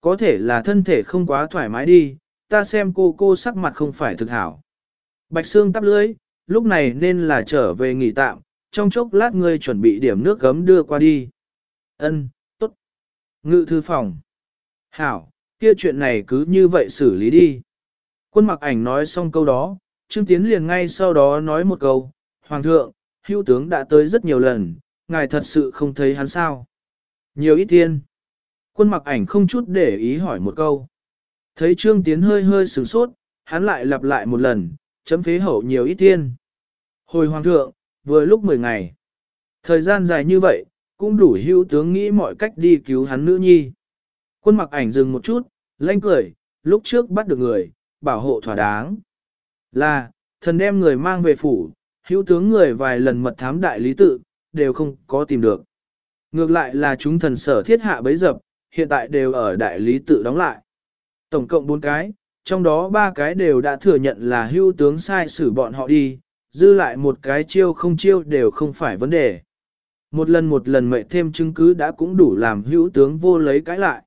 có thể là thân thể không quá thoải mái đi, ta xem cô cô sắc mặt không phải thực hảo. Bạch Sương tắp lưới, lúc này nên là trở về nghỉ tạm, trong chốc lát ngươi chuẩn bị điểm nước gấm đưa qua đi. Ân, tốt. Ngự thư phòng. Hảo, kia chuyện này cứ như vậy xử lý đi. Quân mặc ảnh nói xong câu đó, Trương Tiến liền ngay sau đó nói một câu, Hoàng thượng, hữu tướng đã tới rất nhiều lần, ngài thật sự không thấy hắn sao. Nhiều ít thiên. Quân mặc ảnh không chút để ý hỏi một câu. Thấy Trương Tiến hơi hơi sửng sốt, hắn lại lặp lại một lần, chấm phế hậu nhiều ít tiên, Hồi Hoàng thượng, vừa lúc 10 ngày. Thời gian dài như vậy, cũng đủ hữu tướng nghĩ mọi cách đi cứu hắn nữ nhi. Quân mặc ảnh dừng một chút, lanh cười, lúc trước bắt được người, bảo hộ thỏa đáng. Là, thần đem người mang về phủ, hữu tướng người vài lần mật thám đại lý tự, đều không có tìm được. Ngược lại là chúng thần sở thiết hạ bấy dập, hiện tại đều ở đại lý tự đóng lại. Tổng cộng 4 cái, trong đó ba cái đều đã thừa nhận là hưu tướng sai xử bọn họ đi, dư lại một cái chiêu không chiêu đều không phải vấn đề. Một lần một lần mệ thêm chứng cứ đã cũng đủ làm hữu tướng vô lấy cái lại.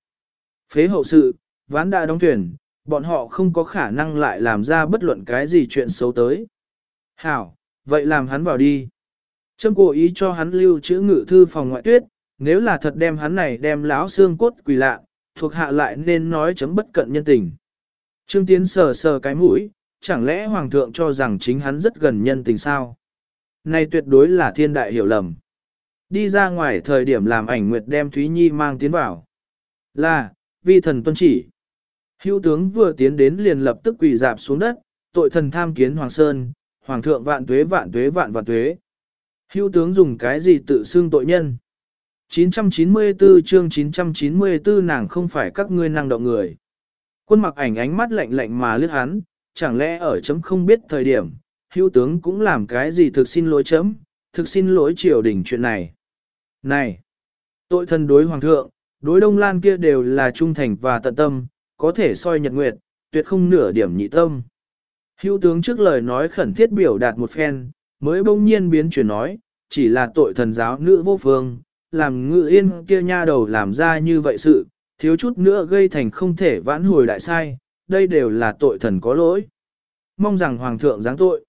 Phế hậu sự, ván đã đóng thuyền, bọn họ không có khả năng lại làm ra bất luận cái gì chuyện xấu tới. Hảo, vậy làm hắn vào đi. Trâm cố ý cho hắn lưu chữ ngự thư phòng ngoại tuyết, nếu là thật đem hắn này đem láo xương cốt quỳ lạ, thuộc hạ lại nên nói chấm bất cận nhân tình. Trương Tiến sờ sờ cái mũi, chẳng lẽ Hoàng thượng cho rằng chính hắn rất gần nhân tình sao? Này tuyệt đối là thiên đại hiểu lầm. Đi ra ngoài thời điểm làm ảnh nguyệt đem Thúy Nhi mang tiến vào. Là, vi thần tuân chỉ. Hữu tướng vừa tiến đến liền lập tức quỳ dạp xuống đất, tội thần tham kiến Hoàng Sơn, Hoàng thượng vạn tuế vạn tuế vạn vạn tuế. Hữu tướng dùng cái gì tự xưng tội nhân? 994 chương 994 nàng không phải các ngươi năng động người. Quân mặc ảnh ánh mắt lạnh lạnh mà lướt hắn, chẳng lẽ ở chấm không biết thời điểm, hữu tướng cũng làm cái gì thực xin lỗi chấm, thực xin lỗi triều đình chuyện này. Này, tội thần đối hoàng thượng, đối đông lan kia đều là trung thành và tận tâm, có thể soi nhật nguyệt, tuyệt không nửa điểm nhị tâm. Hữu tướng trước lời nói khẩn thiết biểu đạt một phen, mới bỗng nhiên biến chuyển nói, chỉ là tội thần giáo nữ vô phương, làm ngự yên kia nha đầu làm ra như vậy sự, thiếu chút nữa gây thành không thể vãn hồi đại sai, đây đều là tội thần có lỗi. Mong rằng hoàng thượng giáng tội.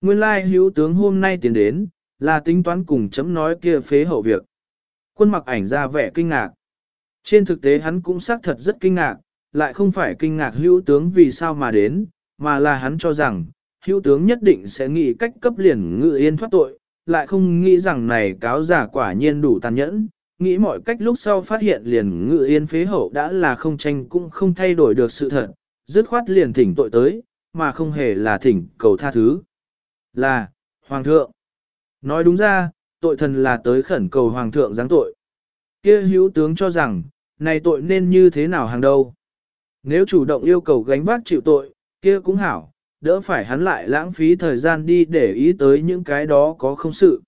Nguyên lai hữu tướng hôm nay tiến đến, là tính toán cùng chấm nói kia phế hậu việc. Quân mặc ảnh ra vẻ kinh ngạc. Trên thực tế hắn cũng xác thật rất kinh ngạc, lại không phải kinh ngạc hữu tướng vì sao mà đến, mà là hắn cho rằng, hữu tướng nhất định sẽ nghĩ cách cấp liền ngự yên thoát tội, lại không nghĩ rằng này cáo giả quả nhiên đủ tàn nhẫn, nghĩ mọi cách lúc sau phát hiện liền ngự yên phế hậu đã là không tranh cũng không thay đổi được sự thật, dứt khoát liền thỉnh tội tới, mà không hề là thỉnh cầu tha thứ. Là, Hoàng thượng. Nói đúng ra, tội thần là tới khẩn cầu Hoàng thượng giáng tội. kia hữu tướng cho rằng, này tội nên như thế nào hàng đâu. Nếu chủ động yêu cầu gánh vác chịu tội, kia cũng hảo, đỡ phải hắn lại lãng phí thời gian đi để ý tới những cái đó có không sự.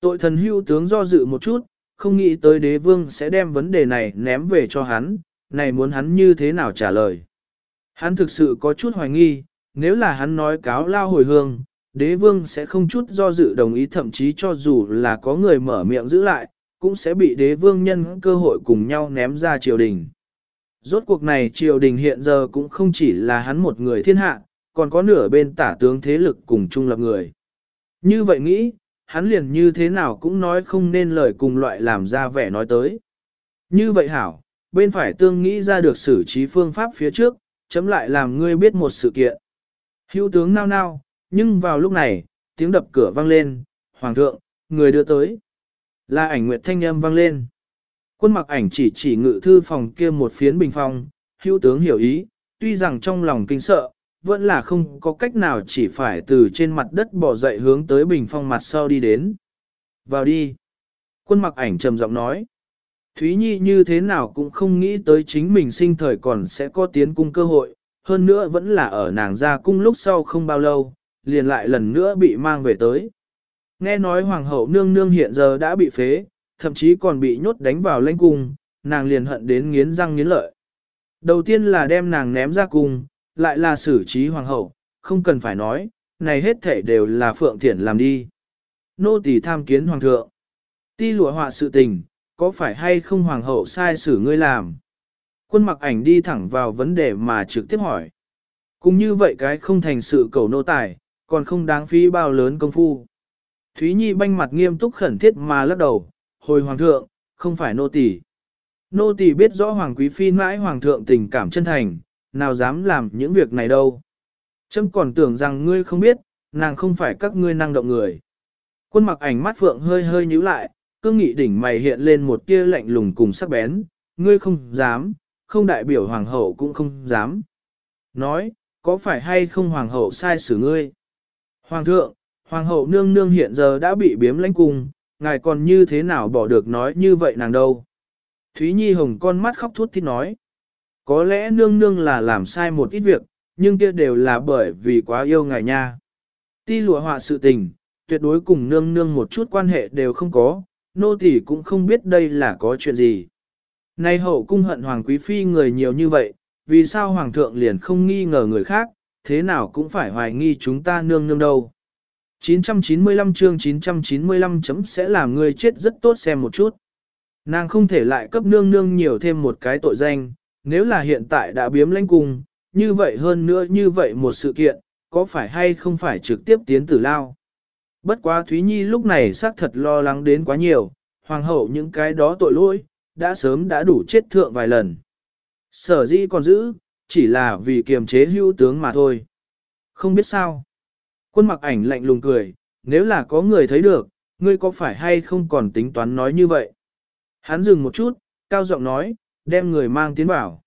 Tội thần hưu tướng do dự một chút, không nghĩ tới đế vương sẽ đem vấn đề này ném về cho hắn, này muốn hắn như thế nào trả lời. Hắn thực sự có chút hoài nghi, nếu là hắn nói cáo lao hồi hương, đế vương sẽ không chút do dự đồng ý thậm chí cho dù là có người mở miệng giữ lại, cũng sẽ bị đế vương nhân cơ hội cùng nhau ném ra triều đình. Rốt cuộc này triều đình hiện giờ cũng không chỉ là hắn một người thiên hạ, còn có nửa bên tả tướng thế lực cùng chung lập người. Như vậy nghĩ, hắn liền như thế nào cũng nói không nên lời cùng loại làm ra vẻ nói tới. Như vậy hảo, bên phải tương nghĩ ra được xử trí phương pháp phía trước, chấm lại làm ngươi biết một sự kiện. Hữu tướng nao nao, nhưng vào lúc này, tiếng đập cửa vang lên, hoàng thượng, người đưa tới. Là ảnh nguyệt thanh âm vang lên. Quân mặc ảnh chỉ chỉ ngự thư phòng kia một phiến bình phong, hữu tướng hiểu ý, tuy rằng trong lòng kinh sợ, vẫn là không có cách nào chỉ phải từ trên mặt đất bỏ dậy hướng tới bình phong mặt sau đi đến. Vào đi. Quân mặc ảnh trầm giọng nói. Thúy Nhi như thế nào cũng không nghĩ tới chính mình sinh thời còn sẽ có tiến cung cơ hội, hơn nữa vẫn là ở nàng ra cung lúc sau không bao lâu, liền lại lần nữa bị mang về tới. Nghe nói hoàng hậu nương nương hiện giờ đã bị phế, thậm chí còn bị nhốt đánh vào lãnh cung, nàng liền hận đến nghiến răng nghiến lợi. Đầu tiên là đem nàng ném ra cung, lại là xử trí hoàng hậu, không cần phải nói, này hết thể đều là Phượng Thiển làm đi. Nô tỳ tham kiến hoàng thượng. Ti lụa họa sự tình, có phải hay không hoàng hậu sai xử ngươi làm? Quân mặc ảnh đi thẳng vào vấn đề mà trực tiếp hỏi. Cũng như vậy cái không thành sự cầu nô tài, còn không đáng phí bao lớn công phu. Thúy Nhi banh mặt nghiêm túc khẩn thiết mà lắc đầu, hồi hoàng thượng, không phải nô tỳ. Nô tỳ biết rõ hoàng quý phi mãi hoàng thượng tình cảm chân thành, nào dám làm những việc này đâu. Trâm còn tưởng rằng ngươi không biết, nàng không phải các ngươi năng động người. Quân mặc ảnh mắt phượng hơi hơi nhíu lại, cương nghị đỉnh mày hiện lên một tia lạnh lùng cùng sắc bén, ngươi không dám, không đại biểu hoàng hậu cũng không dám. Nói, có phải hay không hoàng hậu sai xử ngươi? Hoàng thượng, hoàng hậu nương nương hiện giờ đã bị biếm lãnh cung, ngài còn như thế nào bỏ được nói như vậy nàng đâu? Thúy Nhi hồng con mắt khóc thút thít nói. Có lẽ nương nương là làm sai một ít việc, nhưng kia đều là bởi vì quá yêu ngài nha. Ti lụa họa sự tình, tuyệt đối cùng nương nương một chút quan hệ đều không có, nô tỳ cũng không biết đây là có chuyện gì. Nay hậu cung hận hoàng quý phi người nhiều như vậy, vì sao hoàng thượng liền không nghi ngờ người khác, thế nào cũng phải hoài nghi chúng ta nương nương đâu. 995 chương 995 chấm sẽ làm người chết rất tốt xem một chút. Nàng không thể lại cấp nương nương nhiều thêm một cái tội danh, nếu là hiện tại đã biếm lãnh cung, như vậy hơn nữa như vậy một sự kiện, có phải hay không phải trực tiếp tiến tử lao. Bất quá Thúy Nhi lúc này xác thật lo lắng đến quá nhiều, hoàng hậu những cái đó tội lỗi, đã sớm đã đủ chết thượng vài lần. Sở dĩ còn giữ, chỉ là vì kiềm chế hữu tướng mà thôi. Không biết sao. Quân mặc ảnh lạnh lùng cười, nếu là có người thấy được, ngươi có phải hay không còn tính toán nói như vậy. Hắn dừng một chút, cao giọng nói, đem người mang tiến vào.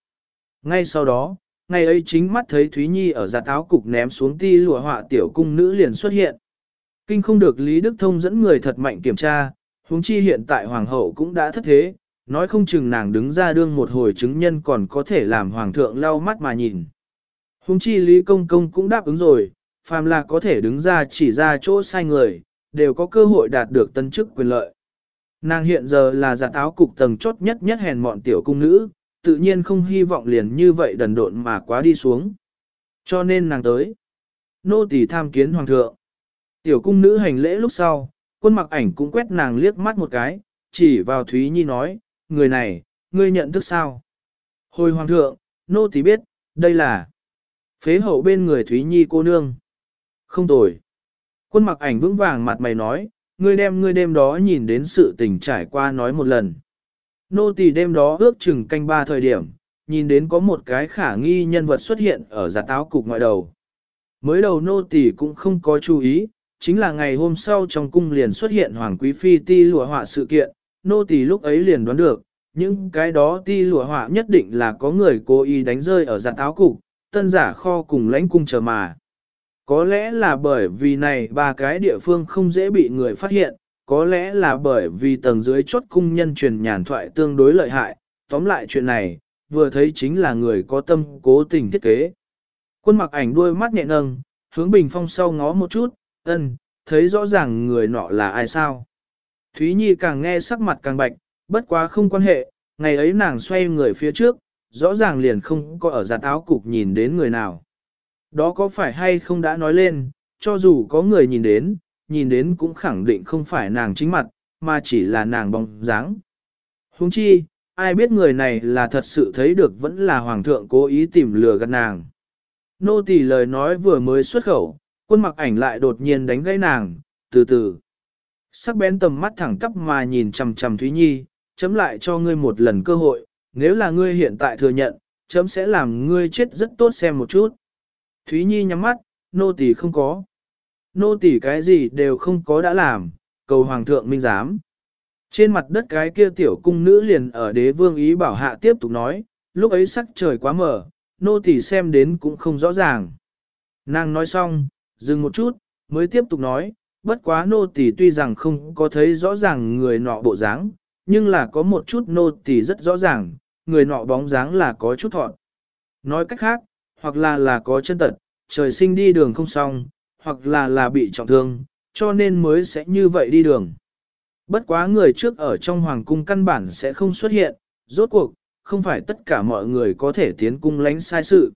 Ngay sau đó, ngày ấy chính mắt thấy Thúy Nhi ở giặt áo cục ném xuống ti lụa họa tiểu cung nữ liền xuất hiện. Kinh không được Lý Đức Thông dẫn người thật mạnh kiểm tra, huống chi hiện tại hoàng hậu cũng đã thất thế, nói không chừng nàng đứng ra đương một hồi chứng nhân còn có thể làm hoàng thượng lau mắt mà nhìn. Huống chi Lý Công Công cũng đáp ứng rồi, phàm là có thể đứng ra chỉ ra chỗ sai người, đều có cơ hội đạt được tân chức quyền lợi. Nàng hiện giờ là giặt áo cục tầng chốt nhất nhất hèn mọn tiểu cung nữ, tự nhiên không hy vọng liền như vậy đần độn mà quá đi xuống. Cho nên nàng tới. Nô tỳ tham kiến hoàng thượng. Tiểu cung nữ hành lễ lúc sau, quân mặc ảnh cũng quét nàng liếc mắt một cái, chỉ vào Thúy Nhi nói, người này, ngươi nhận thức sao? Hồi hoàng thượng, nô tỳ biết, đây là phế hậu bên người Thúy Nhi cô nương. Không tồi. Quân mặc ảnh vững vàng mặt mày nói, ngươi đem ngươi đêm đó nhìn đến sự tình trải qua nói một lần. Nô tỳ đêm đó ước chừng canh ba thời điểm, nhìn đến có một cái khả nghi nhân vật xuất hiện ở giả táo cục ngoại đầu. Mới đầu nô tỳ cũng không có chú ý, chính là ngày hôm sau trong cung liền xuất hiện Hoàng Quý Phi ti lụa họa sự kiện, nô tỳ lúc ấy liền đoán được, những cái đó ti lụa họa nhất định là có người cố ý đánh rơi ở giả táo cục, tân giả kho cùng lãnh cung chờ mà. Có lẽ là bởi vì này ba cái địa phương không dễ bị người phát hiện, có lẽ là bởi vì tầng dưới chốt cung nhân truyền nhàn thoại tương đối lợi hại, tóm lại chuyện này, vừa thấy chính là người có tâm cố tình thiết kế. Quân mặc ảnh đuôi mắt nhẹ nâng, hướng bình phong sau ngó một chút, ân, thấy rõ ràng người nọ là ai sao. Thúy Nhi càng nghe sắc mặt càng bạch, bất quá không quan hệ, ngày ấy nàng xoay người phía trước, rõ ràng liền không có ở giặt áo cục nhìn đến người nào. Đó có phải hay không đã nói lên, cho dù có người nhìn đến, nhìn đến cũng khẳng định không phải nàng chính mặt, mà chỉ là nàng bóng dáng. Huống chi, ai biết người này là thật sự thấy được vẫn là hoàng thượng cố ý tìm lừa gạt nàng. Nô tỳ lời nói vừa mới xuất khẩu, quân mặc ảnh lại đột nhiên đánh gãy nàng, từ từ. Sắc bén tầm mắt thẳng tắp mà nhìn chằm chằm Thúy Nhi, chấm lại cho ngươi một lần cơ hội, nếu là ngươi hiện tại thừa nhận, chấm sẽ làm ngươi chết rất tốt xem một chút. Thúy Nhi nhắm mắt, nô tỳ không có. Nô tỳ cái gì đều không có đã làm, cầu hoàng thượng minh giám. Trên mặt đất cái kia tiểu cung nữ liền ở đế vương ý bảo hạ tiếp tục nói, lúc ấy sắc trời quá mở, nô tỳ xem đến cũng không rõ ràng. Nàng nói xong, dừng một chút, mới tiếp tục nói, bất quá nô tỳ tuy rằng không có thấy rõ ràng người nọ bộ dáng, nhưng là có một chút nô tỳ rất rõ ràng, người nọ bóng dáng là có chút thọn. Nói cách khác, hoặc là là có chân tật, trời sinh đi đường không xong, hoặc là là bị trọng thương, cho nên mới sẽ như vậy đi đường. Bất quá người trước ở trong hoàng cung căn bản sẽ không xuất hiện, rốt cuộc, không phải tất cả mọi người có thể tiến cung lánh sai sự.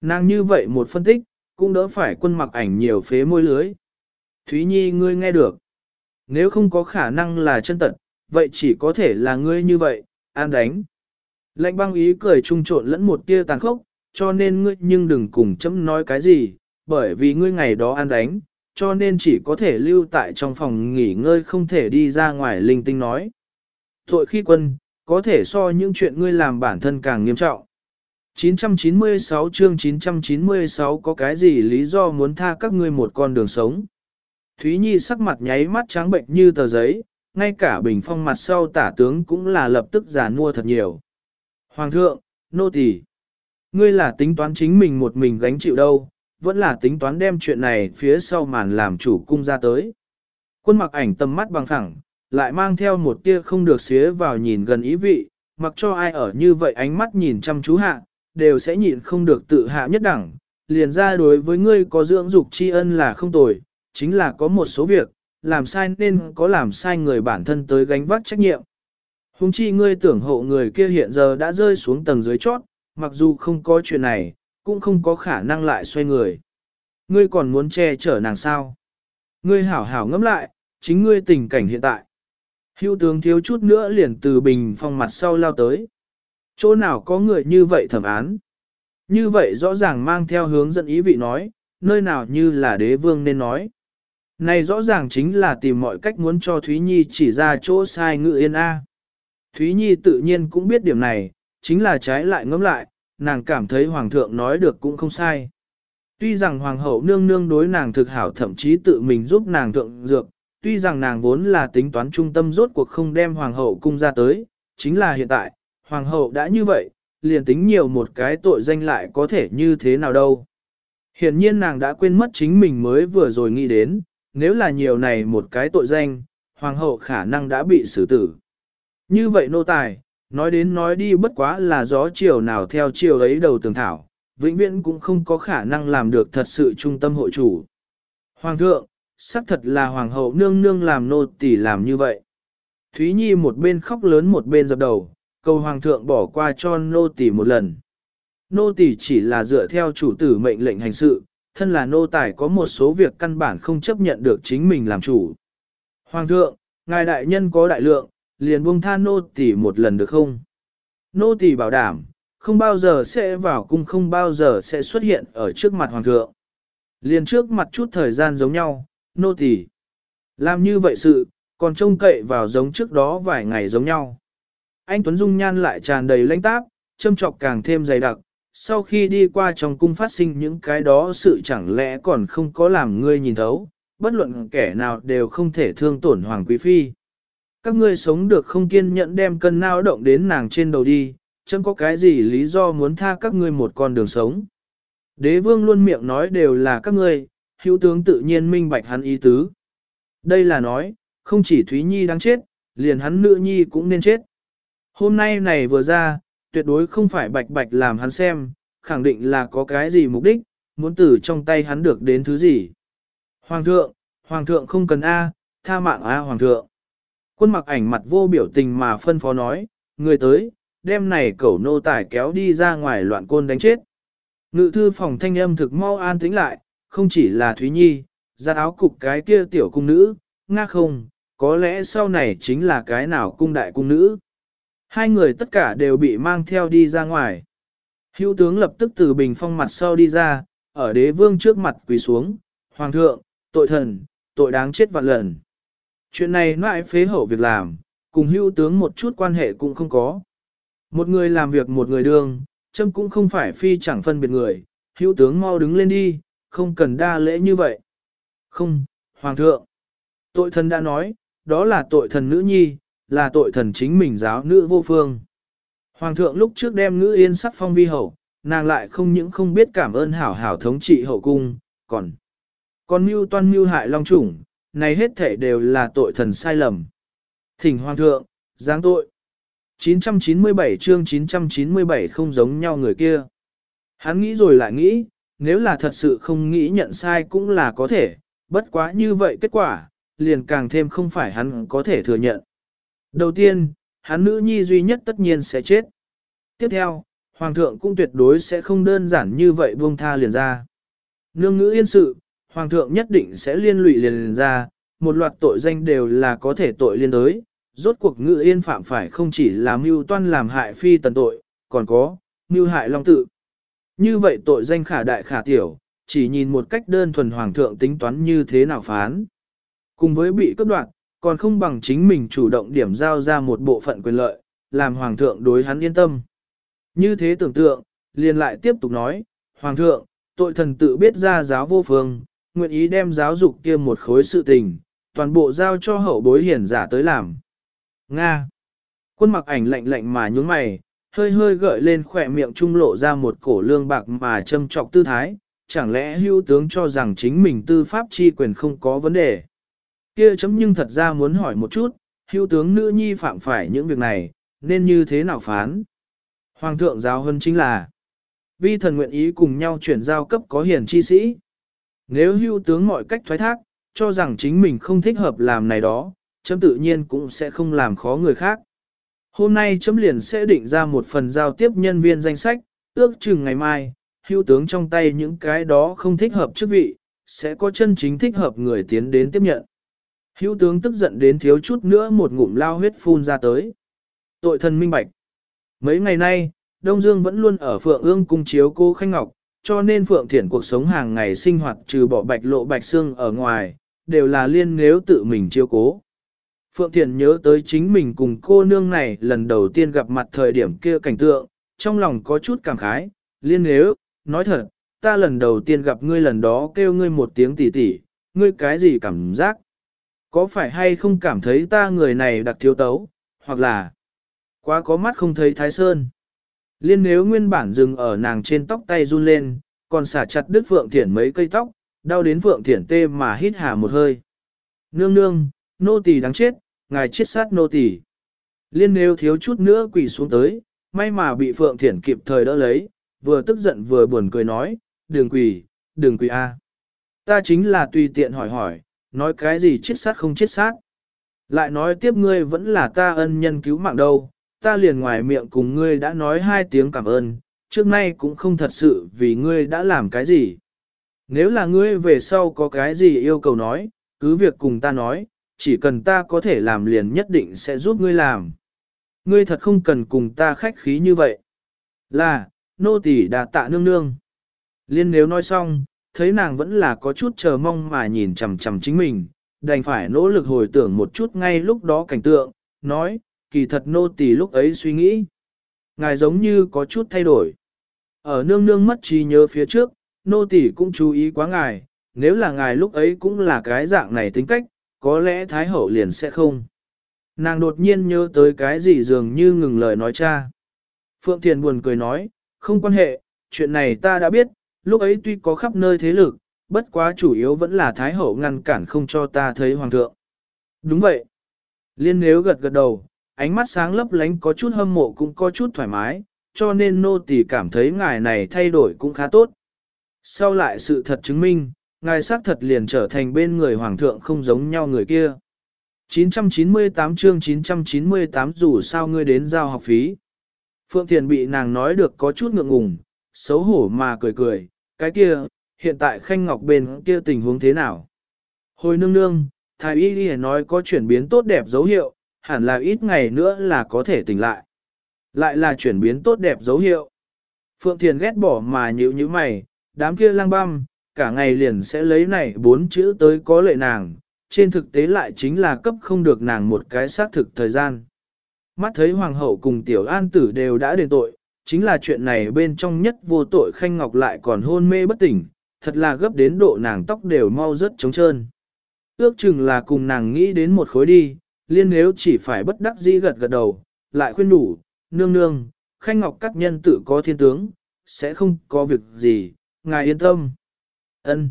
Nàng như vậy một phân tích, cũng đỡ phải quân mặc ảnh nhiều phế môi lưới. Thúy Nhi ngươi nghe được. Nếu không có khả năng là chân tật, vậy chỉ có thể là ngươi như vậy, an đánh. Lệnh băng ý cười trung trộn lẫn một tia tàn khốc, cho nên ngươi nhưng đừng cùng chấm nói cái gì, bởi vì ngươi ngày đó ăn đánh, cho nên chỉ có thể lưu tại trong phòng nghỉ ngơi không thể đi ra ngoài linh tinh nói. Tội khi quân, có thể so những chuyện ngươi làm bản thân càng nghiêm trọng. 996 chương 996 có cái gì lý do muốn tha các ngươi một con đường sống. Thúy Nhi sắc mặt nháy mắt trắng bệnh như tờ giấy, ngay cả bình phong mặt sau tả tướng cũng là lập tức giả mua thật nhiều. Hoàng thượng, nô tỳ, ngươi là tính toán chính mình một mình gánh chịu đâu, vẫn là tính toán đem chuyện này phía sau màn làm chủ cung ra tới. Quân mặc ảnh tầm mắt bằng thẳng, lại mang theo một tia không được xía vào nhìn gần ý vị, mặc cho ai ở như vậy ánh mắt nhìn chăm chú hạ, đều sẽ nhịn không được tự hạ nhất đẳng, liền ra đối với ngươi có dưỡng dục tri ân là không tồi, chính là có một số việc, làm sai nên có làm sai người bản thân tới gánh vác trách nhiệm. Hùng chi ngươi tưởng hộ người kia hiện giờ đã rơi xuống tầng dưới chót, mặc dù không có chuyện này, cũng không có khả năng lại xoay người. Ngươi còn muốn che chở nàng sao? Ngươi hảo hảo ngẫm lại, chính ngươi tình cảnh hiện tại. Hưu tướng thiếu chút nữa liền từ bình phong mặt sau lao tới. Chỗ nào có người như vậy thẩm án? Như vậy rõ ràng mang theo hướng dẫn ý vị nói, nơi nào như là đế vương nên nói. Này rõ ràng chính là tìm mọi cách muốn cho Thúy Nhi chỉ ra chỗ sai ngự yên A. Thúy Nhi tự nhiên cũng biết điểm này, chính là trái lại ngẫm lại, nàng cảm thấy Hoàng thượng nói được cũng không sai. Tuy rằng Hoàng hậu nương nương đối nàng thực hảo thậm chí tự mình giúp nàng thượng dược, tuy rằng nàng vốn là tính toán trung tâm rốt cuộc không đem Hoàng hậu cung ra tới, chính là hiện tại, Hoàng hậu đã như vậy, liền tính nhiều một cái tội danh lại có thể như thế nào đâu. Hiện nhiên nàng đã quên mất chính mình mới vừa rồi nghĩ đến, nếu là nhiều này một cái tội danh, hoàng hậu khả năng đã bị xử tử. Như vậy nô tài, nói đến nói đi bất quá là gió chiều nào theo chiều ấy đầu tường thảo, vĩnh viễn cũng không có khả năng làm được thật sự trung tâm hội chủ. Hoàng thượng, xác thật là hoàng hậu nương nương làm nô tỳ làm như vậy. Thúy Nhi một bên khóc lớn một bên dập đầu, cầu hoàng thượng bỏ qua cho nô tỳ một lần. Nô tỳ chỉ là dựa theo chủ tử mệnh lệnh hành sự, thân là nô tài có một số việc căn bản không chấp nhận được chính mình làm chủ. Hoàng thượng, ngài đại nhân có đại lượng, liền buông tha nô tỳ một lần được không? Nô tỳ bảo đảm, không bao giờ sẽ vào cung không bao giờ sẽ xuất hiện ở trước mặt hoàng thượng. Liền trước mặt chút thời gian giống nhau, nô tỳ làm như vậy sự, còn trông cậy vào giống trước đó vài ngày giống nhau. Anh Tuấn Dung nhan lại tràn đầy lãnh táp, châm trọc càng thêm dày đặc, sau khi đi qua trong cung phát sinh những cái đó sự chẳng lẽ còn không có làm ngươi nhìn thấu, bất luận kẻ nào đều không thể thương tổn Hoàng Quý Phi. Các ngươi sống được không kiên nhẫn đem cân nao động đến nàng trên đầu đi, chẳng có cái gì lý do muốn tha các ngươi một con đường sống. Đế vương luôn miệng nói đều là các ngươi, hữu tướng tự nhiên minh bạch hắn ý tứ. Đây là nói, không chỉ Thúy Nhi đang chết, liền hắn nữ nhi cũng nên chết. Hôm nay này vừa ra, tuyệt đối không phải bạch bạch làm hắn xem, khẳng định là có cái gì mục đích, muốn từ trong tay hắn được đến thứ gì. Hoàng thượng, hoàng thượng không cần A, tha mạng A hoàng thượng. Quân mặc ảnh mặt vô biểu tình mà phân phó nói, người tới, đem này cẩu nô tải kéo đi ra ngoài loạn côn đánh chết. Ngự thư phòng thanh âm thực mau an tĩnh lại, không chỉ là Thúy Nhi, ra áo cục cái kia tiểu cung nữ, nga không, có lẽ sau này chính là cái nào cung đại cung nữ. Hai người tất cả đều bị mang theo đi ra ngoài. Hữu tướng lập tức từ bình phong mặt sau đi ra, ở đế vương trước mặt quỳ xuống, Hoàng thượng, tội thần, tội đáng chết vạn lần. Chuyện này nãi phế hậu việc làm, cùng hữu tướng một chút quan hệ cũng không có. Một người làm việc một người đương, châm cũng không phải phi chẳng phân biệt người, hữu tướng mau đứng lên đi, không cần đa lễ như vậy. Không, Hoàng thượng, tội thần đã nói, đó là tội thần nữ nhi, là tội thần chính mình giáo nữ vô phương. Hoàng thượng lúc trước đem ngữ yên sắc phong vi hậu, nàng lại không những không biết cảm ơn hảo hảo thống trị hậu cung, còn còn mưu toan mưu hại long chủng, này hết thể đều là tội thần sai lầm. Thỉnh hoàng thượng, giáng tội. 997 chương 997 không giống nhau người kia. Hắn nghĩ rồi lại nghĩ, nếu là thật sự không nghĩ nhận sai cũng là có thể, bất quá như vậy kết quả, liền càng thêm không phải hắn có thể thừa nhận. Đầu tiên, hắn nữ nhi duy nhất tất nhiên sẽ chết. Tiếp theo, hoàng thượng cũng tuyệt đối sẽ không đơn giản như vậy buông tha liền ra. Nương ngữ yên sự, hoàng thượng nhất định sẽ liên lụy liền, liền ra, một loạt tội danh đều là có thể tội liên đối, rốt cuộc ngự yên phạm phải không chỉ là mưu toan làm hại phi tần tội, còn có, mưu hại long tự. Như vậy tội danh khả đại khả tiểu, chỉ nhìn một cách đơn thuần hoàng thượng tính toán như thế nào phán. Cùng với bị cấp đoạn, còn không bằng chính mình chủ động điểm giao ra một bộ phận quyền lợi, làm hoàng thượng đối hắn yên tâm. Như thế tưởng tượng, liền lại tiếp tục nói, hoàng thượng, tội thần tự biết ra giáo vô phương, nguyện ý đem giáo dục kia một khối sự tình, toàn bộ giao cho hậu bối hiển giả tới làm. Nga. Quân mặc ảnh lạnh lạnh mà nhúng mày, hơi hơi gợi lên khỏe miệng trung lộ ra một cổ lương bạc mà châm trọc tư thái, chẳng lẽ hưu tướng cho rằng chính mình tư pháp chi quyền không có vấn đề. Kia chấm nhưng thật ra muốn hỏi một chút, hưu tướng nữ nhi phạm phải những việc này, nên như thế nào phán? Hoàng thượng giáo hơn chính là, vi thần nguyện ý cùng nhau chuyển giao cấp có hiền chi sĩ. Nếu hưu tướng mọi cách thoái thác, cho rằng chính mình không thích hợp làm này đó, chấm tự nhiên cũng sẽ không làm khó người khác. Hôm nay chấm liền sẽ định ra một phần giao tiếp nhân viên danh sách, ước chừng ngày mai, hưu tướng trong tay những cái đó không thích hợp chức vị, sẽ có chân chính thích hợp người tiến đến tiếp nhận. Hưu tướng tức giận đến thiếu chút nữa một ngụm lao huyết phun ra tới. Tội thần minh bạch. Mấy ngày nay, Đông Dương vẫn luôn ở Phượng ương cung chiếu cô Khanh Ngọc, cho nên Phượng Thiển cuộc sống hàng ngày sinh hoạt trừ bỏ bạch lộ bạch xương ở ngoài, đều là liên nếu tự mình chiêu cố. Phượng Thiển nhớ tới chính mình cùng cô nương này lần đầu tiên gặp mặt thời điểm kia cảnh tượng, trong lòng có chút cảm khái, liên nếu, nói thật, ta lần đầu tiên gặp ngươi lần đó kêu ngươi một tiếng tỉ tỉ, ngươi cái gì cảm giác? Có phải hay không cảm thấy ta người này đặc thiếu tấu, hoặc là quá có mắt không thấy thái sơn? Liên nếu nguyên bản dừng ở nàng trên tóc tay run lên, còn xả chặt đứt Phượng Thiển mấy cây tóc, đau đến Phượng Thiển tê mà hít hà một hơi. Nương nương, nô tỳ đáng chết, ngài chết sát nô tỳ. Liên nếu thiếu chút nữa quỳ xuống tới, may mà bị Phượng Thiển kịp thời đỡ lấy, vừa tức giận vừa buồn cười nói, đừng quỳ, đừng quỳ a. Ta chính là tùy tiện hỏi hỏi, nói cái gì chết sát không chết sát. Lại nói tiếp ngươi vẫn là ta ân nhân cứu mạng đâu, ta liền ngoài miệng cùng ngươi đã nói hai tiếng cảm ơn, trước nay cũng không thật sự vì ngươi đã làm cái gì. Nếu là ngươi về sau có cái gì yêu cầu nói, cứ việc cùng ta nói, chỉ cần ta có thể làm liền nhất định sẽ giúp ngươi làm. Ngươi thật không cần cùng ta khách khí như vậy. Là, nô tỳ đã tạ nương nương. Liên nếu nói xong, thấy nàng vẫn là có chút chờ mong mà nhìn chằm chằm chính mình, đành phải nỗ lực hồi tưởng một chút ngay lúc đó cảnh tượng, nói, kỳ thật nô tỳ lúc ấy suy nghĩ. Ngài giống như có chút thay đổi. Ở nương nương mất trí nhớ phía trước, nô tỳ cũng chú ý quá ngài, nếu là ngài lúc ấy cũng là cái dạng này tính cách, có lẽ Thái Hậu liền sẽ không. Nàng đột nhiên nhớ tới cái gì dường như ngừng lời nói cha. Phượng Thiền buồn cười nói, không quan hệ, chuyện này ta đã biết, lúc ấy tuy có khắp nơi thế lực, bất quá chủ yếu vẫn là Thái Hậu ngăn cản không cho ta thấy Hoàng thượng. Đúng vậy. Liên nếu gật gật đầu, ánh mắt sáng lấp lánh có chút hâm mộ cũng có chút thoải mái, cho nên nô tỳ cảm thấy ngài này thay đổi cũng khá tốt. Sau lại sự thật chứng minh, ngài xác thật liền trở thành bên người hoàng thượng không giống nhau người kia. 998 chương 998 dù sao ngươi đến giao học phí. Phượng Thiền bị nàng nói được có chút ngượng ngùng, xấu hổ mà cười cười, cái kia, hiện tại Khanh Ngọc bên kia tình huống thế nào? Hồi nương nương, thái y đi nói có chuyển biến tốt đẹp dấu hiệu, hẳn là ít ngày nữa là có thể tỉnh lại. Lại là chuyển biến tốt đẹp dấu hiệu. Phượng Thiền ghét bỏ mà nhữ như mày, đám kia lang băm, cả ngày liền sẽ lấy này bốn chữ tới có lệ nàng, trên thực tế lại chính là cấp không được nàng một cái xác thực thời gian. Mắt thấy hoàng hậu cùng tiểu an tử đều đã đền tội, chính là chuyện này bên trong nhất vô tội khanh ngọc lại còn hôn mê bất tỉnh, thật là gấp đến độ nàng tóc đều mau rất trống trơn. Ước chừng là cùng nàng nghĩ đến một khối đi, liên nếu chỉ phải bất đắc dĩ gật gật đầu, lại khuyên đủ, nương nương, khanh ngọc các nhân tự có thiên tướng, sẽ không có việc gì, ngài yên tâm. Ân.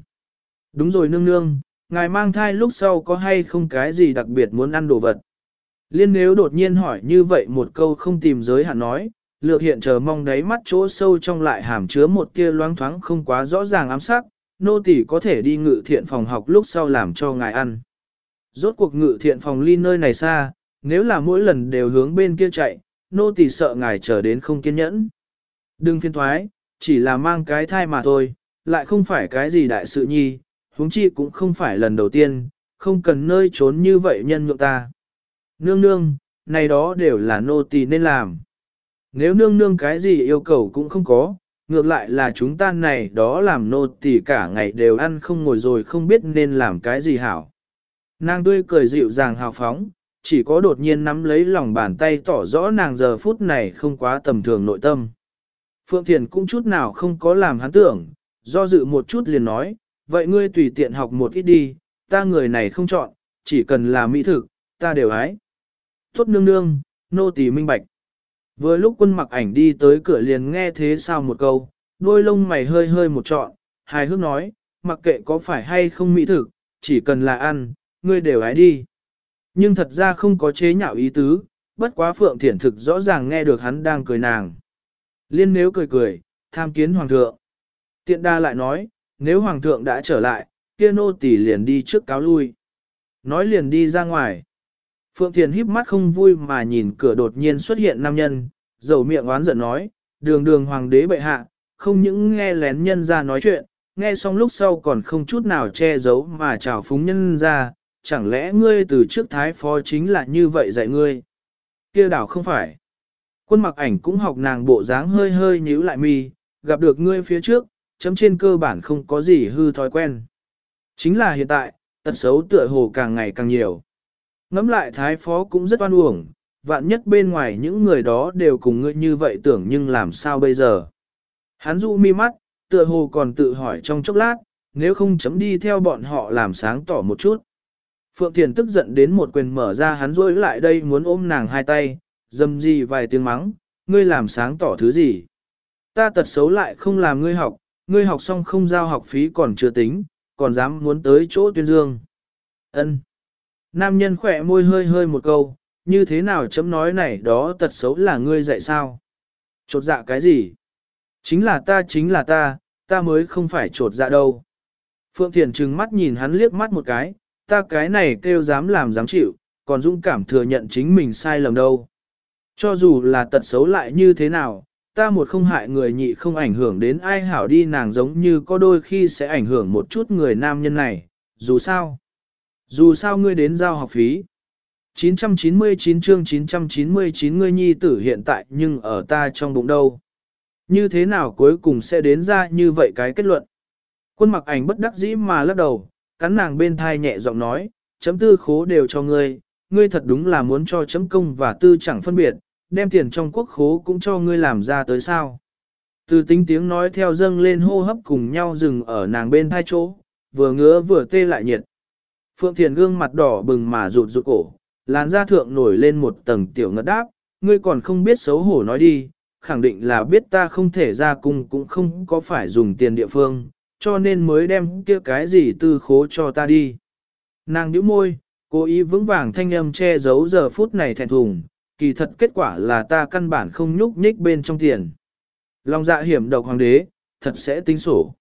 Đúng rồi nương nương, ngài mang thai lúc sau có hay không cái gì đặc biệt muốn ăn đồ vật. Liên nếu đột nhiên hỏi như vậy một câu không tìm giới hạn nói, lược hiện chờ mong đáy mắt chỗ sâu trong lại hàm chứa một tia loáng thoáng không quá rõ ràng ám sắc, nô tỳ có thể đi ngự thiện phòng học lúc sau làm cho ngài ăn. Rốt cuộc ngự thiện phòng ly nơi này xa, nếu là mỗi lần đều hướng bên kia chạy, nô tỳ sợ ngài trở đến không kiên nhẫn. Đừng phiên thoái, chỉ là mang cái thai mà thôi, lại không phải cái gì đại sự nhi, huống chi cũng không phải lần đầu tiên, không cần nơi trốn như vậy nhân nhượng ta. Nương nương, này đó đều là nô tỳ nên làm. Nếu nương nương cái gì yêu cầu cũng không có, ngược lại là chúng ta này đó làm nô tỳ cả ngày đều ăn không ngồi rồi không biết nên làm cái gì hảo. Nàng tươi cười dịu dàng hào phóng, chỉ có đột nhiên nắm lấy lòng bàn tay tỏ rõ nàng giờ phút này không quá tầm thường nội tâm. Phượng Thiền cũng chút nào không có làm hắn tưởng, do dự một chút liền nói, vậy ngươi tùy tiện học một ít đi, ta người này không chọn, chỉ cần là mỹ thực, ta đều hái. Tốt nương nương, nô tỳ minh bạch. Vừa lúc quân mặc ảnh đi tới cửa liền nghe thế sao một câu, đôi lông mày hơi hơi một trọn, hài hước nói, mặc kệ có phải hay không mỹ thực, chỉ cần là ăn, ngươi đều hái đi. Nhưng thật ra không có chế nhạo ý tứ, bất quá Phượng Thiển thực rõ ràng nghe được hắn đang cười nàng. Liên nếu cười cười, tham kiến Hoàng thượng. Tiện đa lại nói, nếu Hoàng thượng đã trở lại, kia nô tỳ liền đi trước cáo lui. Nói liền đi ra ngoài. Phượng Thiền híp mắt không vui mà nhìn cửa đột nhiên xuất hiện nam nhân, dầu miệng oán giận nói, đường đường hoàng đế bệ hạ, không những nghe lén nhân ra nói chuyện, nghe xong lúc sau còn không chút nào che giấu mà chào phúng nhân ra, chẳng lẽ ngươi từ trước thái phó chính là như vậy dạy ngươi? kia đảo không phải. Quân mặc ảnh cũng học nàng bộ dáng hơi hơi nhíu lại mi, gặp được ngươi phía trước, chấm trên cơ bản không có gì hư thói quen. Chính là hiện tại, tật xấu tựa hồ càng ngày càng nhiều. Ngắm lại thái phó cũng rất oan uổng, vạn nhất bên ngoài những người đó đều cùng ngươi như vậy tưởng nhưng làm sao bây giờ. Hắn dụ mi mắt, tựa hồ còn tự hỏi trong chốc lát, nếu không chấm đi theo bọn họ làm sáng tỏ một chút. Phượng Thiền tức giận đến một quyền mở ra hắn rối lại đây muốn ôm nàng hai tay, dâm gì vài tiếng mắng, ngươi làm sáng tỏ thứ gì. Ta tật xấu lại không làm ngươi học, ngươi học xong không giao học phí còn chưa tính, còn dám muốn tới chỗ tuyên dương. ân Nam nhân khỏe môi hơi hơi một câu, như thế nào chấm nói này đó tật xấu là ngươi dạy sao? Chột dạ cái gì? Chính là ta chính là ta, ta mới không phải trột dạ đâu. Phượng Thiền trừng mắt nhìn hắn liếc mắt một cái, ta cái này kêu dám làm dám chịu, còn dũng cảm thừa nhận chính mình sai lầm đâu. Cho dù là tật xấu lại như thế nào, ta một không hại người nhị không ảnh hưởng đến ai hảo đi nàng giống như có đôi khi sẽ ảnh hưởng một chút người nam nhân này, dù sao. Dù sao ngươi đến giao học phí. 999 chương 999 ngươi nhi tử hiện tại nhưng ở ta trong bụng đâu. Như thế nào cuối cùng sẽ đến ra như vậy cái kết luận. Quân mặc ảnh bất đắc dĩ mà lắc đầu, cắn nàng bên thai nhẹ giọng nói, chấm tư khố đều cho ngươi, ngươi thật đúng là muốn cho chấm công và tư chẳng phân biệt, đem tiền trong quốc khố cũng cho ngươi làm ra tới sao. Từ tính tiếng nói theo dâng lên hô hấp cùng nhau dừng ở nàng bên thai chỗ, vừa ngứa vừa tê lại nhiệt. Phượng Thiền gương mặt đỏ bừng mà rụt rụt cổ, làn da thượng nổi lên một tầng tiểu ngất đáp, ngươi còn không biết xấu hổ nói đi, khẳng định là biết ta không thể ra cung cũng không có phải dùng tiền địa phương, cho nên mới đem kia cái gì tư khố cho ta đi. Nàng nhíu môi, cố ý vững vàng thanh âm che giấu giờ phút này thẹn thùng, kỳ thật kết quả là ta căn bản không nhúc nhích bên trong tiền. Lòng dạ hiểm độc hoàng đế, thật sẽ tính sổ.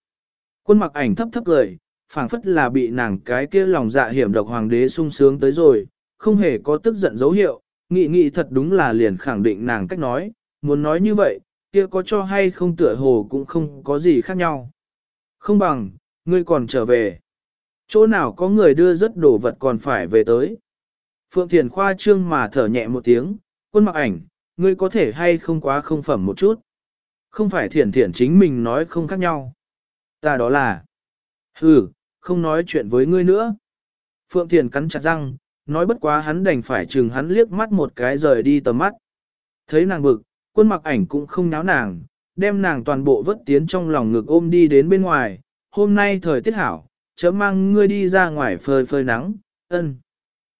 Quân mặc ảnh thấp thấp cười, phảng phất là bị nàng cái kia lòng dạ hiểm độc hoàng đế sung sướng tới rồi, không hề có tức giận dấu hiệu, nghị nghị thật đúng là liền khẳng định nàng cách nói, muốn nói như vậy, kia có cho hay không tựa hồ cũng không có gì khác nhau. Không bằng, ngươi còn trở về. Chỗ nào có người đưa rất đồ vật còn phải về tới. Phượng Thiền khoa trương mà thở nhẹ một tiếng, quân mặc ảnh, ngươi có thể hay không quá không phẩm một chút. Không phải thiển thiển chính mình nói không khác nhau. Ta đó là, hừ, không nói chuyện với ngươi nữa. Phượng Thiền cắn chặt răng, nói bất quá hắn đành phải chừng hắn liếc mắt một cái rời đi tầm mắt. Thấy nàng bực, quân mặc ảnh cũng không náo nàng, đem nàng toàn bộ vất tiến trong lòng ngực ôm đi đến bên ngoài. Hôm nay thời tiết hảo, chớ mang ngươi đi ra ngoài phơi phơi nắng, ân.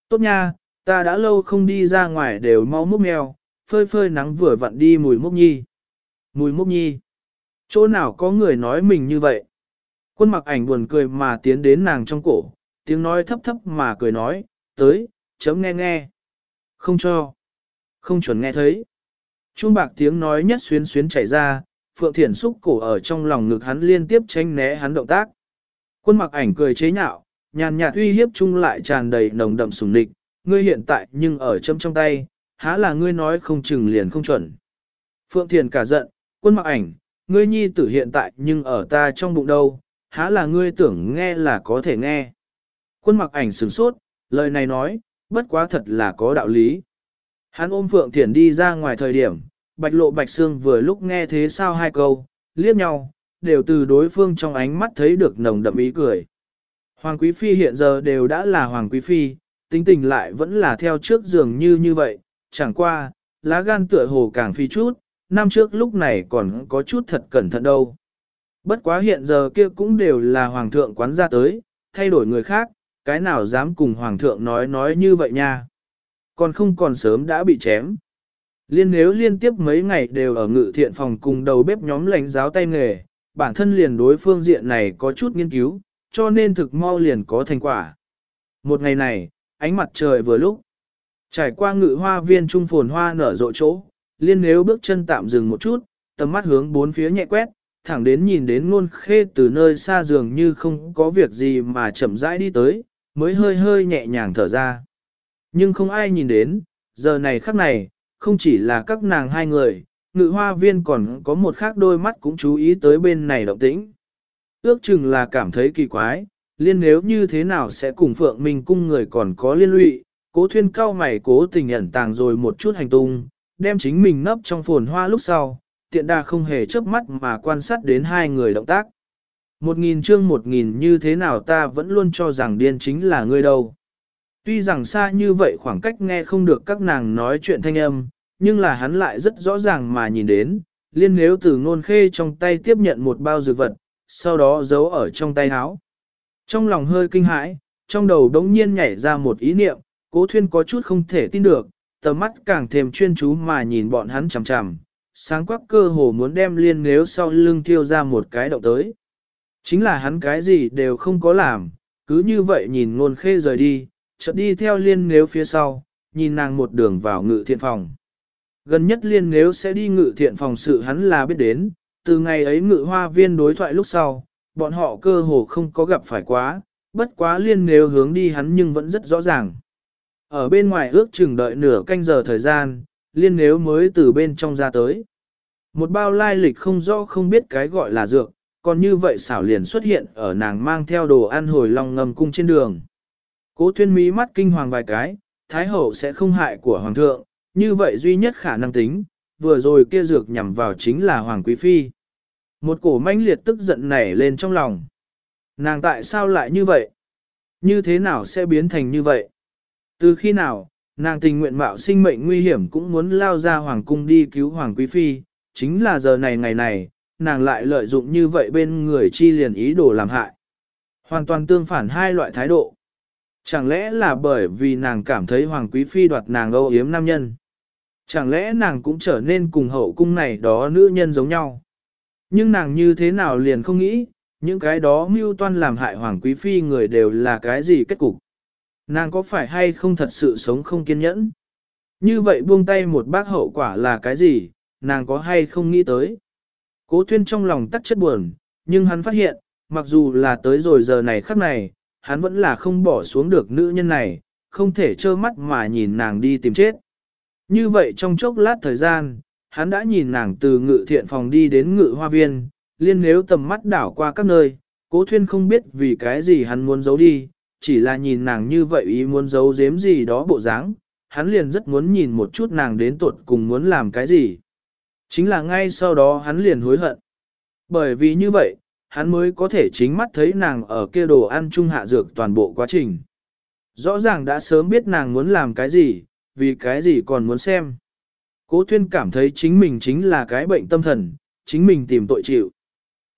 Tốt nha, ta đã lâu không đi ra ngoài đều mau múc mèo, phơi phơi nắng vừa vặn đi mùi mốc nhi. Mùi mốc nhi. Chỗ nào có người nói mình như vậy? Quân mặc ảnh buồn cười mà tiến đến nàng trong cổ, tiếng nói thấp thấp mà cười nói, tới, chấm nghe nghe. Không cho. Không chuẩn nghe thấy. Chuông bạc tiếng nói nhất xuyến xuyến chảy ra, Phượng Thiển xúc cổ ở trong lòng ngực hắn liên tiếp tránh né hắn động tác. Quân mặc ảnh cười chế nhạo, nhàn nhạt uy hiếp chung lại tràn đầy nồng đậm sùng nịch, ngươi hiện tại nhưng ở châm trong tay, há là ngươi nói không chừng liền không chuẩn. Phượng Thiền cả giận, quân mặc ảnh, ngươi nhi tử hiện tại nhưng ở ta trong bụng đâu, há là ngươi tưởng nghe là có thể nghe. Quân mặc ảnh sửng sốt, lời này nói, bất quá thật là có đạo lý. Hắn ôm Phượng Thiển đi ra ngoài thời điểm, bạch lộ bạch xương vừa lúc nghe thế sao hai câu, liếc nhau, đều từ đối phương trong ánh mắt thấy được nồng đậm ý cười. Hoàng Quý Phi hiện giờ đều đã là Hoàng Quý Phi, tính tình lại vẫn là theo trước dường như như vậy, chẳng qua, lá gan tựa hồ càng phi chút, năm trước lúc này còn có chút thật cẩn thận đâu. Bất quá hiện giờ kia cũng đều là Hoàng thượng quán ra tới, thay đổi người khác, cái nào dám cùng Hoàng thượng nói nói như vậy nha. Còn không còn sớm đã bị chém. Liên nếu liên tiếp mấy ngày đều ở ngự thiện phòng cùng đầu bếp nhóm lãnh giáo tay nghề, bản thân liền đối phương diện này có chút nghiên cứu, cho nên thực mau liền có thành quả. Một ngày này, ánh mặt trời vừa lúc, trải qua ngự hoa viên trung phồn hoa nở rộ chỗ, liên nếu bước chân tạm dừng một chút, tầm mắt hướng bốn phía nhẹ quét, thẳng đến nhìn đến ngôn khê từ nơi xa dường như không có việc gì mà chậm rãi đi tới, mới hơi hơi nhẹ nhàng thở ra. Nhưng không ai nhìn đến, giờ này khắc này, không chỉ là các nàng hai người, ngự hoa viên còn có một khác đôi mắt cũng chú ý tới bên này động tĩnh. Ước chừng là cảm thấy kỳ quái, liên nếu như thế nào sẽ cùng Phượng Minh cung người còn có liên lụy, cố thuyên cao mày cố tình ẩn tàng rồi một chút hành tung, đem chính mình nấp trong phồn hoa lúc sau, tiện đà không hề chớp mắt mà quan sát đến hai người động tác. Một nghìn chương một nghìn như thế nào ta vẫn luôn cho rằng điên chính là ngươi đâu. Tuy rằng xa như vậy khoảng cách nghe không được các nàng nói chuyện thanh âm, nhưng là hắn lại rất rõ ràng mà nhìn đến, liên nếu từ ngôn khê trong tay tiếp nhận một bao dược vật, sau đó giấu ở trong tay áo. Trong lòng hơi kinh hãi, trong đầu đống nhiên nhảy ra một ý niệm, cố thuyên có chút không thể tin được, tầm mắt càng thêm chuyên chú mà nhìn bọn hắn chằm chằm, sáng quắc cơ hồ muốn đem liên nếu sau lưng thiêu ra một cái động tới. Chính là hắn cái gì đều không có làm, cứ như vậy nhìn ngôn khê rời đi, chợt đi theo liên nếu phía sau, nhìn nàng một đường vào ngự thiện phòng. Gần nhất liên nếu sẽ đi ngự thiện phòng sự hắn là biết đến, từ ngày ấy ngự hoa viên đối thoại lúc sau, bọn họ cơ hồ không có gặp phải quá, bất quá liên nếu hướng đi hắn nhưng vẫn rất rõ ràng. Ở bên ngoài ước chừng đợi nửa canh giờ thời gian, liên nếu mới từ bên trong ra tới. Một bao lai lịch không rõ không biết cái gọi là dược, còn như vậy xảo liền xuất hiện ở nàng mang theo đồ ăn hồi lòng ngầm cung trên đường. Cố thuyên mí mắt kinh hoàng vài cái, Thái Hậu sẽ không hại của Hoàng thượng, như vậy duy nhất khả năng tính, vừa rồi kia dược nhằm vào chính là Hoàng Quý Phi. Một cổ manh liệt tức giận nảy lên trong lòng. Nàng tại sao lại như vậy? Như thế nào sẽ biến thành như vậy? Từ khi nào, nàng tình nguyện mạo sinh mệnh nguy hiểm cũng muốn lao ra Hoàng cung đi cứu Hoàng Quý Phi, chính là giờ này ngày này, nàng lại lợi dụng như vậy bên người chi liền ý đồ làm hại. Hoàn toàn tương phản hai loại thái độ. Chẳng lẽ là bởi vì nàng cảm thấy Hoàng Quý Phi đoạt nàng âu yếm nam nhân? Chẳng lẽ nàng cũng trở nên cùng hậu cung này đó nữ nhân giống nhau? Nhưng nàng như thế nào liền không nghĩ, những cái đó mưu toan làm hại Hoàng Quý Phi người đều là cái gì kết cục? Nàng có phải hay không thật sự sống không kiên nhẫn? Như vậy buông tay một bác hậu quả là cái gì, nàng có hay không nghĩ tới? Cố tuyên trong lòng tắt chất buồn, nhưng hắn phát hiện, mặc dù là tới rồi giờ này khắc này, hắn vẫn là không bỏ xuống được nữ nhân này, không thể trơ mắt mà nhìn nàng đi tìm chết. Như vậy trong chốc lát thời gian, hắn đã nhìn nàng từ ngự thiện phòng đi đến ngự hoa viên, liên nếu tầm mắt đảo qua các nơi, cố thuyên không biết vì cái gì hắn muốn giấu đi, chỉ là nhìn nàng như vậy ý muốn giấu giếm gì đó bộ dáng, hắn liền rất muốn nhìn một chút nàng đến tuột cùng muốn làm cái gì. Chính là ngay sau đó hắn liền hối hận. Bởi vì như vậy, hắn mới có thể chính mắt thấy nàng ở kia đồ ăn chung hạ dược toàn bộ quá trình. Rõ ràng đã sớm biết nàng muốn làm cái gì, vì cái gì còn muốn xem. Cố Thuyên cảm thấy chính mình chính là cái bệnh tâm thần, chính mình tìm tội chịu.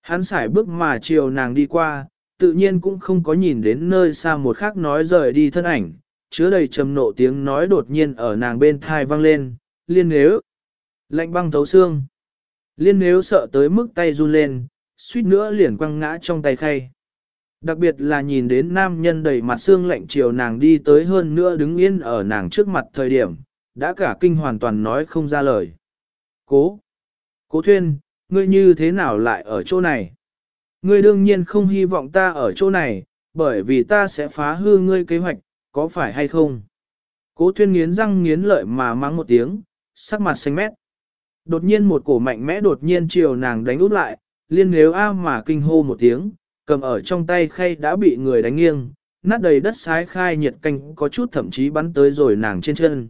Hắn xài bước mà chiều nàng đi qua, tự nhiên cũng không có nhìn đến nơi xa một khắc nói rời đi thân ảnh, chứa đầy trầm nộ tiếng nói đột nhiên ở nàng bên thai vang lên, liên nếu. Lạnh băng thấu xương. Liên nếu sợ tới mức tay run lên, suýt nữa liền quăng ngã trong tay khay. Đặc biệt là nhìn đến nam nhân đầy mặt xương lạnh chiều nàng đi tới hơn nữa đứng yên ở nàng trước mặt thời điểm, đã cả kinh hoàn toàn nói không ra lời. Cố! Cố thuyên, ngươi như thế nào lại ở chỗ này? Ngươi đương nhiên không hy vọng ta ở chỗ này, bởi vì ta sẽ phá hư ngươi kế hoạch, có phải hay không? Cố thuyên nghiến răng nghiến lợi mà mắng một tiếng, sắc mặt xanh mét. Đột nhiên một cổ mạnh mẽ đột nhiên chiều nàng đánh út lại, liên nếu a mà kinh hô một tiếng, cầm ở trong tay khay đã bị người đánh nghiêng, nát đầy đất sái khai nhiệt canh có chút thậm chí bắn tới rồi nàng trên chân.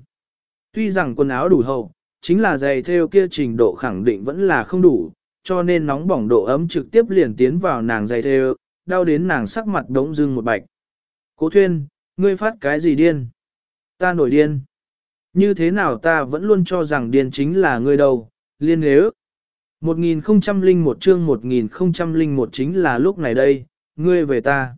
Tuy rằng quần áo đủ hậu, chính là giày theo kia trình độ khẳng định vẫn là không đủ, cho nên nóng bỏng độ ấm trực tiếp liền tiến vào nàng giày theo, đau đến nàng sắc mặt đống dưng một bạch. Cố thuyên, ngươi phát cái gì điên? Ta nổi điên. Như thế nào ta vẫn luôn cho rằng điên chính là ngươi đâu, liên nếu. 1001 chương 1001 chính là lúc này đây, ngươi về ta.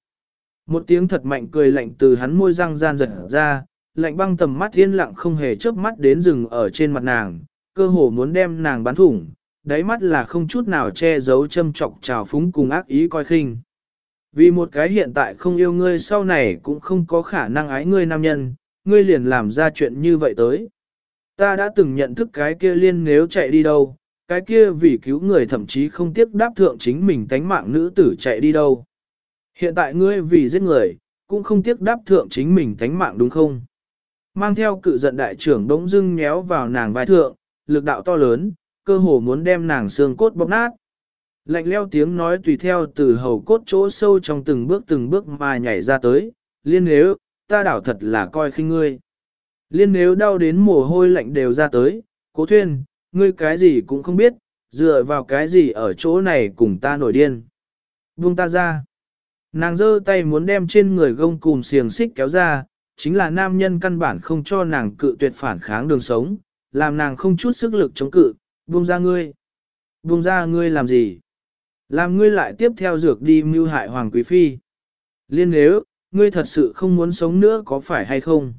Một tiếng thật mạnh cười lạnh từ hắn môi răng gian giật ra, lạnh băng tầm mắt thiên lặng không hề chớp mắt đến rừng ở trên mặt nàng, cơ hồ muốn đem nàng bắn thủng, đáy mắt là không chút nào che giấu châm trọc trào phúng cùng ác ý coi khinh. Vì một cái hiện tại không yêu ngươi sau này cũng không có khả năng ái ngươi nam nhân, ngươi liền làm ra chuyện như vậy tới. Ta đã từng nhận thức cái kia liên nếu chạy đi đâu, cái kia vì cứu người thậm chí không tiếc đáp thượng chính mình tánh mạng nữ tử chạy đi đâu. Hiện tại ngươi vì giết người, cũng không tiếc đáp thượng chính mình tánh mạng đúng không? Mang theo cự giận đại trưởng đống dưng nhéo vào nàng vai thượng, lực đạo to lớn, cơ hồ muốn đem nàng xương cốt bóp nát. Lạnh leo tiếng nói tùy theo từ hầu cốt chỗ sâu trong từng bước từng bước mà nhảy ra tới, liên nếu, ta đảo thật là coi khinh ngươi. Liên nếu đau đến mồ hôi lạnh đều ra tới, cố thuyên, ngươi cái gì cũng không biết, dựa vào cái gì ở chỗ này cùng ta nổi điên. Buông ta ra. Nàng giơ tay muốn đem trên người gông cùm xiềng xích kéo ra, chính là nam nhân căn bản không cho nàng cự tuyệt phản kháng đường sống, làm nàng không chút sức lực chống cự, buông ra ngươi. Buông ra ngươi làm gì? Làm ngươi lại tiếp theo dược đi mưu hại Hoàng Quý Phi. Liên nếu, ngươi thật sự không muốn sống nữa có phải hay không?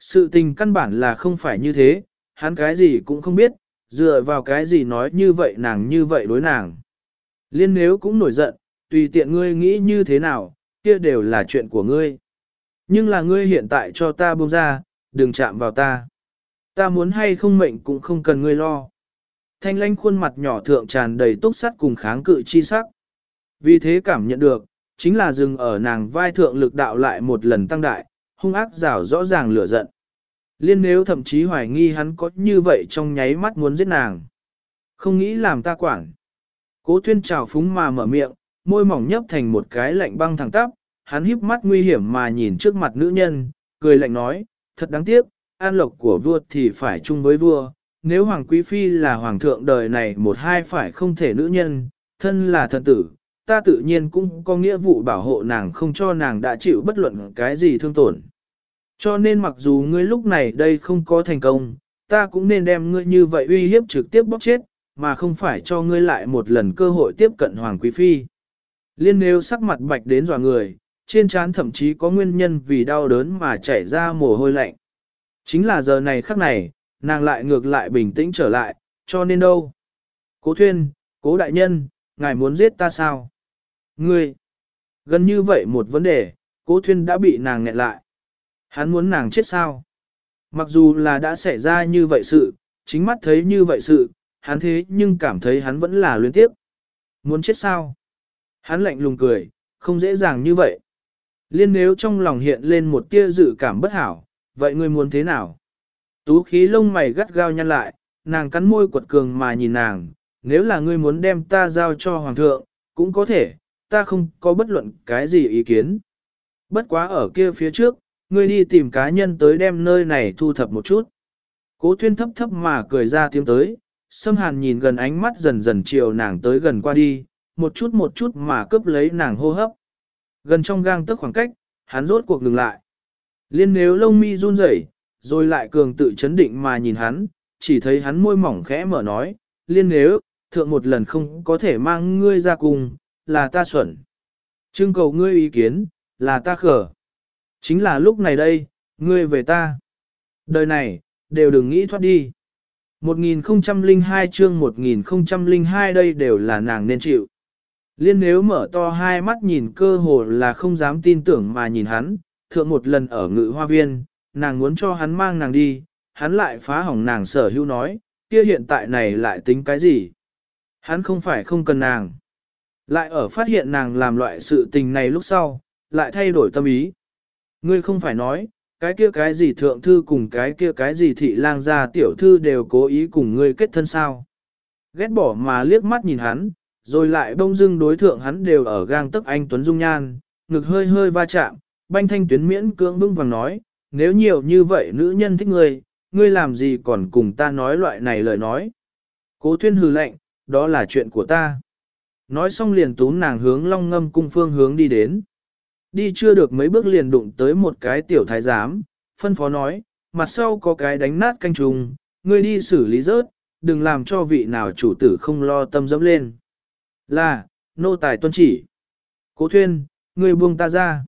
Sự tình căn bản là không phải như thế, hắn cái gì cũng không biết, dựa vào cái gì nói như vậy nàng như vậy đối nàng. Liên nếu cũng nổi giận, tùy tiện ngươi nghĩ như thế nào, kia đều là chuyện của ngươi. Nhưng là ngươi hiện tại cho ta buông ra, đừng chạm vào ta. Ta muốn hay không mệnh cũng không cần ngươi lo. Thanh lãnh khuôn mặt nhỏ thượng tràn đầy túc sắt cùng kháng cự chi sắc. Vì thế cảm nhận được, chính là dừng ở nàng vai thượng lực đạo lại một lần tăng đại, hung ác rảo rõ ràng lửa giận. Liên nếu thậm chí hoài nghi hắn có như vậy trong nháy mắt muốn giết nàng. Không nghĩ làm ta quản. Cố tuyên trào phúng mà mở miệng, môi mỏng nhấp thành một cái lạnh băng thẳng tắp, hắn híp mắt nguy hiểm mà nhìn trước mặt nữ nhân, cười lạnh nói, thật đáng tiếc, an lộc của vua thì phải chung với vua, nếu hoàng quý phi là hoàng thượng đời này một hai phải không thể nữ nhân, thân là thần tử, ta tự nhiên cũng có nghĩa vụ bảo hộ nàng không cho nàng đã chịu bất luận cái gì thương tổn. Cho nên mặc dù ngươi lúc này đây không có thành công, ta cũng nên đem ngươi như vậy uy hiếp trực tiếp bóc chết, mà không phải cho ngươi lại một lần cơ hội tiếp cận Hoàng Quý Phi. Liên nếu sắc mặt bạch đến dò người, trên trán thậm chí có nguyên nhân vì đau đớn mà chảy ra mồ hôi lạnh. Chính là giờ này khắc này, nàng lại ngược lại bình tĩnh trở lại, cho nên đâu. Cố thuyên, cố đại nhân, ngài muốn giết ta sao? Ngươi, gần như vậy một vấn đề, cố thuyên đã bị nàng nghẹn lại. Hắn muốn nàng chết sao? Mặc dù là đã xảy ra như vậy sự, chính mắt thấy như vậy sự, hắn thế nhưng cảm thấy hắn vẫn là luyến tiếp. Muốn chết sao? Hắn lạnh lùng cười, không dễ dàng như vậy. Liên nếu trong lòng hiện lên một tia dự cảm bất hảo, vậy ngươi muốn thế nào? Tú khí lông mày gắt gao nhăn lại, nàng cắn môi quật cường mà nhìn nàng, nếu là ngươi muốn đem ta giao cho hoàng thượng, cũng có thể, ta không có bất luận cái gì ý kiến. Bất quá ở kia phía trước, ngươi đi tìm cá nhân tới đem nơi này thu thập một chút. Cố thuyên thấp thấp mà cười ra tiếng tới, Sâm hàn nhìn gần ánh mắt dần dần chiều nàng tới gần qua đi, một chút một chút mà cướp lấy nàng hô hấp. Gần trong gang tức khoảng cách, hắn rốt cuộc ngừng lại. Liên nếu lông mi run rẩy, rồi lại cường tự chấn định mà nhìn hắn, chỉ thấy hắn môi mỏng khẽ mở nói, liên nếu, thượng một lần không có thể mang ngươi ra cùng, là ta xuẩn. Trưng cầu ngươi ý kiến, là ta khở. Chính là lúc này đây, ngươi về ta. Đời này, đều đừng nghĩ thoát đi. 1002 chương 1002 đây đều là nàng nên chịu. Liên nếu mở to hai mắt nhìn cơ hồ là không dám tin tưởng mà nhìn hắn, thượng một lần ở ngự hoa viên, nàng muốn cho hắn mang nàng đi, hắn lại phá hỏng nàng sở hữu nói, kia hiện tại này lại tính cái gì? Hắn không phải không cần nàng. Lại ở phát hiện nàng làm loại sự tình này lúc sau, lại thay đổi tâm ý. Ngươi không phải nói, cái kia cái gì thượng thư cùng cái kia cái gì thị lang gia tiểu thư đều cố ý cùng ngươi kết thân sao. Ghét bỏ mà liếc mắt nhìn hắn, rồi lại bông dưng đối thượng hắn đều ở gang tức anh Tuấn Dung Nhan, ngực hơi hơi va chạm, banh thanh tuyến miễn cưỡng vững vàng nói, nếu nhiều như vậy nữ nhân thích ngươi, ngươi làm gì còn cùng ta nói loại này lời nói. Cố thuyên hừ lạnh, đó là chuyện của ta. Nói xong liền tú nàng hướng long ngâm cung phương hướng đi đến. Đi chưa được mấy bước liền đụng tới một cái tiểu thái giám, phân phó nói, mặt sau có cái đánh nát canh trùng, ngươi đi xử lý rớt, đừng làm cho vị nào chủ tử không lo tâm dẫm lên. Là, nô tài tuân chỉ. Cố thuyên, ngươi buông ta ra.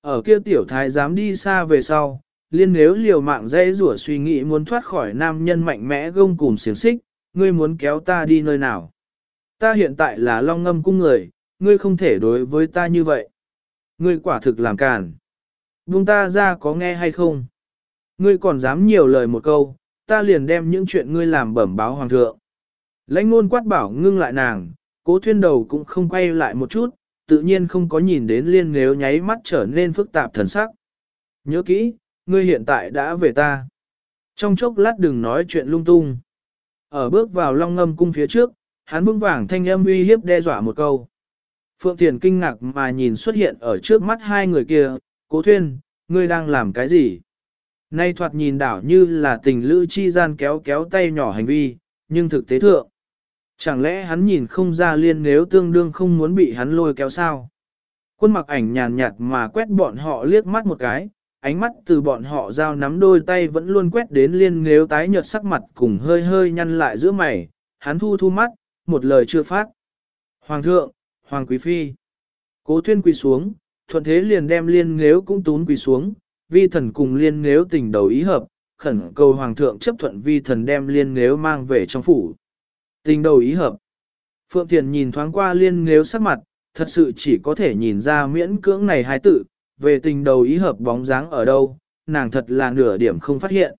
Ở kia tiểu thái dám đi xa về sau, liên nếu liều mạng dễ rủa suy nghĩ muốn thoát khỏi nam nhân mạnh mẽ gông cùng xiềng xích, ngươi muốn kéo ta đi nơi nào. Ta hiện tại là long ngâm cung người, ngươi không thể đối với ta như vậy. Ngươi quả thực làm càn. Buông ta ra có nghe hay không? Ngươi còn dám nhiều lời một câu, ta liền đem những chuyện ngươi làm bẩm báo hoàng thượng. Lãnh ngôn quát bảo ngưng lại nàng, cố thuyên đầu cũng không quay lại một chút, tự nhiên không có nhìn đến liên nếu nháy mắt trở nên phức tạp thần sắc. Nhớ kỹ, ngươi hiện tại đã về ta. Trong chốc lát đừng nói chuyện lung tung. Ở bước vào long ngâm cung phía trước, hắn vững vàng thanh âm uy hiếp đe dọa một câu. Phượng Thiền kinh ngạc mà nhìn xuất hiện ở trước mắt hai người kia, cố thuyên, ngươi đang làm cái gì? Nay thoạt nhìn đảo như là tình lữ chi gian kéo kéo tay nhỏ hành vi, nhưng thực tế thượng. Chẳng lẽ hắn nhìn không ra liên nếu tương đương không muốn bị hắn lôi kéo sao? Quân mặc ảnh nhàn nhạt mà quét bọn họ liếc mắt một cái, ánh mắt từ bọn họ giao nắm đôi tay vẫn luôn quét đến liên nếu tái nhợt sắc mặt cùng hơi hơi nhăn lại giữa mày, hắn thu thu mắt, một lời chưa phát. Hoàng thượng, Hoàng quý phi. Cố Thuyên quỳ xuống, thuận thế liền đem liên nếu cũng tún quỳ xuống, vi thần cùng liên nếu tình đầu ý hợp, khẩn cầu Hoàng thượng chấp thuận vi thần đem liên nếu mang về trong phủ. Tình đầu ý hợp. Phượng Thiền nhìn thoáng qua liên nếu sắc mặt, thật sự chỉ có thể nhìn ra miễn cưỡng này hai tự, về tình đầu ý hợp bóng dáng ở đâu, nàng thật là nửa điểm không phát hiện.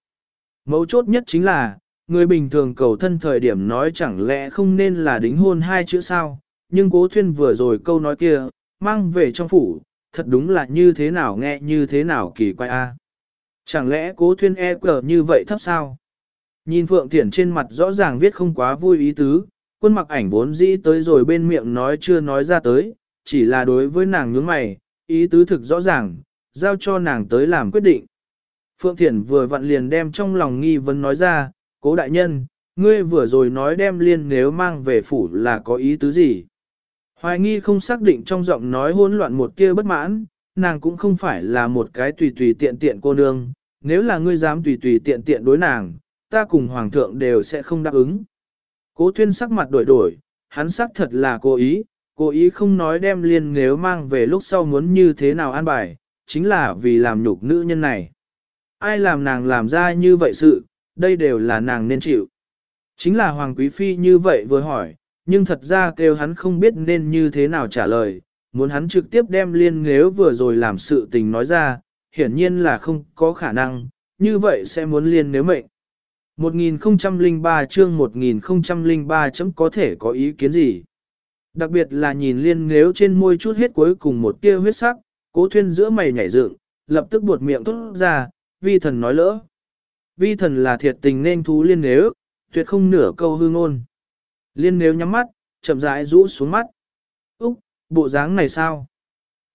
Mấu chốt nhất chính là, người bình thường cầu thân thời điểm nói chẳng lẽ không nên là đính hôn hai chữ sao, nhưng cố thuyên vừa rồi câu nói kia, mang về trong phủ, thật đúng là như thế nào nghe như thế nào kỳ quái a. Chẳng lẽ cố thuyên e cờ như vậy thấp sao? Nhìn Phượng Thiển trên mặt rõ ràng viết không quá vui ý tứ, quân mặc ảnh vốn dĩ tới rồi bên miệng nói chưa nói ra tới, chỉ là đối với nàng nhướng mày, ý tứ thực rõ ràng, giao cho nàng tới làm quyết định. Phượng Thiển vừa vặn liền đem trong lòng nghi vấn nói ra, cố đại nhân, ngươi vừa rồi nói đem liên nếu mang về phủ là có ý tứ gì? Hoài nghi không xác định trong giọng nói hỗn loạn một kia bất mãn, nàng cũng không phải là một cái tùy tùy tiện tiện cô nương, nếu là ngươi dám tùy tùy tiện tiện đối nàng, ta cùng hoàng thượng đều sẽ không đáp ứng. Cố thuyên sắc mặt đổi đổi, hắn sắc thật là cố ý, cố ý không nói đem liên nếu mang về lúc sau muốn như thế nào an bài, chính là vì làm nhục nữ nhân này. Ai làm nàng làm ra như vậy sự, đây đều là nàng nên chịu. Chính là Hoàng Quý Phi như vậy vừa hỏi, nhưng thật ra kêu hắn không biết nên như thế nào trả lời, muốn hắn trực tiếp đem liên nếu vừa rồi làm sự tình nói ra, hiển nhiên là không có khả năng, như vậy sẽ muốn liên nếu mệnh. 1003 chương 1003 chấm có thể có ý kiến gì? Đặc biệt là nhìn liên nếu trên môi chút hết cuối cùng một tia huyết sắc, cố thuyên giữa mày nhảy dựng, lập tức buột miệng tốt ra, vi thần nói lỡ. Vi thần là thiệt tình nên thú liên nếu, tuyệt không nửa câu hư ngôn. Liên nếu nhắm mắt, chậm rãi rũ xuống mắt. Úc, bộ dáng này sao?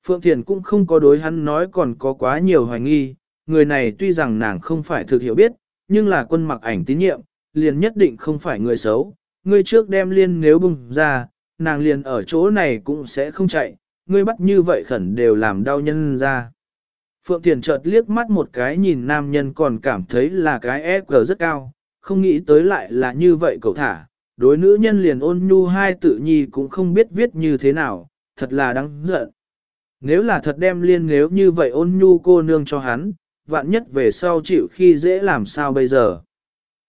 Phượng Thiền cũng không có đối hắn nói còn có quá nhiều hoài nghi, người này tuy rằng nàng không phải thực hiểu biết, nhưng là quân mặc ảnh tín nhiệm, liền nhất định không phải người xấu. Ngươi trước đem liên nếu bùng ra, nàng liền ở chỗ này cũng sẽ không chạy, ngươi bắt như vậy khẩn đều làm đau nhân ra. Phượng Thiền chợt liếc mắt một cái nhìn nam nhân còn cảm thấy là cái e FG rất cao, không nghĩ tới lại là như vậy cậu thả, đối nữ nhân liền ôn nhu hai tự nhi cũng không biết viết như thế nào, thật là đáng giận. Nếu là thật đem liên nếu như vậy ôn nhu cô nương cho hắn, vạn nhất về sau chịu khi dễ làm sao bây giờ.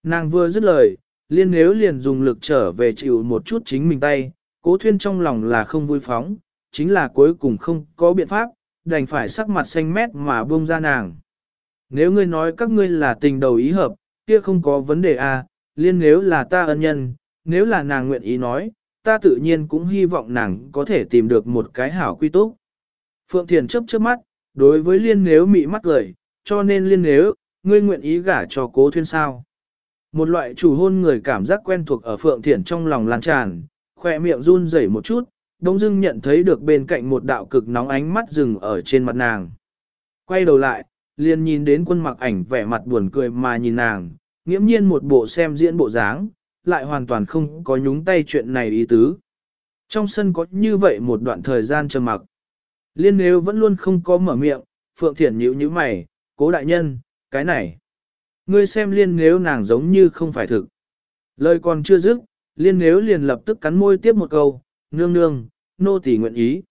Nàng vừa dứt lời, liên nếu liền dùng lực trở về chịu một chút chính mình tay, cố thuyên trong lòng là không vui phóng, chính là cuối cùng không có biện pháp, đành phải sắc mặt xanh mét mà buông ra nàng. Nếu ngươi nói các ngươi là tình đầu ý hợp, kia không có vấn đề à, liên nếu là ta ân nhân, nếu là nàng nguyện ý nói, ta tự nhiên cũng hy vọng nàng có thể tìm được một cái hảo quy túc. Phượng Thiền chấp trước mắt, đối với liên nếu mị mắt gửi, cho nên liên nếu, ngươi nguyện ý gả cho cố thuyên sao. Một loại chủ hôn người cảm giác quen thuộc ở Phượng Thiển trong lòng lan tràn, khỏe miệng run rẩy một chút, đông dưng nhận thấy được bên cạnh một đạo cực nóng ánh mắt rừng ở trên mặt nàng. quay đầu lại, liền nhìn đến quân mặc ảnh vẻ mặt buồn cười mà nhìn nàng, nghiễm nhiên một bộ xem diễn bộ dáng, lại hoàn toàn không có nhúng tay chuyện này ý tứ. Trong sân có như vậy một đoạn thời gian trầm mặc. Liên nếu vẫn luôn không có mở miệng, Phượng Thiển nhíu như mày, cố đại nhân, cái này. Ngươi xem liên nếu nàng giống như không phải thực. Lời còn chưa dứt, liên nếu liền lập tức cắn môi tiếp một câu, nương nương, nô tỳ nguyện ý.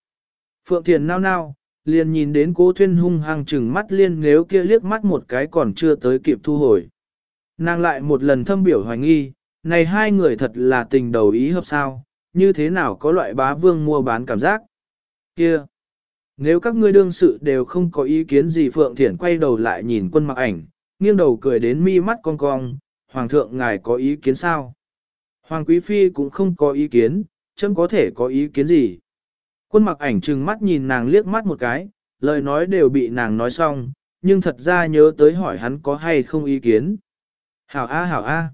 Phượng Thiền nao nao, liền nhìn đến cố thuyên hung hăng chừng mắt liên nếu kia liếc mắt một cái còn chưa tới kịp thu hồi. Nàng lại một lần thâm biểu hoài nghi, này hai người thật là tình đầu ý hợp sao, như thế nào có loại bá vương mua bán cảm giác. Kia! Nếu các ngươi đương sự đều không có ý kiến gì Phượng Thiển quay đầu lại nhìn quân mặc ảnh, nghiêng đầu cười đến mi mắt cong cong, Hoàng thượng ngài có ý kiến sao? Hoàng Quý Phi cũng không có ý kiến, chấm có thể có ý kiến gì? Quân mặc ảnh trừng mắt nhìn nàng liếc mắt một cái, lời nói đều bị nàng nói xong, nhưng thật ra nhớ tới hỏi hắn có hay không ý kiến. Hảo A hảo A.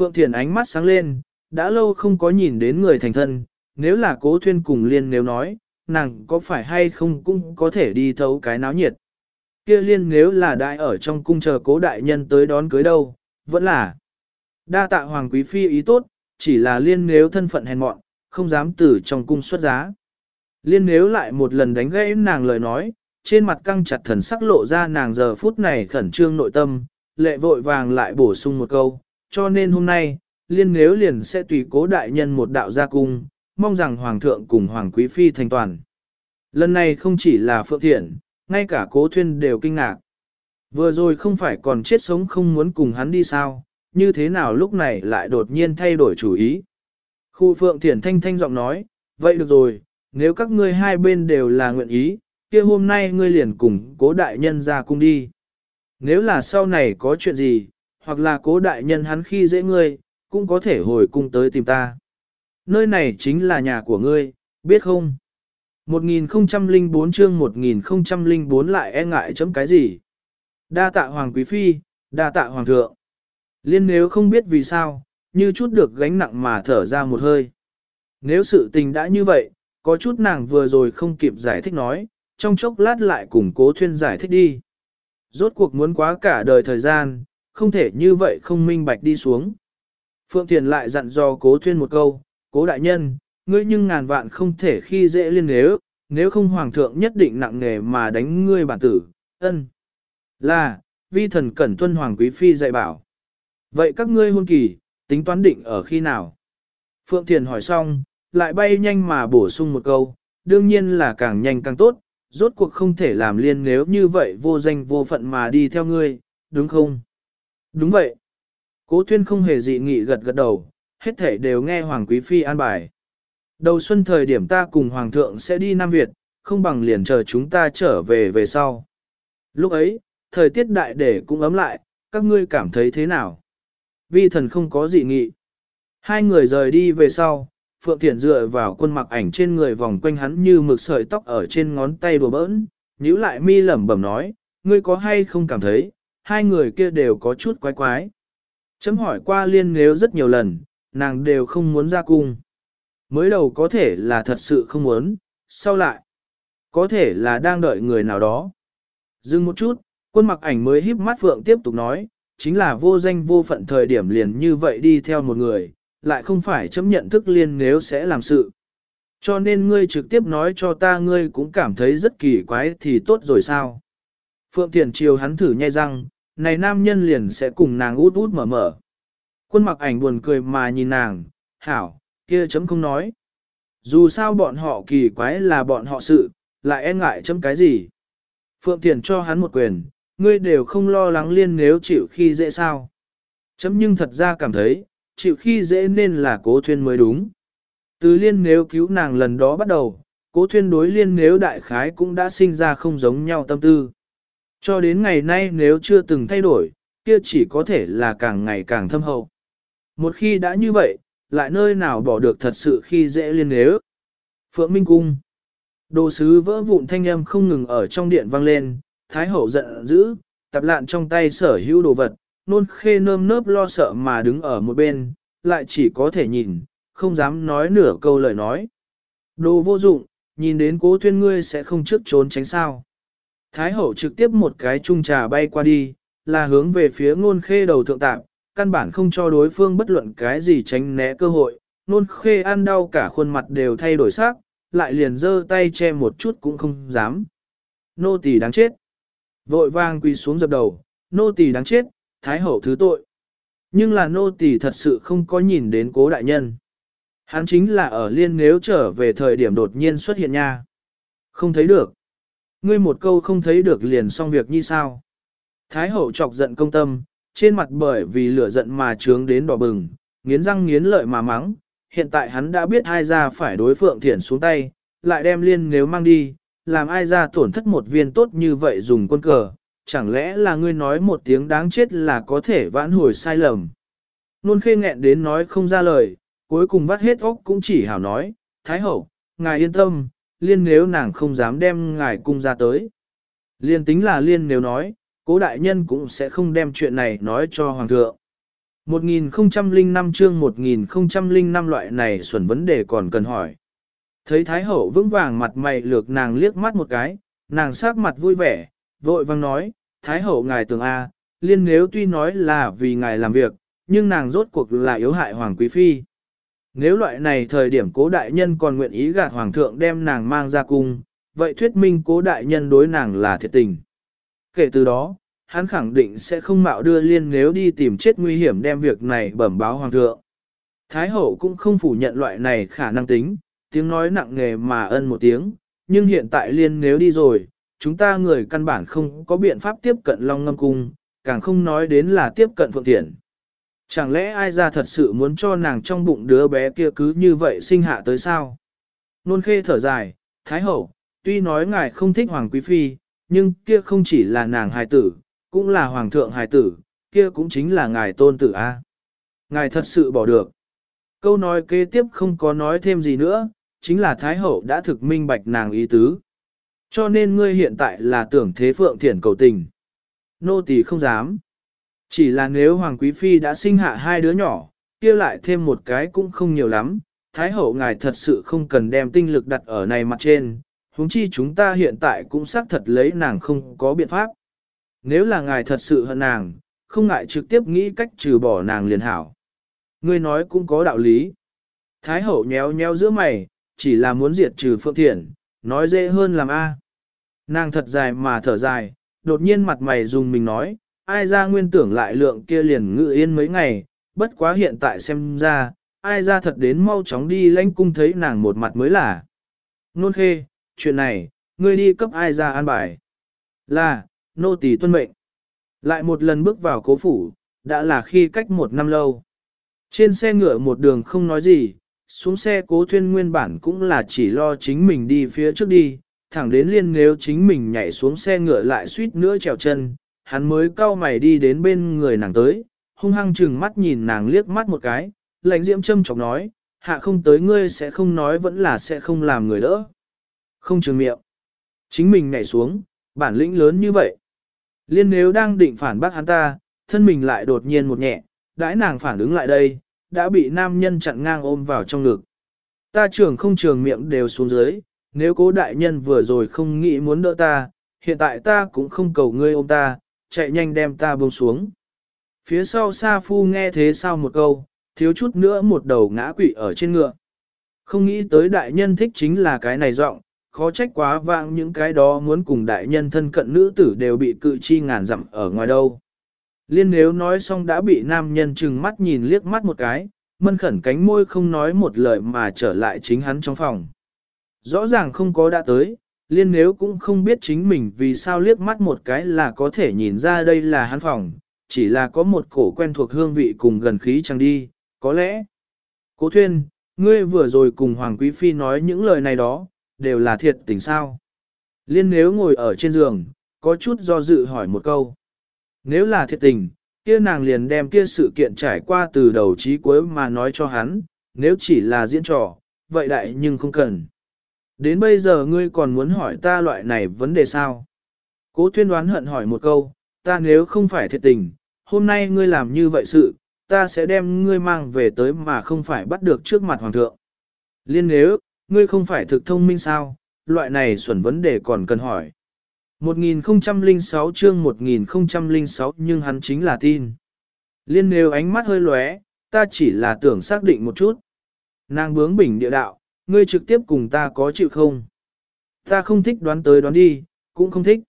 Phượng Thiền ánh mắt sáng lên, đã lâu không có nhìn đến người thành thân, nếu là cố thuyên cùng liên nếu nói, nàng có phải hay không cũng có thể đi thấu cái náo nhiệt. Kia liên nếu là đại ở trong cung chờ cố đại nhân tới đón cưới đâu, vẫn là. Đa tạ hoàng quý phi ý tốt, chỉ là liên nếu thân phận hèn mọn, không dám tử trong cung xuất giá. Liên nếu lại một lần đánh gãy nàng lời nói, trên mặt căng chặt thần sắc lộ ra nàng giờ phút này khẩn trương nội tâm, lệ vội vàng lại bổ sung một câu, cho nên hôm nay, liên nếu liền sẽ tùy cố đại nhân một đạo gia cung, mong rằng hoàng thượng cùng hoàng quý phi thành toàn. Lần này không chỉ là phượng thiện, ngay cả cố thuyên đều kinh ngạc. Vừa rồi không phải còn chết sống không muốn cùng hắn đi sao, như thế nào lúc này lại đột nhiên thay đổi chủ ý. Khu phượng thiện thanh thanh giọng nói, vậy được rồi, nếu các ngươi hai bên đều là nguyện ý, kia hôm nay ngươi liền cùng cố đại nhân ra cung đi. Nếu là sau này có chuyện gì, hoặc là cố đại nhân hắn khi dễ ngươi, cũng có thể hồi cung tới tìm ta. Nơi này chính là nhà của ngươi, biết không? 1004 chương 1004 lại e ngại chấm cái gì? Đa tạ Hoàng Quý Phi, đa tạ Hoàng Thượng. Liên nếu không biết vì sao, như chút được gánh nặng mà thở ra một hơi. Nếu sự tình đã như vậy, có chút nàng vừa rồi không kịp giải thích nói, trong chốc lát lại cùng cố thuyên giải thích đi. Rốt cuộc muốn quá cả đời thời gian, không thể như vậy không minh bạch đi xuống. Phượng Thiền lại dặn dò cố thuyên một câu, cố đại nhân, ngươi nhưng ngàn vạn không thể khi dễ liên nếu, nếu không hoàng thượng nhất định nặng nghề mà đánh ngươi bản tử, ân. Là, vi thần cẩn tuân hoàng quý phi dạy bảo. Vậy các ngươi hôn kỳ, tính toán định ở khi nào? Phượng Thiền hỏi xong, lại bay nhanh mà bổ sung một câu, đương nhiên là càng nhanh càng tốt, rốt cuộc không thể làm liên nếu như vậy vô danh vô phận mà đi theo ngươi, đúng không? Đúng vậy. Cố tuyên không hề dị nghị gật gật đầu, hết thể đều nghe Hoàng Quý Phi an bài. Đầu xuân thời điểm ta cùng Hoàng thượng sẽ đi Nam Việt, không bằng liền chờ chúng ta trở về về sau. Lúc ấy, thời tiết đại để cũng ấm lại, các ngươi cảm thấy thế nào? Vi thần không có dị nghị. Hai người rời đi về sau, Phượng Thiển dựa vào quân mặc ảnh trên người vòng quanh hắn như mực sợi tóc ở trên ngón tay đùa bỡn, nhíu lại mi lẩm bẩm nói, ngươi có hay không cảm thấy, hai người kia đều có chút quái quái. Chấm hỏi qua liên nếu rất nhiều lần, nàng đều không muốn ra cung. Mới đầu có thể là thật sự không muốn, sau lại, có thể là đang đợi người nào đó. Dừng một chút, quân mặc ảnh mới híp mắt Phượng tiếp tục nói, chính là vô danh vô phận thời điểm liền như vậy đi theo một người, lại không phải chấm nhận thức liên nếu sẽ làm sự. Cho nên ngươi trực tiếp nói cho ta ngươi cũng cảm thấy rất kỳ quái thì tốt rồi sao. Phượng Thiền chiều hắn thử nhai răng, này nam nhân liền sẽ cùng nàng út út mở mở. Quân mặc ảnh buồn cười mà nhìn nàng, hảo, kia chấm không nói. Dù sao bọn họ kỳ quái là bọn họ sự, lại e ngại chấm cái gì. Phượng Thiền cho hắn một quyền, ngươi đều không lo lắng liên nếu chịu khi dễ sao. Chấm nhưng thật ra cảm thấy, chịu khi dễ nên là cố thuyên mới đúng. Từ liên nếu cứu nàng lần đó bắt đầu, cố thuyên đối liên nếu đại khái cũng đã sinh ra không giống nhau tâm tư. Cho đến ngày nay nếu chưa từng thay đổi, kia chỉ có thể là càng ngày càng thâm hậu. Một khi đã như vậy, lại nơi nào bỏ được thật sự khi dễ liên nếu. Phượng Minh Cung Đồ sứ vỡ vụn thanh âm không ngừng ở trong điện vang lên, Thái Hậu giận dữ, tập lạn trong tay sở hữu đồ vật, nôn khê nơm nớp lo sợ mà đứng ở một bên, lại chỉ có thể nhìn, không dám nói nửa câu lời nói. Đồ vô dụng, nhìn đến cố thuyên ngươi sẽ không trước trốn tránh sao. Thái hậu trực tiếp một cái chung trà bay qua đi, là hướng về phía ngôn khê đầu thượng tạm, căn bản không cho đối phương bất luận cái gì tránh né cơ hội, ngôn khê ăn đau cả khuôn mặt đều thay đổi sắc, lại liền giơ tay che một chút cũng không dám. Nô tỳ đáng chết. Vội vang quỳ xuống dập đầu, nô tỳ đáng chết, thái hậu thứ tội. Nhưng là nô tỳ thật sự không có nhìn đến cố đại nhân. Hắn chính là ở liên nếu trở về thời điểm đột nhiên xuất hiện nha. Không thấy được. Ngươi một câu không thấy được liền xong việc như sao. Thái hậu chọc giận công tâm, trên mặt bởi vì lửa giận mà trướng đến đỏ bừng, nghiến răng nghiến lợi mà mắng. Hiện tại hắn đã biết ai ra phải đối phượng thiển xuống tay, lại đem liên nếu mang đi, làm ai ra tổn thất một viên tốt như vậy dùng quân cờ, chẳng lẽ là ngươi nói một tiếng đáng chết là có thể vãn hồi sai lầm. Nôn khê nghẹn đến nói không ra lời, cuối cùng vắt hết óc cũng chỉ hảo nói, Thái hậu, ngài yên tâm, liên nếu nàng không dám đem ngài cung ra tới. Liên tính là liên nếu nói, cố đại nhân cũng sẽ không đem chuyện này nói cho hoàng thượng. 1005 chương 1005 loại này xuẩn vấn đề còn cần hỏi. Thấy Thái Hậu vững vàng mặt mày lược nàng liếc mắt một cái, nàng sắc mặt vui vẻ, vội vang nói, Thái Hậu ngài tưởng A, liên nếu tuy nói là vì ngài làm việc, nhưng nàng rốt cuộc là yếu hại Hoàng Quý Phi. Nếu loại này thời điểm cố đại nhân còn nguyện ý gạt Hoàng thượng đem nàng mang ra cung, vậy thuyết minh cố đại nhân đối nàng là thiệt tình. Kể từ đó, hắn khẳng định sẽ không mạo đưa liên nếu đi tìm chết nguy hiểm đem việc này bẩm báo Hoàng thượng. Thái hậu cũng không phủ nhận loại này khả năng tính, tiếng nói nặng nề mà ân một tiếng, nhưng hiện tại liên nếu đi rồi, chúng ta người căn bản không có biện pháp tiếp cận Long Ngâm Cung, càng không nói đến là tiếp cận Phượng Thiện. Chẳng lẽ ai ra thật sự muốn cho nàng trong bụng đứa bé kia cứ như vậy sinh hạ tới sao? Nôn khê thở dài, Thái Hậu, tuy nói ngài không thích Hoàng Quý Phi, nhưng kia không chỉ là nàng hài tử, cũng là Hoàng thượng hài tử, kia cũng chính là ngài tôn tử A. Ngài thật sự bỏ được. Câu nói kế tiếp không có nói thêm gì nữa, chính là Thái Hậu đã thực minh bạch nàng ý tứ. Cho nên ngươi hiện tại là tưởng thế phượng thiển cầu tình. Nô tỳ không dám. Chỉ là nếu Hoàng Quý Phi đã sinh hạ hai đứa nhỏ, kia lại thêm một cái cũng không nhiều lắm. Thái hậu ngài thật sự không cần đem tinh lực đặt ở này mặt trên, huống chi chúng ta hiện tại cũng xác thật lấy nàng không có biện pháp. Nếu là ngài thật sự hận nàng, không ngại trực tiếp nghĩ cách trừ bỏ nàng liền hảo. Ngươi nói cũng có đạo lý. Thái hậu nhéo nhéo giữa mày, chỉ là muốn diệt trừ Phượng Thiển, nói dễ hơn làm A. Nàng thật dài mà thở dài, đột nhiên mặt mày dùng mình nói, ai ra nguyên tưởng lại lượng kia liền ngự yên mấy ngày, bất quá hiện tại xem ra, ai ra thật đến mau chóng đi lãnh cung thấy nàng một mặt mới là. Nôn khê, chuyện này, ngươi đi cấp ai ra an bài. Là, nô tỳ tuân mệnh. Lại một lần bước vào cố phủ, đã là khi cách một năm lâu. Trên xe ngựa một đường không nói gì, xuống xe cố thuyên nguyên bản cũng là chỉ lo chính mình đi phía trước đi, thẳng đến liên nếu chính mình nhảy xuống xe ngựa lại suýt nữa trèo chân, hắn mới cau mày đi đến bên người nàng tới, hung hăng chừng mắt nhìn nàng liếc mắt một cái, lạnh diễm châm chọc nói, hạ không tới ngươi sẽ không nói vẫn là sẽ không làm người đỡ. Không trường miệng. Chính mình nhảy xuống, bản lĩnh lớn như vậy. Liên nếu đang định phản bác hắn ta, thân mình lại đột nhiên một nhẹ, đãi nàng phản ứng lại đây, đã bị nam nhân chặn ngang ôm vào trong ngực. Ta trường không trường miệng đều xuống dưới, nếu cố đại nhân vừa rồi không nghĩ muốn đỡ ta, hiện tại ta cũng không cầu ngươi ôm ta, chạy nhanh đem ta buông xuống. Phía sau Sa Phu nghe thế sao một câu, thiếu chút nữa một đầu ngã quỵ ở trên ngựa. Không nghĩ tới đại nhân thích chính là cái này giọng, khó trách quá vãng những cái đó muốn cùng đại nhân thân cận nữ tử đều bị cự chi ngàn dặm ở ngoài đâu. Liên nếu nói xong đã bị nam nhân chừng mắt nhìn liếc mắt một cái, mân khẩn cánh môi không nói một lời mà trở lại chính hắn trong phòng. Rõ ràng không có đã tới, liên nếu cũng không biết chính mình vì sao liếc mắt một cái là có thể nhìn ra đây là hắn phòng, chỉ là có một cổ quen thuộc hương vị cùng gần khí chẳng đi, có lẽ. Cố thuyên, ngươi vừa rồi cùng Hoàng Quý Phi nói những lời này đó, đều là thiệt tình sao. Liên nếu ngồi ở trên giường, có chút do dự hỏi một câu. Nếu là thiệt tình, kia nàng liền đem kia sự kiện trải qua từ đầu chí cuối mà nói cho hắn, nếu chỉ là diễn trò, vậy đại nhưng không cần. Đến bây giờ ngươi còn muốn hỏi ta loại này vấn đề sao? Cố tuyên đoán hận hỏi một câu, ta nếu không phải thiệt tình, hôm nay ngươi làm như vậy sự, ta sẽ đem ngươi mang về tới mà không phải bắt được trước mặt hoàng thượng. Liên nếu, ngươi không phải thực thông minh sao, loại này xuẩn vấn đề còn cần hỏi. 1006 chương 1006 nhưng hắn chính là tin. Liên nếu ánh mắt hơi lóe, ta chỉ là tưởng xác định một chút. Nàng bướng bỉnh địa đạo, ngươi trực tiếp cùng ta có chịu không? Ta không thích đoán tới đoán đi, cũng không thích.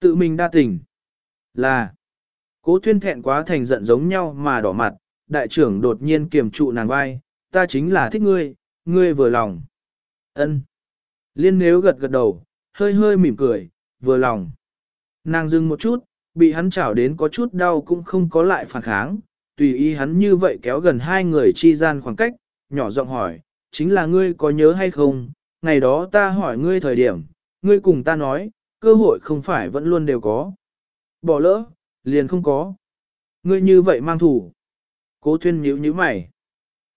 Tự mình đa tình. Là. Cố tuyên thẹn quá thành giận giống nhau mà đỏ mặt, đại trưởng đột nhiên kiềm trụ nàng vai, ta chính là thích ngươi, ngươi vừa lòng. ân Liên nếu gật gật đầu, hơi hơi mỉm cười, vừa lòng. Nàng dừng một chút, bị hắn chảo đến có chút đau cũng không có lại phản kháng, tùy ý hắn như vậy kéo gần hai người chi gian khoảng cách, nhỏ giọng hỏi, chính là ngươi có nhớ hay không, ngày đó ta hỏi ngươi thời điểm, ngươi cùng ta nói, cơ hội không phải vẫn luôn đều có. Bỏ lỡ, liền không có. Ngươi như vậy mang thủ. Cố thuyên nhíu nhíu mày.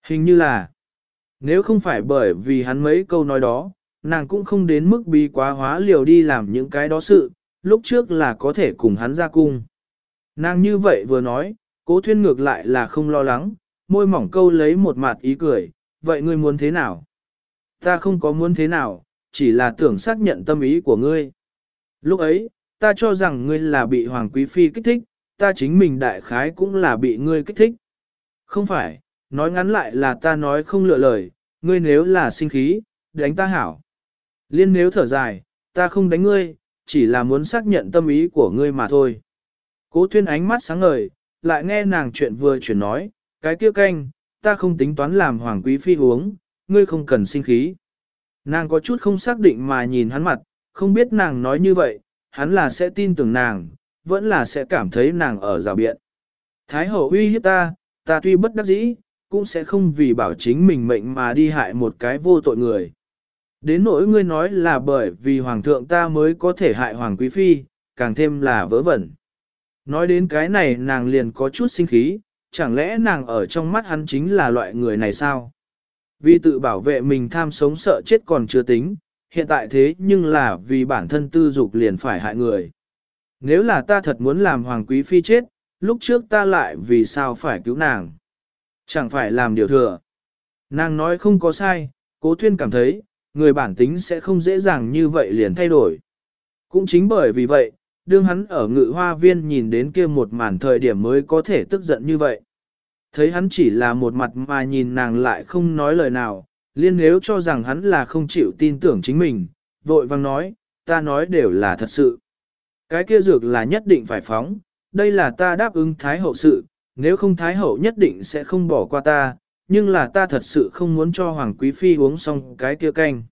Hình như là, nếu không phải bởi vì hắn mấy câu nói đó, nàng cũng không đến mức bí quá hóa liều đi làm những cái đó sự, lúc trước là có thể cùng hắn ra cung. Nàng như vậy vừa nói, cố thuyên ngược lại là không lo lắng, môi mỏng câu lấy một mặt ý cười, vậy ngươi muốn thế nào? Ta không có muốn thế nào, chỉ là tưởng xác nhận tâm ý của ngươi. Lúc ấy, ta cho rằng ngươi là bị Hoàng Quý Phi kích thích, ta chính mình đại khái cũng là bị ngươi kích thích. Không phải, nói ngắn lại là ta nói không lựa lời, ngươi nếu là sinh khí, đánh ta hảo. Liên nếu thở dài, ta không đánh ngươi, chỉ là muốn xác nhận tâm ý của ngươi mà thôi. Cố thuyên ánh mắt sáng ngời, lại nghe nàng chuyện vừa chuyển nói, cái kia canh, ta không tính toán làm hoàng quý phi uống, ngươi không cần sinh khí. Nàng có chút không xác định mà nhìn hắn mặt, không biết nàng nói như vậy, hắn là sẽ tin tưởng nàng, vẫn là sẽ cảm thấy nàng ở rào biện. Thái hậu uy hiếp ta, ta tuy bất đắc dĩ, cũng sẽ không vì bảo chính mình mệnh mà đi hại một cái vô tội người. Đến nỗi ngươi nói là bởi vì hoàng thượng ta mới có thể hại hoàng quý phi, càng thêm là vớ vẩn. Nói đến cái này nàng liền có chút sinh khí, chẳng lẽ nàng ở trong mắt hắn chính là loại người này sao? Vì tự bảo vệ mình tham sống sợ chết còn chưa tính, hiện tại thế nhưng là vì bản thân tư dục liền phải hại người. Nếu là ta thật muốn làm hoàng quý phi chết, lúc trước ta lại vì sao phải cứu nàng? Chẳng phải làm điều thừa. Nàng nói không có sai, cố thuyên cảm thấy, người bản tính sẽ không dễ dàng như vậy liền thay đổi. Cũng chính bởi vì vậy, đương hắn ở ngự hoa viên nhìn đến kia một màn thời điểm mới có thể tức giận như vậy. Thấy hắn chỉ là một mặt mà nhìn nàng lại không nói lời nào, liên nếu cho rằng hắn là không chịu tin tưởng chính mình, vội vang nói, ta nói đều là thật sự. Cái kia dược là nhất định phải phóng, đây là ta đáp ứng Thái Hậu sự, nếu không Thái Hậu nhất định sẽ không bỏ qua ta, nhưng là ta thật sự không muốn cho Hoàng Quý Phi uống xong cái kia canh.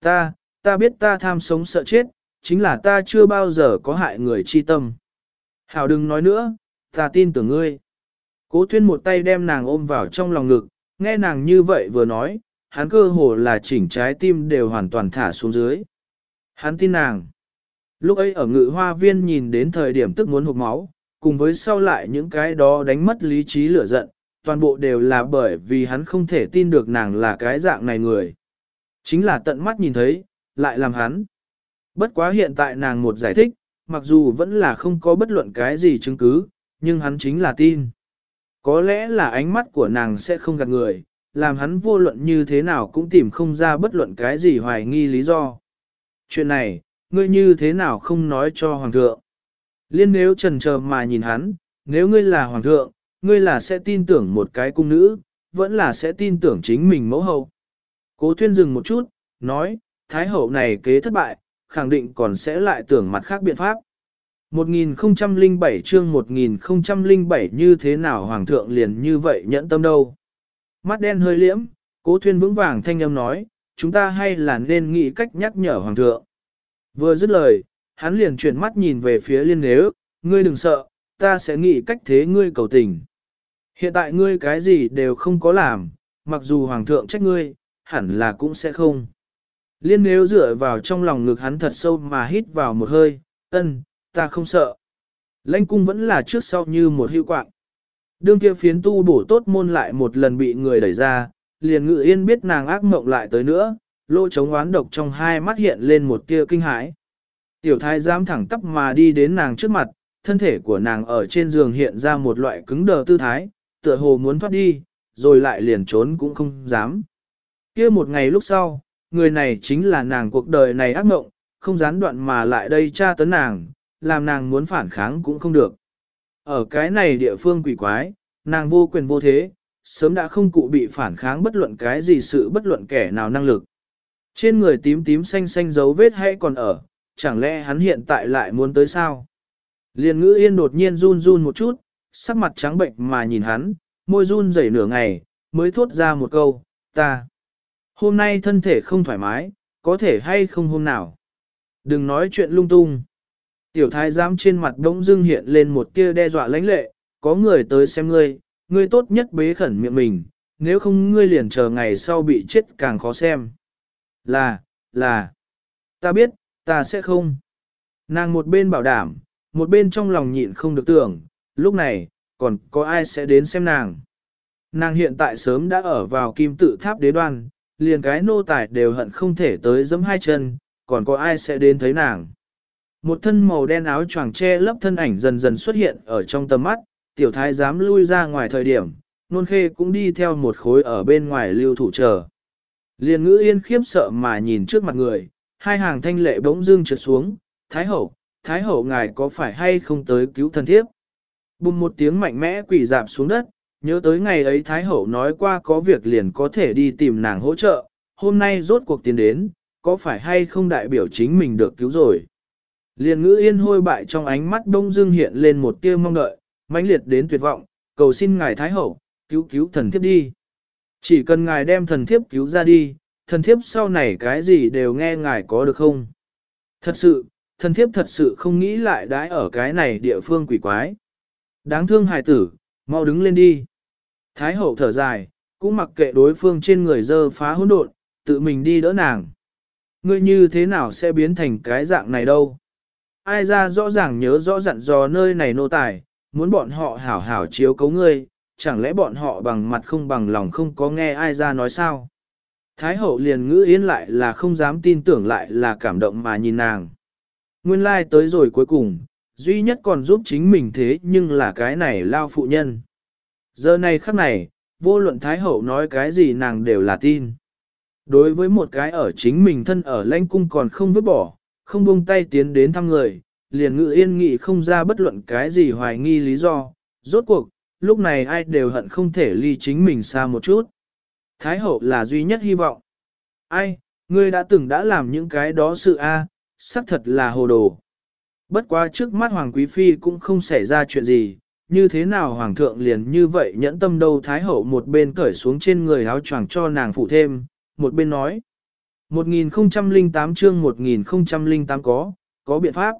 Ta, ta biết ta tham sống sợ chết, chính là ta chưa bao giờ có hại người chi tâm. Hảo đừng nói nữa, ta tin tưởng ngươi. Cố thuyên một tay đem nàng ôm vào trong lòng ngực, nghe nàng như vậy vừa nói, hắn cơ hồ là chỉnh trái tim đều hoàn toàn thả xuống dưới. Hắn tin nàng. Lúc ấy ở ngự hoa viên nhìn đến thời điểm tức muốn hụt máu, cùng với sau lại những cái đó đánh mất lý trí lửa giận, toàn bộ đều là bởi vì hắn không thể tin được nàng là cái dạng này người. Chính là tận mắt nhìn thấy, lại làm hắn. Bất quá hiện tại nàng một giải thích, mặc dù vẫn là không có bất luận cái gì chứng cứ, nhưng hắn chính là tin. Có lẽ là ánh mắt của nàng sẽ không gạt người, làm hắn vô luận như thế nào cũng tìm không ra bất luận cái gì hoài nghi lý do. Chuyện này, ngươi như thế nào không nói cho hoàng thượng? Liên nếu trần chờ mà nhìn hắn, nếu ngươi là hoàng thượng, ngươi là sẽ tin tưởng một cái cung nữ, vẫn là sẽ tin tưởng chính mình mẫu hậu. Cố thuyên dừng một chút, nói, thái hậu này kế thất bại, khẳng định còn sẽ lại tưởng mặt khác biện pháp. 1007 chương 1007 như thế nào hoàng thượng liền như vậy nhẫn tâm đâu. Mắt đen hơi liễm, cố thuyên vững vàng thanh âm nói, chúng ta hay là nên nghĩ cách nhắc nhở hoàng thượng. Vừa dứt lời, hắn liền chuyển mắt nhìn về phía liên nếu, ngươi đừng sợ, ta sẽ nghĩ cách thế ngươi cầu tình. Hiện tại ngươi cái gì đều không có làm, mặc dù hoàng thượng trách ngươi, hẳn là cũng sẽ không. Liên nếu dựa vào trong lòng ngực hắn thật sâu mà hít vào một hơi, ân, ta không sợ. Lãnh cung vẫn là trước sau như một hưu quạng. Đương kia phiến tu bổ tốt môn lại một lần bị người đẩy ra, liền ngự yên biết nàng ác mộng lại tới nữa, lỗ chống oán độc trong hai mắt hiện lên một tia kinh hãi. Tiểu thái giám thẳng tắp mà đi đến nàng trước mặt, thân thể của nàng ở trên giường hiện ra một loại cứng đờ tư thái, tựa hồ muốn thoát đi, rồi lại liền trốn cũng không dám. kia một ngày lúc sau, người này chính là nàng cuộc đời này ác mộng, không gián đoạn mà lại đây tra tấn nàng, làm nàng muốn phản kháng cũng không được. Ở cái này địa phương quỷ quái, nàng vô quyền vô thế, sớm đã không cụ bị phản kháng bất luận cái gì sự bất luận kẻ nào năng lực. Trên người tím tím xanh xanh dấu vết hay còn ở, chẳng lẽ hắn hiện tại lại muốn tới sao? Liên ngữ yên đột nhiên run run một chút, sắc mặt trắng bệnh mà nhìn hắn, môi run rẩy nửa ngày, mới thốt ra một câu, ta. Hôm nay thân thể không thoải mái, có thể hay không hôm nào. Đừng nói chuyện lung tung. Tiểu thái giám trên mặt đống dưng hiện lên một tia đe dọa lãnh lệ, có người tới xem ngươi, ngươi tốt nhất bế khẩn miệng mình, nếu không ngươi liền chờ ngày sau bị chết càng khó xem. Là, là, ta biết, ta sẽ không. Nàng một bên bảo đảm, một bên trong lòng nhịn không được tưởng, lúc này, còn có ai sẽ đến xem nàng. Nàng hiện tại sớm đã ở vào kim tự tháp đế đoan, liền cái nô tài đều hận không thể tới giẫm hai chân, còn có ai sẽ đến thấy nàng. Một thân màu đen áo choàng che lấp thân ảnh dần dần xuất hiện ở trong tầm mắt, tiểu thái dám lui ra ngoài thời điểm, nôn khê cũng đi theo một khối ở bên ngoài lưu thủ chờ. Liền ngữ yên khiếp sợ mà nhìn trước mặt người, hai hàng thanh lệ bỗng dưng trượt xuống, thái hậu, thái hậu ngài có phải hay không tới cứu thân thiếp. Bùm một tiếng mạnh mẽ quỷ dạp xuống đất, nhớ tới ngày ấy thái hậu nói qua có việc liền có thể đi tìm nàng hỗ trợ, hôm nay rốt cuộc tiến đến, có phải hay không đại biểu chính mình được cứu rồi. Liền ngữ yên hôi bại trong ánh mắt đông dương hiện lên một tia mong đợi, mãnh liệt đến tuyệt vọng, cầu xin ngài thái hậu, cứu cứu thần thiếp đi. Chỉ cần ngài đem thần thiếp cứu ra đi, thần thiếp sau này cái gì đều nghe ngài có được không? Thật sự, thần thiếp thật sự không nghĩ lại đãi ở cái này địa phương quỷ quái. Đáng thương hài tử, mau đứng lên đi. Thái hậu thở dài, cũng mặc kệ đối phương trên người dơ phá hỗn độn, tự mình đi đỡ nàng. Ngươi như thế nào sẽ biến thành cái dạng này đâu? Ai ra rõ ràng nhớ rõ dặn dò nơi này nô tài, muốn bọn họ hảo hảo chiếu cấu ngươi, chẳng lẽ bọn họ bằng mặt không bằng lòng không có nghe ai ra nói sao? Thái hậu liền ngữ yên lại là không dám tin tưởng lại là cảm động mà nhìn nàng. Nguyên lai like tới rồi cuối cùng, duy nhất còn giúp chính mình thế nhưng là cái này lao phụ nhân. Giờ này khắc này, vô luận Thái hậu nói cái gì nàng đều là tin. Đối với một cái ở chính mình thân ở lãnh cung còn không vứt bỏ, không buông tay tiến đến thăm người, liền ngự yên nghị không ra bất luận cái gì hoài nghi lý do, rốt cuộc, lúc này ai đều hận không thể ly chính mình xa một chút. Thái hậu là duy nhất hy vọng. Ai, ngươi đã từng đã làm những cái đó sự a, à, xác thật là hồ đồ. Bất quá trước mắt Hoàng Quý Phi cũng không xảy ra chuyện gì, như thế nào Hoàng thượng liền như vậy nhẫn tâm đâu Thái hậu một bên cởi xuống trên người áo choàng cho nàng phụ thêm, một bên nói. 1008 chương 1008 có, có biện pháp.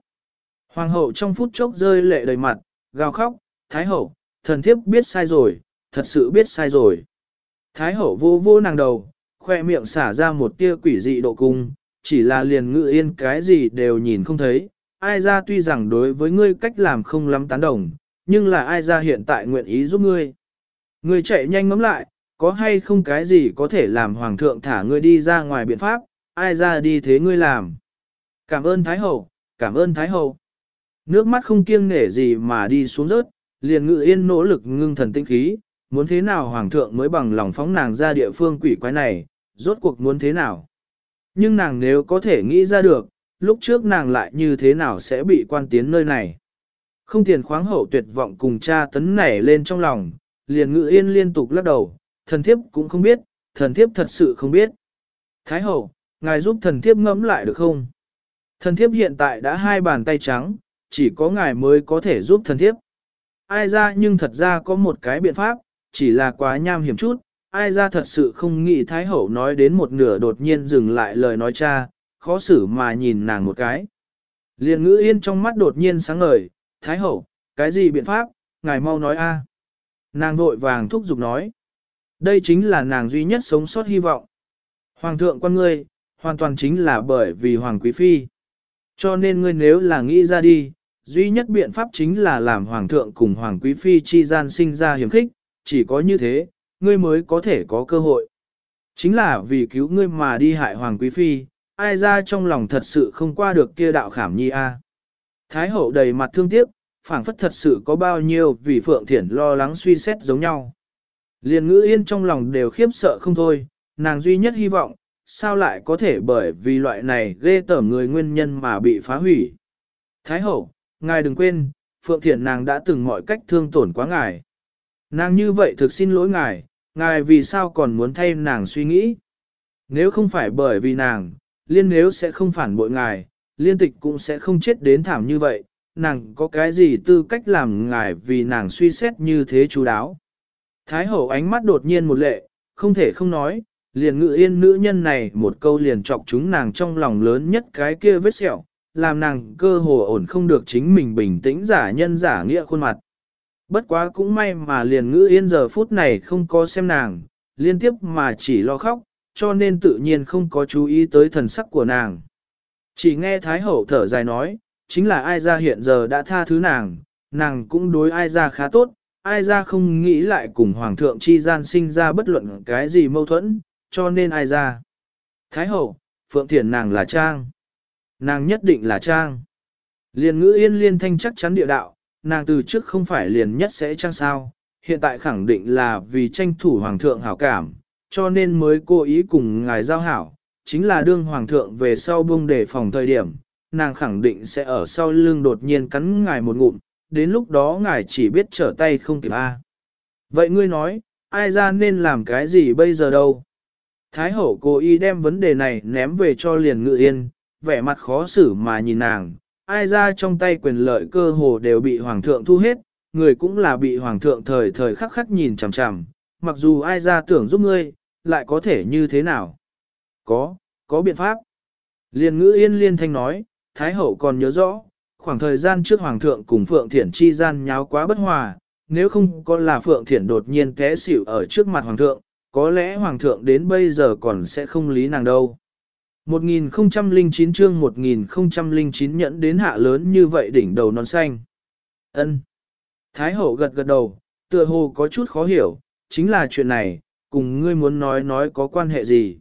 Hoàng hậu trong phút chốc rơi lệ đầy mặt, gào khóc, Thái hậu, thần thiếp biết sai rồi, thật sự biết sai rồi. Thái hậu vô vô nàng đầu, khoe miệng xả ra một tia quỷ dị độ cung, chỉ là liền ngự yên cái gì đều nhìn không thấy. Ai ra tuy rằng đối với ngươi cách làm không lắm tán đồng, nhưng là ai ra hiện tại nguyện ý giúp ngươi. Ngươi chạy nhanh ngắm lại, có hay không cái gì có thể làm hoàng thượng thả ngươi đi ra ngoài biện pháp, ai ra đi thế ngươi làm. Cảm ơn Thái Hậu, cảm ơn Thái Hậu. Nước mắt không kiêng nể gì mà đi xuống rớt, liền ngự yên nỗ lực ngưng thần tinh khí, muốn thế nào hoàng thượng mới bằng lòng phóng nàng ra địa phương quỷ quái này, rốt cuộc muốn thế nào. Nhưng nàng nếu có thể nghĩ ra được, lúc trước nàng lại như thế nào sẽ bị quan tiến nơi này. Không tiền khoáng hậu tuyệt vọng cùng cha tấn nảy lên trong lòng, liền ngự yên liên tục lắc đầu, thần thiếp cũng không biết, thần thiếp thật sự không biết. Thái hậu, ngài giúp thần thiếp ngẫm lại được không? Thần thiếp hiện tại đã hai bàn tay trắng, chỉ có ngài mới có thể giúp thần thiếp. Ai ra nhưng thật ra có một cái biện pháp, chỉ là quá nham hiểm chút, ai ra thật sự không nghĩ Thái Hậu nói đến một nửa đột nhiên dừng lại lời nói cha, khó xử mà nhìn nàng một cái. Liền ngữ yên trong mắt đột nhiên sáng ngời, Thái Hậu, cái gì biện pháp, ngài mau nói a. Nàng vội vàng thúc giục nói. Đây chính là nàng duy nhất sống sót hy vọng. Hoàng thượng quan ngươi, hoàn toàn chính là bởi vì Hoàng Quý Phi. Cho nên ngươi nếu là nghĩ ra đi, duy nhất biện pháp chính là làm Hoàng thượng cùng Hoàng Quý Phi chi gian sinh ra hiểm khích, chỉ có như thế, ngươi mới có thể có cơ hội. Chính là vì cứu ngươi mà đi hại Hoàng Quý Phi, ai ra trong lòng thật sự không qua được kia đạo khảm nhi a. Thái hậu đầy mặt thương tiếc, phảng phất thật sự có bao nhiêu vì Phượng Thiển lo lắng suy xét giống nhau. Liền ngữ yên trong lòng đều khiếp sợ không thôi, nàng duy nhất hy vọng, sao lại có thể bởi vì loại này ghê tởm người nguyên nhân mà bị phá hủy. Thái hậu, ngài đừng quên, Phượng Thiển nàng đã từng mọi cách thương tổn quá ngài. Nàng như vậy thực xin lỗi ngài, ngài vì sao còn muốn thay nàng suy nghĩ. Nếu không phải bởi vì nàng, liên nếu sẽ không phản bội ngài, liên tịch cũng sẽ không chết đến thảm như vậy, nàng có cái gì tư cách làm ngài vì nàng suy xét như thế chú đáo. Thái hậu ánh mắt đột nhiên một lệ, không thể không nói, liền ngự yên nữ nhân này một câu liền chọc chúng nàng trong lòng lớn nhất cái kia vết sẹo, làm nàng cơ hồ ổn không được chính mình bình tĩnh giả nhân giả nghĩa khuôn mặt. Bất quá cũng may mà liền ngữ yên giờ phút này không có xem nàng, liên tiếp mà chỉ lo khóc, cho nên tự nhiên không có chú ý tới thần sắc của nàng. Chỉ nghe Thái Hậu thở dài nói, chính là ai ra hiện giờ đã tha thứ nàng, nàng cũng đối ai ra khá tốt, ai ra không nghĩ lại cùng Hoàng thượng chi gian sinh ra bất luận cái gì mâu thuẫn, cho nên ai ra. Thái Hậu, Phượng thiền nàng là Trang. Nàng nhất định là Trang. Liền ngữ yên liên thanh chắc chắn địa đạo, nàng từ trước không phải liền nhất sẽ Trang sao, hiện tại khẳng định là vì tranh thủ Hoàng thượng hảo cảm, cho nên mới cố ý cùng ngài giao hảo, chính là đương hoàng thượng về sau buông đề phòng thời điểm, nàng khẳng định sẽ ở sau lưng đột nhiên cắn ngài một ngụm, đến lúc đó ngài chỉ biết trở tay không kịp a. Vậy ngươi nói, ai ra nên làm cái gì bây giờ đâu? Thái hậu cố ý đem vấn đề này ném về cho liền ngự yên, vẻ mặt khó xử mà nhìn nàng, ai ra trong tay quyền lợi cơ hồ đều bị hoàng thượng thu hết, người cũng là bị hoàng thượng thời thời khắc khắc nhìn chằm chằm, mặc dù ai ra tưởng giúp ngươi, lại có thể như thế nào? Có, có biện pháp. Liên ngữ yên liên thanh nói, Thái hậu còn nhớ rõ, khoảng thời gian trước Hoàng thượng cùng Phượng Thiển chi gian nháo quá bất hòa, nếu không có là Phượng Thiển đột nhiên té xỉu ở trước mặt Hoàng thượng, có lẽ Hoàng thượng đến bây giờ còn sẽ không lý nàng đâu. 1009 chương 1009 nhẫn đến hạ lớn như vậy đỉnh đầu non xanh. ân Thái hậu gật gật đầu, tựa hồ có chút khó hiểu, chính là chuyện này, cùng ngươi muốn nói nói có quan hệ gì.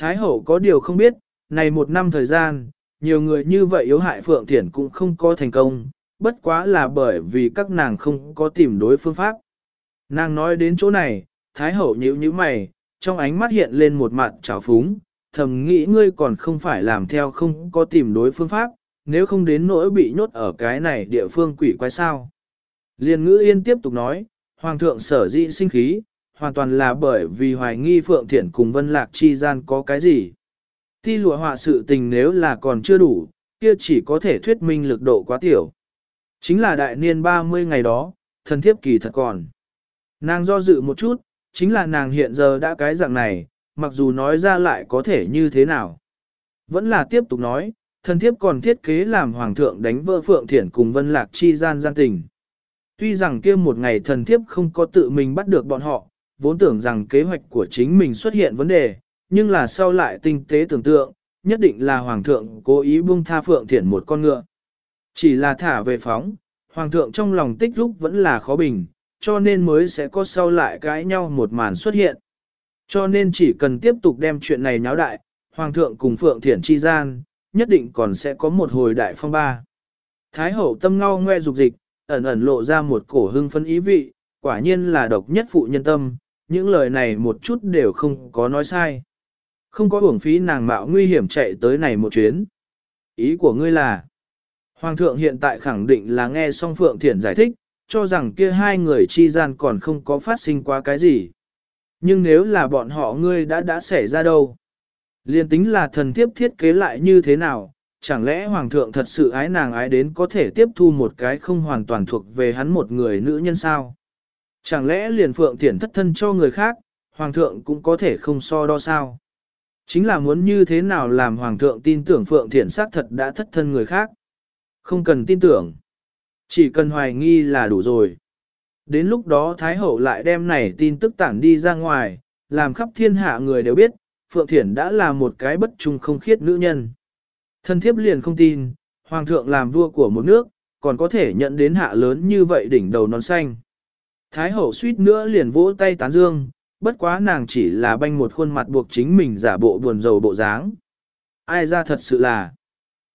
Thái hậu có điều không biết, này một năm thời gian, nhiều người như vậy yếu hại Phượng Thiển cũng không có thành công, bất quá là bởi vì các nàng không có tìm đối phương pháp. Nàng nói đến chỗ này, Thái hậu nhíu nhíu mày, trong ánh mắt hiện lên một mặt trào phúng, thầm nghĩ ngươi còn không phải làm theo không có tìm đối phương pháp, nếu không đến nỗi bị nhốt ở cái này địa phương quỷ quái sao. Liên ngữ yên tiếp tục nói, Hoàng thượng sở dĩ sinh khí, hoàn toàn là bởi vì hoài nghi Phượng Thiển cùng Vân Lạc chi gian có cái gì. Ti lụa họa sự tình nếu là còn chưa đủ, kia chỉ có thể thuyết minh lực độ quá tiểu. Chính là đại niên 30 ngày đó, thần thiếp kỳ thật còn. Nàng do dự một chút, chính là nàng hiện giờ đã cái dạng này, mặc dù nói ra lại có thể như thế nào. Vẫn là tiếp tục nói, thần thiếp còn thiết kế làm hoàng thượng đánh vỡ Phượng Thiển cùng Vân Lạc chi gian gian tình. Tuy rằng kia một ngày thần thiếp không có tự mình bắt được bọn họ, vốn tưởng rằng kế hoạch của chính mình xuất hiện vấn đề, nhưng là sau lại tinh tế tưởng tượng, nhất định là Hoàng thượng cố ý buông tha Phượng Thiển một con ngựa. Chỉ là thả về phóng, Hoàng thượng trong lòng tích lúc vẫn là khó bình, cho nên mới sẽ có sau lại cãi nhau một màn xuất hiện. Cho nên chỉ cần tiếp tục đem chuyện này nháo đại, Hoàng thượng cùng Phượng Thiển chi gian, nhất định còn sẽ có một hồi đại phong ba. Thái hậu tâm ngao ngoe dục dịch, ẩn ẩn lộ ra một cổ hưng phân ý vị, quả nhiên là độc nhất phụ nhân tâm, những lời này một chút đều không có nói sai. Không có uổng phí nàng mạo nguy hiểm chạy tới này một chuyến. Ý của ngươi là, Hoàng thượng hiện tại khẳng định là nghe song Phượng Thiển giải thích, cho rằng kia hai người chi gian còn không có phát sinh qua cái gì. Nhưng nếu là bọn họ ngươi đã đã xảy ra đâu? Liên tính là thần tiếp thiết kế lại như thế nào, chẳng lẽ Hoàng thượng thật sự ái nàng ái đến có thể tiếp thu một cái không hoàn toàn thuộc về hắn một người nữ nhân sao? Chẳng lẽ liền phượng thiển thất thân cho người khác, hoàng thượng cũng có thể không so đo sao? Chính là muốn như thế nào làm hoàng thượng tin tưởng phượng thiển xác thật đã thất thân người khác? Không cần tin tưởng. Chỉ cần hoài nghi là đủ rồi. Đến lúc đó Thái Hậu lại đem này tin tức tản đi ra ngoài, làm khắp thiên hạ người đều biết, Phượng Thiển đã là một cái bất trung không khiết nữ nhân. Thân thiếp liền không tin, Hoàng thượng làm vua của một nước, còn có thể nhận đến hạ lớn như vậy đỉnh đầu non xanh. Thái hậu suýt nữa liền vỗ tay tán dương, bất quá nàng chỉ là banh một khuôn mặt buộc chính mình giả bộ buồn rầu bộ dáng. Ai ra thật sự là,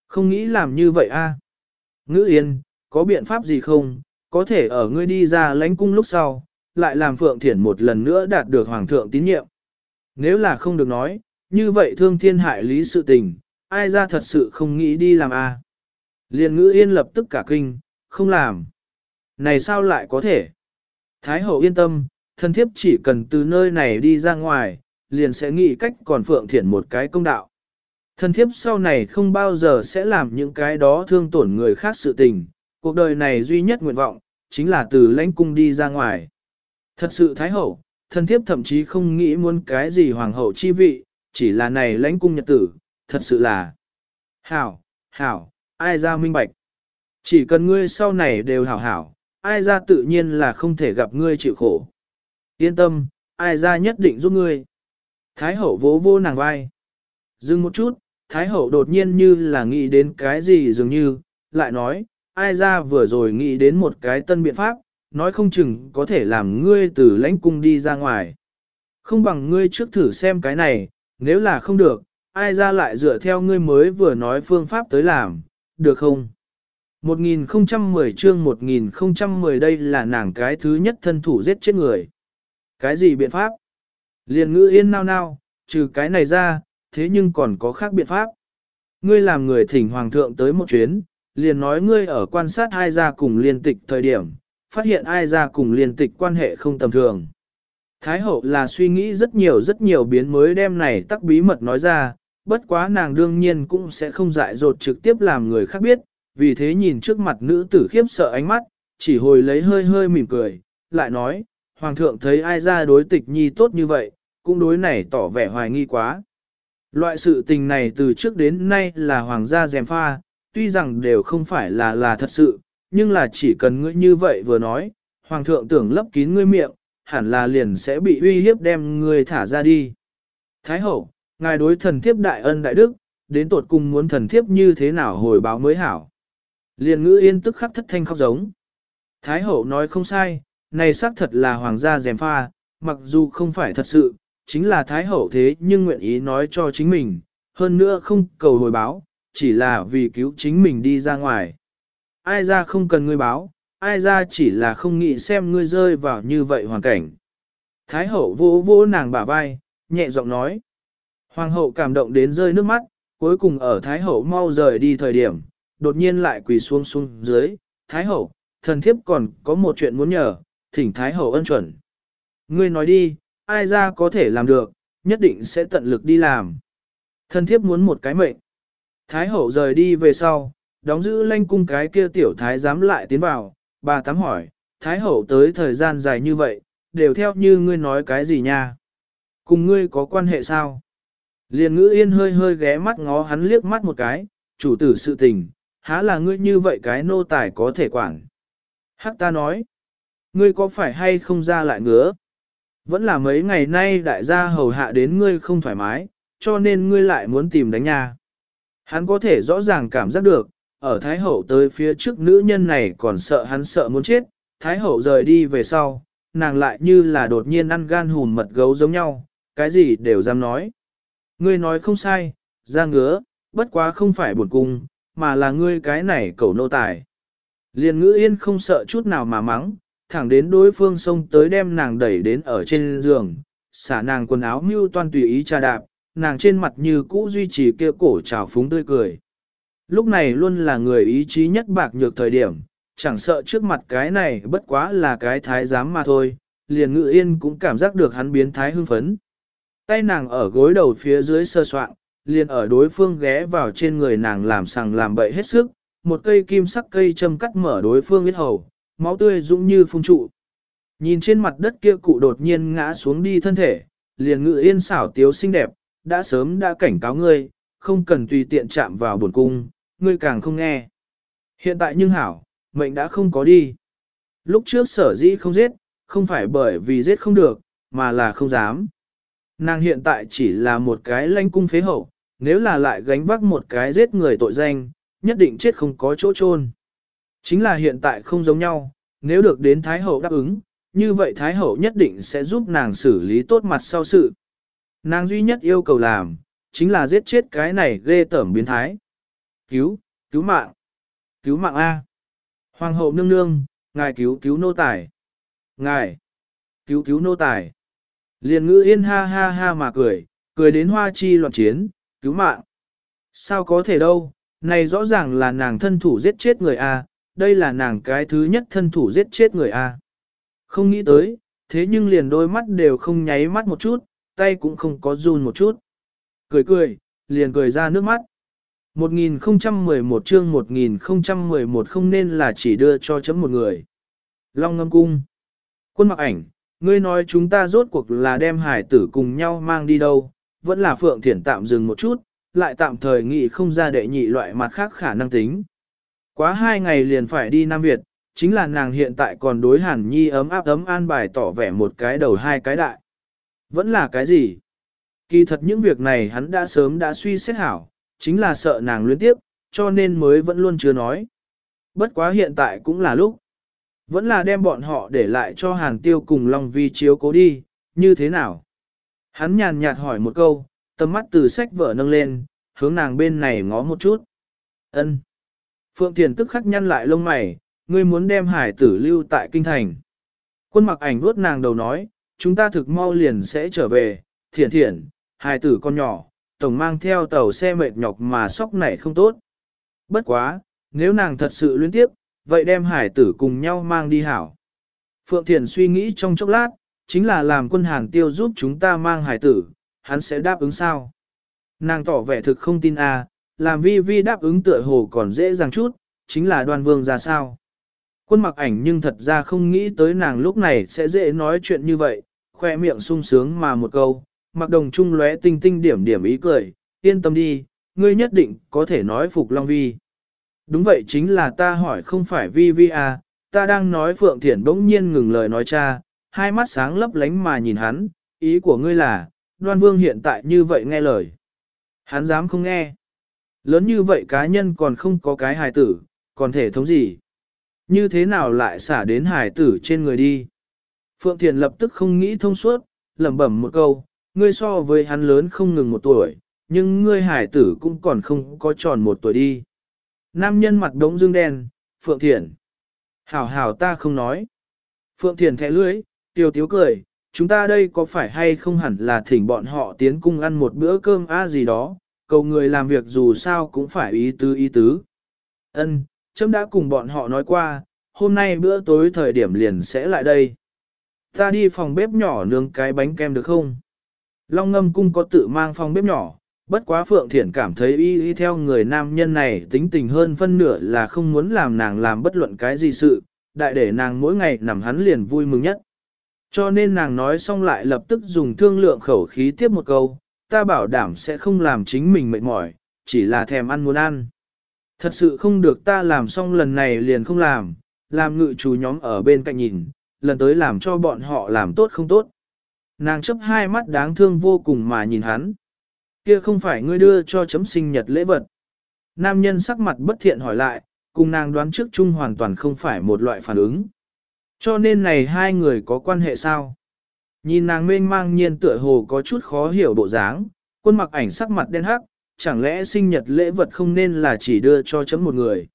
không nghĩ làm như vậy a. À? Ngữ yên, có biện pháp gì không, có thể ở ngươi đi ra lãnh cung lúc sau, lại làm Phượng Thiển một lần nữa đạt được Hoàng thượng tín nhiệm. Nếu là không được nói, như vậy thương thiên hại lý sự tình, ai ra thật sự không nghĩ đi làm a à? Liên ngữ yên lập tức cả kinh, không làm. Này sao lại có thể? Thái hậu yên tâm, thân thiếp chỉ cần từ nơi này đi ra ngoài, liền sẽ nghĩ cách còn phượng thiện một cái công đạo. Thân thiếp sau này không bao giờ sẽ làm những cái đó thương tổn người khác sự tình, cuộc đời này duy nhất nguyện vọng, chính là từ lãnh cung đi ra ngoài. Thật sự thái hậu, thân thiếp thậm chí không nghĩ muốn cái gì hoàng hậu chi vị, chỉ là này lãnh cung nhật tử, thật sự là hảo, hảo, ai ra minh bạch. Chỉ cần ngươi sau này đều hảo hảo, ai ra tự nhiên là không thể gặp ngươi chịu khổ. Yên tâm, ai ra nhất định giúp ngươi. Thái hậu vỗ vô nàng vai. Dừng một chút, Thái hậu đột nhiên như là nghĩ đến cái gì dường như, lại nói, ai ra vừa rồi nghĩ đến một cái tân biện pháp, nói không chừng có thể làm ngươi từ lãnh cung đi ra ngoài. Không bằng ngươi trước thử xem cái này, nếu là không được, ai ra lại dựa theo ngươi mới vừa nói phương pháp tới làm, được không? 1010 chương 1010 đây là nàng cái thứ nhất thân thủ giết chết người. Cái gì biện pháp? Liền ngữ yên nao nao, trừ cái này ra, thế nhưng còn có khác biện pháp. Ngươi làm người thỉnh hoàng thượng tới một chuyến, liền nói ngươi ở quan sát hai gia cùng liên tịch thời điểm, phát hiện ai gia cùng liên tịch quan hệ không tầm thường. Thái hậu là suy nghĩ rất nhiều rất nhiều biến mới đem này tắc bí mật nói ra, bất quá nàng đương nhiên cũng sẽ không dại dột trực tiếp làm người khác biết, vì thế nhìn trước mặt nữ tử khiếp sợ ánh mắt, chỉ hồi lấy hơi hơi mỉm cười, lại nói, Hoàng thượng thấy ai ra đối tịch nhi tốt như vậy, cũng đối này tỏ vẻ hoài nghi quá. Loại sự tình này từ trước đến nay là hoàng gia dèm pha, tuy rằng đều không phải là là thật sự, nhưng là chỉ cần ngươi như vậy vừa nói, hoàng thượng tưởng lấp kín ngươi miệng, hẳn là liền sẽ bị uy hiếp đem ngươi thả ra đi. Thái hậu, ngài đối thần thiếp đại ân đại đức, đến tột cùng muốn thần thiếp như thế nào hồi báo mới hảo. Liền ngữ yên tức khắc thất thanh khóc giống. Thái hậu nói không sai, này xác thật là hoàng gia dèm pha, mặc dù không phải thật sự, chính là Thái hậu thế nhưng nguyện ý nói cho chính mình, hơn nữa không cầu hồi báo, chỉ là vì cứu chính mình đi ra ngoài. Ai ra không cần ngươi báo, ai ra chỉ là không nghĩ xem ngươi rơi vào như vậy hoàn cảnh. Thái hậu vỗ vỗ nàng bả vai, nhẹ giọng nói. Hoàng hậu cảm động đến rơi nước mắt, cuối cùng ở Thái hậu mau rời đi thời điểm, đột nhiên lại quỳ xuống xuống dưới. Thái hậu, thần thiếp còn có một chuyện muốn nhờ, thỉnh Thái hậu ân chuẩn. Ngươi nói đi, ai ra có thể làm được, nhất định sẽ tận lực đi làm. Thần thiếp muốn một cái mệnh. Thái hậu rời đi về sau, đóng giữ lanh cung cái kia tiểu thái dám lại tiến vào, bà tám hỏi, thái hậu tới thời gian dài như vậy, đều theo như ngươi nói cái gì nha. Cùng ngươi có quan hệ sao? Liền ngữ yên hơi hơi ghé mắt ngó hắn liếc mắt một cái, chủ tử sự tình, há là ngươi như vậy cái nô tài có thể quản. Hắc ta nói, ngươi có phải hay không ra lại ngứa? Vẫn là mấy ngày nay đại gia hầu hạ đến ngươi không thoải mái, cho nên ngươi lại muốn tìm đánh nhà. Hắn có thể rõ ràng cảm giác được, ở Thái Hậu tới phía trước nữ nhân này còn sợ hắn sợ muốn chết, Thái Hậu rời đi về sau, nàng lại như là đột nhiên ăn gan hùn mật gấu giống nhau, cái gì đều dám nói. Ngươi nói không sai, ra ngứa, bất quá không phải buồn cung, mà là ngươi cái này cầu nô tài. liền ngữ yên không sợ chút nào mà mắng, thẳng đến đối phương xông tới đem nàng đẩy đến ở trên giường, xả nàng quần áo mưu toan tùy ý trà đạp, nàng trên mặt như cũ duy trì kia cổ trào phúng tươi cười. Lúc này luôn là người ý chí nhất bạc nhược thời điểm, chẳng sợ trước mặt cái này bất quá là cái thái giám mà thôi, liền ngự yên cũng cảm giác được hắn biến thái hưng phấn. Tay nàng ở gối đầu phía dưới sơ soạn, liền ở đối phương ghé vào trên người nàng làm sằng làm bậy hết sức, một cây kim sắc cây châm cắt mở đối phương huyết hầu, máu tươi dũng như phun trụ. Nhìn trên mặt đất kia cụ đột nhiên ngã xuống đi thân thể, liền ngự yên xảo tiếu xinh đẹp, đã sớm đã cảnh cáo ngươi, không cần tùy tiện chạm vào buồn cung, ngươi càng không nghe. Hiện tại nhưng hảo, mệnh đã không có đi. Lúc trước sở dĩ không giết, không phải bởi vì giết không được, mà là không dám. Nàng hiện tại chỉ là một cái lanh cung phế hậu, nếu là lại gánh vác một cái giết người tội danh, nhất định chết không có chỗ chôn. Chính là hiện tại không giống nhau, nếu được đến Thái Hậu đáp ứng, như vậy Thái Hậu nhất định sẽ giúp nàng xử lý tốt mặt sau sự. Nàng duy nhất yêu cầu làm, chính là giết chết cái này ghê tởm biến thái. Cứu, cứu mạng, cứu mạng A. Hoàng hậu nương nương, ngài cứu cứu nô tài. Ngài, cứu cứu nô tài. Liền ngữ yên ha ha ha mà cười, Cười đến hoa chi loạn chiến, cứu mạng. Sao có thể đâu, này rõ ràng là nàng thân thủ giết chết người A, đây là nàng cái thứ nhất thân thủ giết chết người A. Không nghĩ tới, thế nhưng liền đôi mắt đều không nháy mắt một chút, tay cũng không có run một chút. Cười cười, liền cười ra nước mắt. 1011 chương 1011 không nên là chỉ đưa cho chấm một người. Long ngâm cung. Quân mặc ảnh, ngươi nói chúng ta rốt cuộc là đem hải tử cùng nhau mang đi đâu, vẫn là phượng thiển tạm dừng một chút, lại tạm thời nghĩ không ra đệ nhị loại mặt khác khả năng tính. Quá hai ngày liền phải đi Nam Việt, chính là nàng hiện tại còn đối hàn nhi ấm áp ấm an bài tỏ vẻ một cái đầu hai cái đại. Vẫn là cái gì? Kỳ thật những việc này hắn đã sớm đã suy xét hảo, chính là sợ nàng luyến tiếp, cho nên mới vẫn luôn chưa nói. Bất quá hiện tại cũng là lúc. Vẫn là đem bọn họ để lại cho hàn tiêu cùng Long Vi chiếu cố đi, như thế nào? Hắn nhàn nhạt hỏi một câu, tầm mắt từ sách vở nâng lên, hướng nàng bên này ngó một chút. Ân. Phượng Thiền tức khắc nhăn lại lông mày, ngươi muốn đem hải tử lưu tại kinh thành. Quân mặc ảnh vuốt nàng đầu nói, chúng ta thực mau liền sẽ trở về, thiền thiền, hải tử con nhỏ, tổng mang theo tàu xe mệt nhọc mà sóc này không tốt. Bất quá, nếu nàng thật sự luyến tiếp, vậy đem hải tử cùng nhau mang đi hảo. Phượng Thiền suy nghĩ trong chốc lát, chính là làm quân hàng tiêu giúp chúng ta mang hải tử, hắn sẽ đáp ứng sao? Nàng tỏ vẻ thực không tin a, à, làm vi vi đáp ứng tựa hồ còn dễ dàng chút, chính là đoan vương ra sao? Quân mặc ảnh nhưng thật ra không nghĩ tới nàng lúc này sẽ dễ nói chuyện như vậy, khoe miệng sung sướng mà một câu, mặc đồng trung lóe tinh tinh điểm điểm ý cười, yên tâm đi, ngươi nhất định có thể nói phục Long Vi. Đúng vậy chính là ta hỏi không phải Vi Vi à, ta đang nói Phượng Thiển bỗng nhiên ngừng lời nói cha, hai mắt sáng lấp lánh mà nhìn hắn, ý của ngươi là, đoan vương hiện tại như vậy nghe lời. Hắn dám không nghe. Lớn như vậy cá nhân còn không có cái hài tử, còn thể thống gì. Như thế nào lại xả đến hài tử trên người đi. Phượng Thiền lập tức không nghĩ thông suốt, lẩm bẩm một câu, ngươi so với hắn lớn không ngừng một tuổi, nhưng ngươi hải tử cũng còn không có tròn một tuổi đi. Nam nhân mặt đống dương đen, Phượng Thiền. Hảo hảo ta không nói. Phượng Thiền thẻ lưới, tiêu tiếu cười, chúng ta đây có phải hay không hẳn là thỉnh bọn họ tiến cung ăn một bữa cơm a gì đó, cầu người làm việc dù sao cũng phải ý tứ ý tứ. Ân, chấm đã cùng bọn họ nói qua, hôm nay bữa tối thời điểm liền sẽ lại đây. Ta đi phòng bếp nhỏ nướng cái bánh kem được không? Long ngâm cung có tự mang phòng bếp nhỏ, bất quá Phượng Thiển cảm thấy y y theo người nam nhân này tính tình hơn phân nửa là không muốn làm nàng làm bất luận cái gì sự, đại để nàng mỗi ngày nằm hắn liền vui mừng nhất. Cho nên nàng nói xong lại lập tức dùng thương lượng khẩu khí tiếp một câu, ta bảo đảm sẽ không làm chính mình mệt mỏi, chỉ là thèm ăn muốn ăn. Thật sự không được ta làm xong lần này liền không làm, làm ngự chủ nhóm ở bên cạnh nhìn, lần tới làm cho bọn họ làm tốt không tốt. Nàng chấp hai mắt đáng thương vô cùng mà nhìn hắn. Kia không phải ngươi đưa cho chấm sinh nhật lễ vật. Nam nhân sắc mặt bất thiện hỏi lại, cùng nàng đoán trước chung hoàn toàn không phải một loại phản ứng. Cho nên này hai người có quan hệ sao? Nhìn nàng mênh mang nhiên tựa hồ có chút khó hiểu bộ dáng, quân mặc ảnh sắc mặt đen hắc, chẳng lẽ sinh nhật lễ vật không nên là chỉ đưa cho chấm một người?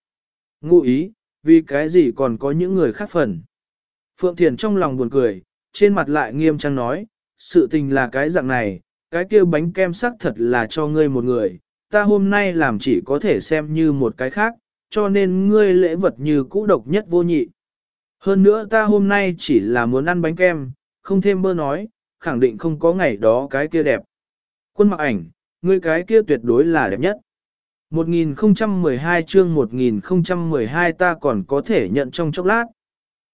Ngụ ý, vì cái gì còn có những người khác phần? Phượng Thiền trong lòng buồn cười, trên mặt lại nghiêm trang nói, sự tình là cái dạng này, cái kia bánh kem sắc thật là cho ngươi một người, ta hôm nay làm chỉ có thể xem như một cái khác, cho nên ngươi lễ vật như cũ độc nhất vô nhị. Hơn nữa ta hôm nay chỉ là muốn ăn bánh kem, không thêm bơ nói, khẳng định không có ngày đó cái kia đẹp. Quân mặc ảnh, ngươi cái kia tuyệt đối là đẹp nhất. 1012 chương 1012 ta còn có thể nhận trong chốc lát.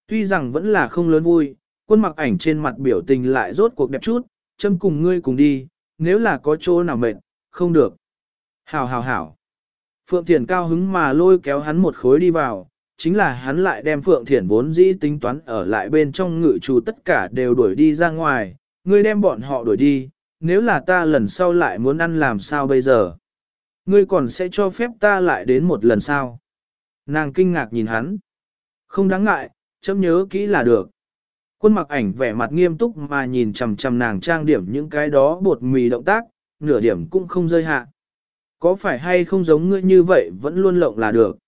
Tuy rằng vẫn là không lớn vui, quân mặc ảnh trên mặt biểu tình lại rốt cuộc đẹp chút, châm cùng ngươi cùng đi, nếu là có chỗ nào mệt, không được. Hảo hảo hảo. Phượng Thiền cao hứng mà lôi kéo hắn một khối đi vào, chính là hắn lại đem Phượng Thiển vốn dĩ tính toán ở lại bên trong ngự trù tất cả đều đuổi đi ra ngoài, ngươi đem bọn họ đuổi đi, nếu là ta lần sau lại muốn ăn làm sao bây giờ? Ngươi còn sẽ cho phép ta lại đến một lần sau? Nàng kinh ngạc nhìn hắn. Không đáng ngại, chấm nhớ kỹ là được. Quân mặc ảnh vẻ mặt nghiêm túc mà nhìn chằm chằm nàng trang điểm những cái đó bột mì động tác, nửa điểm cũng không rơi hạ. Có phải hay không giống ngươi như vậy vẫn luôn lộng là được.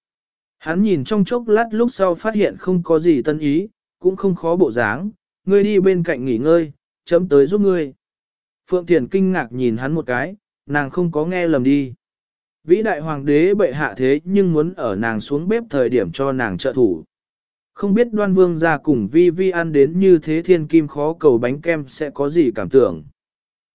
Hắn nhìn trong chốc lát lúc sau phát hiện không có gì tân ý, cũng không khó bộ dáng, ngươi đi bên cạnh nghỉ ngơi, chấm tới giúp ngươi. Phượng Thiền kinh ngạc nhìn hắn một cái, nàng không có nghe lầm đi. Vĩ đại hoàng đế bệ hạ thế nhưng muốn ở nàng xuống bếp thời điểm cho nàng trợ thủ. Không biết đoan vương ra cùng vi vi ăn đến như thế thiên kim khó cầu bánh kem sẽ có gì cảm tưởng.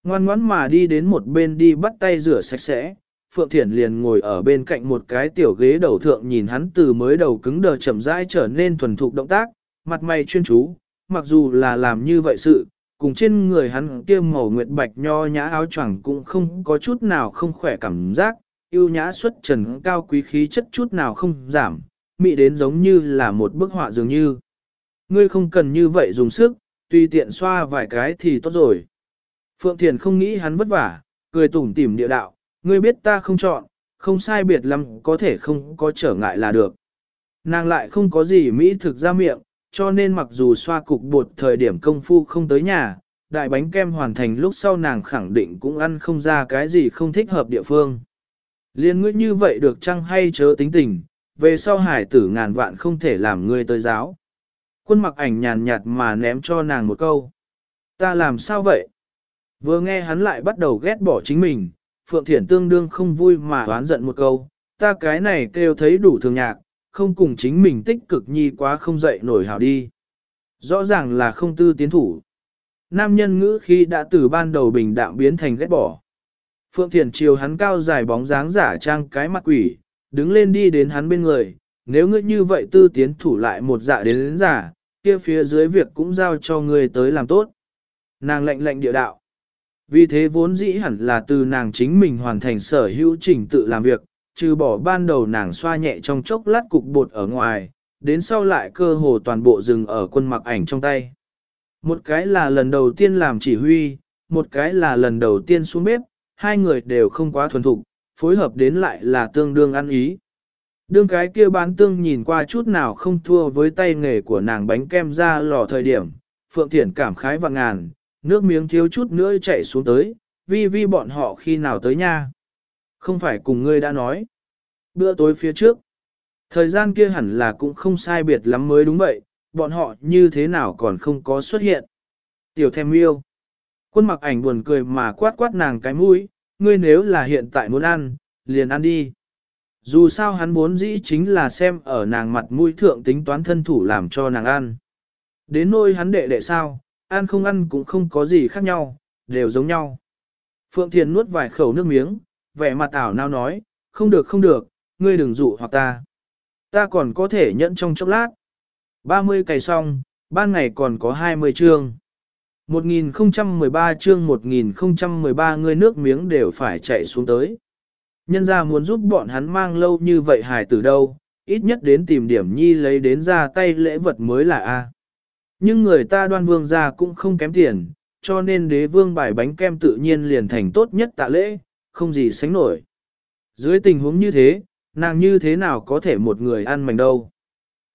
Ngoan ngoãn mà đi đến một bên đi bắt tay rửa sạch sẽ, Phượng Thiển liền ngồi ở bên cạnh một cái tiểu ghế đầu thượng nhìn hắn từ mới đầu cứng đờ chậm rãi trở nên thuần thục động tác, mặt mày chuyên chú, mặc dù là làm như vậy sự, cùng trên người hắn kia màu nguyệt bạch nho nhã áo choàng cũng không có chút nào không khỏe cảm giác, yêu nhã xuất trần cao quý khí chất chút nào không giảm, mị đến giống như là một bức họa dường như. Ngươi không cần như vậy dùng sức, tùy tiện xoa vài cái thì tốt rồi. Phượng Thiền không nghĩ hắn vất vả, cười tủm tỉm địa đạo, ngươi biết ta không chọn, không sai biệt lắm có thể không có trở ngại là được. Nàng lại không có gì mỹ thực ra miệng, cho nên mặc dù xoa cục bột thời điểm công phu không tới nhà, đại bánh kem hoàn thành lúc sau nàng khẳng định cũng ăn không ra cái gì không thích hợp địa phương. Liên ngươi như vậy được chăng hay chớ tính tình, về sau hải tử ngàn vạn không thể làm ngươi tới giáo. Quân mặc ảnh nhàn nhạt mà ném cho nàng một câu. Ta làm sao vậy? Vừa nghe hắn lại bắt đầu ghét bỏ chính mình, Phượng Thiển tương đương không vui mà oán giận một câu, ta cái này kêu thấy đủ thường nhạc, không cùng chính mình tích cực nhi quá không dậy nổi hảo đi. Rõ ràng là không tư tiến thủ. Nam nhân ngữ khi đã từ ban đầu bình đạm biến thành ghét bỏ. Phượng Thiển chiều hắn cao dài bóng dáng giả trang cái mặt quỷ, đứng lên đi đến hắn bên người, nếu ngươi như vậy tư tiến thủ lại một dạ đến đến giả, kia phía dưới việc cũng giao cho ngươi tới làm tốt. Nàng lệnh lệnh địa đạo. Vì thế vốn dĩ hẳn là từ nàng chính mình hoàn thành sở hữu trình tự làm việc, trừ bỏ ban đầu nàng xoa nhẹ trong chốc lát cục bột ở ngoài, đến sau lại cơ hồ toàn bộ dừng ở quân mặc ảnh trong tay. Một cái là lần đầu tiên làm chỉ huy, một cái là lần đầu tiên xuống bếp, hai người đều không quá thuần thục, phối hợp đến lại là tương đương ăn ý. Đương cái kia bán tương nhìn qua chút nào không thua với tay nghề của nàng bánh kem ra lò thời điểm, Phượng Thiển cảm khái và ngàn, nước miếng thiếu chút nữa chảy xuống tới, vi vi bọn họ khi nào tới nha. Không phải cùng ngươi đã nói. Bữa tối phía trước, thời gian kia hẳn là cũng không sai biệt lắm mới đúng vậy, bọn họ như thế nào còn không có xuất hiện. Tiểu thèm yêu. Quân mặc ảnh buồn cười mà quát quát nàng cái mũi, ngươi nếu là hiện tại muốn ăn, liền ăn đi. Dù sao hắn muốn dĩ chính là xem ở nàng mặt mũi thượng tính toán thân thủ làm cho nàng ăn. Đến nôi hắn đệ đệ sao, ăn không ăn cũng không có gì khác nhau, đều giống nhau. Phượng Thiền nuốt vài khẩu nước miếng, vẻ mặt ảo nao nói, không được không được, ngươi đừng dụ hoặc ta. Ta còn có thể nhẫn trong chốc lát. 30 cày xong, ban ngày còn có 20 chương. 1013 chương 1013 người nước miếng đều phải chạy xuống tới. Nhân ra muốn giúp bọn hắn mang lâu như vậy hài từ đâu, ít nhất đến tìm điểm nhi lấy đến ra tay lễ vật mới là A. Nhưng người ta đoan vương ra cũng không kém tiền, cho nên đế vương bài bánh kem tự nhiên liền thành tốt nhất tạ lễ, không gì sánh nổi. Dưới tình huống như thế, nàng như thế nào có thể một người ăn mảnh đâu.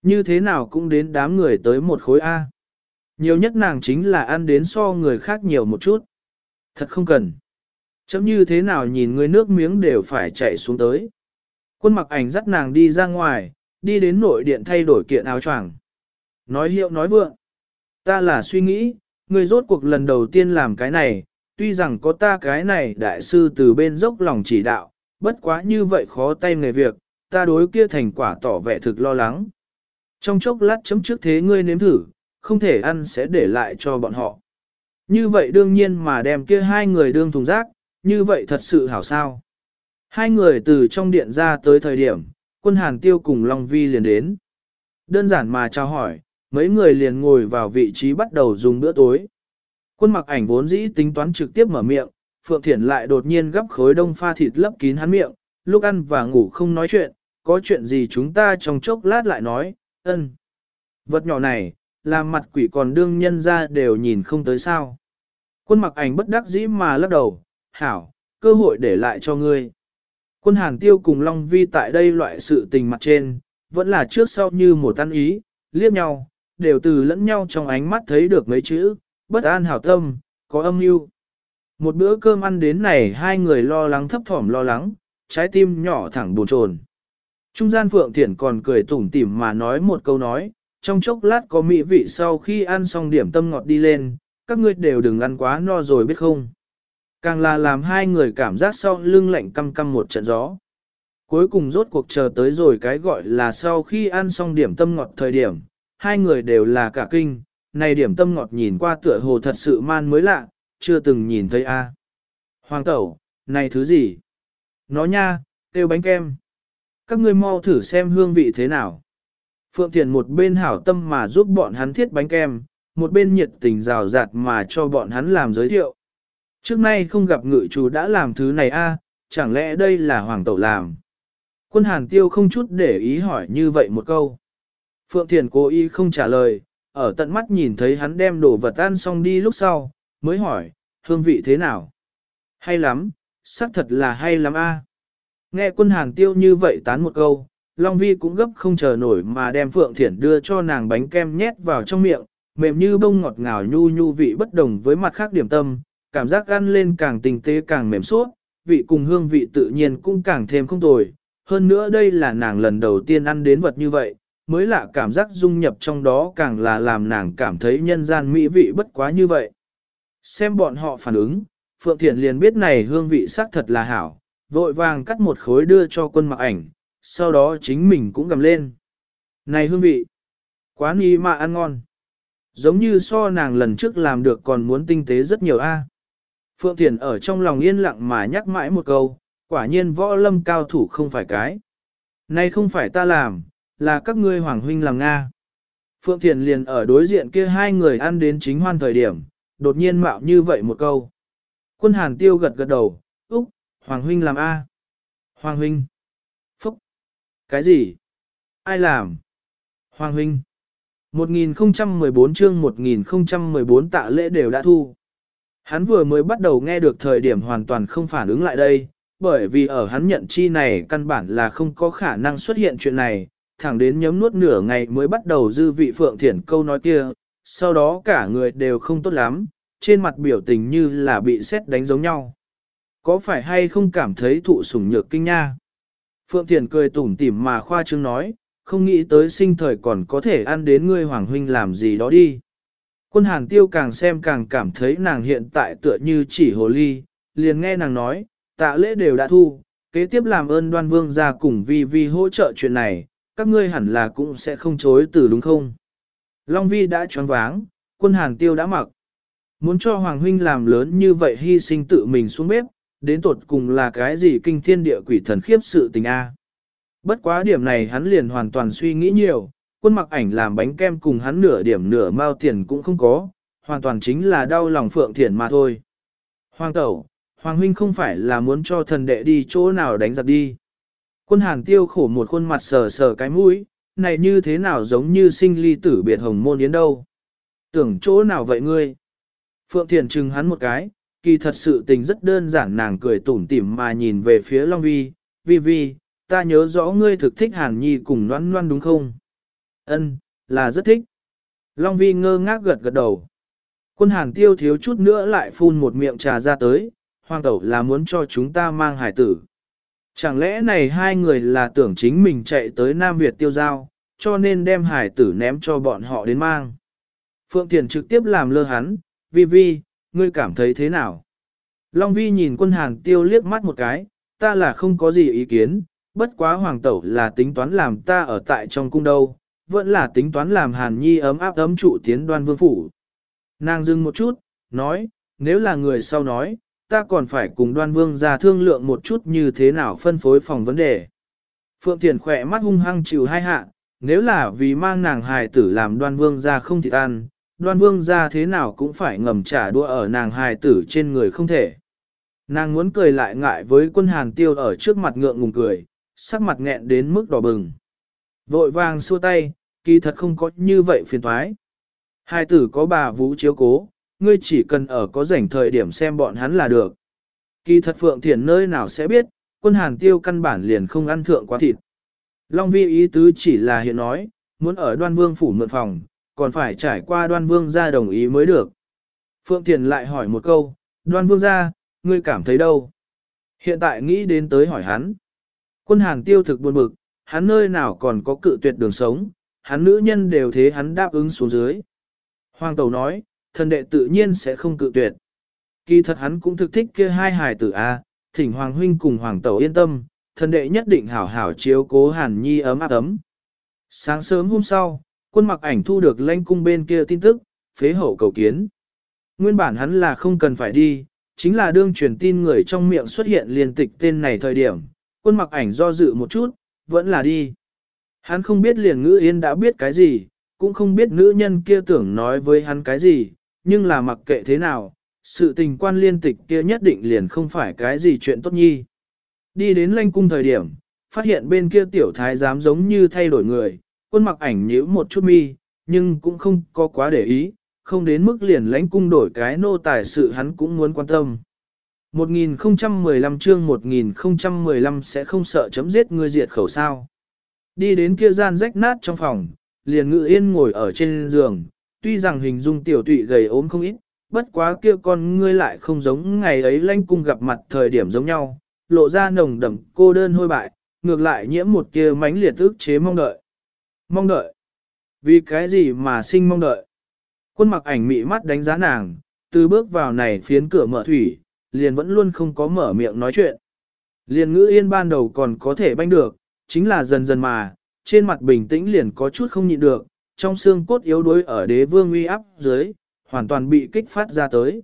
Như thế nào cũng đến đám người tới một khối A. Nhiều nhất nàng chính là ăn đến so người khác nhiều một chút. Thật không cần. Chấm như thế nào nhìn người nước miếng đều phải chạy xuống tới. Quân mặc ảnh dắt nàng đi ra ngoài, đi đến nội điện thay đổi kiện áo choàng. Nói hiệu nói vượng. Ta là suy nghĩ, người rốt cuộc lần đầu tiên làm cái này, tuy rằng có ta cái này đại sư từ bên dốc lòng chỉ đạo, bất quá như vậy khó tay nghề việc, ta đối kia thành quả tỏ vẻ thực lo lắng. Trong chốc lát chấm trước thế ngươi nếm thử, không thể ăn sẽ để lại cho bọn họ. Như vậy đương nhiên mà đem kia hai người đương thùng rác, như vậy thật sự hảo sao. Hai người từ trong điện ra tới thời điểm, quân hàn tiêu cùng Long Vi liền đến. Đơn giản mà chào hỏi, mấy người liền ngồi vào vị trí bắt đầu dùng bữa tối. Quân mặc ảnh vốn dĩ tính toán trực tiếp mở miệng, Phượng Thiển lại đột nhiên gấp khối đông pha thịt lấp kín hắn miệng, lúc ăn và ngủ không nói chuyện, có chuyện gì chúng ta trong chốc lát lại nói, ân. Vật nhỏ này, làm mặt quỷ còn đương nhân ra đều nhìn không tới sao. Quân mặc ảnh bất đắc dĩ mà lắc đầu, hảo, cơ hội để lại cho ngươi. Quân hàng tiêu cùng Long Vi tại đây loại sự tình mặt trên, vẫn là trước sau như một tan ý, liếc nhau, đều từ lẫn nhau trong ánh mắt thấy được mấy chữ, bất an hảo tâm, có âm mưu. Một bữa cơm ăn đến này hai người lo lắng thấp thỏm lo lắng, trái tim nhỏ thẳng buồn trồn. Trung gian Phượng Thiển còn cười tủm tỉm mà nói một câu nói, trong chốc lát có mỹ vị sau khi ăn xong điểm tâm ngọt đi lên, các ngươi đều đừng ăn quá no rồi biết không. Càng là làm hai người cảm giác sau lưng lạnh căm căm một trận gió. Cuối cùng rốt cuộc chờ tới rồi cái gọi là sau khi ăn xong điểm tâm ngọt thời điểm, hai người đều là cả kinh, này điểm tâm ngọt nhìn qua tựa hồ thật sự man mới lạ, chưa từng nhìn thấy a. Hoàng tẩu, này thứ gì? Nó nha, tiêu bánh kem. Các ngươi mau thử xem hương vị thế nào. Phượng Thiền một bên hảo tâm mà giúp bọn hắn thiết bánh kem, một bên nhiệt tình rào rạt mà cho bọn hắn làm giới thiệu. Trước nay không gặp ngự chủ đã làm thứ này a, chẳng lẽ đây là hoàng tẩu làm? Quân hàn tiêu không chút để ý hỏi như vậy một câu. Phượng Thiền cố ý không trả lời, ở tận mắt nhìn thấy hắn đem đồ vật ăn xong đi lúc sau, mới hỏi, hương vị thế nào? Hay lắm, xác thật là hay lắm a. Nghe quân hàn tiêu như vậy tán một câu, Long Vi cũng gấp không chờ nổi mà đem Phượng Thiển đưa cho nàng bánh kem nhét vào trong miệng, mềm như bông ngọt ngào nhu nhu vị bất đồng với mặt khác điểm tâm, cảm giác ăn lên càng tinh tế càng mềm suốt, vị cùng hương vị tự nhiên cũng càng thêm không tồi. Hơn nữa đây là nàng lần đầu tiên ăn đến vật như vậy, mới lạ cảm giác dung nhập trong đó càng là làm nàng cảm thấy nhân gian mỹ vị bất quá như vậy. Xem bọn họ phản ứng, Phượng Thiển liền biết này hương vị sắc thật là hảo, vội vàng cắt một khối đưa cho quân mặc ảnh, sau đó chính mình cũng gầm lên. Này hương vị, quá ni mà ăn ngon. Giống như so nàng lần trước làm được còn muốn tinh tế rất nhiều a. À. Phượng Thiền ở trong lòng yên lặng mà nhắc mãi một câu, quả nhiên võ lâm cao thủ không phải cái. Này không phải ta làm, là các ngươi hoàng huynh làm Nga. Phượng Thiền liền ở đối diện kia hai người ăn đến chính hoan thời điểm, đột nhiên mạo như vậy một câu. Quân hàn tiêu gật gật đầu, Úc, Hoàng huynh làm A. Hoàng huynh. Phúc. Cái gì? Ai làm? Hoàng huynh. 1014 chương 1014 tạ lễ đều đã thu. Hắn vừa mới bắt đầu nghe được thời điểm hoàn toàn không phản ứng lại đây, bởi vì ở hắn nhận chi này căn bản là không có khả năng xuất hiện chuyện này, thẳng đến nhấm nuốt nửa ngày mới bắt đầu dư vị Phượng Thiển câu nói kia, sau đó cả người đều không tốt lắm, trên mặt biểu tình như là bị xét đánh giống nhau. Có phải hay không cảm thấy thụ sủng nhược kinh nha? Phượng thiển cười tủm tỉm mà khoa trương nói, không nghĩ tới sinh thời còn có thể ăn đến ngươi Hoàng Huynh làm gì đó đi. Quân hàn tiêu càng xem càng cảm thấy nàng hiện tại tựa như chỉ hồ ly, liền nghe nàng nói, tạ lễ đều đã thu, kế tiếp làm ơn đoan vương ra cùng vi vi hỗ trợ chuyện này, các ngươi hẳn là cũng sẽ không chối từ đúng không? Long vi đã choáng váng, quân hàn tiêu đã mặc. Muốn cho Hoàng Huynh làm lớn như vậy hy sinh tự mình xuống bếp, đến tột cùng là cái gì kinh thiên địa quỷ thần khiếp sự tình A. Bất quá điểm này hắn liền hoàn toàn suy nghĩ nhiều, quân mặc ảnh làm bánh kem cùng hắn nửa điểm nửa mao tiền cũng không có, hoàn toàn chính là đau lòng phượng thiền mà thôi. Hoàng tẩu, Hoàng huynh không phải là muốn cho thần đệ đi chỗ nào đánh giặc đi. Quân hàn tiêu khổ một khuôn mặt sờ sờ cái mũi, này như thế nào giống như sinh ly tử biệt hồng môn yến đâu. Tưởng chỗ nào vậy ngươi? Phượng Thiền trừng hắn một cái, kỳ thật sự tình rất đơn giản nàng cười tủm tỉm mà nhìn về phía Long Vi, Vi Vi, ta nhớ rõ ngươi thực thích Hàn Nhi cùng loan loan đúng không? Ân, là rất thích. Long Vi ngơ ngác gật gật đầu. Quân Hàn tiêu thiếu chút nữa lại phun một miệng trà ra tới, hoàng tẩu là muốn cho chúng ta mang hải tử. Chẳng lẽ này hai người là tưởng chính mình chạy tới Nam Việt tiêu giao, cho nên đem hải tử ném cho bọn họ đến mang. Phượng Thiền trực tiếp làm lơ hắn, Vi Vi, ngươi cảm thấy thế nào? Long Vi nhìn quân hàng tiêu liếc mắt một cái, ta là không có gì ý kiến, bất quá hoàng tẩu là tính toán làm ta ở tại trong cung đâu, vẫn là tính toán làm hàn nhi ấm áp ấm trụ tiến đoan vương phủ. Nàng dừng một chút, nói, nếu là người sau nói, ta còn phải cùng đoan vương ra thương lượng một chút như thế nào phân phối phòng vấn đề. Phượng Thiền khỏe mắt hung hăng chịu hai hạ, nếu là vì mang nàng hài tử làm đoan vương ra không thịt ăn, đoan vương ra thế nào cũng phải ngầm trả đua ở nàng hài tử trên người không thể. Nàng muốn cười lại ngại với quân hàn tiêu ở trước mặt ngượng ngùng cười, sắc mặt nghẹn đến mức đỏ bừng. Vội vàng xua tay, kỳ thật không có như vậy phiền thoái. Hai tử có bà vũ chiếu cố, ngươi chỉ cần ở có rảnh thời điểm xem bọn hắn là được. Kỳ thật Phượng Thiển nơi nào sẽ biết, quân hàn tiêu căn bản liền không ăn thượng quá thịt. Long vi ý tứ chỉ là hiện nói, muốn ở đoan vương phủ mượn phòng, còn phải trải qua đoan vương gia đồng ý mới được. Phượng Thiền lại hỏi một câu, đoan vương gia, ngươi cảm thấy đâu? Hiện tại nghĩ đến tới hỏi hắn. Quân hàn tiêu thực buồn bực, hắn nơi nào còn có cự tuyệt đường sống, hắn nữ nhân đều thế hắn đáp ứng xuống dưới. Hoàng tẩu nói, thần đệ tự nhiên sẽ không cự tuyệt. Kỳ thật hắn cũng thực thích kia hai hài tử A, thỉnh Hoàng Huynh cùng Hoàng Tẩu yên tâm, thần đệ nhất định hảo hảo chiếu cố Hàn Nhi ấm áp ấm. Sáng sớm hôm sau, quân mặc ảnh thu được lãnh cung bên kia tin tức, phế hậu cầu kiến. Nguyên bản hắn là không cần phải đi, chính là đương truyền tin người trong miệng xuất hiện liên tịch tên này thời điểm, quân mặc ảnh do dự một chút, vẫn là đi. Hắn không biết liền ngữ yên đã biết cái gì, cũng không biết nữ nhân kia tưởng nói với hắn cái gì, nhưng là mặc kệ thế nào, sự tình quan liên tịch kia nhất định liền không phải cái gì chuyện tốt nhi. Đi đến lanh cung thời điểm, phát hiện bên kia tiểu thái giám giống như thay đổi người, quân mặc ảnh nhíu một chút mi, nhưng cũng không có quá để ý, không đến mức liền lãnh cung đổi cái nô tài sự hắn cũng muốn quan tâm. 1015 chương 1015 sẽ không sợ chấm giết người diệt khẩu sao. Đi đến kia gian rách nát trong phòng, liền ngự yên ngồi ở trên giường, tuy rằng hình dung tiểu tụy gầy ốm không ít, bất quá kia con ngươi lại không giống ngày ấy lãnh cung gặp mặt thời điểm giống nhau, lộ ra nồng đậm cô đơn hôi bại, ngược lại nhiễm một kia mánh liệt ức chế mong đợi. Mong đợi? Vì cái gì mà sinh mong đợi? Quân mặc ảnh mị mắt đánh giá nàng, từ bước vào này phiến cửa mở thủy, liền vẫn luôn không có mở miệng nói chuyện. Liền ngữ yên ban đầu còn có thể banh được, chính là dần dần mà, trên mặt bình tĩnh liền có chút không nhịn được, trong xương cốt yếu đuối ở đế vương uy áp dưới, hoàn toàn bị kích phát ra tới.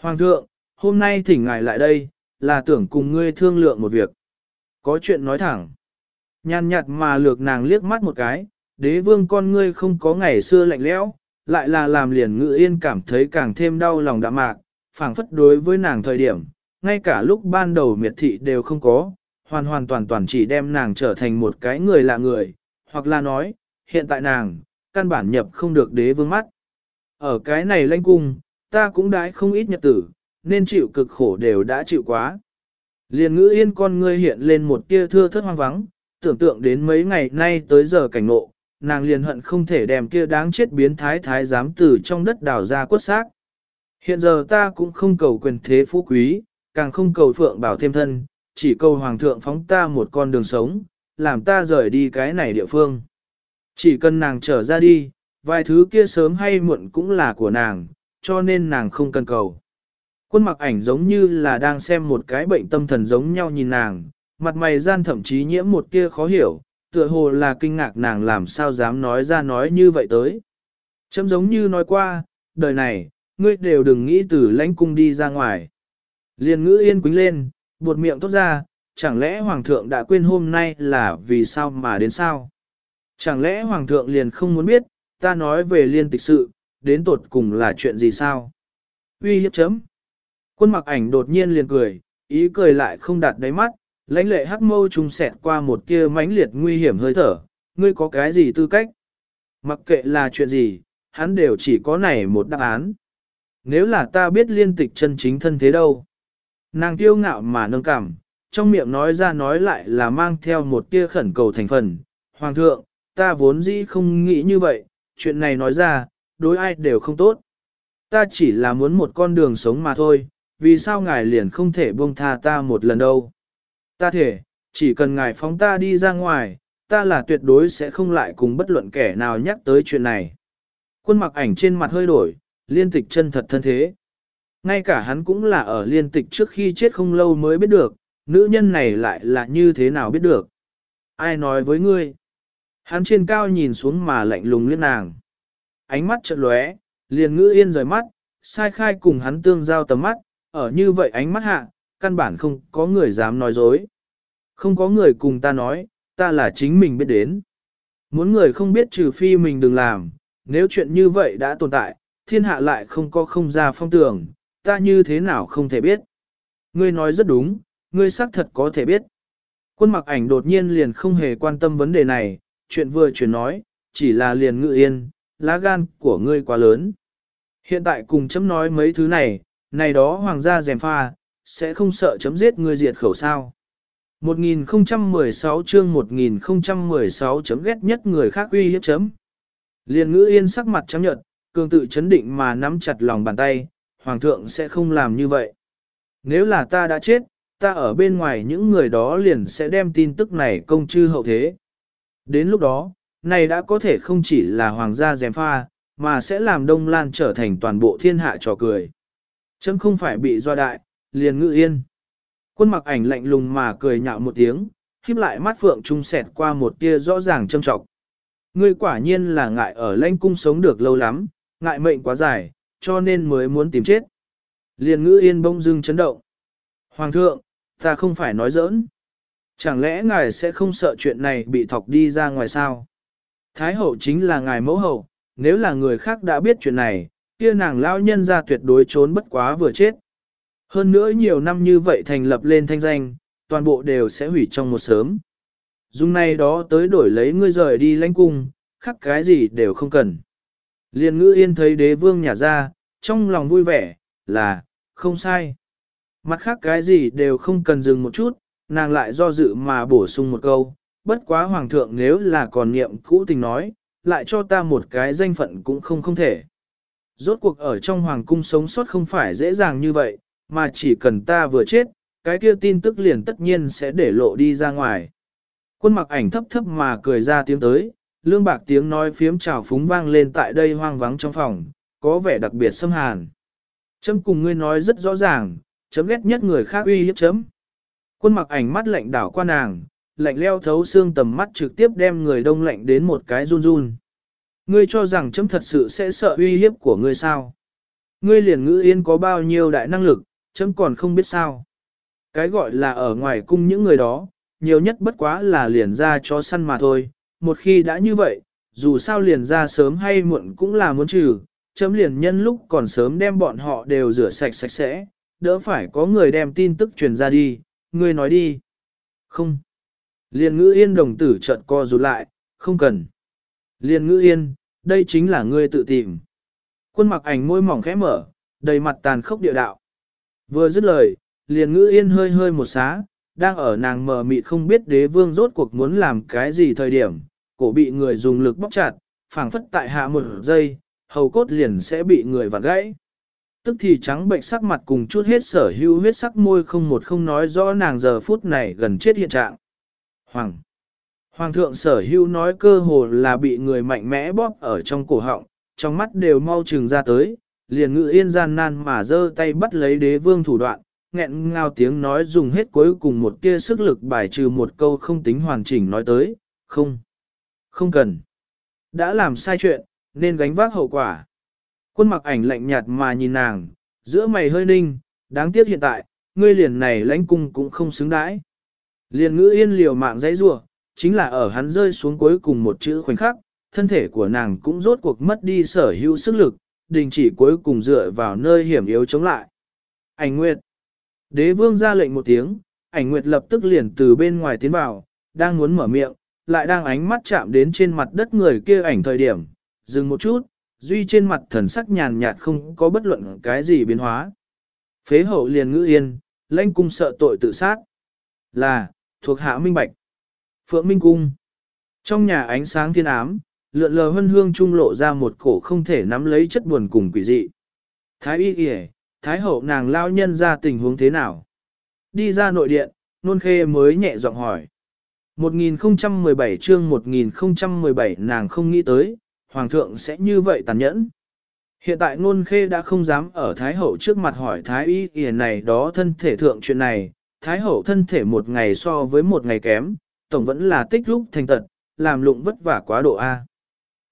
Hoàng thượng, hôm nay thỉnh ngài lại đây, là tưởng cùng ngươi thương lượng một việc. Có chuyện nói thẳng. Nhàn nhạt mà lược nàng liếc mắt một cái, đế vương con ngươi không có ngày xưa lạnh lẽo, lại là làm liền ngự yên cảm thấy càng thêm đau lòng đạm mạc, phảng phất đối với nàng thời điểm, ngay cả lúc ban đầu miệt thị đều không có, hoàn hoàn toàn toàn chỉ đem nàng trở thành một cái người lạ người, hoặc là nói, hiện tại nàng, căn bản nhập không được đế vương mắt. Ở cái này lanh cung, ta cũng đãi không ít nhật tử, nên chịu cực khổ đều đã chịu quá. Liền ngữ yên con ngươi hiện lên một tia thưa thất hoang vắng, tưởng tượng đến mấy ngày nay tới giờ cảnh ngộ, nàng liền hận không thể đem kia đáng chết biến thái thái giám tử trong đất đào ra quất xác. Hiện giờ ta cũng không cầu quyền thế phú quý, càng không cầu phượng bảo thêm thân, chỉ cầu hoàng thượng phóng ta một con đường sống, làm ta rời đi cái này địa phương. Chỉ cần nàng trở ra đi, vài thứ kia sớm hay muộn cũng là của nàng, cho nên nàng không cần cầu. Quân mặc ảnh giống như là đang xem một cái bệnh tâm thần giống nhau nhìn nàng, mặt mày gian thậm chí nhiễm một kia khó hiểu, tựa hồ là kinh ngạc nàng làm sao dám nói ra nói như vậy tới. Chấm giống như nói qua, đời này, ngươi đều đừng nghĩ từ lãnh cung đi ra ngoài. Liền ngữ yên quính lên, buột miệng tốt ra, chẳng lẽ hoàng thượng đã quên hôm nay là vì sao mà đến sao? Chẳng lẽ hoàng thượng liền không muốn biết, ta nói về liên tịch sự, đến tột cùng là chuyện gì sao? Uy hiếp chấm. Quân mặc ảnh đột nhiên liền cười, ý cười lại không đặt đáy mắt, lãnh lệ hắc mâu trùng xẹt qua một tia mãnh liệt nguy hiểm hơi thở, ngươi có cái gì tư cách? Mặc kệ là chuyện gì, hắn đều chỉ có này một đáp án. Nếu là ta biết liên tịch chân chính thân thế đâu? Nàng kiêu ngạo mà nâng cảm, trong miệng nói ra nói lại là mang theo một tia khẩn cầu thành phần. Hoàng thượng, ta vốn dĩ không nghĩ như vậy, chuyện này nói ra, đối ai đều không tốt. Ta chỉ là muốn một con đường sống mà thôi, vì sao ngài liền không thể buông tha ta một lần đâu. Ta thể, chỉ cần ngài phóng ta đi ra ngoài, ta là tuyệt đối sẽ không lại cùng bất luận kẻ nào nhắc tới chuyện này. Quân mặc ảnh trên mặt hơi đổi, liên tịch chân thật thân thế. Ngay cả hắn cũng là ở liên tịch trước khi chết không lâu mới biết được, nữ nhân này lại là như thế nào biết được. Ai nói với ngươi? Hắn trên cao nhìn xuống mà lạnh lùng liếc nàng. Ánh mắt chợt lóe, liền ngữ yên rời mắt, sai khai cùng hắn tương giao tầm mắt, ở như vậy ánh mắt hạ, căn bản không có người dám nói dối. Không có người cùng ta nói, ta là chính mình biết đến. Muốn người không biết trừ phi mình đừng làm, nếu chuyện như vậy đã tồn tại, thiên hạ lại không có không ra phong tường, ta như thế nào không thể biết. Ngươi nói rất đúng, ngươi xác thật có thể biết. Quân mặc ảnh đột nhiên liền không hề quan tâm vấn đề này, chuyện vừa chuyển nói, chỉ là liền ngự yên, lá gan của ngươi quá lớn. Hiện tại cùng chấm nói mấy thứ này, này đó hoàng gia dèm pha, sẽ không sợ chấm giết ngươi diệt khẩu sao. 1016 chương 1016 chấm ghét nhất người khác uy hiếp chấm. Liền ngữ yên sắc mặt chấm nhợt, cường tự chấn định mà nắm chặt lòng bàn tay, hoàng thượng sẽ không làm như vậy. Nếu là ta đã chết, ta ở bên ngoài những người đó liền sẽ đem tin tức này công chư hậu thế. Đến lúc đó, này đã có thể không chỉ là hoàng gia dèm pha, mà sẽ làm Đông Lan trở thành toàn bộ thiên hạ trò cười. Chấm không phải bị do đại, liền ngự yên. Quân mặc ảnh lạnh lùng mà cười nhạo một tiếng, híp lại mắt phượng trung sẹt qua một tia rõ ràng châm trọng. Ngươi quả nhiên là ngại ở lãnh cung sống được lâu lắm, ngại mệnh quá dài, cho nên mới muốn tìm chết. Liền ngữ yên bông dưng chấn động. Hoàng thượng, ta không phải nói giỡn. Chẳng lẽ ngài sẽ không sợ chuyện này bị thọc đi ra ngoài sao? Thái hậu chính là ngài mẫu hậu, nếu là người khác đã biết chuyện này, kia nàng lao nhân ra tuyệt đối trốn bất quá vừa chết. Hơn nữa nhiều năm như vậy thành lập lên thanh danh, toàn bộ đều sẽ hủy trong một sớm. Dùng này đó tới đổi lấy ngươi rời đi lãnh cung, khắc cái gì đều không cần. Liên ngữ yên thấy đế vương nhả ra, trong lòng vui vẻ, là, không sai. Mặt khác cái gì đều không cần dừng một chút, nàng lại do dự mà bổ sung một câu, bất quá hoàng thượng nếu là còn niệm cũ tình nói, lại cho ta một cái danh phận cũng không không thể. Rốt cuộc ở trong hoàng cung sống sót không phải dễ dàng như vậy, mà chỉ cần ta vừa chết, cái kia tin tức liền tất nhiên sẽ để lộ đi ra ngoài. Quân mặc ảnh thấp thấp mà cười ra tiếng tới, lương bạc tiếng nói phiếm trào phúng vang lên tại đây hoang vắng trong phòng, có vẻ đặc biệt xâm hàn. Chấm cùng ngươi nói rất rõ ràng, chấm ghét nhất người khác uy hiếp chấm. Quân mặc ảnh mắt lạnh đảo qua nàng, lạnh leo thấu xương tầm mắt trực tiếp đem người đông lạnh đến một cái run run. Ngươi cho rằng chấm thật sự sẽ sợ uy hiếp của ngươi sao? Ngươi liền ngữ yên có bao nhiêu đại năng lực, chấm còn không biết sao. Cái gọi là ở ngoài cung những người đó, nhiều nhất bất quá là liền ra cho săn mà thôi. Một khi đã như vậy, dù sao liền ra sớm hay muộn cũng là muốn trừ, chấm liền nhân lúc còn sớm đem bọn họ đều rửa sạch sạch sẽ, đỡ phải có người đem tin tức truyền ra đi, ngươi nói đi. Không. Liền ngữ yên đồng tử trận co rụt lại, không cần. Liền ngữ yên, đây chính là ngươi tự tìm. Quân mặc ảnh môi mỏng khẽ mở, đầy mặt tàn khốc địa đạo. Vừa dứt lời, liền ngữ yên hơi hơi một xá, đang ở nàng mờ mịt không biết đế vương rốt cuộc muốn làm cái gì thời điểm, cổ bị người dùng lực bóc chặt, phảng phất tại hạ một giây, hầu cốt liền sẽ bị người vặn gãy. Tức thì trắng bệnh sắc mặt cùng chút hết sở hữu huyết sắc môi không một không nói rõ nàng giờ phút này gần chết hiện trạng. Hoàng Hoàng thượng sở hữu nói cơ hồ là bị người mạnh mẽ bóp ở trong cổ họng, trong mắt đều mau trừng ra tới, liền ngự yên gian nan mà giơ tay bắt lấy đế vương thủ đoạn, nghẹn ngào tiếng nói dùng hết cuối cùng một tia sức lực bài trừ một câu không tính hoàn chỉnh nói tới, không, không cần. Đã làm sai chuyện, nên gánh vác hậu quả. Quân mặc ảnh lạnh nhạt mà nhìn nàng, giữa mày hơi ninh, đáng tiếc hiện tại, ngươi liền này lãnh cung cũng không xứng đãi. Liền ngữ yên liều mạng dãy rủa chính là ở hắn rơi xuống cuối cùng một chữ khoảnh khắc, thân thể của nàng cũng rốt cuộc mất đi sở hữu sức lực, đình chỉ cuối cùng dựa vào nơi hiểm yếu chống lại. Ảnh Nguyệt Đế vương ra lệnh một tiếng, ảnh Nguyệt lập tức liền từ bên ngoài tiến vào, đang muốn mở miệng, lại đang ánh mắt chạm đến trên mặt đất người kia ảnh thời điểm, dừng một chút, duy trên mặt thần sắc nhàn nhạt không có bất luận cái gì biến hóa. Phế hậu liền ngữ yên, lãnh cung sợ tội tự sát. Là, thuộc hạ minh bạch. Phượng Minh Cung. Trong nhà ánh sáng thiên ám, lượn lờ hân hương trung lộ ra một cổ không thể nắm lấy chất buồn cùng quỷ dị. Thái y kìa, thái hậu nàng lao nhân ra tình huống thế nào? Đi ra nội điện, nôn khê mới nhẹ giọng hỏi. 1017 chương 1017 nàng không nghĩ tới, hoàng thượng sẽ như vậy tàn nhẫn. Hiện tại ngôn khê đã không dám ở thái hậu trước mặt hỏi thái y kìa này đó thân thể thượng chuyện này, thái hậu thân thể một ngày so với một ngày kém, tổng vẫn là tích lúc thành tật, làm lụng vất vả quá độ A.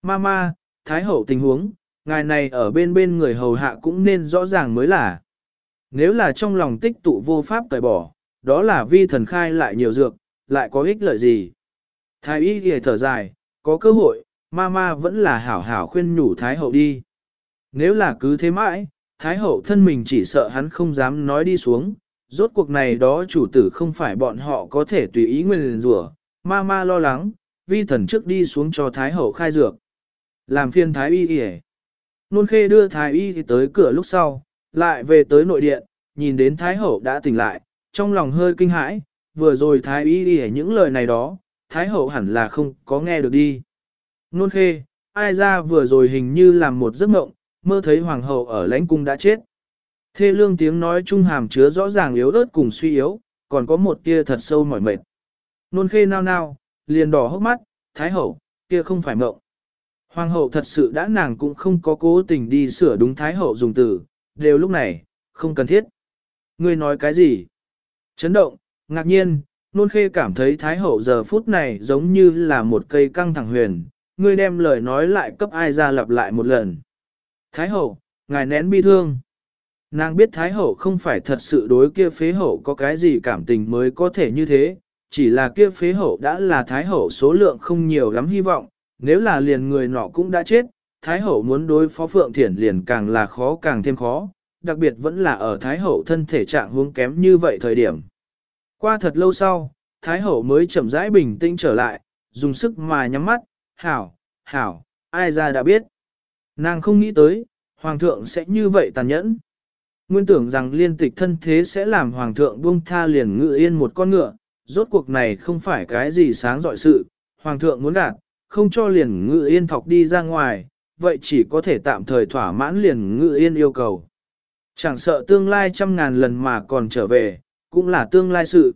Mama, Thái hậu tình huống, ngài này ở bên bên người hầu hạ cũng nên rõ ràng mới là. Nếu là trong lòng tích tụ vô pháp cởi bỏ, đó là vi thần khai lại nhiều dược, lại có ích lợi gì. Thái y ghề thở dài, có cơ hội, Mama vẫn là hảo hảo khuyên nhủ Thái hậu đi. Nếu là cứ thế mãi, Thái hậu thân mình chỉ sợ hắn không dám nói đi xuống, rốt cuộc này đó chủ tử không phải bọn họ có thể tùy ý nguyên rủa. Ma ma lo lắng, vi thần trước đi xuống cho Thái hậu khai dược. Làm phiên Thái y y Nôn khê đưa Thái y tới cửa lúc sau, lại về tới nội điện, nhìn đến Thái hậu đã tỉnh lại, trong lòng hơi kinh hãi, vừa rồi Thái y y những lời này đó, Thái hậu hẳn là không có nghe được đi. Nôn khê, ai ra vừa rồi hình như làm một giấc mộng, mơ thấy hoàng hậu ở lãnh cung đã chết. Thê lương tiếng nói trung hàm chứa rõ ràng yếu ớt cùng suy yếu, còn có một tia thật sâu mỏi mệt. Nôn khê nao nao, liền đỏ hốc mắt, thái hậu, kia không phải mộng. Hoàng hậu thật sự đã nàng cũng không có cố tình đi sửa đúng thái hậu dùng từ, đều lúc này, không cần thiết. Ngươi nói cái gì? Chấn động, ngạc nhiên, nôn khê cảm thấy Thái Hậu giờ phút này giống như là một cây căng thẳng huyền, ngươi đem lời nói lại cấp ai ra lặp lại một lần. Thái Hậu, ngài nén bi thương. Nàng biết Thái Hậu không phải thật sự đối kia phế hậu có cái gì cảm tình mới có thể như thế, chỉ là kia phế hậu đã là Thái Hậu số lượng không nhiều lắm hy vọng, nếu là liền người nọ cũng đã chết, Thái Hậu muốn đối phó Phượng Thiển liền càng là khó càng thêm khó, đặc biệt vẫn là ở Thái Hậu thân thể trạng huống kém như vậy thời điểm. Qua thật lâu sau, Thái Hậu mới chậm rãi bình tĩnh trở lại, dùng sức mà nhắm mắt, hảo, hảo, ai ra đã biết. Nàng không nghĩ tới, Hoàng thượng sẽ như vậy tàn nhẫn. Nguyên tưởng rằng liên tịch thân thế sẽ làm Hoàng thượng buông tha liền ngự yên một con ngựa, rốt cuộc này không phải cái gì sáng dọi sự, Hoàng thượng muốn đạt, không cho liền ngự yên thọc đi ra ngoài, vậy chỉ có thể tạm thời thỏa mãn liền ngự yên yêu cầu. Chẳng sợ tương lai trăm ngàn lần mà còn trở về, cũng là tương lai sự.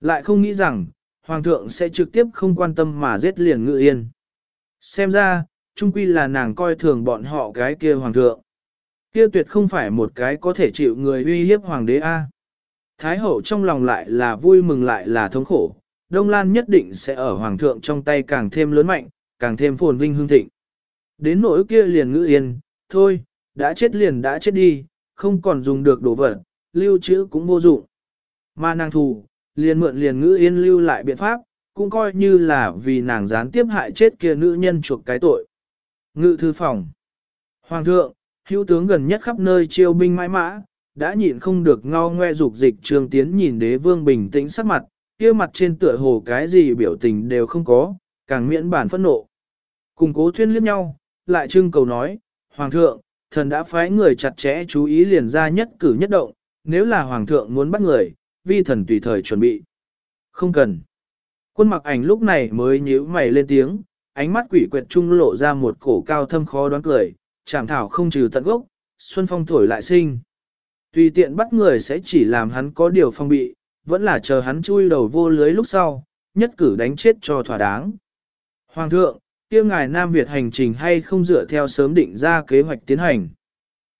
Lại không nghĩ rằng, Hoàng thượng sẽ trực tiếp không quan tâm mà giết liền ngự yên. Xem ra, trung quy là nàng coi thường bọn họ cái kia Hoàng thượng. Kia tuyệt không phải một cái có thể chịu người uy hiếp Hoàng đế A. Thái hậu trong lòng lại là vui mừng lại là thống khổ, Đông Lan nhất định sẽ ở Hoàng thượng trong tay càng thêm lớn mạnh, càng thêm phồn vinh hương thịnh. Đến nỗi kia liền ngữ yên, thôi, đã chết liền đã chết đi, không còn dùng được đồ vật, lưu trữ cũng vô dụng. Mà nàng thù, liền mượn liền ngữ yên lưu lại biện pháp, cũng coi như là vì nàng gián tiếp hại chết kia nữ nhân chuộc cái tội. Ngự thư phòng. Hoàng thượng, hữu tướng gần nhất khắp nơi chiêu binh mãi mã, đã nhịn không được ngao ngoe dục dịch trường tiến nhìn đế vương bình tĩnh sắc mặt, kia mặt trên tựa hồ cái gì biểu tình đều không có, càng miễn bản phẫn nộ. Cùng cố thuyên liếc nhau, lại trưng cầu nói, Hoàng thượng, thần đã phái người chặt chẽ chú ý liền ra nhất cử nhất động, nếu là Hoàng thượng muốn bắt người, vi thần tùy thời chuẩn bị. Không cần. Quân mặc ảnh lúc này mới nhíu mày lên tiếng, ánh mắt quỷ quyệt trung lộ ra một cổ cao thâm khó đoán cười, chảm thảo không trừ tận gốc, xuân phong thổi lại sinh. Tùy tiện bắt người sẽ chỉ làm hắn có điều phong bị, vẫn là chờ hắn chui đầu vô lưới lúc sau, nhất cử đánh chết cho thỏa đáng. Hoàng thượng, kia ngài Nam Việt hành trình hay không dựa theo sớm định ra kế hoạch tiến hành.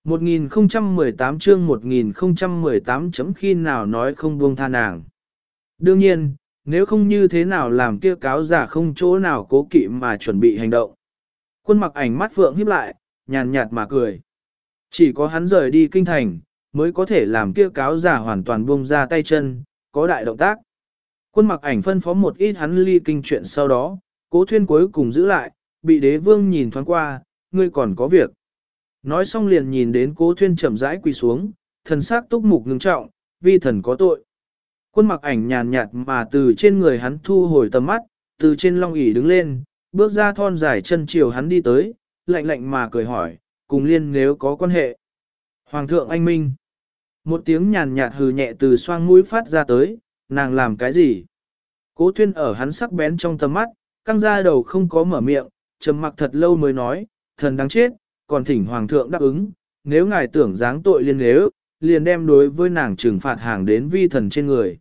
1018 chương 1018 chấm khi nào nói không buông tha nàng. Đương nhiên, nếu không như thế nào làm kia cáo giả không chỗ nào cố kỵ mà chuẩn bị hành động. Quân mặc ảnh mắt phượng híp lại, nhàn nhạt mà cười. Chỉ có hắn rời đi kinh thành, mới có thể làm kia cáo giả hoàn toàn buông ra tay chân, có đại động tác. Quân mặc ảnh phân phó một ít hắn ly kinh chuyện sau đó, cố thuyên cuối cùng giữ lại, bị đế vương nhìn thoáng qua, ngươi còn có việc. Nói xong liền nhìn đến cố thuyên chậm rãi quỳ xuống, thần sắc túc mục ngưng trọng, vi thần có tội. Quân mặc ảnh nhàn nhạt mà từ trên người hắn thu hồi tầm mắt, từ trên long ỷ đứng lên, bước ra thon dài chân chiều hắn đi tới, lạnh lạnh mà cười hỏi, cùng liên nếu có quan hệ. Hoàng thượng anh minh. Một tiếng nhàn nhạt hừ nhẹ từ xoang mũi phát ra tới, nàng làm cái gì? Cố thuyên ở hắn sắc bén trong tầm mắt, căng ra đầu không có mở miệng, trầm mặc thật lâu mới nói, thần đáng chết, còn thỉnh hoàng thượng đáp ứng, nếu ngài tưởng dáng tội liên nếu, liền đem đối với nàng trừng phạt hàng đến vi thần trên người.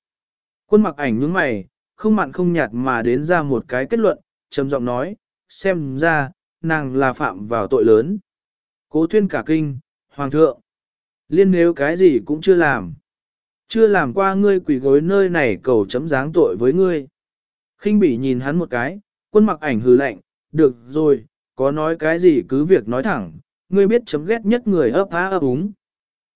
Quân mặc ảnh nhướng mày, không mặn không nhạt mà đến ra một cái kết luận, trầm giọng nói, xem ra, nàng là phạm vào tội lớn. Cố thuyên cả kinh, hoàng thượng, liên nếu cái gì cũng chưa làm. Chưa làm qua ngươi quỷ gối nơi này cầu chấm dáng tội với ngươi. khinh bỉ nhìn hắn một cái, quân mặc ảnh hừ lạnh, được rồi, có nói cái gì cứ việc nói thẳng, ngươi biết chấm ghét nhất người ấp á ấp úng.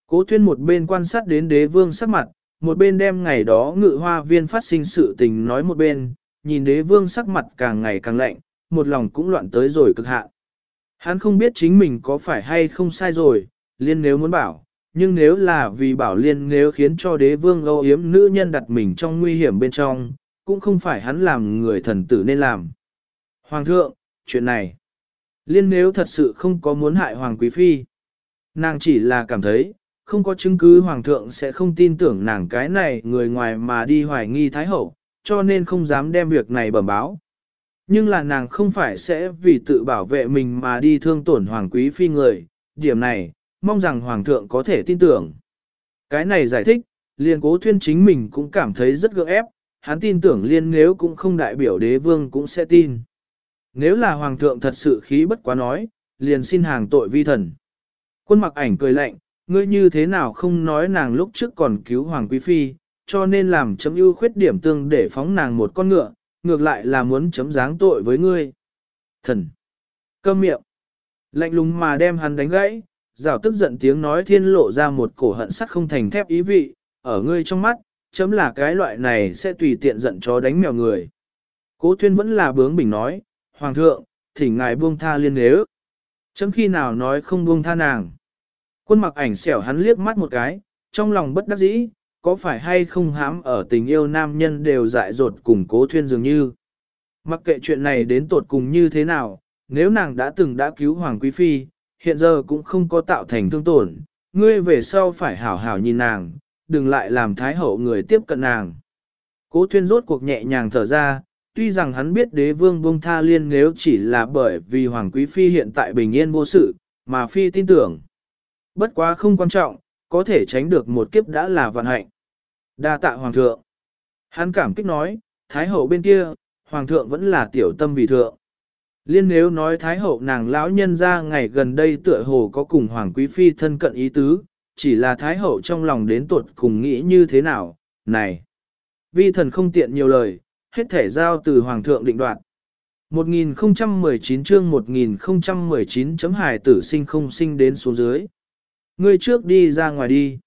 Cố thuyên một bên quan sát đến đế vương sắc mặt, một bên đem ngày đó ngự hoa viên phát sinh sự tình nói một bên, nhìn đế vương sắc mặt càng ngày càng lạnh, một lòng cũng loạn tới rồi cực hạn. Hắn không biết chính mình có phải hay không sai rồi, liên nếu muốn bảo, nhưng nếu là vì bảo liên nếu khiến cho đế vương âu yếm nữ nhân đặt mình trong nguy hiểm bên trong, cũng không phải hắn làm người thần tử nên làm. Hoàng thượng, chuyện này, liên nếu thật sự không có muốn hại Hoàng Quý Phi, nàng chỉ là cảm thấy, không có chứng cứ Hoàng thượng sẽ không tin tưởng nàng cái này người ngoài mà đi hoài nghi Thái Hậu, cho nên không dám đem việc này bẩm báo. Nhưng là nàng không phải sẽ vì tự bảo vệ mình mà đi thương tổn Hoàng Quý Phi người, điểm này, mong rằng Hoàng thượng có thể tin tưởng. Cái này giải thích, liền cố thuyên chính mình cũng cảm thấy rất gượng ép, hắn tin tưởng liên nếu cũng không đại biểu đế vương cũng sẽ tin. Nếu là Hoàng thượng thật sự khí bất quá nói, liền xin hàng tội vi thần. Quân mặc ảnh cười lạnh, ngươi như thế nào không nói nàng lúc trước còn cứu Hoàng Quý Phi, cho nên làm chấm ưu khuyết điểm tương để phóng nàng một con ngựa, ngược lại là muốn chấm dáng tội với ngươi. Thần! Câm miệng! Lạnh lùng mà đem hắn đánh gãy, rào tức giận tiếng nói thiên lộ ra một cổ hận sắt không thành thép ý vị, ở ngươi trong mắt, chấm là cái loại này sẽ tùy tiện giận chó đánh mèo người. Cố tuyên vẫn là bướng bỉnh nói, Hoàng thượng, thỉnh ngài buông tha liên nếu. Chấm khi nào nói không buông tha nàng. Quân mặc ảnh xẻo hắn liếc mắt một cái, trong lòng bất đắc dĩ, có phải hay không hám ở tình yêu nam nhân đều dại dột cùng cố thuyên dường như. Mặc kệ chuyện này đến tột cùng như thế nào, nếu nàng đã từng đã cứu Hoàng Quý Phi, hiện giờ cũng không có tạo thành thương tổn, ngươi về sau phải hảo hảo nhìn nàng, đừng lại làm thái hậu người tiếp cận nàng. Cố thuyên rốt cuộc nhẹ nhàng thở ra, tuy rằng hắn biết đế vương buông tha liên nếu chỉ là bởi vì Hoàng Quý Phi hiện tại bình yên vô sự, mà Phi tin tưởng. Bất quá không quan trọng, có thể tránh được một kiếp đã là vạn hạnh. Đa tạ Hoàng thượng. Hắn cảm kích nói, Thái hậu bên kia, Hoàng thượng vẫn là tiểu tâm vì thượng. Liên nếu nói Thái hậu nàng lão nhân ra ngày gần đây tựa hồ có cùng Hoàng Quý Phi thân cận ý tứ, chỉ là Thái hậu trong lòng đến tuột cùng nghĩ như thế nào, này. Vi thần không tiện nhiều lời, hết thể giao từ Hoàng thượng định đoạt. 1019 chương 1019 chấm hài tử sinh không sinh đến số dưới. Ngươi trước đi ra ngoài đi.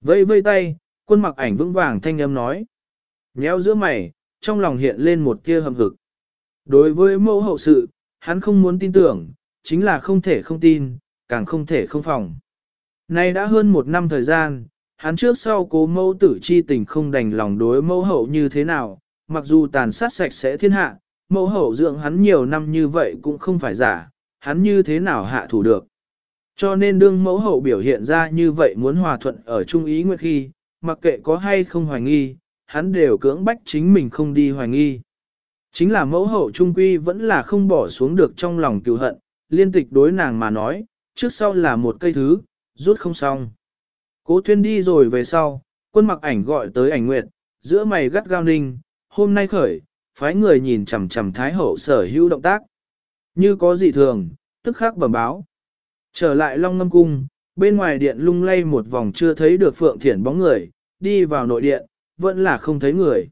Vây vây tay, quân mặc ảnh vững vàng thanh âm nói. Nhéo giữa mày, trong lòng hiện lên một tia hầm hực. Đối với mẫu hậu sự, hắn không muốn tin tưởng, chính là không thể không tin, càng không thể không phòng. Nay đã hơn một năm thời gian, hắn trước sau cố mẫu tử chi tình không đành lòng đối mẫu hậu như thế nào, mặc dù tàn sát sạch sẽ thiên hạ, mẫu hậu dưỡng hắn nhiều năm như vậy cũng không phải giả, hắn như thế nào hạ thủ được. Cho nên đương mẫu hậu biểu hiện ra như vậy muốn hòa thuận ở trung ý nguyệt khi, mặc kệ có hay không hoài nghi, hắn đều cưỡng bách chính mình không đi hoài nghi. Chính là mẫu hậu trung quy vẫn là không bỏ xuống được trong lòng cựu hận, liên tịch đối nàng mà nói, trước sau là một cây thứ, rút không xong. Cố thuyên đi rồi về sau, quân mặc ảnh gọi tới ảnh nguyệt, giữa mày gắt gao ninh, hôm nay khởi, phái người nhìn chằm chằm thái hậu sở hữu động tác. Như có gì thường, tức khắc bẩm báo. Trở lại Long Ngâm Cung, bên ngoài điện lung lay một vòng chưa thấy được Phượng Thiển bóng người, đi vào nội điện, vẫn là không thấy người.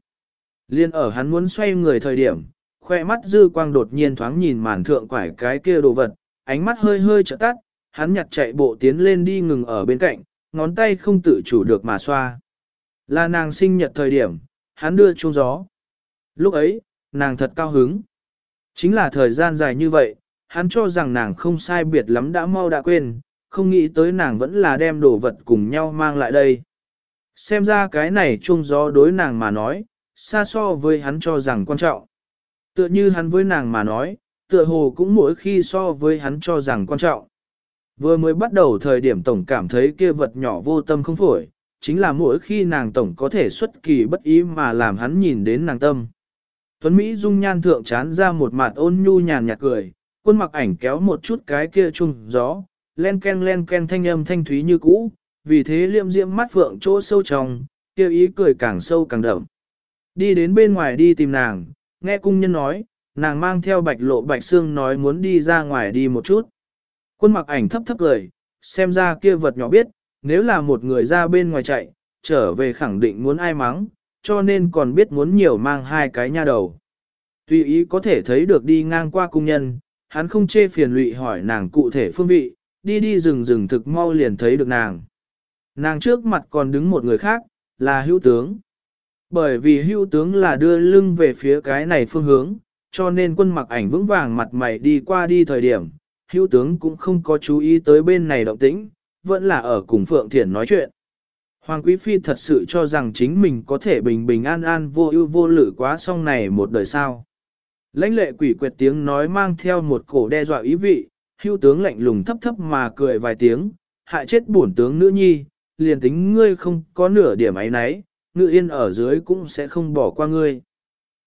Liên ở hắn muốn xoay người thời điểm, khoe mắt dư quang đột nhiên thoáng nhìn màn thượng quải cái kia đồ vật, ánh mắt hơi hơi trợ tắt, hắn nhặt chạy bộ tiến lên đi ngừng ở bên cạnh, ngón tay không tự chủ được mà xoa. Là nàng sinh nhật thời điểm, hắn đưa chuông gió. Lúc ấy, nàng thật cao hứng. Chính là thời gian dài như vậy, hắn cho rằng nàng không sai biệt lắm đã mau đã quên, không nghĩ tới nàng vẫn là đem đồ vật cùng nhau mang lại đây. Xem ra cái này chung gió đối nàng mà nói, xa so với hắn cho rằng quan trọng. Tựa như hắn với nàng mà nói, tựa hồ cũng mỗi khi so với hắn cho rằng quan trọng. Vừa mới bắt đầu thời điểm tổng cảm thấy kia vật nhỏ vô tâm không phổi, chính là mỗi khi nàng tổng có thể xuất kỳ bất ý mà làm hắn nhìn đến nàng tâm. Tuấn Mỹ dung nhan thượng chán ra một mặt ôn nhu nhàn nhạt cười, quân mặc ảnh kéo một chút cái kia chung gió, len ken len ken thanh âm thanh thúy như cũ, vì thế liêm diễm mắt phượng chỗ sâu trong, kia ý cười càng sâu càng đậm. Đi đến bên ngoài đi tìm nàng, nghe cung nhân nói, nàng mang theo bạch lộ bạch xương nói muốn đi ra ngoài đi một chút. Quân mặc ảnh thấp thấp cười, xem ra kia vật nhỏ biết, nếu là một người ra bên ngoài chạy, trở về khẳng định muốn ai mắng, cho nên còn biết muốn nhiều mang hai cái nha đầu. Tuy ý có thể thấy được đi ngang qua cung nhân, hắn không chê phiền lụy hỏi nàng cụ thể phương vị, đi đi rừng rừng thực mau liền thấy được nàng. Nàng trước mặt còn đứng một người khác, là hữu tướng. Bởi vì hữu tướng là đưa lưng về phía cái này phương hướng, cho nên quân mặc ảnh vững vàng mặt mày đi qua đi thời điểm, hữu tướng cũng không có chú ý tới bên này động tĩnh, vẫn là ở cùng Phượng Thiển nói chuyện. Hoàng Quý Phi thật sự cho rằng chính mình có thể bình bình an an vô ưu vô lự quá xong này một đời sao. Lãnh lệ quỷ quyệt tiếng nói mang theo một cổ đe dọa ý vị, hưu tướng lạnh lùng thấp thấp mà cười vài tiếng, hại chết bổn tướng nữ nhi, liền tính ngươi không có nửa điểm ấy nấy, ngự yên ở dưới cũng sẽ không bỏ qua ngươi.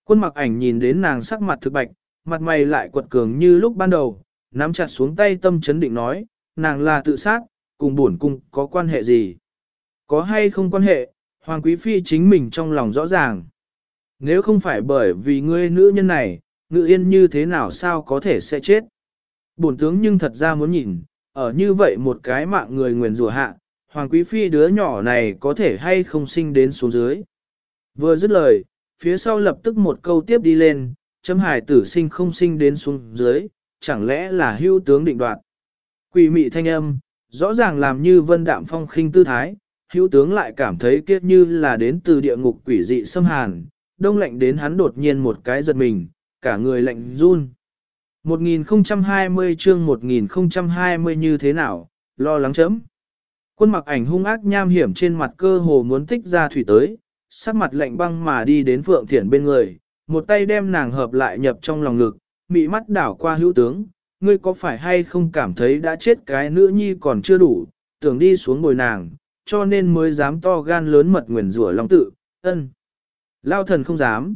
Quân mặc ảnh nhìn đến nàng sắc mặt thực bạch, mặt mày lại quật cường như lúc ban đầu, nắm chặt xuống tay tâm chấn định nói, nàng là tự sát, cùng bổn cung có quan hệ gì? Có hay không quan hệ, Hoàng Quý Phi chính mình trong lòng rõ ràng. Nếu không phải bởi vì ngươi nữ nhân này, ngự yên như thế nào sao có thể sẽ chết. Bổn tướng nhưng thật ra muốn nhìn, ở như vậy một cái mạng người nguyền rủa hạ, Hoàng Quý Phi đứa nhỏ này có thể hay không sinh đến xuống dưới. Vừa dứt lời, phía sau lập tức một câu tiếp đi lên, chấm hải tử sinh không sinh đến xuống dưới, chẳng lẽ là hưu tướng định đoạt. Quỷ mị thanh âm, rõ ràng làm như vân đạm phong khinh tư thái, hữu tướng lại cảm thấy kiết như là đến từ địa ngục quỷ dị xâm hàn, đông lạnh đến hắn đột nhiên một cái giật mình, cả người lạnh run. 1020 chương 1020 như thế nào, lo lắng chấm. Quân mặc ảnh hung ác nham hiểm trên mặt cơ hồ muốn tích ra thủy tới, sắc mặt lạnh băng mà đi đến Phượng Thiển bên người, một tay đem nàng hợp lại nhập trong lòng ngực, mị mắt đảo qua hữu tướng, ngươi có phải hay không cảm thấy đã chết cái nữ nhi còn chưa đủ, tưởng đi xuống bồi nàng, cho nên mới dám to gan lớn mật nguyền rủa lòng tự, ân. Lao thần không dám.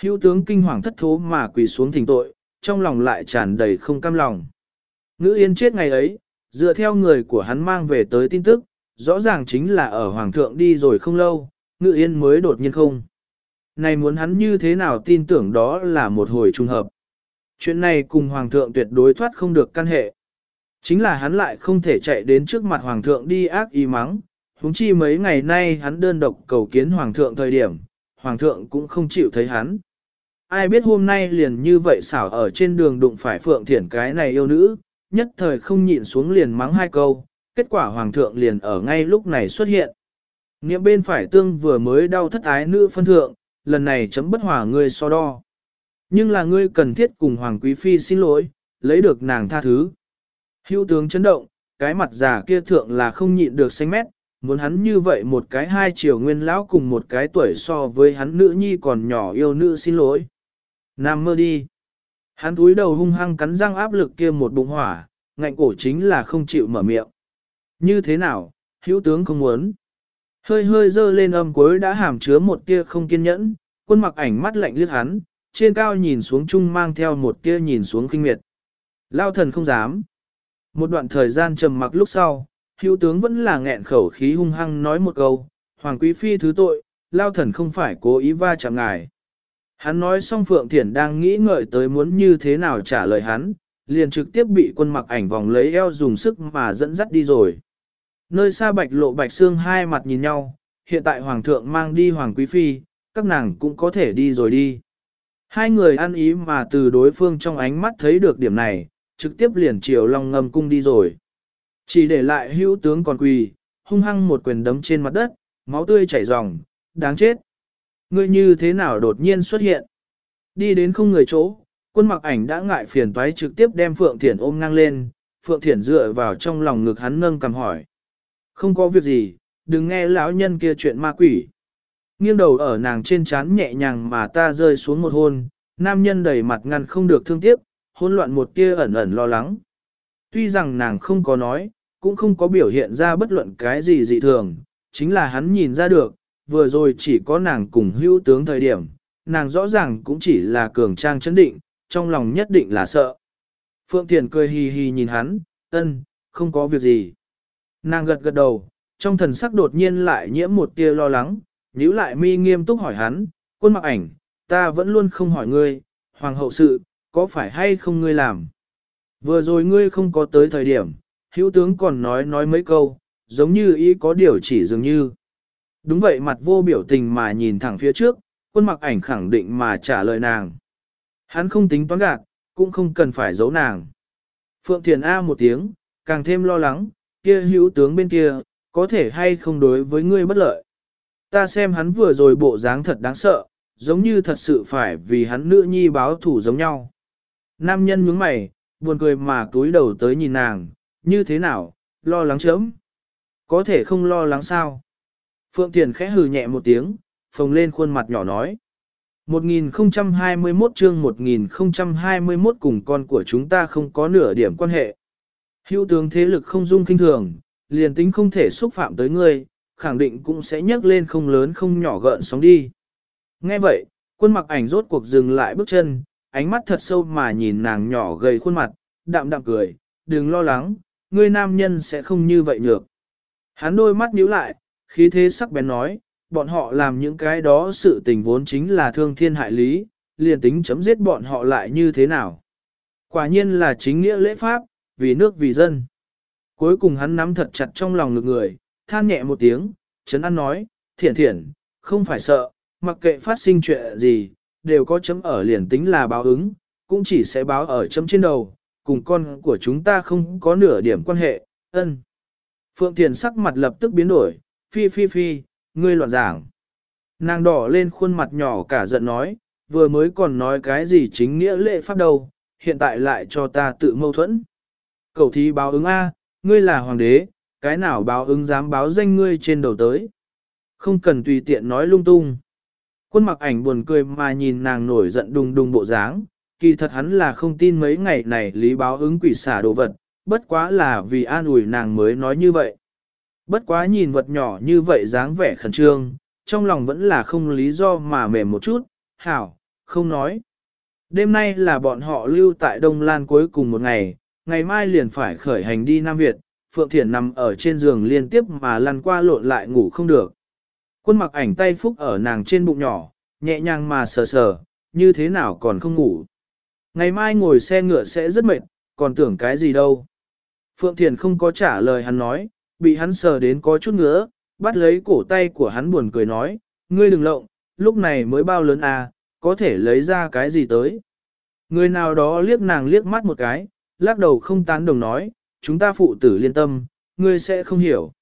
Hữu tướng kinh hoàng thất thố mà quỳ xuống thỉnh tội, trong lòng lại tràn đầy không cam lòng. Ngữ yên chết ngày ấy, dựa theo người của hắn mang về tới tin tức, rõ ràng chính là ở hoàng thượng đi rồi không lâu, ngữ yên mới đột nhiên không. Này muốn hắn như thế nào tin tưởng đó là một hồi trùng hợp. Chuyện này cùng hoàng thượng tuyệt đối thoát không được căn hệ. Chính là hắn lại không thể chạy đến trước mặt hoàng thượng đi ác ý mắng, huống chi mấy ngày nay hắn đơn độc cầu kiến hoàng thượng thời điểm, hoàng thượng cũng không chịu thấy hắn. Ai biết hôm nay liền như vậy xảo ở trên đường đụng phải phượng thiển cái này yêu nữ, nhất thời không nhịn xuống liền mắng hai câu, kết quả hoàng thượng liền ở ngay lúc này xuất hiện. Niệm bên phải tương vừa mới đau thất ái nữ phân thượng, lần này chấm bất hòa ngươi so đo. Nhưng là ngươi cần thiết cùng Hoàng Quý Phi xin lỗi, lấy được nàng tha thứ. Hữu tướng chấn động, cái mặt già kia thượng là không nhịn được xanh mét, muốn hắn như vậy một cái hai chiều nguyên lão cùng một cái tuổi so với hắn nữ nhi còn nhỏ yêu nữ xin lỗi. Nam mơ đi. Hắn túi đầu hung hăng cắn răng áp lực kia một bụng hỏa, ngạnh cổ chính là không chịu mở miệng. Như thế nào, hữu tướng không muốn. Hơi hơi dơ lên âm cuối đã hàm chứa một tia không kiên nhẫn, quân mặc ảnh mắt lạnh liếc hắn, trên cao nhìn xuống chung mang theo một tia nhìn xuống khinh miệt. Lao thần không dám. Một đoạn thời gian trầm mặc lúc sau, hữu tướng vẫn là nghẹn khẩu khí hung hăng nói một câu, Hoàng Quý Phi thứ tội, Lao thần không phải cố ý va chạm ngài. Hắn nói xong Phượng Thiển đang nghĩ ngợi tới muốn như thế nào trả lời hắn, liền trực tiếp bị quân mặc ảnh vòng lấy eo dùng sức mà dẫn dắt đi rồi. Nơi xa bạch lộ bạch xương hai mặt nhìn nhau, hiện tại Hoàng thượng mang đi Hoàng Quý Phi, các nàng cũng có thể đi rồi đi. Hai người ăn ý mà từ đối phương trong ánh mắt thấy được điểm này, trực tiếp liền chiều long ngâm cung đi rồi. Chỉ để lại hữu tướng còn quỳ, hung hăng một quyền đấm trên mặt đất, máu tươi chảy ròng, đáng chết. Ngươi như thế nào đột nhiên xuất hiện? Đi đến không người chỗ, quân mặc ảnh đã ngại phiền toái trực tiếp đem Phượng Thiển ôm ngang lên, Phượng Thiển dựa vào trong lòng ngực hắn nâng cầm hỏi. Không có việc gì, đừng nghe lão nhân kia chuyện ma quỷ. Nghiêng đầu ở nàng trên trán nhẹ nhàng mà ta rơi xuống một hôn, nam nhân đầy mặt ngăn không được thương tiếc, hôn loạn một tia ẩn ẩn lo lắng. Tuy rằng nàng không có nói, cũng không có biểu hiện ra bất luận cái gì dị thường, chính là hắn nhìn ra được, vừa rồi chỉ có nàng cùng hữu tướng thời điểm, nàng rõ ràng cũng chỉ là cường trang chấn định, trong lòng nhất định là sợ. Phượng Thiền cười hì hì nhìn hắn, ân, không có việc gì. Nàng gật gật đầu, trong thần sắc đột nhiên lại nhiễm một tia lo lắng, nhíu lại mi nghiêm túc hỏi hắn, quân mặc ảnh, ta vẫn luôn không hỏi ngươi, hoàng hậu sự, có phải hay không ngươi làm? Vừa rồi ngươi không có tới thời điểm, hữu tướng còn nói nói mấy câu, giống như ý có điều chỉ dường như. Đúng vậy mặt vô biểu tình mà nhìn thẳng phía trước, quân mặc ảnh khẳng định mà trả lời nàng. Hắn không tính toán gạt, cũng không cần phải giấu nàng. Phượng Thiền A một tiếng, càng thêm lo lắng, kia hữu tướng bên kia, có thể hay không đối với ngươi bất lợi. Ta xem hắn vừa rồi bộ dáng thật đáng sợ, giống như thật sự phải vì hắn nữ nhi báo thủ giống nhau. Nam nhân nhướng mày, buồn cười mà túi đầu tới nhìn nàng, như thế nào, lo lắng chớm. Có thể không lo lắng sao? Phượng Thiền khẽ hừ nhẹ một tiếng, phồng lên khuôn mặt nhỏ nói. 1021 chương 1021 cùng con của chúng ta không có nửa điểm quan hệ. Hữu tướng thế lực không dung kinh thường, liền tính không thể xúc phạm tới ngươi, khẳng định cũng sẽ nhấc lên không lớn không nhỏ gợn sóng đi. Nghe vậy, quân mặc ảnh rốt cuộc dừng lại bước chân, ánh mắt thật sâu mà nhìn nàng nhỏ gầy khuôn mặt, đạm đạm cười, đừng lo lắng, ngươi nam nhân sẽ không như vậy nhược. Hắn đôi mắt nhíu lại, khí thế sắc bén nói, bọn họ làm những cái đó sự tình vốn chính là thương thiên hại lý, liền tính chấm giết bọn họ lại như thế nào. Quả nhiên là chính nghĩa lễ pháp, vì nước vì dân. Cuối cùng hắn nắm thật chặt trong lòng ngực người, than nhẹ một tiếng, chấn An nói, thiện thiện, không phải sợ, mặc kệ phát sinh chuyện gì, đều có chấm ở liền tính là báo ứng, cũng chỉ sẽ báo ở chấm trên đầu, cùng con của chúng ta không có nửa điểm quan hệ, ân. Phượng Thiền sắc mặt lập tức biến đổi, phi phi phi, ngươi loạn giảng. Nàng đỏ lên khuôn mặt nhỏ cả giận nói, vừa mới còn nói cái gì chính nghĩa lệ pháp đâu, hiện tại lại cho ta tự mâu thuẫn. Cầu thí báo ứng A, ngươi là hoàng đế, cái nào báo ứng dám báo danh ngươi trên đầu tới. Không cần tùy tiện nói lung tung. Quân mặc ảnh buồn cười mà nhìn nàng nổi giận đùng đùng bộ dáng, kỳ thật hắn là không tin mấy ngày này lý báo ứng quỷ xả đồ vật, bất quá là vì an ủi nàng mới nói như vậy. Bất quá nhìn vật nhỏ như vậy dáng vẻ khẩn trương, trong lòng vẫn là không lý do mà mềm một chút, hảo, không nói. Đêm nay là bọn họ lưu tại Đông Lan cuối cùng một ngày, ngày mai liền phải khởi hành đi Nam Việt, Phượng Thiển nằm ở trên giường liên tiếp mà lăn qua lộn lại ngủ không được. Quân mặc ảnh tay phúc ở nàng trên bụng nhỏ, nhẹ nhàng mà sờ sờ, như thế nào còn không ngủ. Ngày mai ngồi xe ngựa sẽ rất mệt, còn tưởng cái gì đâu. Phượng Thiền không có trả lời hắn nói, bị hắn sờ đến có chút ngứa, bắt lấy cổ tay của hắn buồn cười nói, ngươi đừng lộng, lúc này mới bao lớn à, có thể lấy ra cái gì tới. Người nào đó liếc nàng liếc mắt một cái, lắc đầu không tán đồng nói, chúng ta phụ tử liên tâm, ngươi sẽ không hiểu.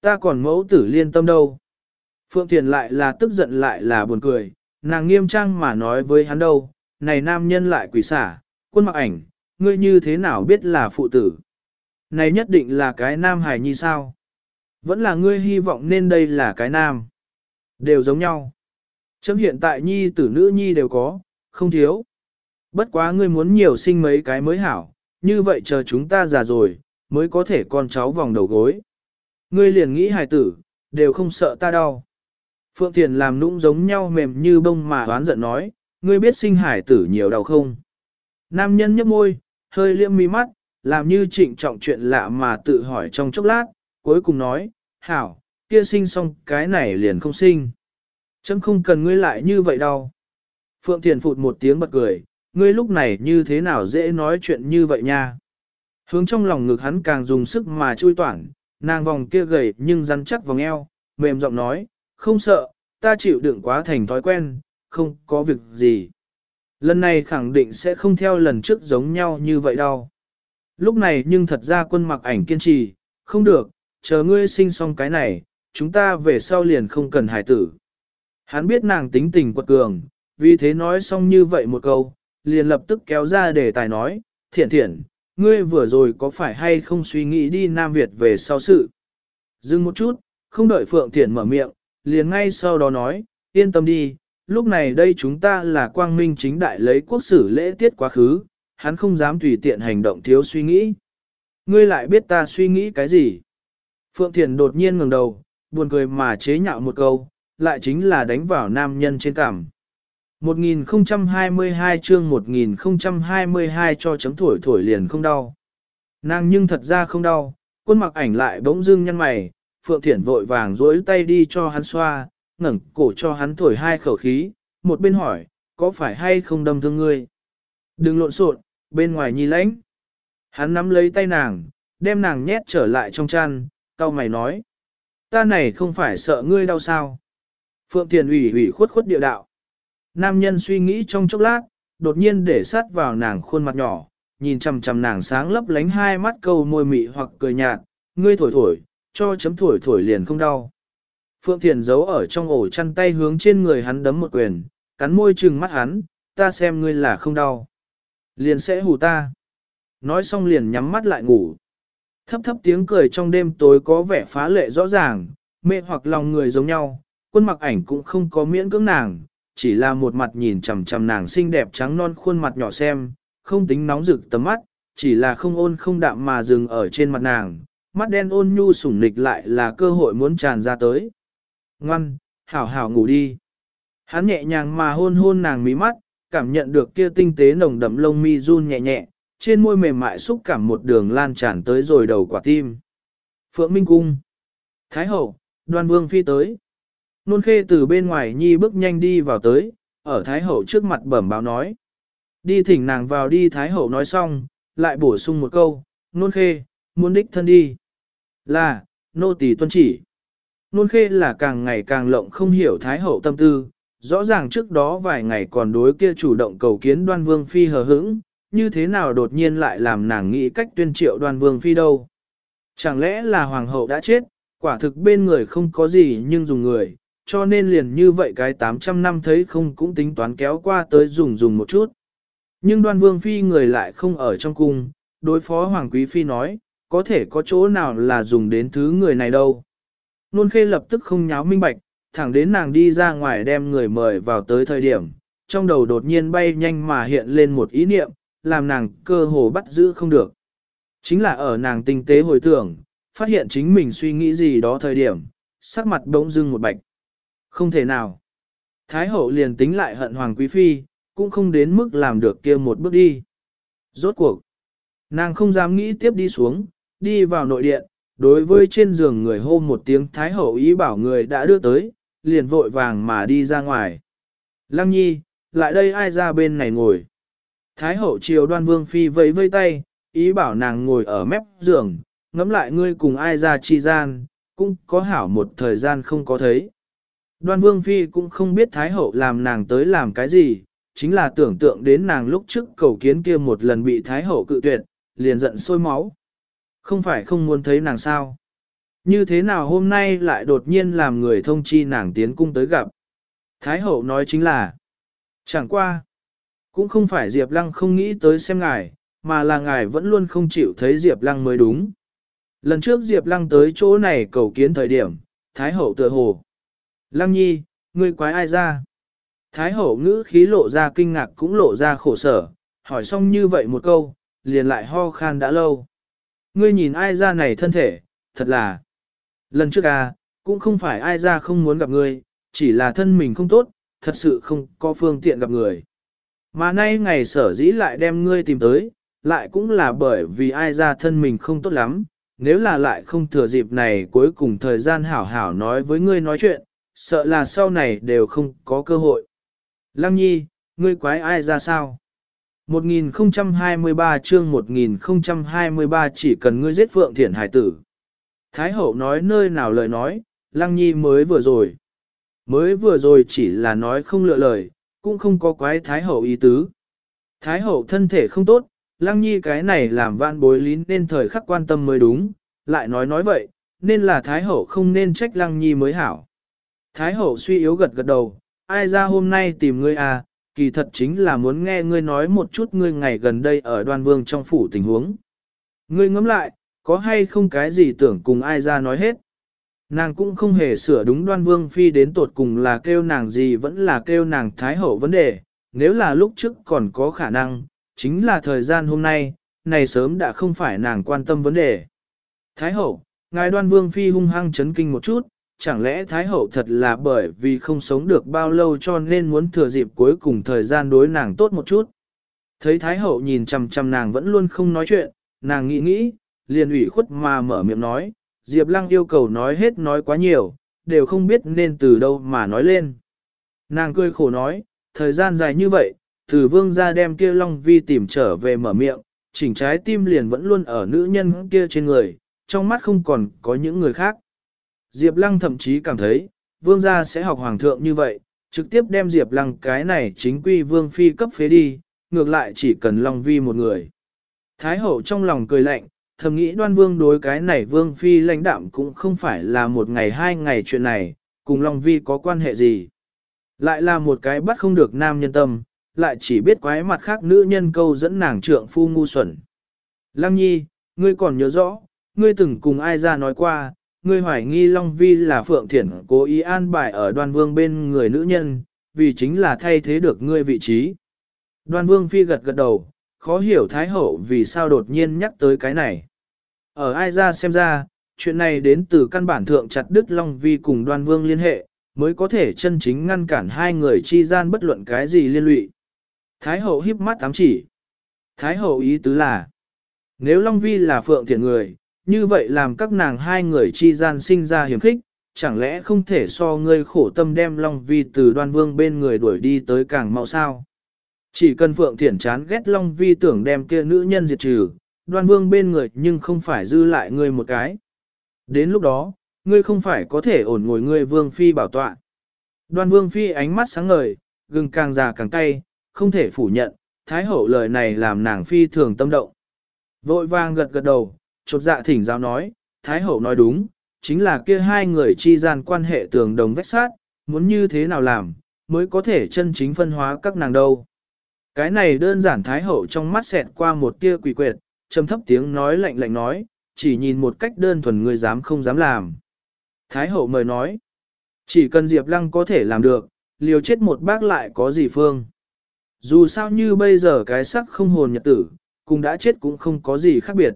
Ta còn mẫu tử liên tâm đâu. Phượng Thiền lại là tức giận lại là buồn cười, nàng nghiêm trang mà nói với hắn đâu, này nam nhân lại quỷ xả, quân mặc ảnh, ngươi như thế nào biết là phụ tử. Này nhất định là cái nam hài nhi sao? Vẫn là ngươi hy vọng nên đây là cái nam. Đều giống nhau. Chấm hiện tại nhi tử nữ nhi đều có, không thiếu. Bất quá ngươi muốn nhiều sinh mấy cái mới hảo, như vậy chờ chúng ta già rồi, mới có thể con cháu vòng đầu gối. Ngươi liền nghĩ hài tử, đều không sợ ta đau. Phượng Thiền làm nũng giống nhau mềm như bông mà đoán giận nói, ngươi biết sinh hải tử nhiều đau không? Nam nhân nhấp môi, hơi liêm mi mắt, làm như trịnh trọng chuyện lạ mà tự hỏi trong chốc lát, cuối cùng nói, hảo, kia sinh xong cái này liền không sinh. Chấm không cần ngươi lại như vậy đâu. Phượng Thiền phụt một tiếng bật cười, ngươi lúc này như thế nào dễ nói chuyện như vậy nha. Hướng trong lòng ngực hắn càng dùng sức mà chui toản, nàng vòng kia gầy nhưng rắn chắc vòng eo, mềm giọng nói, không sợ, ta chịu đựng quá thành thói quen, không có việc gì. Lần này khẳng định sẽ không theo lần trước giống nhau như vậy đâu. Lúc này nhưng thật ra quân mặc ảnh kiên trì, không được, chờ ngươi sinh xong cái này, chúng ta về sau liền không cần hải tử. Hắn biết nàng tính tình quật cường, vì thế nói xong như vậy một câu, liền lập tức kéo ra để tài nói, thiện thiện, ngươi vừa rồi có phải hay không suy nghĩ đi Nam Việt về sau sự. Dừng một chút, không đợi Phượng Thiện mở miệng, liền ngay sau đó nói, yên tâm đi, lúc này đây chúng ta là quang minh chính đại lấy quốc sử lễ tiết quá khứ, hắn không dám tùy tiện hành động thiếu suy nghĩ. Ngươi lại biết ta suy nghĩ cái gì? Phượng Thiền đột nhiên ngừng đầu, buồn cười mà chế nhạo một câu, lại chính là đánh vào nam nhân trên cằm. 1022 chương 1022 cho chấm thổi thổi liền không đau. Nàng nhưng thật ra không đau, quân mặc ảnh lại bỗng dưng nhăn mày, Phượng Thiển vội vàng dối tay đi cho hắn xoa, ngẩng cổ cho hắn thổi hai khẩu khí, một bên hỏi, có phải hay không đâm thương ngươi? Đừng lộn xộn, bên ngoài nhi lãnh. Hắn nắm lấy tay nàng, đem nàng nhét trở lại trong chăn, cau mày nói. Ta này không phải sợ ngươi đau sao? Phượng Thiền ủy ủy khuất khuất địa đạo. Nam nhân suy nghĩ trong chốc lát, đột nhiên để sát vào nàng khuôn mặt nhỏ, nhìn chằm chằm nàng sáng lấp lánh hai mắt câu môi mị hoặc cười nhạt, ngươi thổi thổi, cho chấm thổi thổi liền không đau. Phượng Thiền giấu ở trong ổ chăn tay hướng trên người hắn đấm một quyền, cắn môi trừng mắt hắn, ta xem ngươi là không đau. Liền sẽ hù ta. Nói xong liền nhắm mắt lại ngủ. Thấp thấp tiếng cười trong đêm tối có vẻ phá lệ rõ ràng, mê hoặc lòng người giống nhau, quân mặc ảnh cũng không có miễn cưỡng nàng, chỉ là một mặt nhìn chằm chằm nàng xinh đẹp trắng non khuôn mặt nhỏ xem, không tính nóng rực tầm mắt, chỉ là không ôn không đạm mà dừng ở trên mặt nàng, mắt đen ôn nhu sủng nịch lại là cơ hội muốn tràn ra tới. Ngoan, hảo hảo ngủ đi. Hắn nhẹ nhàng mà hôn hôn nàng mí mắt, cảm nhận được kia tinh tế nồng đậm lông mi run nhẹ nhẹ, trên môi mềm mại xúc cảm một đường lan tràn tới rồi đầu quả tim. Phượng Minh Cung Thái Hậu, đoan vương phi tới. Nôn khê từ bên ngoài nhi bước nhanh đi vào tới, ở Thái Hậu trước mặt bẩm báo nói. Đi thỉnh nàng vào đi Thái Hậu nói xong, lại bổ sung một câu, nôn khê, muốn đích thân đi. Là, nô tỳ tuân chỉ. Nôn khê là càng ngày càng lộng không hiểu thái hậu tâm tư, rõ ràng trước đó vài ngày còn đối kia chủ động cầu kiến đoan vương phi hờ hững, như thế nào đột nhiên lại làm nàng nghĩ cách tuyên triệu đoan vương phi đâu. Chẳng lẽ là hoàng hậu đã chết, quả thực bên người không có gì nhưng dùng người, cho nên liền như vậy cái 800 năm thấy không cũng tính toán kéo qua tới dùng dùng một chút. Nhưng đoan vương phi người lại không ở trong cung, đối phó hoàng quý phi nói, có thể có chỗ nào là dùng đến thứ người này đâu. Nôn khê lập tức không nháo minh bạch, thẳng đến nàng đi ra ngoài đem người mời vào tới thời điểm, trong đầu đột nhiên bay nhanh mà hiện lên một ý niệm, làm nàng cơ hồ bắt giữ không được. Chính là ở nàng tinh tế hồi tưởng, phát hiện chính mình suy nghĩ gì đó thời điểm, sắc mặt bỗng dưng một bạch. Không thể nào. Thái hậu liền tính lại hận Hoàng Quý Phi, cũng không đến mức làm được kia một bước đi. Rốt cuộc. Nàng không dám nghĩ tiếp đi xuống, đi vào nội điện, đối với trên giường người hô một tiếng Thái hậu ý bảo người đã đưa tới, liền vội vàng mà đi ra ngoài. Lăng nhi, lại đây ai ra bên này ngồi. Thái hậu triều đoan vương phi vẫy vây tay, ý bảo nàng ngồi ở mép giường, ngắm lại ngươi cùng ai ra chi gian, cũng có hảo một thời gian không có thấy. Đoan vương phi cũng không biết thái hậu làm nàng tới làm cái gì, chính là tưởng tượng đến nàng lúc trước cầu kiến kia một lần bị thái hậu cự tuyệt, liền giận sôi máu. Không phải không muốn thấy nàng sao. Như thế nào hôm nay lại đột nhiên làm người thông chi nàng tiến cung tới gặp. Thái hậu nói chính là, chẳng qua, cũng không phải Diệp Lăng không nghĩ tới xem ngài, mà là ngài vẫn luôn không chịu thấy Diệp Lăng mới đúng. Lần trước Diệp Lăng tới chỗ này cầu kiến thời điểm, Thái hậu tựa hồ. Lăng nhi, ngươi quái ai ra? Thái hậu ngữ khí lộ ra kinh ngạc cũng lộ ra khổ sở, hỏi xong như vậy một câu, liền lại ho khan đã lâu. Ngươi nhìn ai ra này thân thể, thật là. Lần trước à, cũng không phải ai ra không muốn gặp ngươi, chỉ là thân mình không tốt, thật sự không có phương tiện gặp người. Mà nay ngày sở dĩ lại đem ngươi tìm tới, lại cũng là bởi vì ai ra thân mình không tốt lắm, nếu là lại không thừa dịp này cuối cùng thời gian hảo hảo nói với ngươi nói chuyện, sợ là sau này đều không có cơ hội. Lăng nhi, ngươi quái ai ra sao? 1023 chương 1023 chỉ cần ngươi giết Phượng Thiển Hải tử. Thái hậu nói nơi nào lời nói, Lăng Nhi mới vừa rồi. Mới vừa rồi chỉ là nói không lựa lời, cũng không có quái Thái hậu ý tứ. Thái hậu thân thể không tốt, Lăng Nhi cái này làm vạn bối lín nên thời khắc quan tâm mới đúng, lại nói nói vậy, nên là Thái hậu không nên trách Lăng Nhi mới hảo. Thái hậu suy yếu gật gật đầu, ai ra hôm nay tìm ngươi à, kỳ thật chính là muốn nghe ngươi nói một chút ngươi ngày gần đây ở đoan vương trong phủ tình huống. Ngươi ngẫm lại, có hay không cái gì tưởng cùng ai ra nói hết. Nàng cũng không hề sửa đúng đoan vương phi đến tột cùng là kêu nàng gì vẫn là kêu nàng thái hậu vấn đề, nếu là lúc trước còn có khả năng, chính là thời gian hôm nay, này sớm đã không phải nàng quan tâm vấn đề. Thái hậu, ngài đoan vương phi hung hăng chấn kinh một chút, chẳng lẽ Thái hậu thật là bởi vì không sống được bao lâu cho nên muốn thừa dịp cuối cùng thời gian đối nàng tốt một chút. Thấy Thái hậu nhìn chằm chằm nàng vẫn luôn không nói chuyện, nàng nghĩ nghĩ, liền ủy khuất mà mở miệng nói, Diệp Lăng yêu cầu nói hết nói quá nhiều, đều không biết nên từ đâu mà nói lên. Nàng cười khổ nói, thời gian dài như vậy, từ vương ra đem kia Long Vi tìm trở về mở miệng, chỉnh trái tim liền vẫn luôn ở nữ nhân kia trên người, trong mắt không còn có những người khác. Diệp Lăng thậm chí cảm thấy, vương gia sẽ học hoàng thượng như vậy, trực tiếp đem Diệp Lăng cái này chính quy vương phi cấp phế đi, ngược lại chỉ cần Long Vi một người. Thái hậu trong lòng cười lạnh, thầm nghĩ đoan vương đối cái này vương phi lãnh đạm cũng không phải là một ngày hai ngày chuyện này, cùng Long Vi có quan hệ gì. Lại là một cái bắt không được nam nhân tâm, lại chỉ biết quái mặt khác nữ nhân câu dẫn nàng trượng phu ngu xuẩn. Lăng nhi, ngươi còn nhớ rõ, ngươi từng cùng ai ra nói qua, ngươi hoài nghi Long Vi là Phượng Thiển cố ý an bài ở đoan vương bên người nữ nhân, vì chính là thay thế được ngươi vị trí. Đoan vương phi gật gật đầu, khó hiểu Thái Hậu vì sao đột nhiên nhắc tới cái này. Ở ai ra xem ra, chuyện này đến từ căn bản thượng chặt Đức Long Vi cùng đoan vương liên hệ, mới có thể chân chính ngăn cản hai người chi gian bất luận cái gì liên lụy. Thái Hậu híp mắt ám chỉ. Thái Hậu ý tứ là, nếu Long Vi là Phượng thiện người, như vậy làm các nàng hai người chi gian sinh ra hiểm khích, chẳng lẽ không thể so ngươi khổ tâm đem Long Vi từ đoan vương bên người đuổi đi tới càng mau sao? Chỉ cần Phượng Thiển chán ghét Long Vi tưởng đem kia nữ nhân diệt trừ, đoan vương bên người nhưng không phải dư lại ngươi một cái. Đến lúc đó, ngươi không phải có thể ổn ngồi ngươi vương phi bảo tọa. Đoan vương phi ánh mắt sáng ngời, gừng càng già càng cay, không thể phủ nhận, thái hậu lời này làm nàng phi thường tâm động. Vội vàng gật gật đầu, chột dạ thỉnh giáo nói, thái hậu nói đúng, chính là kia hai người chi gian quan hệ tường đồng vách sát, muốn như thế nào làm, mới có thể chân chính phân hóa các nàng đâu. Cái này đơn giản thái hậu trong mắt xẹt qua một tia quỷ quyệt, trầm thấp tiếng nói lạnh lạnh nói, chỉ nhìn một cách đơn thuần ngươi dám không dám làm. Thái hậu mời nói, chỉ cần Diệp Lăng có thể làm được, liều chết một bác lại có gì phương. Dù sao như bây giờ cái sắc không hồn nhật tử, cùng đã chết cũng không có gì khác biệt.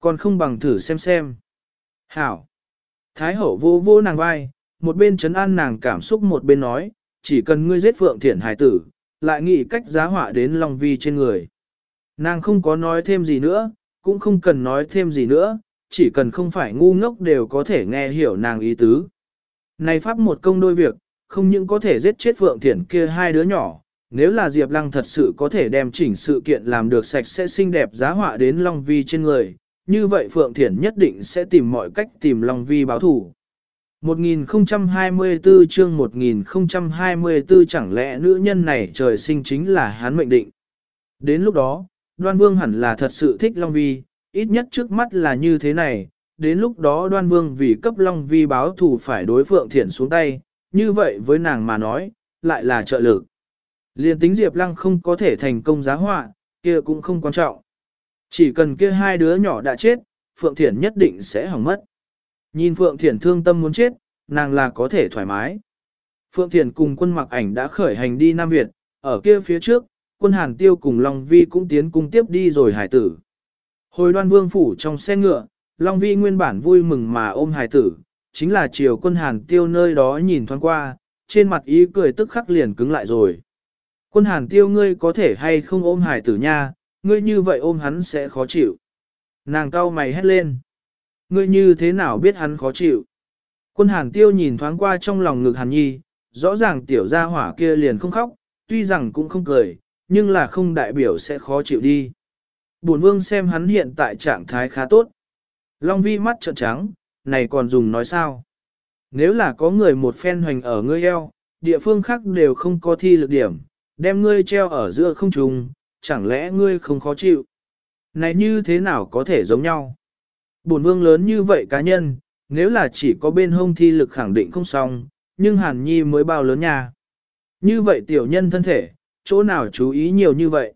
Còn không bằng thử xem xem. Hảo. Thái hậu vô vô nàng vai, một bên chấn an nàng cảm xúc một bên nói, chỉ cần ngươi giết phượng thiện hải tử, lại nghĩ cách giá họa đến Long Vi trên người. Nàng không có nói thêm gì nữa, cũng không cần nói thêm gì nữa, chỉ cần không phải ngu ngốc đều có thể nghe hiểu nàng ý tứ. Này pháp một công đôi việc, không những có thể giết chết Phượng Thiển kia hai đứa nhỏ, nếu là Diệp Lăng thật sự có thể đem chỉnh sự kiện làm được sạch sẽ xinh đẹp giá họa đến Long Vi trên người, như vậy Phượng Thiển nhất định sẽ tìm mọi cách tìm Long Vi báo thủ. 1024 chương 1024 chẳng lẽ nữ nhân này trời sinh chính là hắn mệnh định. Đến lúc đó, đoan vương hẳn là thật sự thích Long Vi, ít nhất trước mắt là như thế này, đến lúc đó đoan vương vì cấp Long Vi báo thù phải đối Phượng Thiển xuống tay, như vậy với nàng mà nói, lại là trợ lực. Liên tính Diệp Lăng không có thể thành công giá họa, kia cũng không quan trọng. Chỉ cần kia hai đứa nhỏ đã chết, Phượng Thiển nhất định sẽ hỏng mất. Nhìn Phượng Thiển thương tâm muốn chết, nàng là có thể thoải mái. Phượng Thiển cùng quân mặc ảnh đã khởi hành đi Nam Việt, ở kia phía trước, quân Hàn Tiêu cùng Long Vi cũng tiến cung tiếp đi rồi hải tử. Hồi đoan vương phủ trong xe ngựa, Long Vi nguyên bản vui mừng mà ôm hải tử, chính là chiều quân Hàn Tiêu nơi đó nhìn thoáng qua, trên mặt ý cười tức khắc liền cứng lại rồi. Quân Hàn Tiêu ngươi có thể hay không ôm hải tử nha, ngươi như vậy ôm hắn sẽ khó chịu. Nàng cau mày hét lên. Ngươi như thế nào biết hắn khó chịu? Quân Hàn Tiêu nhìn thoáng qua trong lòng ngực Hàn Nhi, rõ ràng tiểu gia hỏa kia liền không khóc, tuy rằng cũng không cười, nhưng là không đại biểu sẽ khó chịu đi. Bổn vương xem hắn hiện tại trạng thái khá tốt. Long vi mắt trợn trắng, này còn dùng nói sao? Nếu là có người một phen hoành ở ngươi eo, địa phương khác đều không có thi lực điểm, đem ngươi treo ở giữa không trùng, chẳng lẽ ngươi không khó chịu? Này như thế nào có thể giống nhau? Bổn vương lớn như vậy cá nhân, nếu là chỉ có bên hông thi lực khẳng định không xong, nhưng Hàn Nhi mới bao lớn nha. Như vậy tiểu nhân thân thể, chỗ nào chú ý nhiều như vậy?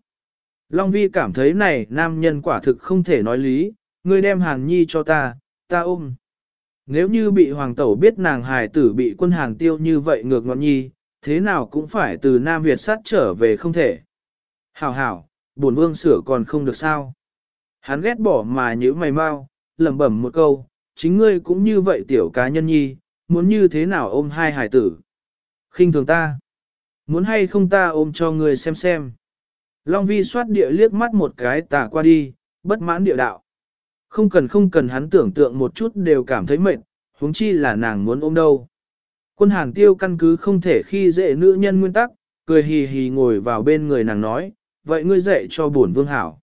Long Vi cảm thấy này nam nhân quả thực không thể nói lý, ngươi đem Hàn Nhi cho ta, ta ôm. Nếu như bị hoàng tẩu biết nàng hài tử bị quân hàng tiêu như vậy ngược ngọn nhi, thế nào cũng phải từ Nam Việt sát trở về không thể. Hảo hảo, bổn vương sửa còn không được sao. Hắn ghét bỏ mà nhữ mày mau, lẩm bẩm một câu, chính ngươi cũng như vậy tiểu cá nhân nhi, muốn như thế nào ôm hai hải tử. khinh thường ta. Muốn hay không ta ôm cho ngươi xem xem. Long vi xoát địa liếc mắt một cái tả qua đi, bất mãn địa đạo. Không cần không cần hắn tưởng tượng một chút đều cảm thấy mệt, huống chi là nàng muốn ôm đâu. Quân hàn tiêu căn cứ không thể khi dễ nữ nhân nguyên tắc, cười hì hì ngồi vào bên người nàng nói, vậy ngươi dạy cho bổn vương hảo.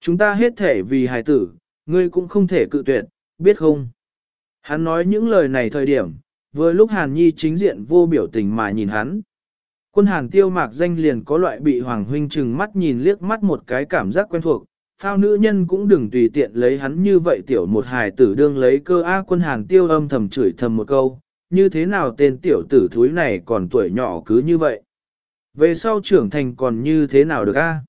Chúng ta hết thể vì hài tử, ngươi cũng không thể cự tuyệt, biết không? Hắn nói những lời này thời điểm, vừa lúc Hàn Nhi chính diện vô biểu tình mà nhìn hắn. Quân Hàn tiêu mạc danh liền có loại bị Hoàng Huynh chừng mắt nhìn liếc mắt một cái cảm giác quen thuộc, phao nữ nhân cũng đừng tùy tiện lấy hắn như vậy tiểu một hài tử đương lấy cơ A quân Hàn tiêu âm thầm chửi thầm một câu, như thế nào tên tiểu tử thúi này còn tuổi nhỏ cứ như vậy. Về sau trưởng thành còn như thế nào được A?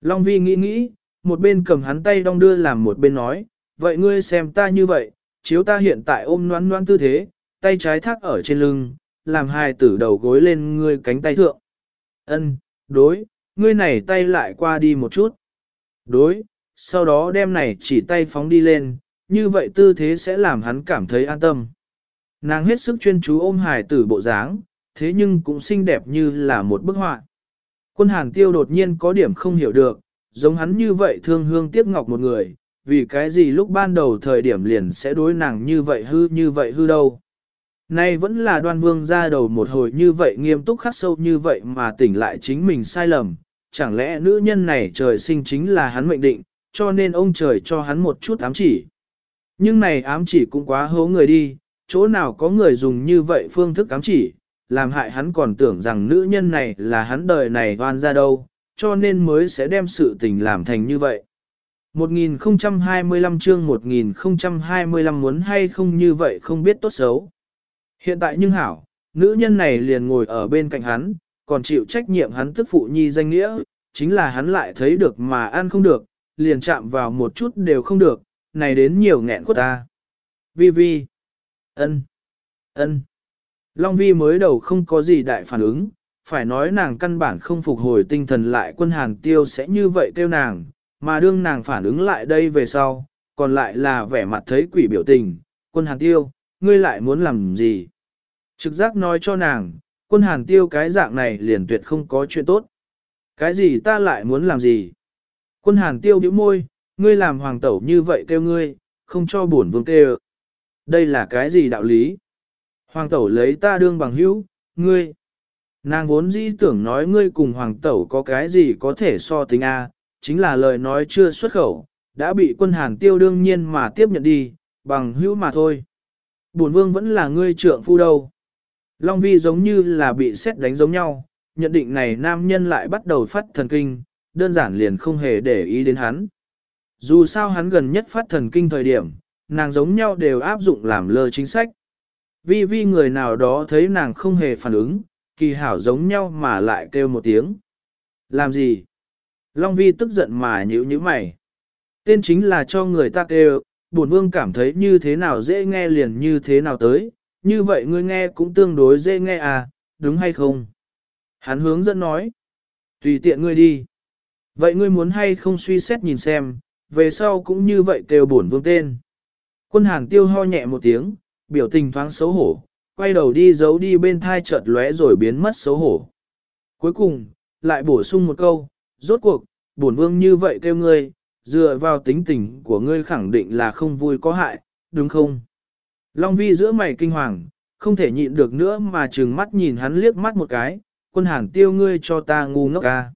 Long Vi nghĩ nghĩ, một bên cầm hắn tay đong đưa làm một bên nói, vậy ngươi xem ta như vậy, chiếu ta hiện tại ôm noan noan tư thế, tay trái thác ở trên lưng, làm hai tử đầu gối lên ngươi cánh tay thượng. Ân, đối, ngươi này tay lại qua đi một chút. Đối, sau đó đem này chỉ tay phóng đi lên, như vậy tư thế sẽ làm hắn cảm thấy an tâm. Nàng hết sức chuyên chú ôm hài tử bộ dáng, thế nhưng cũng xinh đẹp như là một bức họa. Quân hàn tiêu đột nhiên có điểm không hiểu được, giống hắn như vậy thương hương tiếc ngọc một người, vì cái gì lúc ban đầu thời điểm liền sẽ đối nàng như vậy hư như vậy hư đâu. Nay vẫn là đoan vương ra đầu một hồi như vậy nghiêm túc khắc sâu như vậy mà tỉnh lại chính mình sai lầm, chẳng lẽ nữ nhân này trời sinh chính là hắn mệnh định, cho nên ông trời cho hắn một chút ám chỉ. Nhưng này ám chỉ cũng quá hố người đi, chỗ nào có người dùng như vậy phương thức ám chỉ, làm hại hắn còn tưởng rằng nữ nhân này là hắn đời này oan ra đâu, cho nên mới sẽ đem sự tình làm thành như vậy. 1025 chương 1025 muốn hay không như vậy không biết tốt xấu. Hiện tại nhưng hảo, nữ nhân này liền ngồi ở bên cạnh hắn, còn chịu trách nhiệm hắn tức phụ nhi danh nghĩa, chính là hắn lại thấy được mà ăn không được, liền chạm vào một chút đều không được, này đến nhiều nghẹn của ta. Vi Vi. ân, ân. Long Vi mới đầu không có gì đại phản ứng, phải nói nàng căn bản không phục hồi tinh thần lại quân hàng tiêu sẽ như vậy kêu nàng, mà đương nàng phản ứng lại đây về sau, còn lại là vẻ mặt thấy quỷ biểu tình, quân hàng tiêu, ngươi lại muốn làm gì? Trực giác nói cho nàng, quân hàn tiêu cái dạng này liền tuyệt không có chuyện tốt. Cái gì ta lại muốn làm gì? Quân hàn tiêu bĩu môi, ngươi làm hoàng tẩu như vậy kêu ngươi, không cho bổn vương kêu. Đây là cái gì đạo lý? Hoàng tẩu lấy ta đương bằng hữu, ngươi. Nàng vốn dĩ tưởng nói ngươi cùng hoàng tẩu có cái gì có thể so tính A, chính là lời nói chưa xuất khẩu, đã bị quân hàn tiêu đương nhiên mà tiếp nhận đi, bằng hữu mà thôi. Bổn vương vẫn là ngươi trượng phu đâu. Long vi giống như là bị xét đánh giống nhau, nhận định này nam nhân lại bắt đầu phát thần kinh, đơn giản liền không hề để ý đến hắn. Dù sao hắn gần nhất phát thần kinh thời điểm, nàng giống nhau đều áp dụng làm lơ chính sách. Vi vi người nào đó thấy nàng không hề phản ứng, kỳ hảo giống nhau mà lại kêu một tiếng. Làm gì? Long vi tức giận mà nhữ như mày. Tên chính là cho người ta kêu, bổn vương cảm thấy như thế nào dễ nghe liền như thế nào tới, như vậy ngươi nghe cũng tương đối dễ nghe à, đúng hay không? Hắn hướng dẫn nói, tùy tiện ngươi đi. Vậy ngươi muốn hay không suy xét nhìn xem, về sau cũng như vậy kêu bổn vương tên. Quân hàng tiêu ho nhẹ một tiếng, biểu tình thoáng xấu hổ, quay đầu đi giấu đi bên thai chợt lóe rồi biến mất xấu hổ. Cuối cùng, lại bổ sung một câu, rốt cuộc, bổn vương như vậy kêu ngươi, dựa vào tính tình của ngươi khẳng định là không vui có hại, đúng không? Long vi giữa mày kinh hoàng, không thể nhịn được nữa mà trừng mắt nhìn hắn liếc mắt một cái, quân hàn tiêu ngươi cho ta ngu ngốc ca.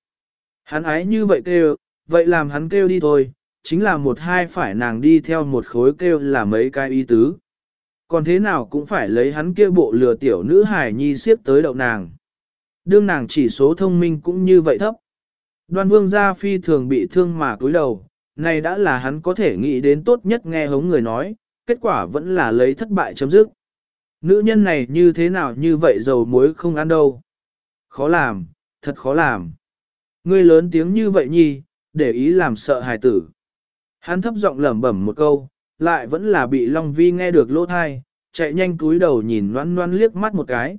Hắn ái như vậy kêu, vậy làm hắn kêu đi thôi, chính là một hai phải nàng đi theo một khối kêu là mấy cái ý tứ. Còn thế nào cũng phải lấy hắn kia bộ lừa tiểu nữ hải nhi siếp tới đậu nàng. Đương nàng chỉ số thông minh cũng như vậy thấp. Đoan vương gia phi thường bị thương mà cúi đầu, này đã là hắn có thể nghĩ đến tốt nhất nghe hống người nói, kết quả vẫn là lấy thất bại chấm dứt. Nữ nhân này như thế nào như vậy dầu muối không ăn đâu. Khó làm, thật khó làm. Ngươi lớn tiếng như vậy nhi, để ý làm sợ hài tử. Hắn thấp giọng lẩm bẩm một câu, lại vẫn là bị Long Vi nghe được lỗ thai, chạy nhanh túi đầu nhìn loan loan liếc mắt một cái.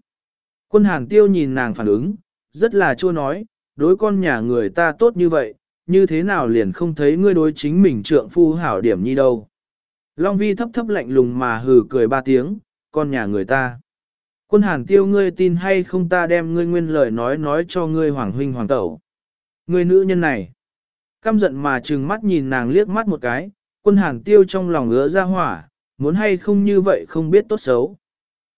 Quân hàng tiêu nhìn nàng phản ứng, rất là chua nói, đối con nhà người ta tốt như vậy, như thế nào liền không thấy ngươi đối chính mình trượng phu hảo điểm nhi đâu. Long vi thấp thấp lạnh lùng mà hừ cười ba tiếng, con nhà người ta. Quân hàn tiêu ngươi tin hay không ta đem ngươi nguyên lời nói nói cho ngươi hoàng huynh hoàng tẩu. Ngươi nữ nhân này. Căm giận mà trừng mắt nhìn nàng liếc mắt một cái, quân hàn tiêu trong lòng ngứa ra hỏa, muốn hay không như vậy không biết tốt xấu.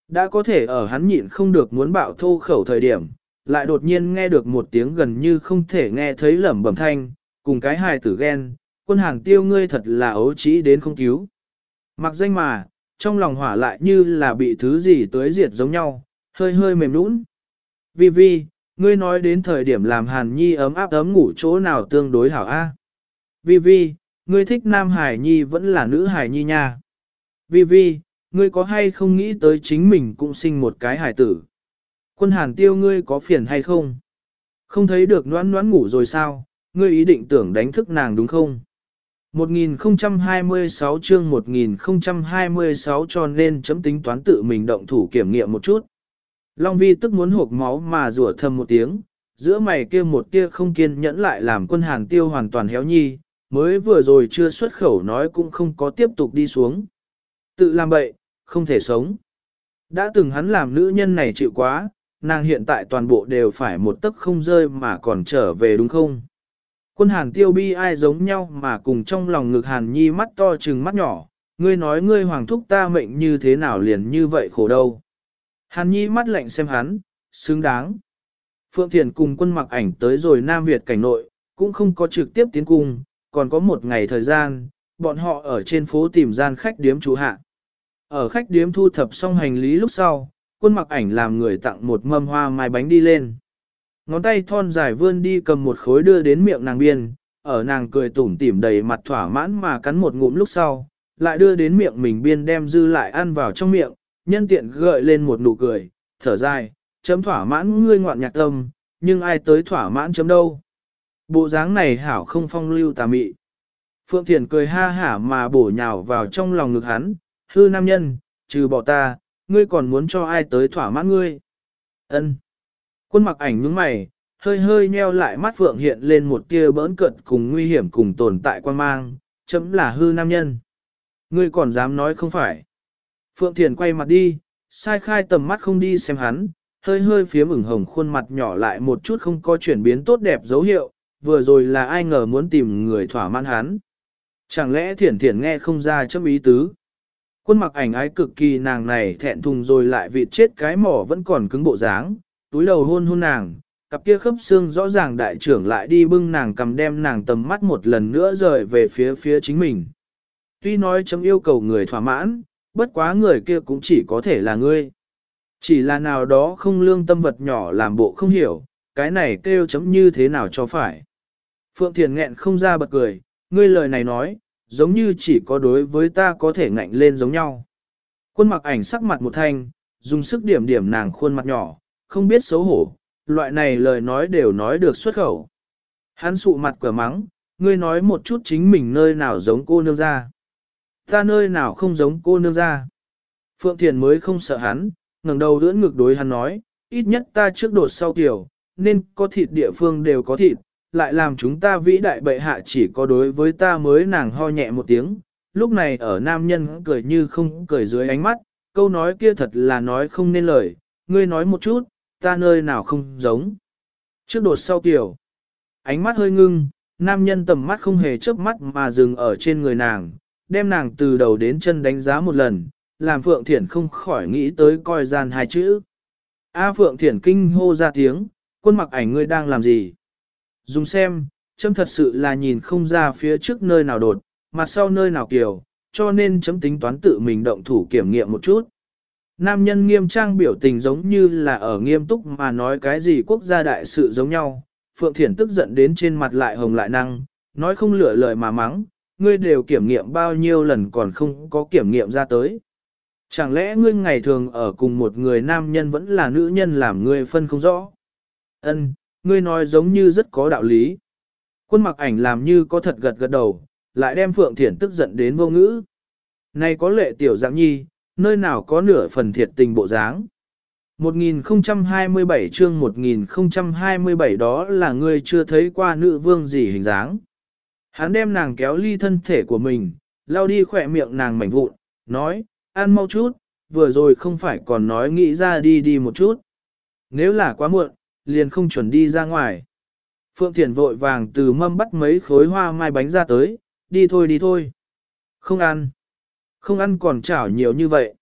Đã có thể ở hắn nhịn không được muốn bạo thô khẩu thời điểm, lại đột nhiên nghe được một tiếng gần như không thể nghe thấy lẩm bẩm thanh, cùng cái hài tử ghen, quân hàng tiêu ngươi thật là ấu trĩ đến không cứu. Mặc danh mà, trong lòng hỏa lại như là bị thứ gì tới diệt giống nhau, hơi hơi mềm nũng. Vi Vi, ngươi nói đến thời điểm làm hàn nhi ấm áp ấm ngủ chỗ nào tương đối hảo a? Vi Vi, ngươi thích nam hải nhi vẫn là nữ hải nhi nha. Vi Vi, ngươi có hay không nghĩ tới chính mình cũng sinh một cái hải tử? Quân hàn tiêu ngươi có phiền hay không? Không thấy được noãn noãn ngủ rồi sao? Ngươi ý định tưởng đánh thức nàng đúng không? 1026 chương 1026 cho nên chấm tính toán tự mình động thủ kiểm nghiệm một chút. Long vi tức muốn hộp máu mà rủa thầm một tiếng, giữa mày kia một tia không kiên nhẫn lại làm quân hàn tiêu hoàn toàn héo nhi, mới vừa rồi chưa xuất khẩu nói cũng không có tiếp tục đi xuống. Tự làm bậy, không thể sống. Đã từng hắn làm nữ nhân này chịu quá, nàng hiện tại toàn bộ đều phải một tấc không rơi mà còn trở về đúng không? Quân hàn tiêu bi ai giống nhau mà cùng trong lòng ngực hàn nhi mắt to trừng mắt nhỏ, ngươi nói ngươi hoàng thúc ta mệnh như thế nào liền như vậy khổ đâu. Hàn nhi mắt lạnh xem hắn, xứng đáng. Phượng Thiền cùng quân mặc ảnh tới rồi Nam Việt cảnh nội, cũng không có trực tiếp tiến cung, còn có một ngày thời gian, bọn họ ở trên phố tìm gian khách điếm chủ hạ. Ở khách điếm thu thập xong hành lý lúc sau, quân mặc ảnh làm người tặng một mâm hoa mai bánh đi lên. Ngón tay thon dài vươn đi cầm một khối đưa đến miệng nàng biên, ở nàng cười tủm tỉm đầy mặt thỏa mãn mà cắn một ngụm lúc sau, lại đưa đến miệng mình biên đem dư lại ăn vào trong miệng, nhân tiện gợi lên một nụ cười, thở dài, chấm thỏa mãn ngươi ngoạn nhạc tâm, nhưng ai tới thỏa mãn chấm đâu. Bộ dáng này hảo không phong lưu tà mị. Phượng Thiền cười ha hả mà bổ nhào vào trong lòng ngực hắn, hư nam nhân, trừ bỏ ta, ngươi còn muốn cho ai tới thỏa mãn ngươi. ân Quân mặc ảnh nhướng mày, hơi hơi nheo lại mắt Phượng hiện lên một tia bỡn cận cùng nguy hiểm cùng tồn tại quan mang, chấm là hư nam nhân. Ngươi còn dám nói không phải. Phượng Thiền quay mặt đi, sai khai tầm mắt không đi xem hắn, hơi hơi phía ửng hồng khuôn mặt nhỏ lại một chút không có chuyển biến tốt đẹp dấu hiệu, vừa rồi là ai ngờ muốn tìm người thỏa mãn hắn. Chẳng lẽ thiển thiển nghe không ra chấm ý tứ. Quân mặc ảnh ái cực kỳ nàng này thẹn thùng rồi lại vịt chết cái mỏ vẫn còn cứng bộ dáng, túi đầu hôn hôn nàng, cặp kia khớp xương rõ ràng đại trưởng lại đi bưng nàng cầm đem nàng tầm mắt một lần nữa rời về phía phía chính mình. Tuy nói chấm yêu cầu người thỏa mãn, bất quá người kia cũng chỉ có thể là ngươi. Chỉ là nào đó không lương tâm vật nhỏ làm bộ không hiểu, cái này kêu chấm như thế nào cho phải. Phượng Thiền nghẹn không ra bật cười, ngươi lời này nói, giống như chỉ có đối với ta có thể ngạnh lên giống nhau. Quân mặc ảnh sắc mặt một thanh, dùng sức điểm điểm nàng khuôn mặt nhỏ, không biết xấu hổ, loại này lời nói đều nói được xuất khẩu. Hắn sụ mặt cửa mắng, ngươi nói một chút chính mình nơi nào giống cô nương ra. Ta nơi nào không giống cô nương ra. Phượng Thiền mới không sợ hắn, ngẩng đầu đưỡn ngực đối hắn nói, ít nhất ta trước đột sau tiểu, nên có thịt địa phương đều có thịt, lại làm chúng ta vĩ đại bệ hạ chỉ có đối với ta mới nàng ho nhẹ một tiếng. Lúc này ở nam nhân cười như không cười dưới ánh mắt, câu nói kia thật là nói không nên lời, ngươi nói một chút, ta nơi nào không giống. Trước đột sau tiểu, ánh mắt hơi ngưng, nam nhân tầm mắt không hề chớp mắt mà dừng ở trên người nàng, đem nàng từ đầu đến chân đánh giá một lần, làm Phượng Thiển không khỏi nghĩ tới coi gian hai chữ. A Phượng Thiển kinh hô ra tiếng, quân mặc ảnh ngươi đang làm gì? Dùng xem, chấm thật sự là nhìn không ra phía trước nơi nào đột, mặt sau nơi nào kiều, cho nên chấm tính toán tự mình động thủ kiểm nghiệm một chút. Nam nhân nghiêm trang biểu tình giống như là ở nghiêm túc mà nói cái gì quốc gia đại sự giống nhau. Phượng Thiển tức giận đến trên mặt lại hồng lại năng, nói không lựa lời mà mắng, ngươi đều kiểm nghiệm bao nhiêu lần còn không có kiểm nghiệm ra tới. Chẳng lẽ ngươi ngày thường ở cùng một người nam nhân vẫn là nữ nhân làm ngươi phân không rõ? Ân, ngươi nói giống như rất có đạo lý. Quân mặc ảnh làm như có thật gật gật đầu, lại đem Phượng Thiển tức giận đến vô ngữ. Này có lệ tiểu dạng nhi, nơi nào có nửa phần thiệt tình bộ dáng. 1027 chương 1027 đó là ngươi chưa thấy qua nữ vương gì hình dáng. Hắn đem nàng kéo ly thân thể của mình, lao đi khỏe miệng nàng mảnh vụn, nói, ăn mau chút, vừa rồi không phải còn nói nghĩ ra đi đi một chút. Nếu là quá muộn, liền không chuẩn đi ra ngoài. Phượng Thiền vội vàng từ mâm bắt mấy khối hoa mai bánh ra tới, đi thôi đi thôi. Không ăn. Không ăn còn chảo nhiều như vậy.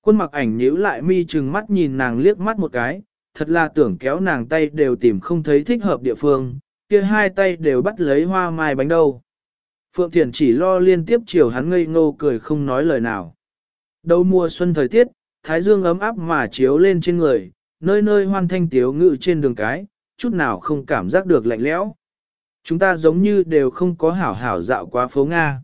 Quân mặc ảnh nhíu lại mi chừng mắt nhìn nàng liếc mắt một cái, thật là tưởng kéo nàng tay đều tìm không thấy thích hợp địa phương, kia hai tay đều bắt lấy hoa mai bánh đâu. Phượng Thiền chỉ lo liên tiếp chiều hắn ngây ngô cười không nói lời nào. Đầu mùa xuân thời tiết, thái dương ấm áp mà chiếu lên trên người, nơi nơi hoan thanh tiếu ngự trên đường cái, chút nào không cảm giác được lạnh lẽo. Chúng ta giống như đều không có hảo hảo dạo qua phố Nga.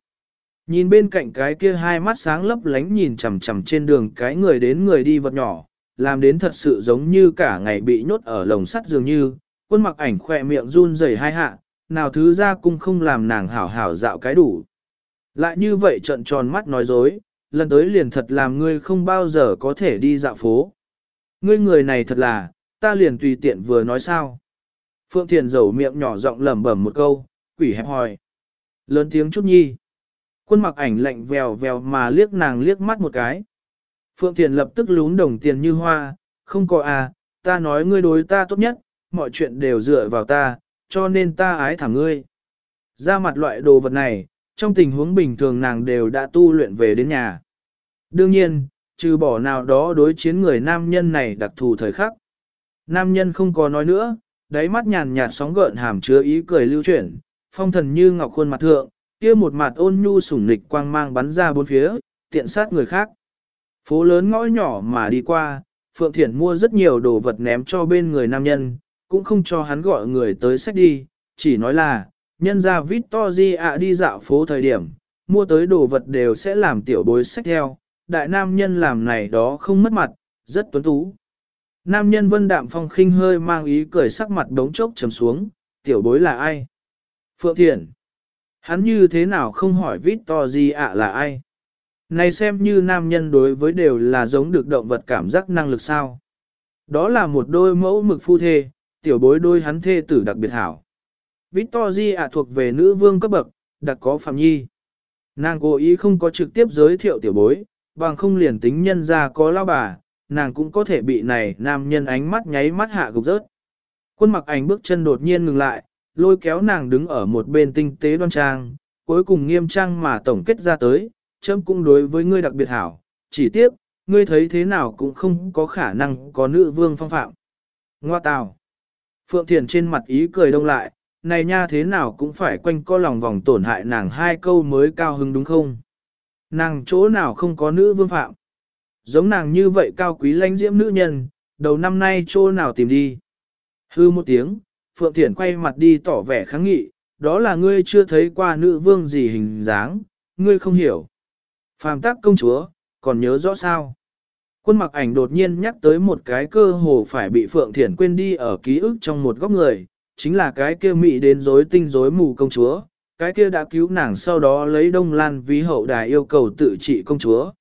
Nhìn bên cạnh cái kia hai mắt sáng lấp lánh nhìn chằm chằm trên đường cái người đến người đi vật nhỏ, làm đến thật sự giống như cả ngày bị nhốt ở lồng sắt dường như, quân mặc ảnh khỏe miệng run rẩy hai hạ, nào thứ ra cũng không làm nàng hảo hảo dạo cái đủ. Lại như vậy trận tròn mắt nói dối, lần tới liền thật làm ngươi không bao giờ có thể đi dạo phố. Ngươi người này thật là, ta liền tùy tiện vừa nói sao. Phượng Thiền dầu miệng nhỏ giọng lẩm bẩm một câu, quỷ hẹp hòi. Lớn tiếng chút nhi. Quân mặc ảnh lạnh vèo vèo mà liếc nàng liếc mắt một cái. Phượng Thiền lập tức lún đồng tiền như hoa, không có à, ta nói ngươi đối ta tốt nhất, mọi chuyện đều dựa vào ta, cho nên ta ái thẳng ngươi. Ra mặt loại đồ vật này, trong tình huống bình thường nàng đều đã tu luyện về đến nhà. Đương nhiên, trừ bỏ nào đó đối chiến người nam nhân này đặc thù thời khắc. Nam nhân không có nói nữa, đáy mắt nhàn nhạt sóng gợn hàm chứa ý cười lưu chuyển, phong thần như ngọc khuôn mặt thượng, kia một mặt ôn nhu sủng nịch quang mang bắn ra bốn phía, tiện sát người khác. Phố lớn ngõ nhỏ mà đi qua, Phượng Thiển mua rất nhiều đồ vật ném cho bên người nam nhân, cũng không cho hắn gọi người tới sách đi, chỉ nói là, nhân ra Victory ạ đi dạo phố thời điểm, mua tới đồ vật đều sẽ làm tiểu bối sách theo, đại nam nhân làm này đó không mất mặt, rất tuấn tú. Nam nhân vân đạm phong khinh hơi mang ý cười sắc mặt đống chốc trầm xuống, tiểu bối là ai? Phượng Thiện. Hắn như thế nào không hỏi vít to gì ạ là ai? Này xem như nam nhân đối với đều là giống được động vật cảm giác năng lực sao. Đó là một đôi mẫu mực phu thê, tiểu bối đôi hắn thê tử đặc biệt hảo. Victory ạ thuộc về nữ vương cấp bậc, đặc có phạm nhi. Nàng cố ý không có trực tiếp giới thiệu tiểu bối, bằng không liền tính nhân ra có lao bà, nàng cũng có thể bị này nam nhân ánh mắt nháy mắt hạ gục rớt. Quân mặc ảnh bước chân đột nhiên ngừng lại, lôi kéo nàng đứng ở một bên tinh tế đoan trang, cuối cùng nghiêm trang mà tổng kết ra tới, chấm cũng đối với ngươi đặc biệt hảo, chỉ tiếc, ngươi thấy thế nào cũng không có khả năng có nữ vương phong phạm. Ngoa tào. Phượng Thiền trên mặt ý cười đông lại, này nha thế nào cũng phải quanh co lòng vòng tổn hại nàng hai câu mới cao hứng đúng không? Nàng chỗ nào không có nữ vương phạm? Giống nàng như vậy cao quý lãnh diễm nữ nhân, đầu năm nay chỗ nào tìm đi? Hư một tiếng, Phượng Thiển quay mặt đi tỏ vẻ kháng nghị, đó là ngươi chưa thấy qua nữ vương gì hình dáng, ngươi không hiểu. Phàm tác công chúa, còn nhớ rõ sao? Quân mặc ảnh đột nhiên nhắc tới một cái cơ hồ phải bị Phượng Thiển quên đi ở ký ức trong một góc người, chính là cái kia mị đến rối tinh rối mù công chúa, cái kia đã cứu nàng sau đó lấy đông lan ví hậu đài yêu cầu tự trị công chúa.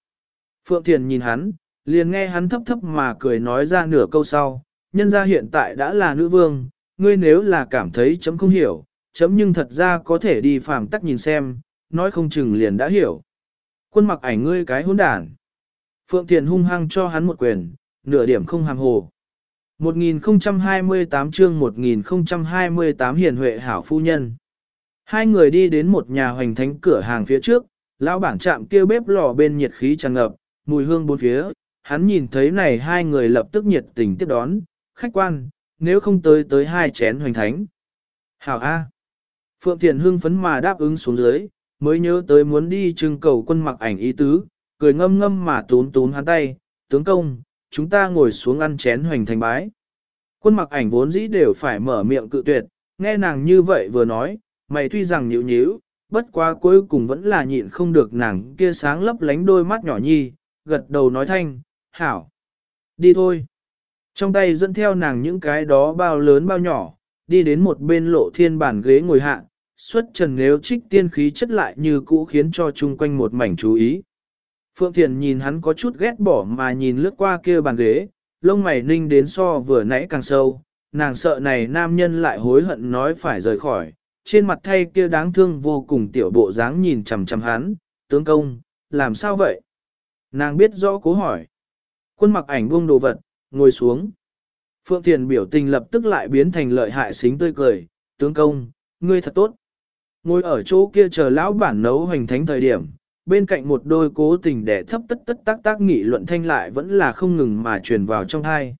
Phượng Thiền nhìn hắn, liền nghe hắn thấp thấp mà cười nói ra nửa câu sau, nhân ra hiện tại đã là nữ vương, ngươi nếu là cảm thấy chấm không hiểu, chấm nhưng thật ra có thể đi phàm tắc nhìn xem, nói không chừng liền đã hiểu. Quân mặc ảnh ngươi cái hỗn đản. Phượng Thiền hung hăng cho hắn một quyền, nửa điểm không hàm hồ. 1028 chương 1028 hiền huệ hảo phu nhân. Hai người đi đến một nhà hoành thánh cửa hàng phía trước, lão bản chạm kêu bếp lò bên nhiệt khí tràn ngập, mùi hương bốn phía, hắn nhìn thấy này hai người lập tức nhiệt tình tiếp đón, khách quan, nếu không tới tới hai chén hoành thánh. Hảo A. Phượng Thiền hưng phấn mà đáp ứng xuống dưới, mới nhớ tới muốn đi trưng cầu quân mặc ảnh ý tứ, cười ngâm ngâm mà tún tún hắn tay, tướng công, chúng ta ngồi xuống ăn chén hoành thành bái. Quân mặc ảnh vốn dĩ đều phải mở miệng cự tuyệt, nghe nàng như vậy vừa nói, mày tuy rằng nhịu nhíu, bất quá cuối cùng vẫn là nhịn không được nàng kia sáng lấp lánh đôi mắt nhỏ nhi, gật đầu nói thanh, hảo, đi thôi. Trong tay dẫn theo nàng những cái đó bao lớn bao nhỏ, đi đến một bên lộ thiên bản ghế ngồi hạ, xuất trần nếu trích tiên khí chất lại như cũ khiến cho chung quanh một mảnh chú ý. Phượng Thiền nhìn hắn có chút ghét bỏ mà nhìn lướt qua kia bàn ghế, lông mày ninh đến so vừa nãy càng sâu, nàng sợ này nam nhân lại hối hận nói phải rời khỏi, trên mặt thay kia đáng thương vô cùng tiểu bộ dáng nhìn chằm chằm hắn, tướng công, làm sao vậy? Nàng biết rõ cố hỏi. Quân mặc ảnh buông đồ vật, ngồi xuống. Phượng Thiền biểu tình lập tức lại biến thành lợi hại xính tươi cười, tướng công, ngươi thật tốt. Ngồi ở chỗ kia chờ lão bản nấu hoành thánh thời điểm, bên cạnh một đôi cố tình để thấp tất tất tác tác nghị luận thanh lại vẫn là không ngừng mà truyền vào trong thai.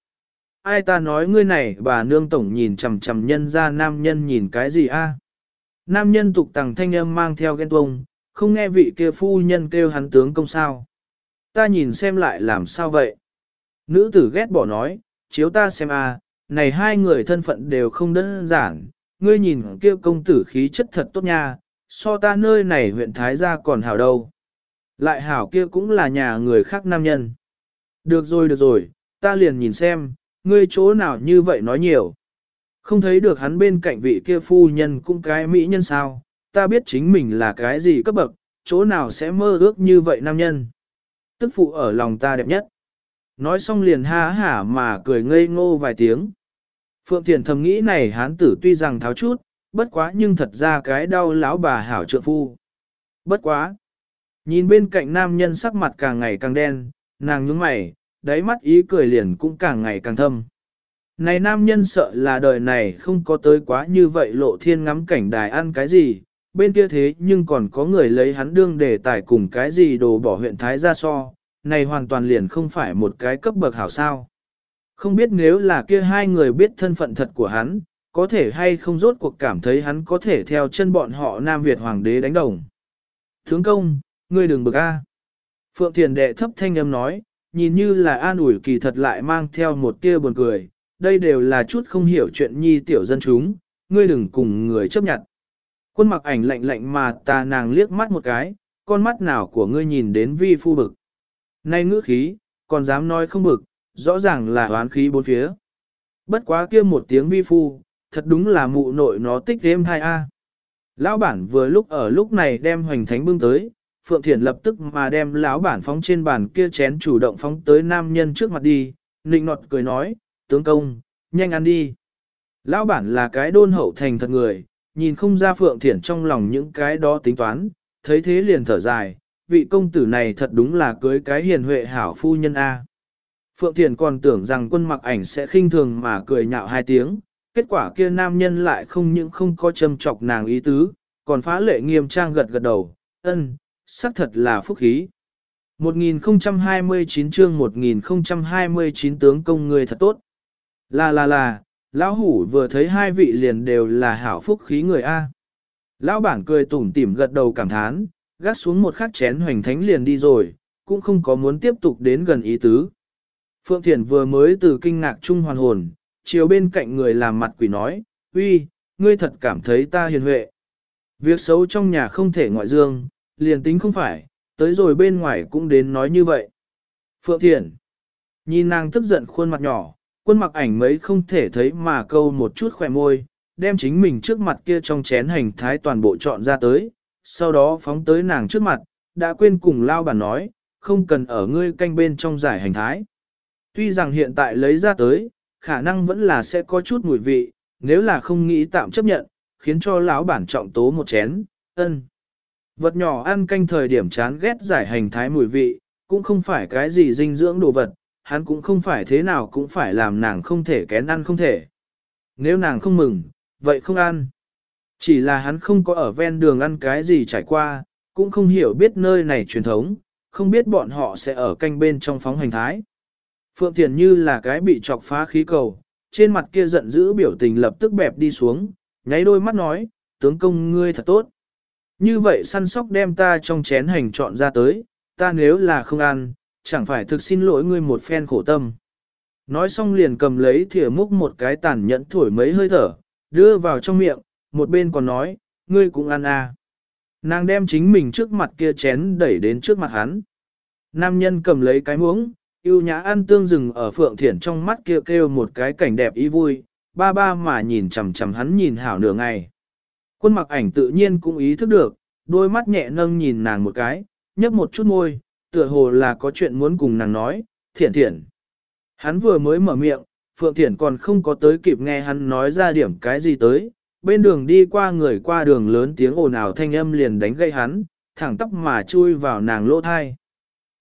Ai ta nói ngươi này bà nương tổng nhìn chầm chầm nhân ra nam nhân nhìn cái gì a? Nam nhân tục tằng thanh âm mang theo ghen tuông, không nghe vị kia phu nhân kêu hắn tướng công sao. Ta nhìn xem lại làm sao vậy. Nữ tử ghét bỏ nói, chiếu ta xem a, này hai người thân phận đều không đơn giản, ngươi nhìn kia công tử khí chất thật tốt nha, so ta nơi này huyện Thái gia còn hảo đâu. Lại hảo kia cũng là nhà người khác nam nhân. Được rồi được rồi, ta liền nhìn xem, ngươi chỗ nào như vậy nói nhiều. Không thấy được hắn bên cạnh vị kia phu nhân cũng cái mỹ nhân sao, ta biết chính mình là cái gì cấp bậc, chỗ nào sẽ mơ ước như vậy nam nhân. Tức phụ ở lòng ta đẹp nhất. Nói xong liền ha hả mà cười ngây ngô vài tiếng. Phượng Thiền thầm nghĩ này hán tử tuy rằng tháo chút, bất quá nhưng thật ra cái đau lão bà hảo trượng phu. Bất quá. Nhìn bên cạnh nam nhân sắc mặt càng ngày càng đen, nàng nhướng mày, đáy mắt ý cười liền cũng càng ngày càng thâm. Này nam nhân sợ là đời này không có tới quá như vậy lộ thiên ngắm cảnh đài ăn cái gì, bên kia thế nhưng còn có người lấy hắn đương để tải cùng cái gì đồ bỏ huyện Thái ra so, này hoàn toàn liền không phải một cái cấp bậc hảo sao. Không biết nếu là kia hai người biết thân phận thật của hắn, có thể hay không rốt cuộc cảm thấy hắn có thể theo chân bọn họ Nam Việt Hoàng đế đánh đồng. Tướng công, ngươi đừng bực a. Phượng Thiền đệ thấp thanh âm nói, nhìn như là an ủi kỳ thật lại mang theo một tia buồn cười, đây đều là chút không hiểu chuyện nhi tiểu dân chúng, ngươi đừng cùng người chấp nhận. Quân mặc ảnh lạnh lạnh mà ta nàng liếc mắt một cái, con mắt nào của ngươi nhìn đến vi phu bực. Nay ngữ khí, còn dám nói không bực, rõ ràng là hoán khí bốn phía. Bất quá kia một tiếng vi phu, thật đúng là mụ nội nó tích thêm hai a. Lão bản vừa lúc ở lúc này đem hoành thánh bưng tới, Phượng Thiển lập tức mà đem lão bản phóng trên bàn kia chén chủ động phóng tới nam nhân trước mặt đi, nịnh nọt cười nói, tướng công, nhanh ăn đi. Lão bản là cái đôn hậu thành thật người, nhìn không ra Phượng Thiển trong lòng những cái đó tính toán, thấy thế liền thở dài, vị công tử này thật đúng là cưới cái hiền huệ hảo phu nhân A. Phượng Thiển còn tưởng rằng quân mặc ảnh sẽ khinh thường mà cười nhạo hai tiếng, kết quả kia nam nhân lại không những không có châm chọc nàng ý tứ, còn phá lệ nghiêm trang gật gật đầu, ân, xác thật là phúc khí. 1029 chương 1029 tướng công người thật tốt. Là là là, lão hủ vừa thấy hai vị liền đều là hảo phúc khí người A. Lão bản cười tủm tỉm gật đầu cảm thán, gác xuống một khắc chén hoành thánh liền đi rồi, cũng không có muốn tiếp tục đến gần ý tứ. Phượng Thiền vừa mới từ kinh ngạc trung hoàn hồn, chiều bên cạnh người làm mặt quỷ nói, uy, ngươi thật cảm thấy ta hiền huệ. Việc xấu trong nhà không thể ngoại dương, liền tính không phải, tới rồi bên ngoài cũng đến nói như vậy. Phượng Thiền, nhìn nàng tức giận khuôn mặt nhỏ, quân mặc ảnh mấy không thể thấy mà câu một chút khỏe môi, đem chính mình trước mặt kia trong chén hành thái toàn bộ chọn ra tới, sau đó phóng tới nàng trước mặt, đã quên cùng lao bản nói, không cần ở ngươi canh bên trong giải hành thái. Tuy rằng hiện tại lấy ra tới, khả năng vẫn là sẽ có chút mùi vị, nếu là không nghĩ tạm chấp nhận, khiến cho lão bản trọng tố một chén, ân. Vật nhỏ ăn canh thời điểm chán ghét giải hành thái mùi vị, cũng không phải cái gì dinh dưỡng đồ vật, hắn cũng không phải thế nào cũng phải làm nàng không thể kén ăn không thể. Nếu nàng không mừng, vậy không ăn. Chỉ là hắn không có ở ven đường ăn cái gì trải qua, cũng không hiểu biết nơi này truyền thống, không biết bọn họ sẽ ở canh bên trong phóng hành thái. Phượng Thiền như là cái bị chọc phá khí cầu, trên mặt kia giận dữ biểu tình lập tức bẹp đi xuống, nháy đôi mắt nói, tướng công ngươi thật tốt. Như vậy săn sóc đem ta trong chén hành chọn ra tới, ta nếu là không ăn, chẳng phải thực xin lỗi ngươi một phen khổ tâm. Nói xong liền cầm lấy thìa múc một cái tàn nhẫn thổi mấy hơi thở, đưa vào trong miệng, một bên còn nói, ngươi cũng ăn à. Nàng đem chính mình trước mặt kia chén đẩy đến trước mặt hắn. Nam nhân cầm lấy cái muỗng, yêu nhã ăn tương rừng ở phượng thiển trong mắt kia kêu, kêu một cái cảnh đẹp ý vui, ba ba mà nhìn chằm chằm hắn nhìn hảo nửa ngày. Quân mặc ảnh tự nhiên cũng ý thức được, đôi mắt nhẹ nâng nhìn nàng một cái, nhấp một chút môi, tựa hồ là có chuyện muốn cùng nàng nói, thiển thiển. Hắn vừa mới mở miệng, Phượng Thiển còn không có tới kịp nghe hắn nói ra điểm cái gì tới, bên đường đi qua người qua đường lớn tiếng ồn ào thanh âm liền đánh gây hắn, thẳng tóc mà chui vào nàng lỗ thai.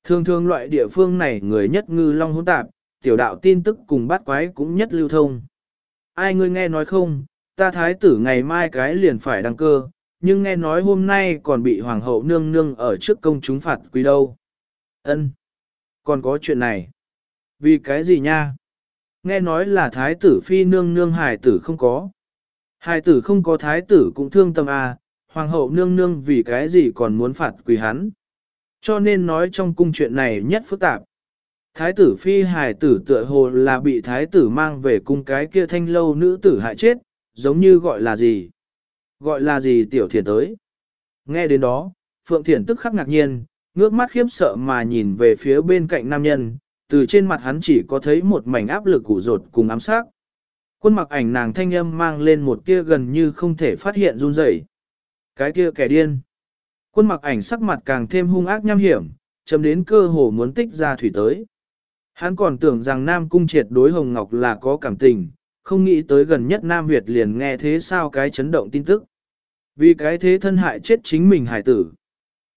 Thường thường loại địa phương này người nhất ngư long hỗn tạp, tiểu đạo tin tức cùng bát quái cũng nhất lưu thông. Ai ngươi nghe nói không, ta thái tử ngày mai cái liền phải đăng cơ, nhưng nghe nói hôm nay còn bị hoàng hậu nương nương ở trước công chúng phạt quý đâu. Ân, Còn có chuyện này. Vì cái gì nha? Nghe nói là thái tử phi nương nương hài tử không có. Hài tử không có thái tử cũng thương tâm à, hoàng hậu nương nương vì cái gì còn muốn phạt quỳ hắn. Cho nên nói trong cung chuyện này nhất phức tạp. Thái tử phi hài tử tựa hồ là bị thái tử mang về cung cái kia thanh lâu nữ tử hại chết, giống như gọi là gì? Gọi là gì tiểu thiền tới? Nghe đến đó, Phượng Thiển tức khắc ngạc nhiên, ngước mắt khiếp sợ mà nhìn về phía bên cạnh nam nhân, từ trên mặt hắn chỉ có thấy một mảnh áp lực củ rột cùng ám sát. Quân mặc ảnh nàng thanh âm mang lên một kia gần như không thể phát hiện run rẩy. Cái kia kẻ điên. Quân mặc ảnh sắc mặt càng thêm hung ác nham hiểm, chấm đến cơ hồ muốn tích ra thủy tới. Hắn còn tưởng rằng Nam Cung triệt đối Hồng Ngọc là có cảm tình, không nghĩ tới gần nhất Nam Việt liền nghe thế sao cái chấn động tin tức. Vì cái thế thân hại chết chính mình hải tử.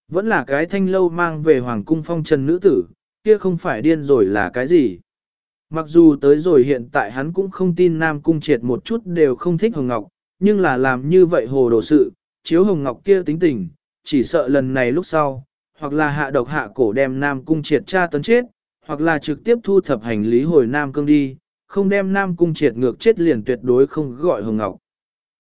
Vẫn là cái thanh lâu mang về Hoàng Cung phong trần nữ tử, kia không phải điên rồi là cái gì. Mặc dù tới rồi hiện tại hắn cũng không tin Nam Cung triệt một chút đều không thích Hồng Ngọc, nhưng là làm như vậy hồ đồ sự, chiếu Hồng Ngọc kia tính tình, chỉ sợ lần này lúc sau, hoặc là hạ độc hạ cổ đem Nam Cung triệt tra tấn chết, hoặc là trực tiếp thu thập hành lý hồi Nam Cương đi, không đem Nam Cung triệt ngược chết liền tuyệt đối không gọi Hồng Ngọc.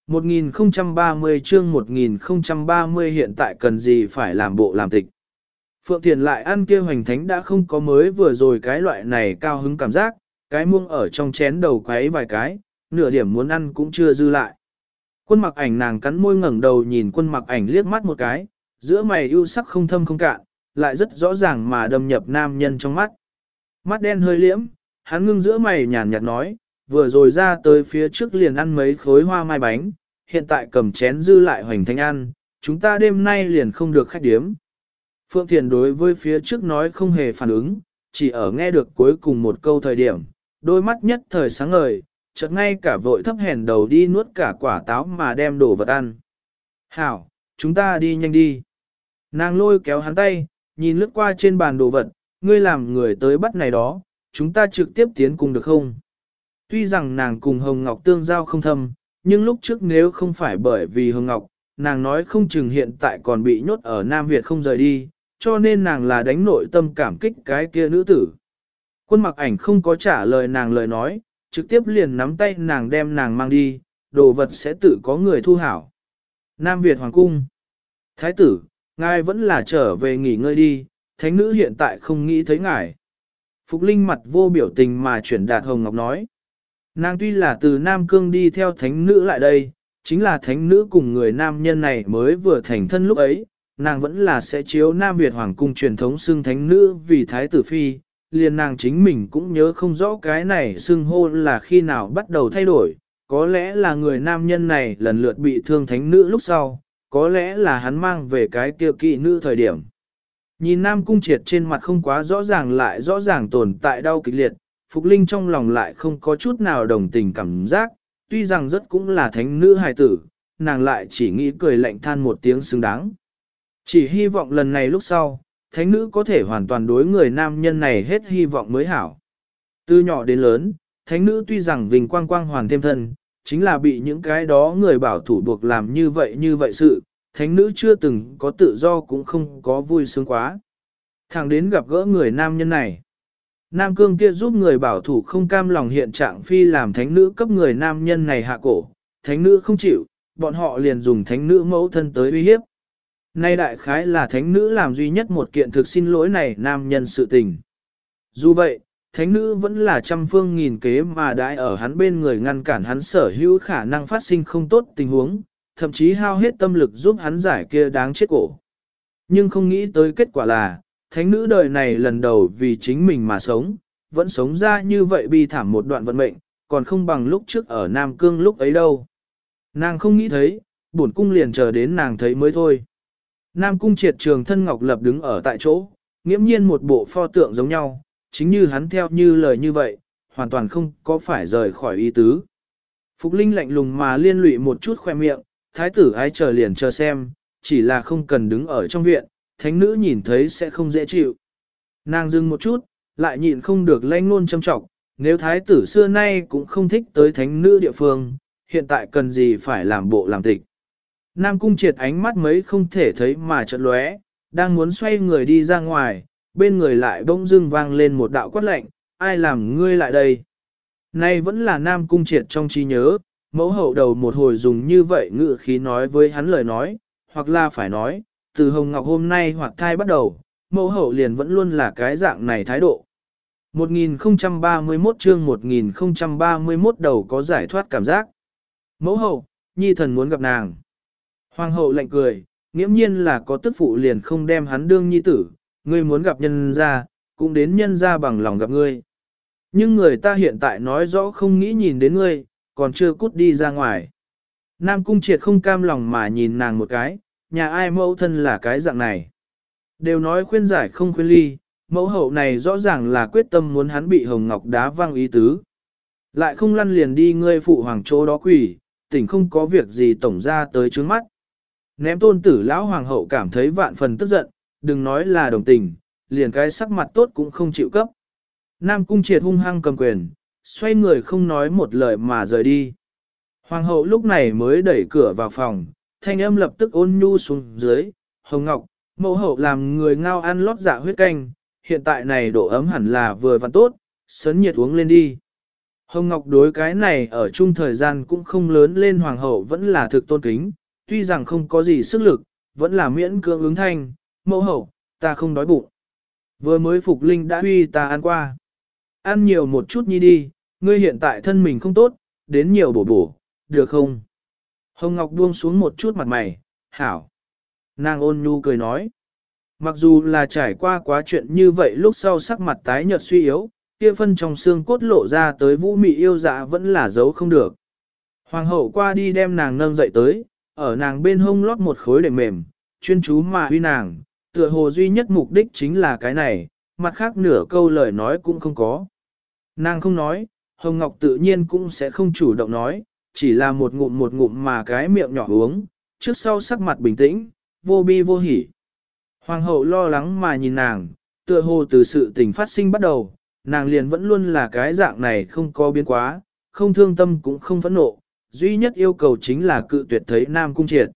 1030 chương 1030 hiện tại cần gì phải làm bộ làm tịch. Phượng Thiền lại ăn kia hoành thánh đã không có mới vừa rồi cái loại này cao hứng cảm giác, cái muông ở trong chén đầu quấy vài cái, nửa điểm muốn ăn cũng chưa dư lại. Quân mặc ảnh nàng cắn môi ngẩng đầu nhìn quân mặc ảnh liếc mắt một cái, giữa mày ưu sắc không thâm không cạn, lại rất rõ ràng mà đâm nhập nam nhân trong mắt. Mắt đen hơi liễm, hắn ngưng giữa mày nhàn nhạt nói, vừa rồi ra tới phía trước liền ăn mấy khối hoa mai bánh, hiện tại cầm chén dư lại hoành thanh ăn, chúng ta đêm nay liền không được khách điếm. Phượng Thiền đối với phía trước nói không hề phản ứng, chỉ ở nghe được cuối cùng một câu thời điểm, đôi mắt nhất thời sáng ngời, chợt ngay cả vội thấp hèn đầu đi nuốt cả quả táo mà đem đồ vật ăn. Hảo, chúng ta đi nhanh đi. Nàng lôi kéo hắn tay, nhìn lướt qua trên bàn đồ vật, ngươi làm người tới bắt này đó, chúng ta trực tiếp tiến cùng được không? Tuy rằng nàng cùng Hồng Ngọc tương giao không thâm, nhưng lúc trước nếu không phải bởi vì Hồng Ngọc, nàng nói không chừng hiện tại còn bị nhốt ở Nam Việt không rời đi, cho nên nàng là đánh nội tâm cảm kích cái kia nữ tử. Quân mặc ảnh không có trả lời nàng lời nói, trực tiếp liền nắm tay nàng đem nàng mang đi, đồ vật sẽ tự có người thu hảo. Nam Việt Hoàng Cung Thái tử, ngài vẫn là trở về nghỉ ngơi đi, thánh nữ hiện tại không nghĩ thấy ngài. Phục Linh mặt vô biểu tình mà chuyển đạt Hồng Ngọc nói. Nàng tuy là từ Nam Cương đi theo thánh nữ lại đây, chính là thánh nữ cùng người nam nhân này mới vừa thành thân lúc ấy, nàng vẫn là sẽ chiếu Nam Việt Hoàng cung truyền thống xưng thánh nữ vì thái tử phi, liền nàng chính mình cũng nhớ không rõ cái này xưng hô là khi nào bắt đầu thay đổi, có lẽ là người nam nhân này lần lượt bị thương thánh nữ lúc sau, có lẽ là hắn mang về cái kia kỵ nữ thời điểm. Nhìn nam cung triệt trên mặt không quá rõ ràng lại rõ ràng tồn tại đau kịch liệt, Phục Linh trong lòng lại không có chút nào đồng tình cảm giác, tuy rằng rất cũng là thánh nữ hài tử, nàng lại chỉ nghĩ cười lạnh than một tiếng xứng đáng. Chỉ hy vọng lần này lúc sau, thánh nữ có thể hoàn toàn đối người nam nhân này hết hy vọng mới hảo. Từ nhỏ đến lớn, thánh nữ tuy rằng vinh quang quang hoàn thêm thân, chính là bị những cái đó người bảo thủ buộc làm như vậy như vậy sự, thánh nữ chưa từng có tự do cũng không có vui sướng quá. Thẳng đến gặp gỡ người nam nhân này. Nam cương kia giúp người bảo thủ không cam lòng hiện trạng phi làm thánh nữ cấp người nam nhân này hạ cổ, thánh nữ không chịu, bọn họ liền dùng thánh nữ mẫu thân tới uy hiếp. Nay đại khái là thánh nữ làm duy nhất một kiện thực xin lỗi này nam nhân sự tình. Dù vậy, thánh nữ vẫn là trăm phương nghìn kế mà đãi ở hắn bên người ngăn cản hắn sở hữu khả năng phát sinh không tốt tình huống, thậm chí hao hết tâm lực giúp hắn giải kia đáng chết cổ. Nhưng không nghĩ tới kết quả là, thánh nữ đời này lần đầu vì chính mình mà sống, vẫn sống ra như vậy bi thảm một đoạn vận mệnh, còn không bằng lúc trước ở Nam Cương lúc ấy đâu. Nàng không nghĩ thấy, bổn cung liền chờ đến nàng thấy mới thôi. Nam cung triệt trường thân ngọc lập đứng ở tại chỗ, nghiễm nhiên một bộ pho tượng giống nhau, chính như hắn theo như lời như vậy, hoàn toàn không có phải rời khỏi ý tứ. Phục Linh lạnh lùng mà liên lụy một chút khoe miệng, thái tử ái chờ liền chờ xem, chỉ là không cần đứng ở trong viện, thánh nữ nhìn thấy sẽ không dễ chịu. Nàng dừng một chút, lại nhịn không được lanh ngôn châm trọng, nếu thái tử xưa nay cũng không thích tới thánh nữ địa phương, hiện tại cần gì phải làm bộ làm tịch. Nam cung triệt ánh mắt mấy không thể thấy mà chợt lóe, đang muốn xoay người đi ra ngoài, bên người lại bỗng dưng vang lên một đạo quát lệnh, ai làm ngươi lại đây? Nay vẫn là Nam cung triệt trong trí nhớ, mẫu hậu đầu một hồi dùng như vậy ngự khí nói với hắn lời nói, hoặc là phải nói, từ Hồng Ngọc hôm nay hoặc thai bắt đầu, mẫu hậu liền vẫn luôn là cái dạng này thái độ. 1031 chương 1031 đầu có giải thoát cảm giác. Mẫu hậu, nhi thần muốn gặp nàng. Hoàng hậu lạnh cười, nghiễm nhiên là có tức phụ liền không đem hắn đương nhi tử, ngươi muốn gặp nhân ra, cũng đến nhân ra bằng lòng gặp ngươi. Nhưng người ta hiện tại nói rõ không nghĩ nhìn đến ngươi, còn chưa cút đi ra ngoài. Nam cung triệt không cam lòng mà nhìn nàng một cái, nhà ai mẫu thân là cái dạng này. Đều nói khuyên giải không khuyên ly, mẫu hậu này rõ ràng là quyết tâm muốn hắn bị hồng ngọc đá văng ý tứ. Lại không lăn liền đi ngươi phụ hoàng chỗ đó quỷ, tỉnh không có việc gì tổng ra tới trước mắt. Ném tôn tử lão hoàng hậu cảm thấy vạn phần tức giận, đừng nói là đồng tình, liền cái sắc mặt tốt cũng không chịu cấp. Nam cung triệt hung hăng cầm quyền, xoay người không nói một lời mà rời đi. Hoàng hậu lúc này mới đẩy cửa vào phòng, thanh âm lập tức ôn nhu xuống dưới, hồng ngọc, mẫu hậu làm người ngao ăn lót dạ huyết canh, hiện tại này độ ấm hẳn là vừa vặn tốt, sấn nhiệt uống lên đi. Hồng Ngọc đối cái này ở chung thời gian cũng không lớn lên hoàng hậu vẫn là thực tôn kính, tuy rằng không có gì sức lực, vẫn là miễn cưỡng ứng thanh, mẫu hậu, ta không đói bụng. Vừa mới phục linh đã huy ta ăn qua. Ăn nhiều một chút nhi đi, ngươi hiện tại thân mình không tốt, đến nhiều bổ bổ, được không? Hồng Ngọc buông xuống một chút mặt mày, hảo. Nàng ôn nhu cười nói. Mặc dù là trải qua quá chuyện như vậy lúc sau sắc mặt tái nhợt suy yếu, kia phân trong xương cốt lộ ra tới vũ mị yêu dạ vẫn là giấu không được. Hoàng hậu qua đi đem nàng nâng dậy tới, ở nàng bên hông lót một khối để mềm, chuyên chú mà huy nàng, tựa hồ duy nhất mục đích chính là cái này, mặt khác nửa câu lời nói cũng không có. Nàng không nói, Hồng Ngọc tự nhiên cũng sẽ không chủ động nói, chỉ là một ngụm một ngụm mà cái miệng nhỏ uống, trước sau sắc mặt bình tĩnh, vô bi vô hỉ. Hoàng hậu lo lắng mà nhìn nàng, tựa hồ từ sự tình phát sinh bắt đầu, nàng liền vẫn luôn là cái dạng này không có biến quá, không thương tâm cũng không phẫn nộ, duy nhất yêu cầu chính là cự tuyệt thấy Nam Cung Triệt.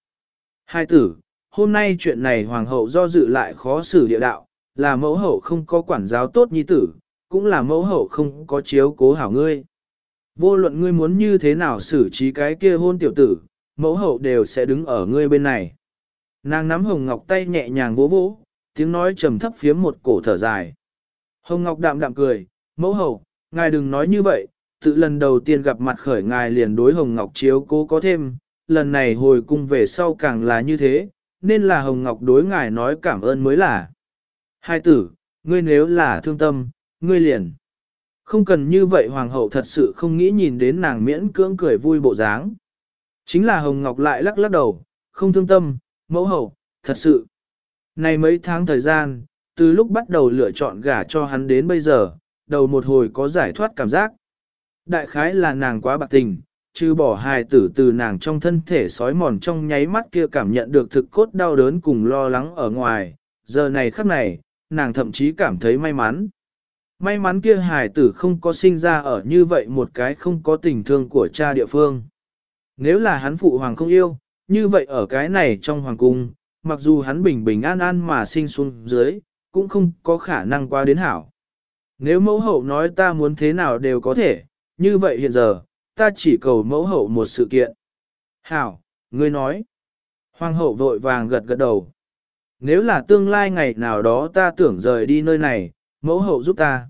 Hai tử, hôm nay chuyện này hoàng hậu do dự lại khó xử địa đạo, là mẫu hậu không có quản giáo tốt nhi tử, cũng là mẫu hậu không có chiếu cố hảo ngươi. Vô luận ngươi muốn như thế nào xử trí cái kia hôn tiểu tử, mẫu hậu đều sẽ đứng ở ngươi bên này. Nàng nắm hồng ngọc tay nhẹ nhàng vỗ vỗ, tiếng nói trầm thấp phía một cổ thở dài. Hồng ngọc đạm đạm cười, mẫu hậu, ngài đừng nói như vậy, tự lần đầu tiên gặp mặt khởi ngài liền đối hồng ngọc chiếu cố có thêm, lần này hồi cung về sau càng là như thế, nên là hồng ngọc đối ngài nói cảm ơn mới là. Hai tử, ngươi nếu là thương tâm, ngươi liền. Không cần như vậy hoàng hậu thật sự không nghĩ nhìn đến nàng miễn cưỡng cười vui bộ dáng. Chính là Hồng Ngọc lại lắc lắc đầu, không thương tâm, mẫu hậu, thật sự. Này mấy tháng thời gian, từ lúc bắt đầu lựa chọn gả cho hắn đến bây giờ, đầu một hồi có giải thoát cảm giác. Đại khái là nàng quá bạc tình, trừ bỏ hài tử từ nàng trong thân thể sói mòn trong nháy mắt kia cảm nhận được thực cốt đau đớn cùng lo lắng ở ngoài, giờ này khắc này, nàng thậm chí cảm thấy may mắn. May mắn kia hài tử không có sinh ra ở như vậy một cái không có tình thương của cha địa phương. Nếu là hắn phụ hoàng không yêu, như vậy ở cái này trong hoàng cung, mặc dù hắn bình bình an an mà sinh xuống dưới, cũng không có khả năng qua đến hảo. Nếu mẫu hậu nói ta muốn thế nào đều có thể, như vậy hiện giờ, ta chỉ cầu mẫu hậu một sự kiện. Hảo, ngươi nói. Hoàng hậu vội vàng gật gật đầu. Nếu là tương lai ngày nào đó ta tưởng rời đi nơi này, mẫu hậu giúp ta.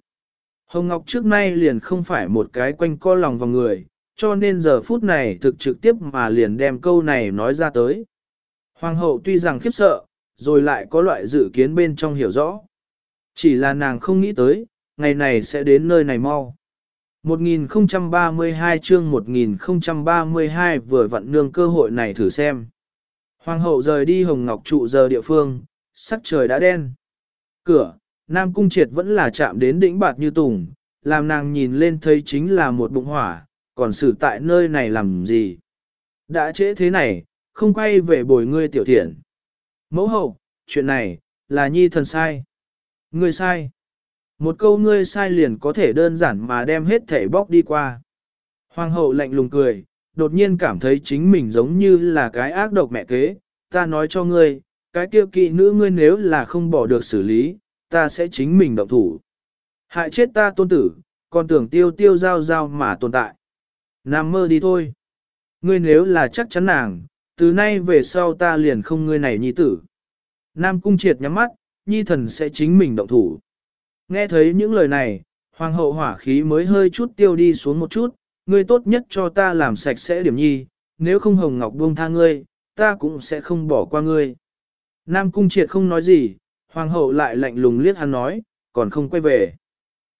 Hồng Ngọc trước nay liền không phải một cái quanh co lòng vào người, cho nên giờ phút này thực trực tiếp mà liền đem câu này nói ra tới. Hoàng hậu tuy rằng khiếp sợ, rồi lại có loại dự kiến bên trong hiểu rõ. Chỉ là nàng không nghĩ tới, ngày này sẽ đến nơi này mau. 1032 chương 1032 vừa vặn nương cơ hội này thử xem. Hoàng hậu rời đi Hồng Ngọc trụ giờ địa phương, sắc trời đã đen. Cửa, Nam Cung Triệt vẫn là chạm đến đỉnh bạt như tùng, làm nàng nhìn lên thấy chính là một bụng hỏa, còn xử tại nơi này làm gì. Đã trễ thế này, không quay về bồi ngươi tiểu thiện. Mẫu hậu, chuyện này, là nhi thần sai. Ngươi sai. Một câu ngươi sai liền có thể đơn giản mà đem hết thể bóc đi qua. Hoàng hậu lạnh lùng cười, đột nhiên cảm thấy chính mình giống như là cái ác độc mẹ kế. Ta nói cho ngươi, cái tiêu kỵ nữ ngươi nếu là không bỏ được xử lý, ta sẽ chính mình động thủ. Hại chết ta tôn tử, còn tưởng tiêu tiêu giao giao mà tồn tại. Nằm mơ đi thôi. Ngươi nếu là chắc chắn nàng, từ nay về sau ta liền không ngươi này nhi tử. Nam cung triệt nhắm mắt, nhi thần sẽ chính mình động thủ. Nghe thấy những lời này, hoàng hậu hỏa khí mới hơi chút tiêu đi xuống một chút, ngươi tốt nhất cho ta làm sạch sẽ điểm nhi, nếu không hồng ngọc buông tha ngươi, ta cũng sẽ không bỏ qua ngươi. Nam cung triệt không nói gì, hoàng hậu lại lạnh lùng liếc hắn nói, còn không quay về.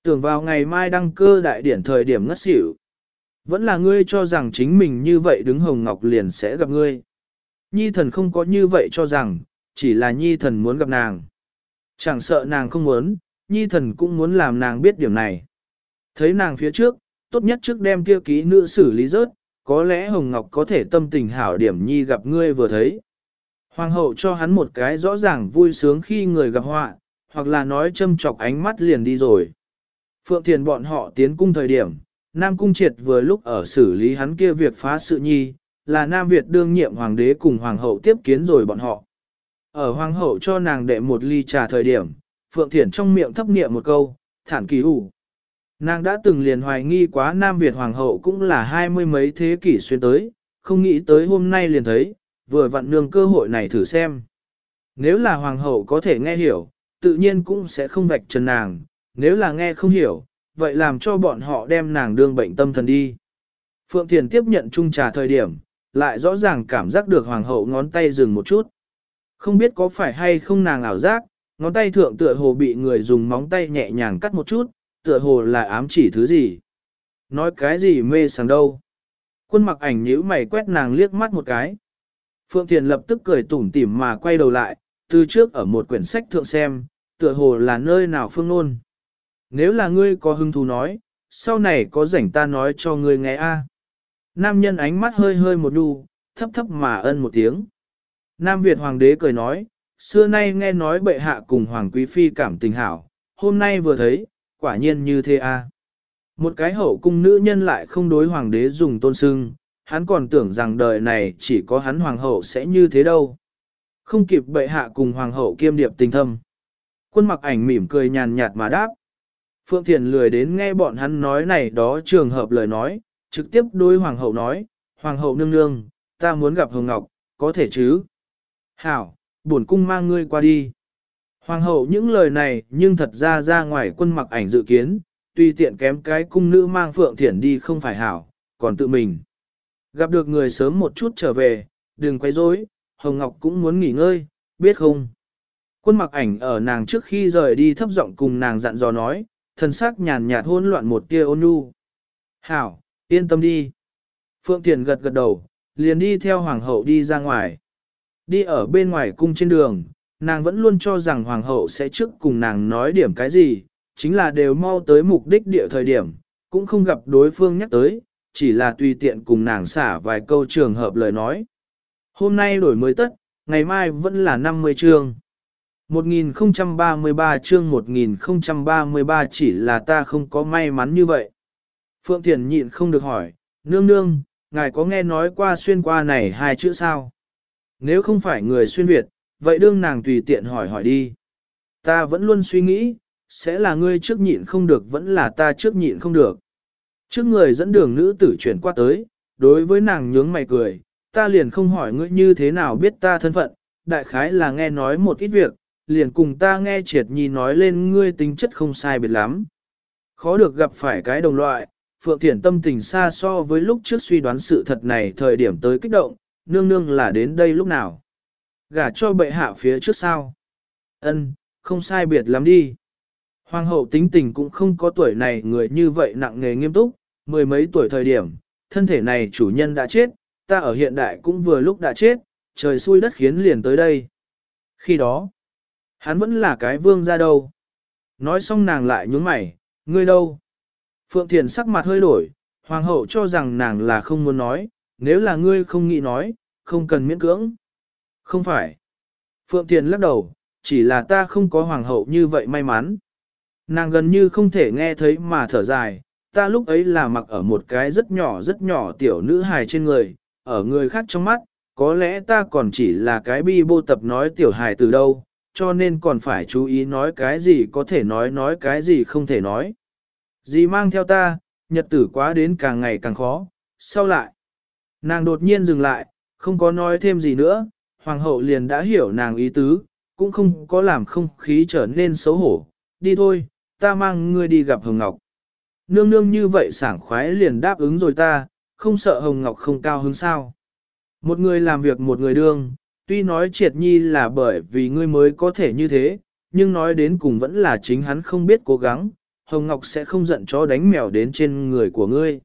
Tưởng vào ngày mai đăng cơ đại điển thời điểm ngất xỉu. Vẫn là ngươi cho rằng chính mình như vậy đứng hồng ngọc liền sẽ gặp ngươi. Nhi thần không có như vậy cho rằng, chỉ là nhi thần muốn gặp nàng. Chẳng sợ nàng không muốn, nhi thần cũng muốn làm nàng biết điểm này. Thấy nàng phía trước, tốt nhất trước đem kia ký nữ xử lý rớt, có lẽ Hồng Ngọc có thể tâm tình hảo điểm nhi gặp ngươi vừa thấy. Hoàng hậu cho hắn một cái rõ ràng vui sướng khi người gặp họa, hoặc là nói châm chọc ánh mắt liền đi rồi. Phượng Thiền bọn họ tiến cung thời điểm, Nam Cung Triệt vừa lúc ở xử lý hắn kia việc phá sự nhi, là Nam Việt đương nhiệm hoàng đế cùng hoàng hậu tiếp kiến rồi bọn họ. Ở hoàng hậu cho nàng đệ một ly trà thời điểm, Phượng Thiển trong miệng thấp niệm một câu, thản kỳ hủ. Nàng đã từng liền hoài nghi quá Nam Việt Hoàng hậu cũng là hai mươi mấy thế kỷ xuyên tới, không nghĩ tới hôm nay liền thấy, vừa vặn nương cơ hội này thử xem. Nếu là Hoàng hậu có thể nghe hiểu, tự nhiên cũng sẽ không vạch trần nàng, nếu là nghe không hiểu, vậy làm cho bọn họ đem nàng đương bệnh tâm thần đi. Phượng Thiền tiếp nhận chung trà thời điểm, lại rõ ràng cảm giác được Hoàng hậu ngón tay dừng một chút. Không biết có phải hay không nàng ảo giác, ngón tay thượng tựa hồ bị người dùng móng tay nhẹ nhàng cắt một chút, tựa hồ là ám chỉ thứ gì. Nói cái gì mê sảng đâu. Quân mặc ảnh nhíu mày quét nàng liếc mắt một cái. Phượng Thiền lập tức cười tủm tỉm mà quay đầu lại, từ trước ở một quyển sách thượng xem, tựa hồ là nơi nào phương nôn. Nếu là ngươi có hứng thú nói, sau này có rảnh ta nói cho ngươi nghe a. Nam nhân ánh mắt hơi hơi một đu, thấp thấp mà ân một tiếng. Nam Việt Hoàng đế cười nói, xưa nay nghe nói bệ hạ cùng Hoàng Quý Phi cảm tình hảo, hôm nay vừa thấy, quả nhiên như thế a. Một cái hậu cung nữ nhân lại không đối Hoàng đế dùng tôn sưng, hắn còn tưởng rằng đời này chỉ có hắn Hoàng hậu sẽ như thế đâu. Không kịp bệ hạ cùng Hoàng hậu kiêm điệp tình thâm. Quân mặc ảnh mỉm cười nhàn nhạt mà đáp. Phượng Thiền lười đến nghe bọn hắn nói này đó trường hợp lời nói, trực tiếp đối Hoàng hậu nói, Hoàng hậu nương nương, ta muốn gặp Hồng Ngọc, có thể chứ? Hảo, bổn cung mang ngươi qua đi. Hoàng hậu những lời này nhưng thật ra ra ngoài quân mặc ảnh dự kiến, tuy tiện kém cái cung nữ mang Phượng Thiển đi không phải hảo, còn tự mình. Gặp được người sớm một chút trở về, đừng quay rối, Hồng Ngọc cũng muốn nghỉ ngơi, biết không? Quân mặc ảnh ở nàng trước khi rời đi thấp giọng cùng nàng dặn dò nói, thần sắc nhàn nhạt hỗn loạn một tia ôn nhu. Hảo, yên tâm đi. Phượng Thiền gật gật đầu, liền đi theo hoàng hậu đi ra ngoài. Đi ở bên ngoài cung trên đường, nàng vẫn luôn cho rằng hoàng hậu sẽ trước cùng nàng nói điểm cái gì, chính là đều mau tới mục đích địa thời điểm, cũng không gặp đối phương nhắc tới, chỉ là tùy tiện cùng nàng xả vài câu trường hợp lời nói. Hôm nay đổi mới tất, ngày mai vẫn là 50 chương. 1033 chương 1033 chỉ là ta không có may mắn như vậy. Phượng Thiền nhịn không được hỏi, nương nương, ngài có nghe nói qua xuyên qua này hai chữ sao? Nếu không phải người xuyên Việt, vậy đương nàng tùy tiện hỏi hỏi đi. Ta vẫn luôn suy nghĩ, sẽ là ngươi trước nhịn không được vẫn là ta trước nhịn không được. Trước người dẫn đường nữ tử chuyển qua tới, đối với nàng nhướng mày cười, ta liền không hỏi ngươi như thế nào biết ta thân phận, đại khái là nghe nói một ít việc, liền cùng ta nghe triệt nhi nói lên ngươi tính chất không sai biệt lắm. Khó được gặp phải cái đồng loại, Phượng Thiển tâm tình xa so với lúc trước suy đoán sự thật này thời điểm tới kích động, nương nương là đến đây lúc nào. Gả cho bệ hạ phía trước sao. Ân, không sai biệt lắm đi. Hoàng hậu tính tình cũng không có tuổi này người như vậy nặng nghề nghiêm túc, mười mấy tuổi thời điểm, thân thể này chủ nhân đã chết, ta ở hiện đại cũng vừa lúc đã chết, trời xui đất khiến liền tới đây. Khi đó, hắn vẫn là cái vương ra đâu. Nói xong nàng lại nhướng mày, ngươi đâu? Phượng Thiền sắc mặt hơi đổi, hoàng hậu cho rằng nàng là không muốn nói, nếu là ngươi không nghĩ nói, không cần miễn cưỡng. Không phải. Phượng Thiền lắc đầu, chỉ là ta không có hoàng hậu như vậy may mắn. Nàng gần như không thể nghe thấy mà thở dài, ta lúc ấy là mặc ở một cái rất nhỏ rất nhỏ tiểu nữ hài trên người, ở người khác trong mắt, có lẽ ta còn chỉ là cái bi bô tập nói tiểu hài từ đâu, cho nên còn phải chú ý nói cái gì có thể nói nói cái gì không thể nói. Gì mang theo ta, nhật tử quá đến càng ngày càng khó, sau lại. Nàng đột nhiên dừng lại, không có nói thêm gì nữa, hoàng hậu liền đã hiểu nàng ý tứ, cũng không có làm không khí trở nên xấu hổ. Đi thôi, ta mang ngươi đi gặp Hồng Ngọc. Nương nương như vậy sảng khoái liền đáp ứng rồi ta, không sợ Hồng Ngọc không cao hứng sao. Một người làm việc một người đương, tuy nói triệt nhi là bởi vì ngươi mới có thể như thế, nhưng nói đến cùng vẫn là chính hắn không biết cố gắng, Hồng Ngọc sẽ không giận chó đánh mèo đến trên người của ngươi.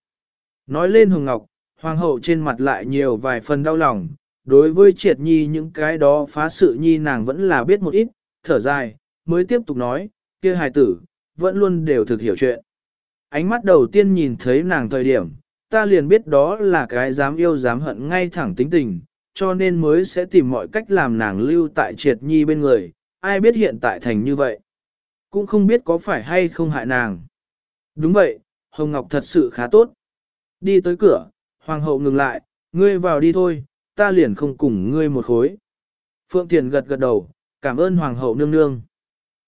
Nói lên Hồng Ngọc, Hoàng hậu trên mặt lại nhiều vài phần đau lòng, đối với triệt nhi những cái đó phá sự nhi nàng vẫn là biết một ít, thở dài, mới tiếp tục nói, kia hài tử, vẫn luôn đều thực hiểu chuyện. Ánh mắt đầu tiên nhìn thấy nàng thời điểm, ta liền biết đó là cái dám yêu dám hận ngay thẳng tính tình, cho nên mới sẽ tìm mọi cách làm nàng lưu tại triệt nhi bên người, ai biết hiện tại thành như vậy. Cũng không biết có phải hay không hại nàng. Đúng vậy, Hồng Ngọc thật sự khá tốt. Đi tới cửa, Hoàng hậu ngừng lại, ngươi vào đi thôi, ta liền không cùng ngươi một khối. Phượng Thiền gật gật đầu, cảm ơn Hoàng hậu nương nương.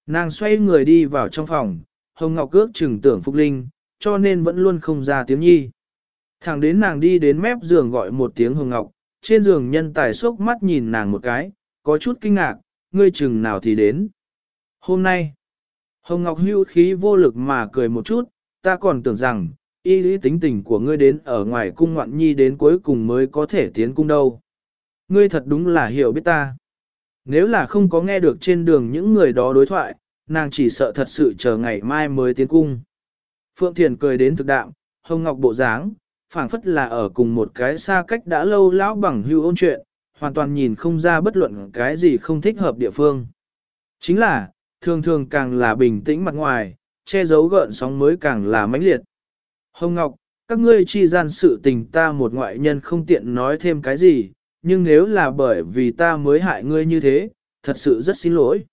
Nàng xoay người đi vào trong phòng, Hồng Ngọc cước chừng tưởng Phúc Linh, cho nên vẫn luôn không ra tiếng nhi. Thẳng đến nàng đi đến mép giường gọi một tiếng Hồng Ngọc, trên giường nhân tài sốc mắt nhìn nàng một cái, có chút kinh ngạc, ngươi chừng nào thì đến. Hôm nay, Hồng Ngọc hưu khí vô lực mà cười một chút, ta còn tưởng rằng, y lý tính tình của ngươi đến ở ngoài cung ngoạn nhi đến cuối cùng mới có thể tiến cung đâu. Ngươi thật đúng là hiểu biết ta. Nếu là không có nghe được trên đường những người đó đối thoại, nàng chỉ sợ thật sự chờ ngày mai mới tiến cung. Phượng Thiền cười đến thực đạm, Hồng Ngọc bộ dáng, phảng phất là ở cùng một cái xa cách đã lâu lão bằng hưu ôn chuyện, hoàn toàn nhìn không ra bất luận cái gì không thích hợp địa phương. Chính là, thường thường càng là bình tĩnh mặt ngoài, che giấu gợn sóng mới càng là mãnh liệt. Hồng Ngọc, các ngươi chi gian sự tình ta một ngoại nhân không tiện nói thêm cái gì, nhưng nếu là bởi vì ta mới hại ngươi như thế, thật sự rất xin lỗi.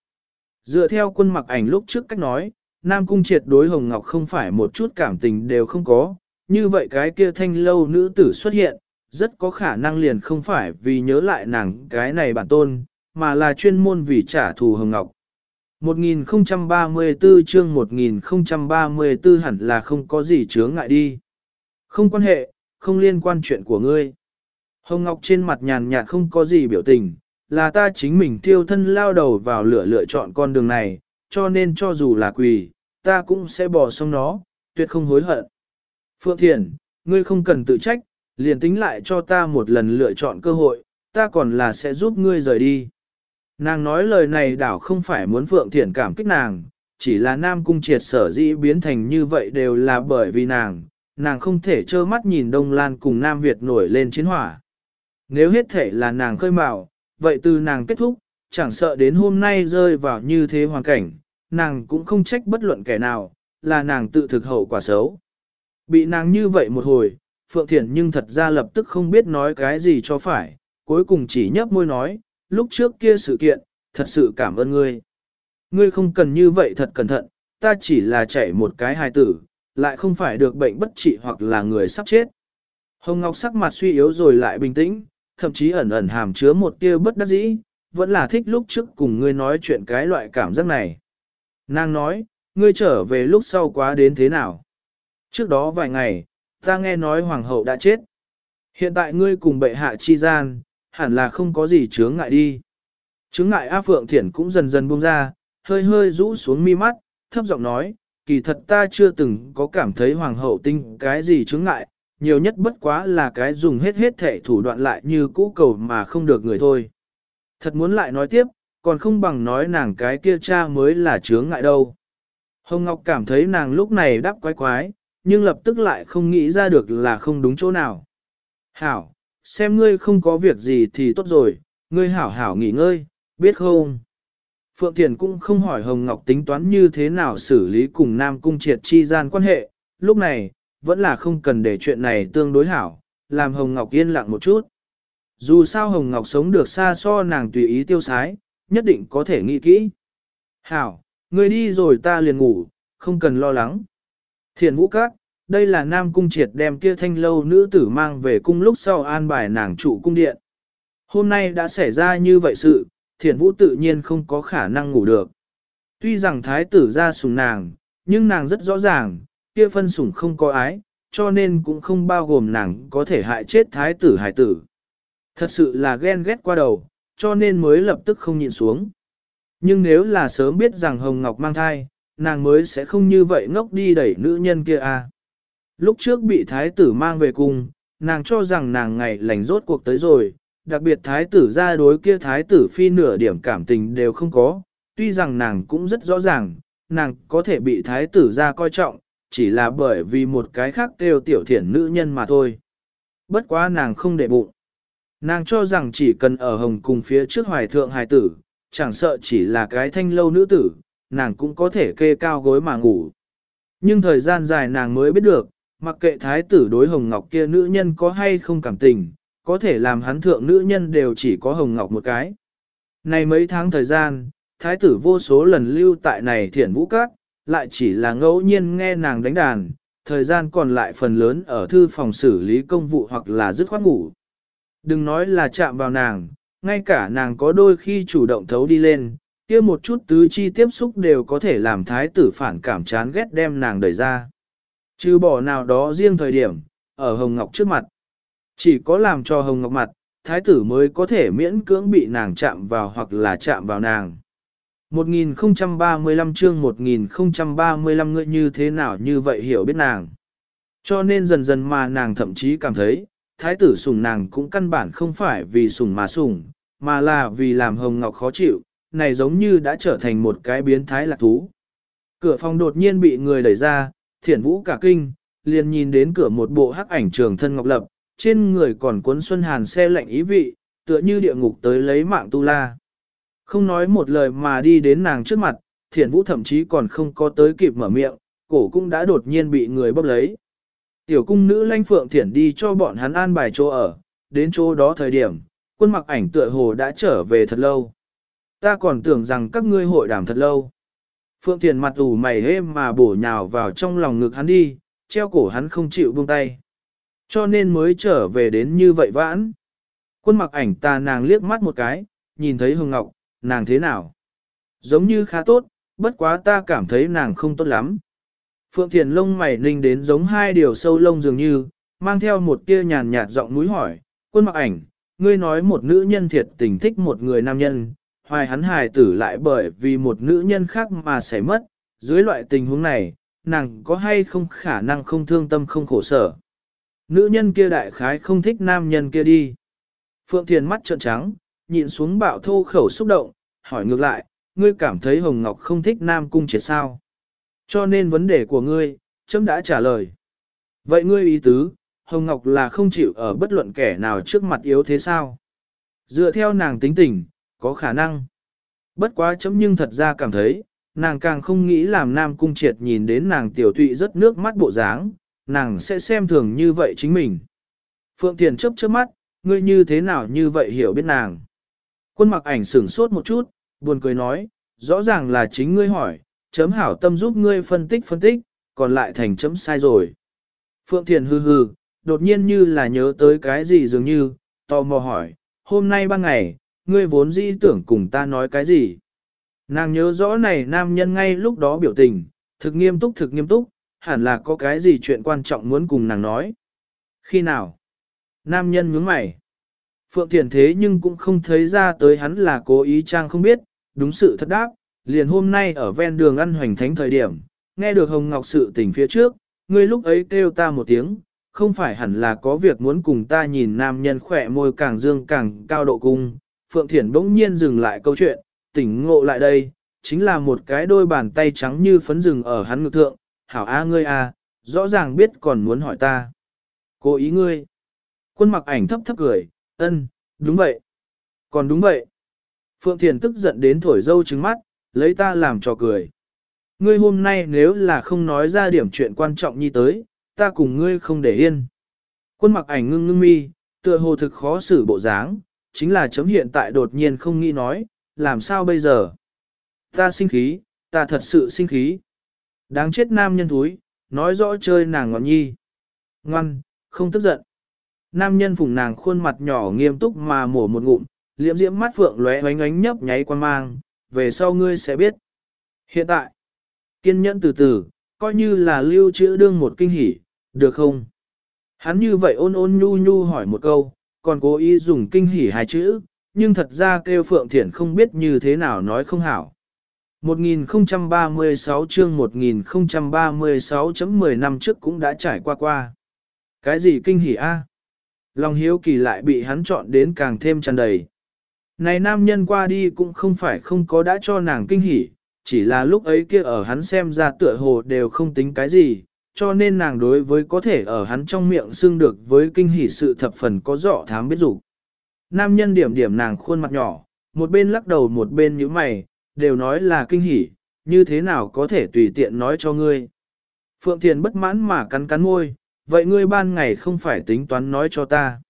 Dựa theo quân mặc ảnh lúc trước cách nói, Nam Cung triệt đối Hồng Ngọc không phải một chút cảm tình đều không có, như vậy cái kia thanh lâu nữ tử xuất hiện, rất có khả năng liền không phải vì nhớ lại nàng cái này bản tôn, mà là chuyên môn vì trả thù Hồng Ngọc. 1034 chương 1034 hẳn là không có gì chướng ngại đi. Không quan hệ, không liên quan chuyện của ngươi. Hồng Ngọc trên mặt nhàn nhạt không có gì biểu tình, là ta chính mình tiêu thân lao đầu vào lửa lựa chọn con đường này, cho nên cho dù là quỳ, ta cũng sẽ bỏ xong nó, tuyệt không hối hận. Phượng Thiền, ngươi không cần tự trách, liền tính lại cho ta một lần lựa chọn cơ hội, ta còn là sẽ giúp ngươi rời đi. Nàng nói lời này đảo không phải muốn Phượng Thiển cảm kích nàng, chỉ là Nam Cung triệt sở dĩ biến thành như vậy đều là bởi vì nàng, nàng không thể trơ mắt nhìn Đông Lan cùng Nam Việt nổi lên chiến hỏa. Nếu hết thể là nàng khơi mạo vậy từ nàng kết thúc, chẳng sợ đến hôm nay rơi vào như thế hoàn cảnh, nàng cũng không trách bất luận kẻ nào, là nàng tự thực hậu quả xấu. Bị nàng như vậy một hồi, Phượng Thiển nhưng thật ra lập tức không biết nói cái gì cho phải, cuối cùng chỉ nhấp môi nói, lúc trước kia sự kiện, thật sự cảm ơn ngươi. Ngươi không cần như vậy thật cẩn thận, ta chỉ là chạy một cái hài tử, lại không phải được bệnh bất trị hoặc là người sắp chết. Hồng Ngọc sắc mặt suy yếu rồi lại bình tĩnh, thậm chí ẩn ẩn hàm chứa một tia bất đắc dĩ, vẫn là thích lúc trước cùng ngươi nói chuyện cái loại cảm giác này. Nàng nói, ngươi trở về lúc sau quá đến thế nào? Trước đó vài ngày, ta nghe nói hoàng hậu đã chết. Hiện tại ngươi cùng bệ hạ chi gian, hẳn là không có gì chướng ngại đi. Chướng ngại A Phượng Thiển cũng dần dần buông ra, hơi hơi rũ xuống mi mắt, thấp giọng nói, kỳ thật ta chưa từng có cảm thấy hoàng hậu tinh cái gì chướng ngại, nhiều nhất bất quá là cái dùng hết hết thể thủ đoạn lại như cũ cầu mà không được người thôi. Thật muốn lại nói tiếp, còn không bằng nói nàng cái kia cha mới là chướng ngại đâu. Hồng Ngọc cảm thấy nàng lúc này đáp quái quái, nhưng lập tức lại không nghĩ ra được là không đúng chỗ nào. Hảo, xem ngươi không có việc gì thì tốt rồi, ngươi hảo hảo nghỉ ngơi, biết không? Phượng Thiền cũng không hỏi Hồng Ngọc tính toán như thế nào xử lý cùng Nam Cung triệt chi gian quan hệ, lúc này, vẫn là không cần để chuyện này tương đối hảo, làm Hồng Ngọc yên lặng một chút. Dù sao Hồng Ngọc sống được xa so nàng tùy ý tiêu sái, nhất định có thể nghĩ kỹ. Hảo, người đi rồi ta liền ngủ, không cần lo lắng. Thiền vũ các, đây là Nam Cung Triệt đem kia thanh lâu nữ tử mang về cung lúc sau an bài nàng trụ cung điện. Hôm nay đã xảy ra như vậy sự, thiền vũ tự nhiên không có khả năng ngủ được. Tuy rằng thái tử ra sùng nàng, nhưng nàng rất rõ ràng, kia phân sủng không có ái, cho nên cũng không bao gồm nàng có thể hại chết thái tử hải tử. Thật sự là ghen ghét qua đầu, cho nên mới lập tức không nhịn xuống. Nhưng nếu là sớm biết rằng Hồng Ngọc mang thai, nàng mới sẽ không như vậy ngốc đi đẩy nữ nhân kia à. Lúc trước bị thái tử mang về cùng, nàng cho rằng nàng ngày lành rốt cuộc tới rồi, đặc biệt thái tử ra đối kia thái tử phi nửa điểm cảm tình đều không có, tuy rằng nàng cũng rất rõ ràng, nàng có thể bị thái tử ra coi trọng, chỉ là bởi vì một cái khác kêu tiểu thiển nữ nhân mà thôi. Bất quá nàng không để bụng. Nàng cho rằng chỉ cần ở hồng cùng phía trước hoài thượng hài tử, chẳng sợ chỉ là cái thanh lâu nữ tử, nàng cũng có thể kê cao gối mà ngủ. Nhưng thời gian dài nàng mới biết được, mặc kệ thái tử đối hồng ngọc kia nữ nhân có hay không cảm tình, có thể làm hắn thượng nữ nhân đều chỉ có hồng ngọc một cái. Này mấy tháng thời gian, thái tử vô số lần lưu tại này thiển vũ cát, lại chỉ là ngẫu nhiên nghe nàng đánh đàn, thời gian còn lại phần lớn ở thư phòng xử lý công vụ hoặc là dứt khoát ngủ. Đừng nói là chạm vào nàng, ngay cả nàng có đôi khi chủ động thấu đi lên, kia một chút tứ chi tiếp xúc đều có thể làm thái tử phản cảm chán ghét đem nàng đẩy ra. Trừ bỏ nào đó riêng thời điểm, ở Hồng Ngọc trước mặt. Chỉ có làm cho Hồng Ngọc mặt, thái tử mới có thể miễn cưỡng bị nàng chạm vào hoặc là chạm vào nàng. 1035 chương 1035 ngươi như thế nào như vậy hiểu biết nàng. Cho nên dần dần mà nàng thậm chí cảm thấy, thái tử sủng nàng cũng căn bản không phải vì sủng mà sủng, mà là vì làm Hồng Ngọc khó chịu, này giống như đã trở thành một cái biến thái lạc thú. Cửa phòng đột nhiên bị người đẩy ra, thiển vũ cả kinh, liền nhìn đến cửa một bộ hắc ảnh trường thân Ngọc Lập, trên người còn cuốn Xuân Hàn xe lạnh ý vị, tựa như địa ngục tới lấy mạng tu la. Không nói một lời mà đi đến nàng trước mặt, thiển vũ thậm chí còn không có tới kịp mở miệng, cổ cũng đã đột nhiên bị người bóp lấy. Tiểu cung nữ lanh phượng thiển đi cho bọn hắn an bài chỗ ở, đến chỗ đó thời điểm, quân mặc ảnh tựa hồ đã trở về thật lâu. Ta còn tưởng rằng các ngươi hội đàm thật lâu. Phượng thiển mặt ủ mày êm mà bổ nhào vào trong lòng ngực hắn đi, treo cổ hắn không chịu buông tay. Cho nên mới trở về đến như vậy vãn. Quân mặc ảnh ta nàng liếc mắt một cái, nhìn thấy Hồng Ngọc, nàng thế nào? Giống như khá tốt, bất quá ta cảm thấy nàng không tốt lắm. Phượng Thiền lông mày ninh đến giống hai điều sâu lông dường như, mang theo một tia nhàn nhạt giọng núi hỏi, quân mặc ảnh, ngươi nói một nữ nhân thiệt tình thích một người nam nhân, hoài hắn hài tử lại bởi vì một nữ nhân khác mà sẽ mất, dưới loại tình huống này, nàng có hay không khả năng không thương tâm không khổ sở. Nữ nhân kia đại khái không thích nam nhân kia đi. Phượng Thiền mắt trợn trắng, nhịn xuống bạo thô khẩu xúc động, hỏi ngược lại, ngươi cảm thấy Hồng Ngọc không thích nam cung triệt sao? Cho nên vấn đề của ngươi, chấm đã trả lời. Vậy ngươi ý tứ, Hồng Ngọc là không chịu ở bất luận kẻ nào trước mặt yếu thế sao? Dựa theo nàng tính tình, có khả năng. Bất quá chấm nhưng thật ra cảm thấy, nàng càng không nghĩ làm nam cung triệt nhìn đến nàng tiểu tụy rất nước mắt bộ dáng, nàng sẽ xem thường như vậy chính mình. Phượng Thiền chấp chớp mắt, ngươi như thế nào như vậy hiểu biết nàng. Quân mặc ảnh sửng sốt một chút, buồn cười nói, rõ ràng là chính ngươi hỏi, chấm hảo tâm giúp ngươi phân tích phân tích, còn lại thành chấm sai rồi. Phượng Thiền hư hư, đột nhiên như là nhớ tới cái gì dường như, tò mò hỏi, hôm nay ban ngày, ngươi vốn dĩ tưởng cùng ta nói cái gì. Nàng nhớ rõ này nam nhân ngay lúc đó biểu tình, thực nghiêm túc thực nghiêm túc, hẳn là có cái gì chuyện quan trọng muốn cùng nàng nói. Khi nào? Nam nhân nhướng mày. Phượng Thiền thế nhưng cũng không thấy ra tới hắn là cố ý trang không biết, đúng sự thật đáp, liền hôm nay ở ven đường ăn hoành thánh thời điểm, nghe được Hồng Ngọc sự tình phía trước, ngươi lúc ấy kêu ta một tiếng, không phải hẳn là có việc muốn cùng ta nhìn nam nhân khỏe môi càng dương càng cao độ cung. Phượng Thiển bỗng nhiên dừng lại câu chuyện, tỉnh ngộ lại đây, chính là một cái đôi bàn tay trắng như phấn rừng ở hắn ngực thượng, hảo a ngươi a, rõ ràng biết còn muốn hỏi ta. Cố ý ngươi. Quân mặc ảnh thấp thấp cười, ân, đúng vậy. Còn đúng vậy. Phượng Thiền tức giận đến thổi dâu trứng mắt, lấy ta làm trò cười. Ngươi hôm nay nếu là không nói ra điểm chuyện quan trọng như tới, ta cùng ngươi không để yên. Quân mặc ảnh ngưng ngưng mi, tựa hồ thực khó xử bộ dáng, chính là chấm hiện tại đột nhiên không nghĩ nói, làm sao bây giờ? Ta sinh khí, ta thật sự sinh khí. Đáng chết nam nhân thúi, nói rõ chơi nàng ngọn nhi. Ngoan, không tức giận. Nam nhân phùng nàng khuôn mặt nhỏ nghiêm túc mà mổ một ngụm, liễm diễm mắt phượng lóe ánh ánh nhấp nháy quan mang, về sau ngươi sẽ biết. Hiện tại, kiên nhẫn từ từ, coi như là lưu trữ đương một kinh hỉ, được không? Hắn như vậy ôn ôn nhu nhu hỏi một câu, còn cố ý dùng kinh hỉ hai chữ, nhưng thật ra kêu Phượng Thiển không biết như thế nào nói không hảo. 1036 chương 1036.10 năm trước cũng đã trải qua qua. Cái gì kinh hỉ a? Lòng hiếu kỳ lại bị hắn chọn đến càng thêm tràn đầy. Này nam nhân qua đi cũng không phải không có đã cho nàng kinh hỉ, chỉ là lúc ấy kia ở hắn xem ra tựa hồ đều không tính cái gì, cho nên nàng đối với có thể ở hắn trong miệng xưng được với kinh hỉ sự thập phần có rõ thám biết dục Nam nhân điểm điểm nàng khuôn mặt nhỏ, một bên lắc đầu một bên nhíu mày, đều nói là kinh hỉ, như thế nào có thể tùy tiện nói cho ngươi. Phượng Thiền bất mãn mà cắn cắn môi, vậy ngươi ban ngày không phải tính toán nói cho ta.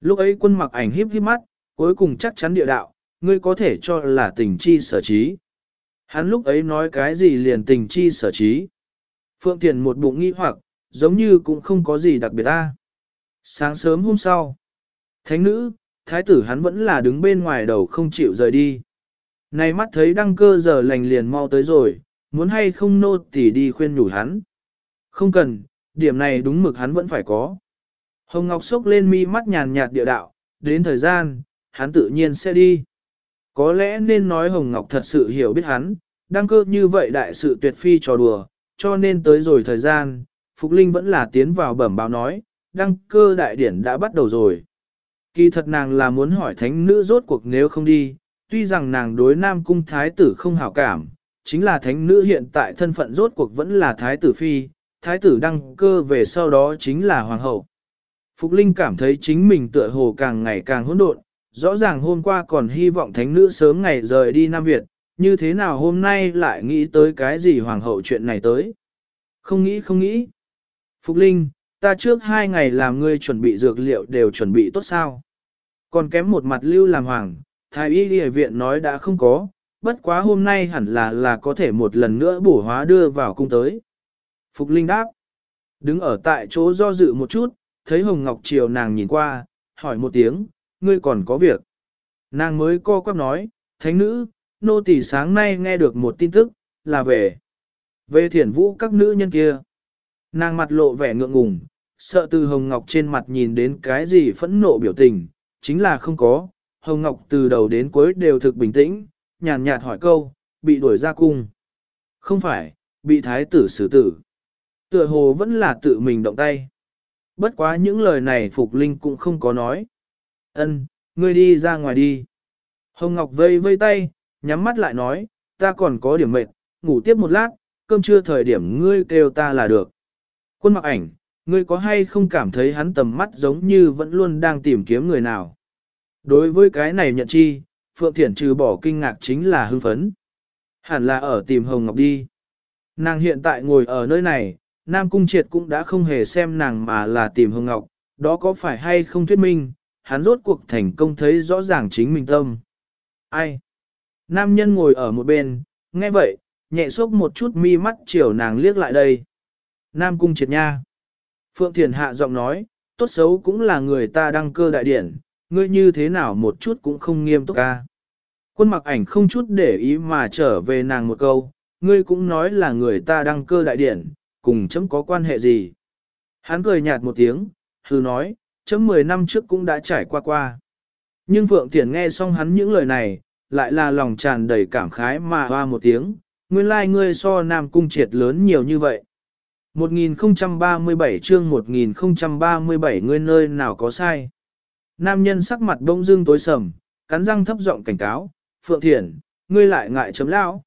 Lúc ấy quân mặc ảnh híp híp mắt, cuối cùng chắc chắn địa đạo, ngươi có thể cho là tình chi sở trí. Hắn lúc ấy nói cái gì liền tình chi sở trí. Phượng Thiền một bụng nghi hoặc, giống như cũng không có gì đặc biệt ta. Sáng sớm hôm sau, thánh nữ, thái tử hắn vẫn là đứng bên ngoài đầu không chịu rời đi. Này mắt thấy đăng cơ giờ lành liền mau tới rồi, muốn hay không nô tỉ đi khuyên nhủ hắn. Không cần, điểm này đúng mực hắn vẫn phải có. Hồng Ngọc sốc lên mi mắt nhàn nhạt địa đạo, đến thời gian, hắn tự nhiên sẽ đi. Có lẽ nên nói Hồng Ngọc thật sự hiểu biết hắn, đăng cơ như vậy đại sự tuyệt phi trò đùa, cho nên tới rồi thời gian, Phục Linh vẫn là tiến vào bẩm báo nói, đăng cơ đại điển đã bắt đầu rồi. Kỳ thật nàng là muốn hỏi thánh nữ rốt cuộc nếu không đi, tuy rằng nàng đối nam cung thái tử không hảo cảm, chính là thánh nữ hiện tại thân phận rốt cuộc vẫn là thái tử phi, thái tử đăng cơ về sau đó chính là hoàng hậu. Phục Linh cảm thấy chính mình tựa hồ càng ngày càng hỗn độn, rõ ràng hôm qua còn hy vọng thánh nữ sớm ngày rời đi Nam Việt, như thế nào hôm nay lại nghĩ tới cái gì hoàng hậu chuyện này tới. Không nghĩ không nghĩ. Phục Linh, ta trước hai ngày làm ngươi chuẩn bị dược liệu đều chuẩn bị tốt sao. Còn kém một mặt lưu làm hoàng, thái y y viện nói đã không có, bất quá hôm nay hẳn là là có thể một lần nữa bổ hóa đưa vào cung tới. Phục Linh đáp, đứng ở tại chỗ do dự một chút, thấy Hồng Ngọc Triều nàng nhìn qua, hỏi một tiếng, ngươi còn có việc. Nàng mới co quắp nói, thánh nữ, nô tỳ sáng nay nghe được một tin tức, là về. Về thiển vũ các nữ nhân kia. Nàng mặt lộ vẻ ngượng ngùng, sợ từ Hồng Ngọc trên mặt nhìn đến cái gì phẫn nộ biểu tình, chính là không có. Hồng Ngọc từ đầu đến cuối đều thực bình tĩnh, nhàn nhạt hỏi câu, bị đuổi ra cung. Không phải, bị thái tử xử tử. Tựa hồ vẫn là tự mình động tay. Bất quá những lời này Phục Linh cũng không có nói. Ân, ngươi đi ra ngoài đi. Hồng Ngọc vây vây tay, nhắm mắt lại nói, ta còn có điểm mệt, ngủ tiếp một lát, cơm trưa thời điểm ngươi kêu ta là được. Quân mặc ảnh, ngươi có hay không cảm thấy hắn tầm mắt giống như vẫn luôn đang tìm kiếm người nào? Đối với cái này nhận chi, Phượng Thiển trừ bỏ kinh ngạc chính là hưng phấn. Hẳn là ở tìm Hồng Ngọc đi. Nàng hiện tại ngồi ở nơi này, Nam Cung Triệt cũng đã không hề xem nàng mà là tìm hương Ngọc, đó có phải hay không thuyết minh, hắn rốt cuộc thành công thấy rõ ràng chính mình tâm. Ai? Nam nhân ngồi ở một bên, nghe vậy, nhẹ xúc một chút mi mắt chiều nàng liếc lại đây. Nam Cung Triệt nha. Phượng Thiền hạ giọng nói, tốt xấu cũng là người ta đăng cơ đại điển, ngươi như thế nào một chút cũng không nghiêm túc ca. Quân mặc ảnh không chút để ý mà trở về nàng một câu, ngươi cũng nói là người ta đăng cơ đại điển, cùng chấm có quan hệ gì. Hắn cười nhạt một tiếng, hừ nói, chấm 10 năm trước cũng đã trải qua qua. Nhưng Phượng Thiển nghe xong hắn những lời này, lại là lòng tràn đầy cảm khái mà hoa một tiếng, nguyên lai like ngươi so Nam Cung triệt lớn nhiều như vậy. 1037 chương 1037 ngươi nơi nào có sai. Nam nhân sắc mặt bông dưng tối sầm, cắn răng thấp giọng cảnh cáo, Phượng Thiển, ngươi lại ngại chấm lão.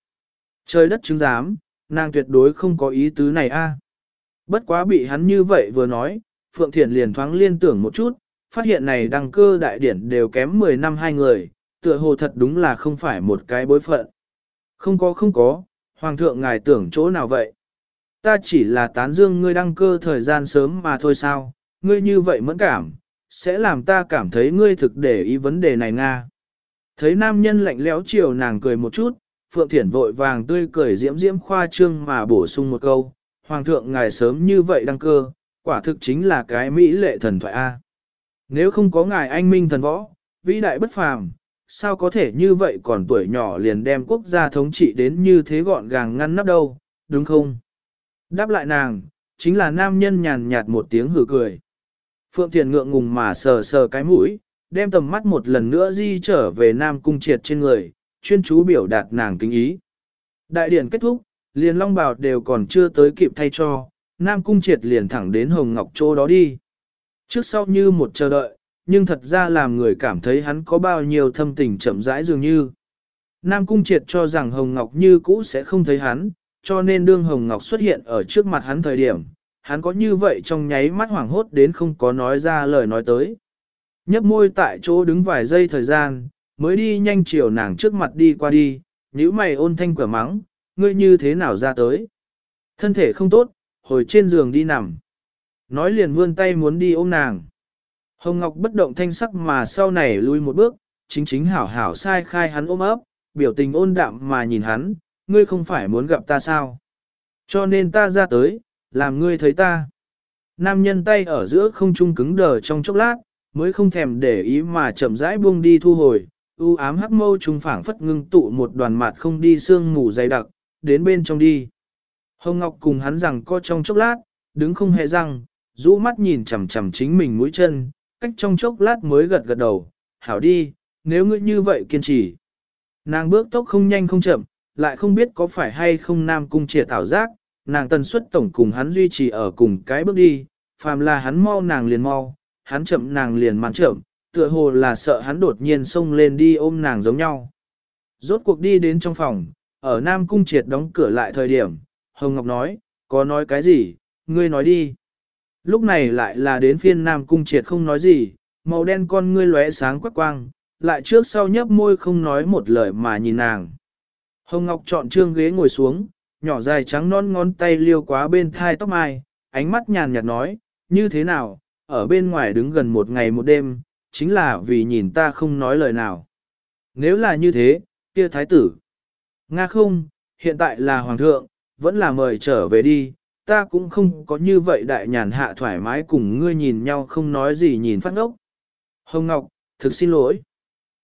Trời đất chứng giám, nàng tuyệt đối không có ý tứ này a. À. Bất quá bị hắn như vậy vừa nói, Phượng Thiển liền thoáng liên tưởng một chút, phát hiện này đăng cơ đại điển đều kém 10 năm hai người, tựa hồ thật đúng là không phải một cái bối phận. Không có không có, Hoàng thượng ngài tưởng chỗ nào vậy? Ta chỉ là tán dương ngươi đăng cơ thời gian sớm mà thôi sao, ngươi như vậy mẫn cảm, sẽ làm ta cảm thấy ngươi thực để ý vấn đề này Nga. Thấy nam nhân lạnh lẽo chiều nàng cười một chút, Phượng Thiển vội vàng tươi cười diễm diễm khoa trương mà bổ sung một câu, Hoàng thượng ngài sớm như vậy đăng cơ, quả thực chính là cái mỹ lệ thần thoại A. Nếu không có ngài anh minh thần võ, vĩ đại bất phàm, sao có thể như vậy còn tuổi nhỏ liền đem quốc gia thống trị đến như thế gọn gàng ngăn nắp đâu, đúng không? Đáp lại nàng, chính là nam nhân nhàn nhạt một tiếng hử cười. Phượng Thiền ngượng ngùng mà sờ sờ cái mũi, đem tầm mắt một lần nữa di trở về nam cung triệt trên người, chuyên chú biểu đạt nàng kính ý. Đại điển kết thúc, liền long bào đều còn chưa tới kịp thay cho, nam cung triệt liền thẳng đến hồng ngọc châu đó đi. Trước sau như một chờ đợi, nhưng thật ra làm người cảm thấy hắn có bao nhiêu thâm tình chậm rãi dường như. Nam cung triệt cho rằng hồng ngọc như cũ sẽ không thấy hắn, cho nên đương hồng ngọc xuất hiện ở trước mặt hắn thời điểm, hắn có như vậy trong nháy mắt hoảng hốt đến không có nói ra lời nói tới. Nhấp môi tại chỗ đứng vài giây thời gian, mới đi nhanh chiều nàng trước mặt đi qua đi, nhíu mày ôn thanh quả mắng, ngươi như thế nào ra tới. Thân thể không tốt, hồi trên giường đi nằm. Nói liền vươn tay muốn đi ôm nàng. Hồng Ngọc bất động thanh sắc mà sau này lui một bước, chính chính hảo hảo sai khai hắn ôm ấp, biểu tình ôn đạm mà nhìn hắn, ngươi không phải muốn gặp ta sao. Cho nên ta ra tới, làm ngươi thấy ta. Nam nhân tay ở giữa không trung cứng đờ trong chốc lát, mới không thèm để ý mà chậm rãi buông đi thu hồi, u ám hắc mâu trùng phảng phất ngưng tụ một đoàn mạt không đi xương mù dày đặc, đến bên trong đi. Hồng Ngọc cùng hắn rằng co trong chốc lát, đứng không hề răng, rũ mắt nhìn chằm chằm chính mình mũi chân, cách trong chốc lát mới gật gật đầu, hảo đi, nếu ngươi như vậy kiên trì. Nàng bước tốc không nhanh không chậm, lại không biết có phải hay không nam cung triệt thảo giác, nàng tần suất tổng cùng hắn duy trì ở cùng cái bước đi, phàm là hắn mau nàng liền mau, hắn chậm nàng liền màn chậm, tựa hồ là sợ hắn đột nhiên xông lên đi ôm nàng giống nhau. Rốt cuộc đi đến trong phòng, ở Nam Cung Triệt đóng cửa lại thời điểm, Hồng Ngọc nói, có nói cái gì, ngươi nói đi. Lúc này lại là đến phiên Nam Cung Triệt không nói gì, màu đen con ngươi lóe sáng quắc quang, lại trước sau nhấp môi không nói một lời mà nhìn nàng. Hồng Ngọc chọn trương ghế ngồi xuống, nhỏ dài trắng non ngón tay liêu quá bên thai tóc mai, ánh mắt nhàn nhạt nói, như thế nào, ở bên ngoài đứng gần một ngày một đêm, chính là vì nhìn ta không nói lời nào. Nếu là như thế, kia thái tử. Nga không, hiện tại là hoàng thượng, vẫn là mời trở về đi, ta cũng không có như vậy đại nhàn hạ thoải mái cùng ngươi nhìn nhau không nói gì nhìn phát ngốc. Hồng Ngọc, thực xin lỗi.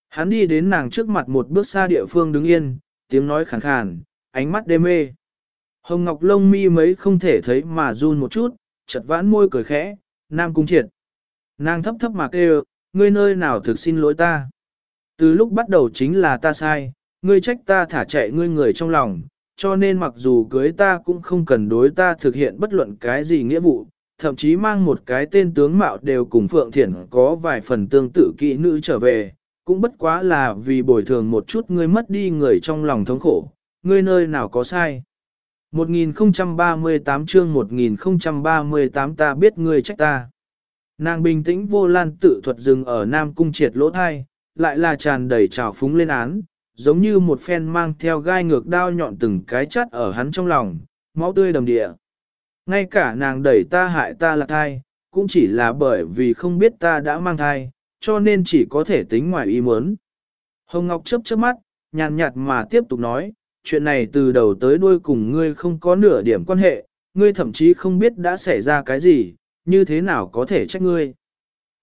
Hắn đi đến nàng trước mặt một bước xa địa phương đứng yên, tiếng nói khàn khàn, ánh mắt đê mê. Hồng Ngọc lông mi mấy không thể thấy mà run một chút, chật vãn môi cười khẽ, nam cung triệt. Nàng thấp thấp mà kêu, ngươi nơi nào thực xin lỗi ta. Từ lúc bắt đầu chính là ta sai, ngươi trách ta thả chạy ngươi người trong lòng, cho nên mặc dù cưới ta cũng không cần đối ta thực hiện bất luận cái gì nghĩa vụ, thậm chí mang một cái tên tướng mạo đều cùng Phượng Thiển có vài phần tương tự kỹ nữ trở về, cũng bất quá là vì bồi thường một chút ngươi mất đi người trong lòng thống khổ, ngươi nơi nào có sai. 1038 chương 1038 ta biết ngươi trách ta. Nàng bình tĩnh vô lan tự thuật dừng ở Nam Cung triệt lỗ thai, lại là tràn đầy trào phúng lên án, giống như một phen mang theo gai ngược đao nhọn từng cái chắt ở hắn trong lòng, máu tươi đầm địa. Ngay cả nàng đẩy ta hại ta là thai, cũng chỉ là bởi vì không biết ta đã mang thai, cho nên chỉ có thể tính ngoài ý muốn. Hồng Ngọc chớp chớp mắt, nhàn nhạt mà tiếp tục nói, chuyện này từ đầu tới đuôi cùng ngươi không có nửa điểm quan hệ, ngươi thậm chí không biết đã xảy ra cái gì, như thế nào có thể trách ngươi.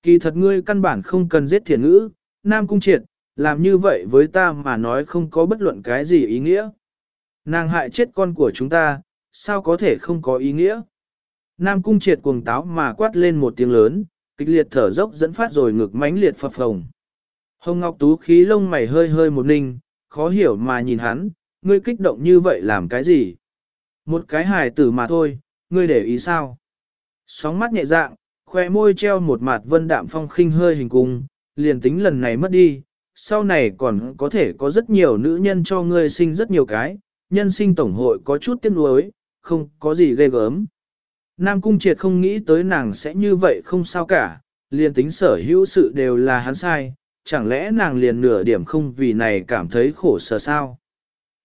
Kỳ thật ngươi căn bản không cần giết thiền ngữ, Nam Cung Triệt, làm như vậy với ta mà nói không có bất luận cái gì ý nghĩa. Nàng hại chết con của chúng ta, sao có thể không có ý nghĩa. Nam Cung Triệt cuồng táo mà quát lên một tiếng lớn, kịch liệt thở dốc dẫn phát rồi ngực mãnh liệt phập phồng. Hồng Ngọc Tú khí lông mày hơi hơi một ninh, khó hiểu mà nhìn hắn, ngươi kích động như vậy làm cái gì? Một cái hài tử mà thôi, ngươi để ý sao? Sóng mắt nhẹ dạng, khoe môi treo một mặt vân đạm phong khinh hơi hình cung, liền tính lần này mất đi, sau này còn có thể có rất nhiều nữ nhân cho ngươi sinh rất nhiều cái, nhân sinh tổng hội có chút tiếc nuối, không có gì ghê gớm. Nam Cung Triệt không nghĩ tới nàng sẽ như vậy không sao cả, liền tính sở hữu sự đều là hắn sai, chẳng lẽ nàng liền nửa điểm không vì này cảm thấy khổ sở sao?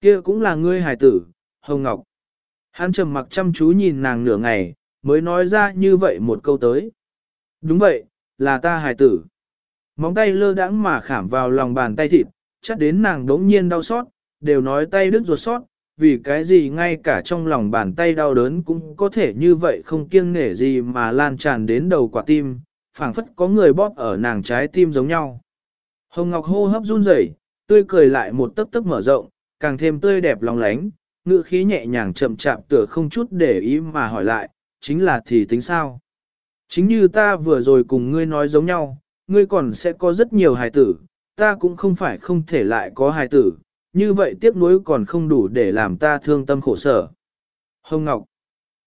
Kia cũng là ngươi hài tử, Hồng Ngọc. Hắn trầm mặc chăm chú nhìn nàng nửa ngày, mới nói ra như vậy một câu tới. Đúng vậy, là ta hài tử. Móng tay lơ đãng mà khảm vào lòng bàn tay thịt, chắc đến nàng đống nhiên đau xót, đều nói tay đứt ruột xót, vì cái gì ngay cả trong lòng bàn tay đau đớn cũng có thể như vậy không kiêng nể gì mà lan tràn đến đầu quả tim, phảng phất có người bóp ở nàng trái tim giống nhau. Hồng Ngọc hô hấp run rẩy, tươi cười lại một tấc tấc mở rộng, càng thêm tươi đẹp lòng lánh, ngữ khí nhẹ nhàng chậm chạp tựa không chút để ý mà hỏi lại, chính là thì tính sao? Chính như ta vừa rồi cùng ngươi nói giống nhau, ngươi còn sẽ có rất nhiều hài tử, ta cũng không phải không thể lại có hài tử, như vậy tiếc nuối còn không đủ để làm ta thương tâm khổ sở. Hồng Ngọc,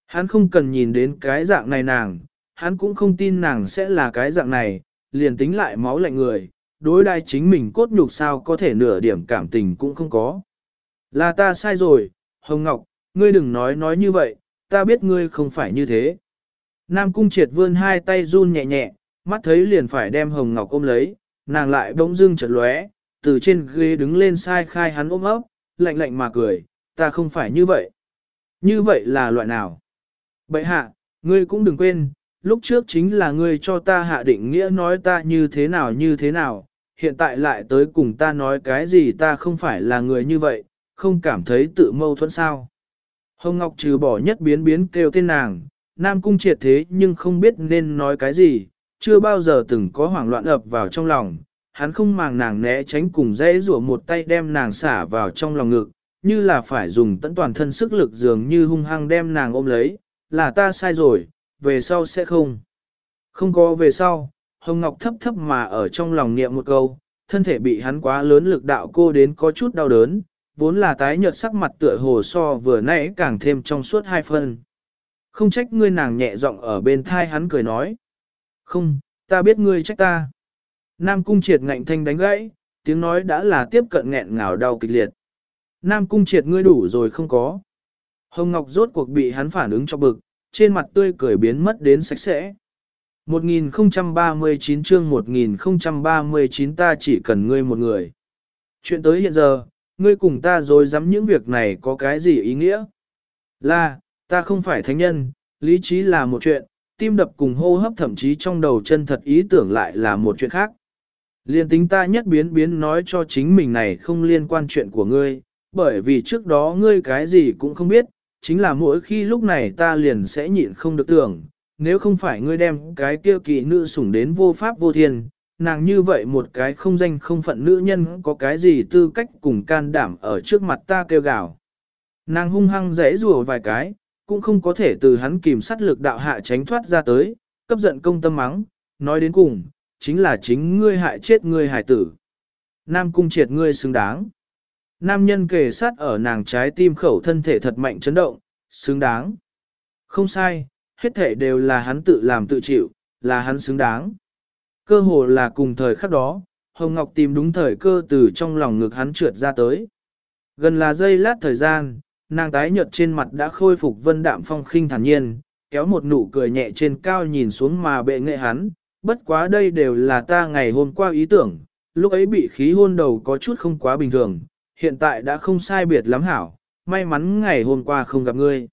hắn không cần nhìn đến cái dạng này nàng, hắn cũng không tin nàng sẽ là cái dạng này, liền tính lại máu lạnh người, đối đai chính mình cốt nhục sao có thể nửa điểm cảm tình cũng không có. Là ta sai rồi, Hồng Ngọc, ngươi đừng nói nói như vậy, ta biết ngươi không phải như thế. Nam Cung Triệt vươn hai tay run nhẹ nhẹ, mắt thấy liền phải đem Hồng Ngọc ôm lấy, nàng lại bỗng dưng chợt lóe, từ trên ghế đứng lên sai khai hắn ôm ấp, lạnh lạnh mà cười, ta không phải như vậy. Như vậy là loại nào? Bậy hạ, ngươi cũng đừng quên, lúc trước chính là ngươi cho ta hạ định nghĩa nói ta như thế nào như thế nào, hiện tại lại tới cùng ta nói cái gì ta không phải là người như vậy, không cảm thấy tự mâu thuẫn sao. Hồng Ngọc trừ bỏ nhất biến biến kêu tên nàng, Nam Cung triệt thế nhưng không biết nên nói cái gì, chưa bao giờ từng có hoảng loạn ập vào trong lòng, hắn không màng nàng né tránh cùng dễ rủa một tay đem nàng xả vào trong lòng ngực, như là phải dùng tận toàn thân sức lực dường như hung hăng đem nàng ôm lấy, là ta sai rồi, về sau sẽ không. Không có về sau, Hồng Ngọc thấp thấp mà ở trong lòng niệm một câu, thân thể bị hắn quá lớn lực đạo cô đến có chút đau đớn, vốn là tái nhợt sắc mặt tựa hồ so vừa nãy càng thêm trong suốt hai phân. Không trách ngươi nàng nhẹ giọng ở bên thai hắn cười nói. Không, ta biết ngươi trách ta. Nam cung triệt ngạnh thanh đánh gãy, tiếng nói đã là tiếp cận nghẹn ngào đau kịch liệt. Nam cung triệt ngươi đủ rồi không có. Hồng Ngọc rốt cuộc bị hắn phản ứng cho bực, trên mặt tươi cười biến mất đến sạch sẽ. 1039 chương 1039 ta chỉ cần ngươi một người. Chuyện tới hiện giờ, ngươi cùng ta rồi dám những việc này có cái gì ý nghĩa? Là, ta không phải thánh nhân, lý trí là một chuyện, tim đập cùng hô hấp thậm chí trong đầu chân thật ý tưởng lại là một chuyện khác. Liên tính ta nhất biến biến nói cho chính mình này không liên quan chuyện của ngươi, bởi vì trước đó ngươi cái gì cũng không biết, chính là mỗi khi lúc này ta liền sẽ nhịn không được tưởng, nếu không phải ngươi đem cái kia kỳ nữ sủng đến vô pháp vô thiên, nàng như vậy một cái không danh không phận nữ nhân có cái gì tư cách cùng can đảm ở trước mặt ta kêu gào. Nàng hung hăng rẽ rùa vài cái, cũng không có thể từ hắn kìm sát lực đạo hạ tránh thoát ra tới, cấp giận công tâm mắng, nói đến cùng, chính là chính ngươi hại chết ngươi hại tử. Nam cung triệt ngươi xứng đáng. Nam nhân kề sát ở nàng trái tim khẩu thân thể thật mạnh chấn động, xứng đáng. Không sai, hết thể đều là hắn tự làm tự chịu, là hắn xứng đáng. Cơ hồ là cùng thời khắc đó, Hồng Ngọc tìm đúng thời cơ từ trong lòng ngực hắn trượt ra tới. Gần là giây lát thời gian, nàng tái nhợt trên mặt đã khôi phục vân đạm phong khinh thản nhiên, kéo một nụ cười nhẹ trên cao nhìn xuống mà bệ nghệ hắn, bất quá đây đều là ta ngày hôm qua ý tưởng, lúc ấy bị khí hôn đầu có chút không quá bình thường, hiện tại đã không sai biệt lắm hảo, may mắn ngày hôm qua không gặp ngươi.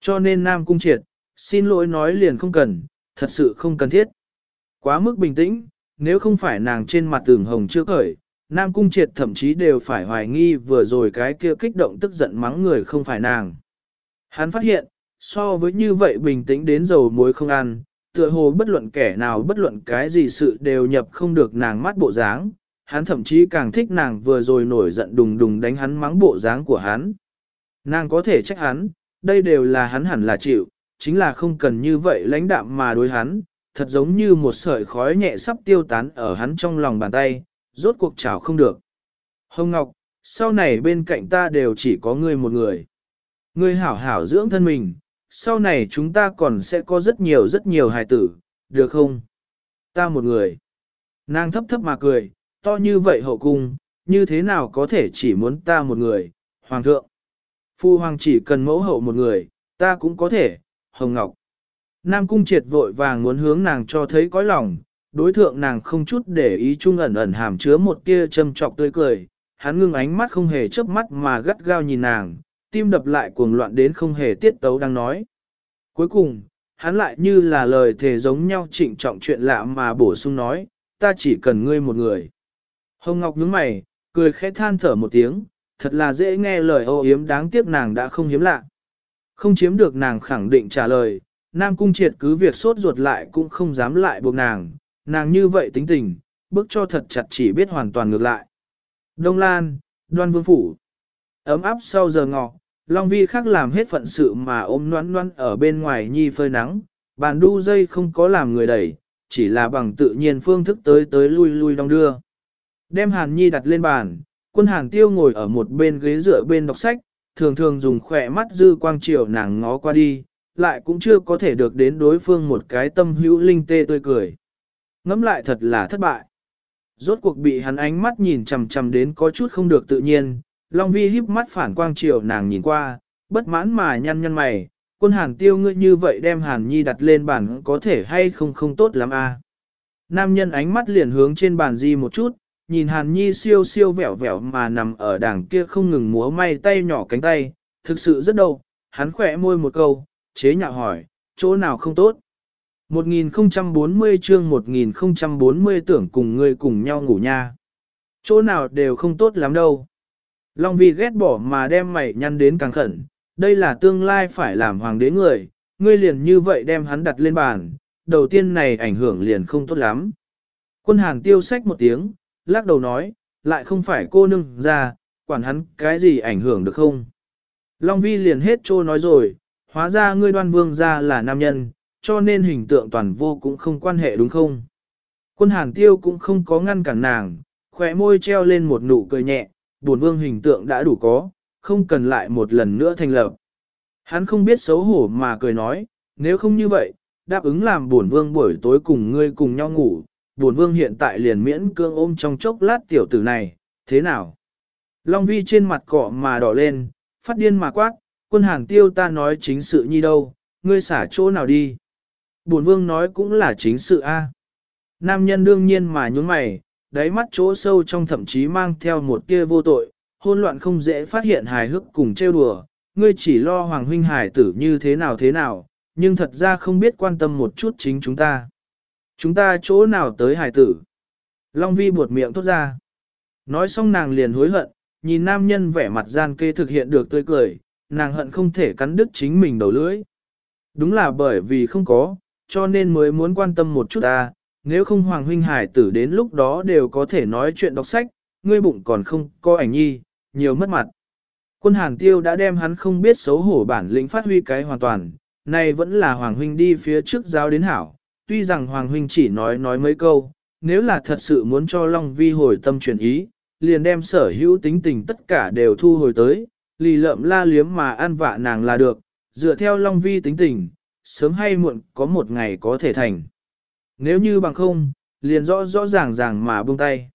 Cho nên Nam Cung Triệt, xin lỗi nói liền không cần, thật sự không cần thiết. Quá mức bình tĩnh, nếu không phải nàng trên mặt tường hồng chưa khởi, Nam Cung Triệt thậm chí đều phải hoài nghi vừa rồi cái kia kích động tức giận mắng người không phải nàng. Hắn phát hiện, so với như vậy bình tĩnh đến dầu muối không ăn, tựa hồ bất luận kẻ nào bất luận cái gì sự đều nhập không được nàng mắt bộ dáng, hắn thậm chí càng thích nàng vừa rồi nổi giận đùng đùng đánh hắn mắng bộ dáng của hắn. Nàng có thể trách hắn, đây đều là hắn hẳn là chịu, chính là không cần như vậy lãnh đạm mà đối hắn, thật giống như một sợi khói nhẹ sắp tiêu tán ở hắn trong lòng bàn tay, rốt cuộc chảo không được. Hồng Ngọc, sau này bên cạnh ta đều chỉ có ngươi một người. Ngươi hảo hảo dưỡng thân mình, sau này chúng ta còn sẽ có rất nhiều rất nhiều hài tử, được không? Ta một người. Nàng thấp thấp mà cười, to như vậy hậu cung, như thế nào có thể chỉ muốn ta một người, hoàng thượng. Phu hoàng chỉ cần mẫu hậu một người, ta cũng có thể, hồng ngọc. Nam cung triệt vội vàng muốn hướng nàng cho thấy cõi lòng, đối thượng nàng không chút để ý chung ẩn ẩn hàm chứa một tia châm trọc tươi cười, hắn ngưng ánh mắt không hề chớp mắt mà gắt gao nhìn nàng, tim đập lại cuồng loạn đến không hề tiết tấu đang nói. Cuối cùng, hắn lại như là lời thề giống nhau trịnh trọng chuyện lạ mà bổ sung nói, ta chỉ cần ngươi một người. Hồng Ngọc nhướng mày, cười khẽ than thở một tiếng, thật là dễ nghe lời ô yếm đáng tiếc nàng đã không hiếm lạ. Không chiếm được nàng khẳng định trả lời, Nam Cung Triệt cứ việc sốt ruột lại cũng không dám lại buộc nàng, nàng như vậy tính tình, bước cho thật chặt chỉ biết hoàn toàn ngược lại. Đông Lan, Đoan Vương Phủ, ấm áp sau giờ ngọ, Long Vi khác làm hết phận sự mà ôm noan noan ở bên ngoài nhi phơi nắng, bàn đu dây không có làm người đẩy, chỉ là bằng tự nhiên phương thức tới tới lui lui đong đưa. Đem Hàn Nhi đặt lên bàn, quân Hàn Tiêu ngồi ở một bên ghế dựa bên đọc sách, thường thường dùng khỏe mắt dư quang chiều nàng ngó qua đi, lại cũng chưa có thể được đến đối phương một cái tâm hữu linh tê tươi cười. Ngắm lại thật là thất bại. Rốt cuộc bị hắn ánh mắt nhìn chằm chằm đến có chút không được tự nhiên, Long Vi híp mắt phản quang chiều nàng nhìn qua, bất mãn mà nhăn nhăn mày, quân hàn tiêu ngươi như vậy đem hàn nhi đặt lên bàn có thể hay không không tốt lắm à. Nam nhân ánh mắt liền hướng trên bàn di một chút, nhìn hàn nhi siêu siêu vẹo vẹo mà nằm ở đằng kia không ngừng múa may tay nhỏ cánh tay, thực sự rất đau, hắn khỏe môi một câu, chế nhạo hỏi, chỗ nào không tốt. 1040 chương 1040 tưởng cùng ngươi cùng nhau ngủ nha. Chỗ nào đều không tốt lắm đâu. Long Vi ghét bỏ mà đem mày nhăn đến càng khẩn, đây là tương lai phải làm hoàng đế người, ngươi liền như vậy đem hắn đặt lên bàn, đầu tiên này ảnh hưởng liền không tốt lắm. Quân hàng tiêu sách một tiếng, lắc đầu nói, lại không phải cô nương ra, quản hắn cái gì ảnh hưởng được không. Long Vi liền hết trô nói rồi, Hóa ra ngươi đoan vương gia là nam nhân, cho nên hình tượng toàn vô cũng không quan hệ đúng không? Quân hàn tiêu cũng không có ngăn cản nàng, khỏe môi treo lên một nụ cười nhẹ, buồn vương hình tượng đã đủ có, không cần lại một lần nữa thành lập. Hắn không biết xấu hổ mà cười nói, nếu không như vậy, đáp ứng làm buồn vương buổi tối cùng ngươi cùng nhau ngủ, buồn vương hiện tại liền miễn cương ôm trong chốc lát tiểu tử này, thế nào? Long vi trên mặt cọ mà đỏ lên, phát điên mà quát, quân hàng tiêu ta nói chính sự nhi đâu, ngươi xả chỗ nào đi? Bổn vương nói cũng là chính sự a. Nam nhân đương nhiên mà nhún mày, đáy mắt chỗ sâu trong thậm chí mang theo một tia vô tội, hôn loạn không dễ phát hiện hài hước cùng trêu đùa, ngươi chỉ lo hoàng huynh hải tử như thế nào thế nào, nhưng thật ra không biết quan tâm một chút chính chúng ta. Chúng ta chỗ nào tới hải tử? Long vi buột miệng thốt ra. Nói xong nàng liền hối hận, nhìn nam nhân vẻ mặt gian kê thực hiện được tươi cười, nàng hận không thể cắn đứt chính mình đầu lưỡi. Đúng là bởi vì không có, cho nên mới muốn quan tâm một chút ta, nếu không Hoàng huynh hải tử đến lúc đó đều có thể nói chuyện đọc sách, ngươi bụng còn không có ảnh nhi, nhiều mất mặt. Quân hàn tiêu đã đem hắn không biết xấu hổ bản lĩnh phát huy cái hoàn toàn, này vẫn là Hoàng huynh đi phía trước giáo đến hảo, tuy rằng Hoàng huynh chỉ nói nói mấy câu, nếu là thật sự muốn cho Long Vi hồi tâm chuyển ý, liền đem sở hữu tính tình tất cả đều thu hồi tới, lì lợm la liếm mà ăn vạ nàng là được, dựa theo Long Vi tính tình, sớm hay muộn có một ngày có thể thành. Nếu như bằng không, liền rõ rõ ràng ràng mà buông tay.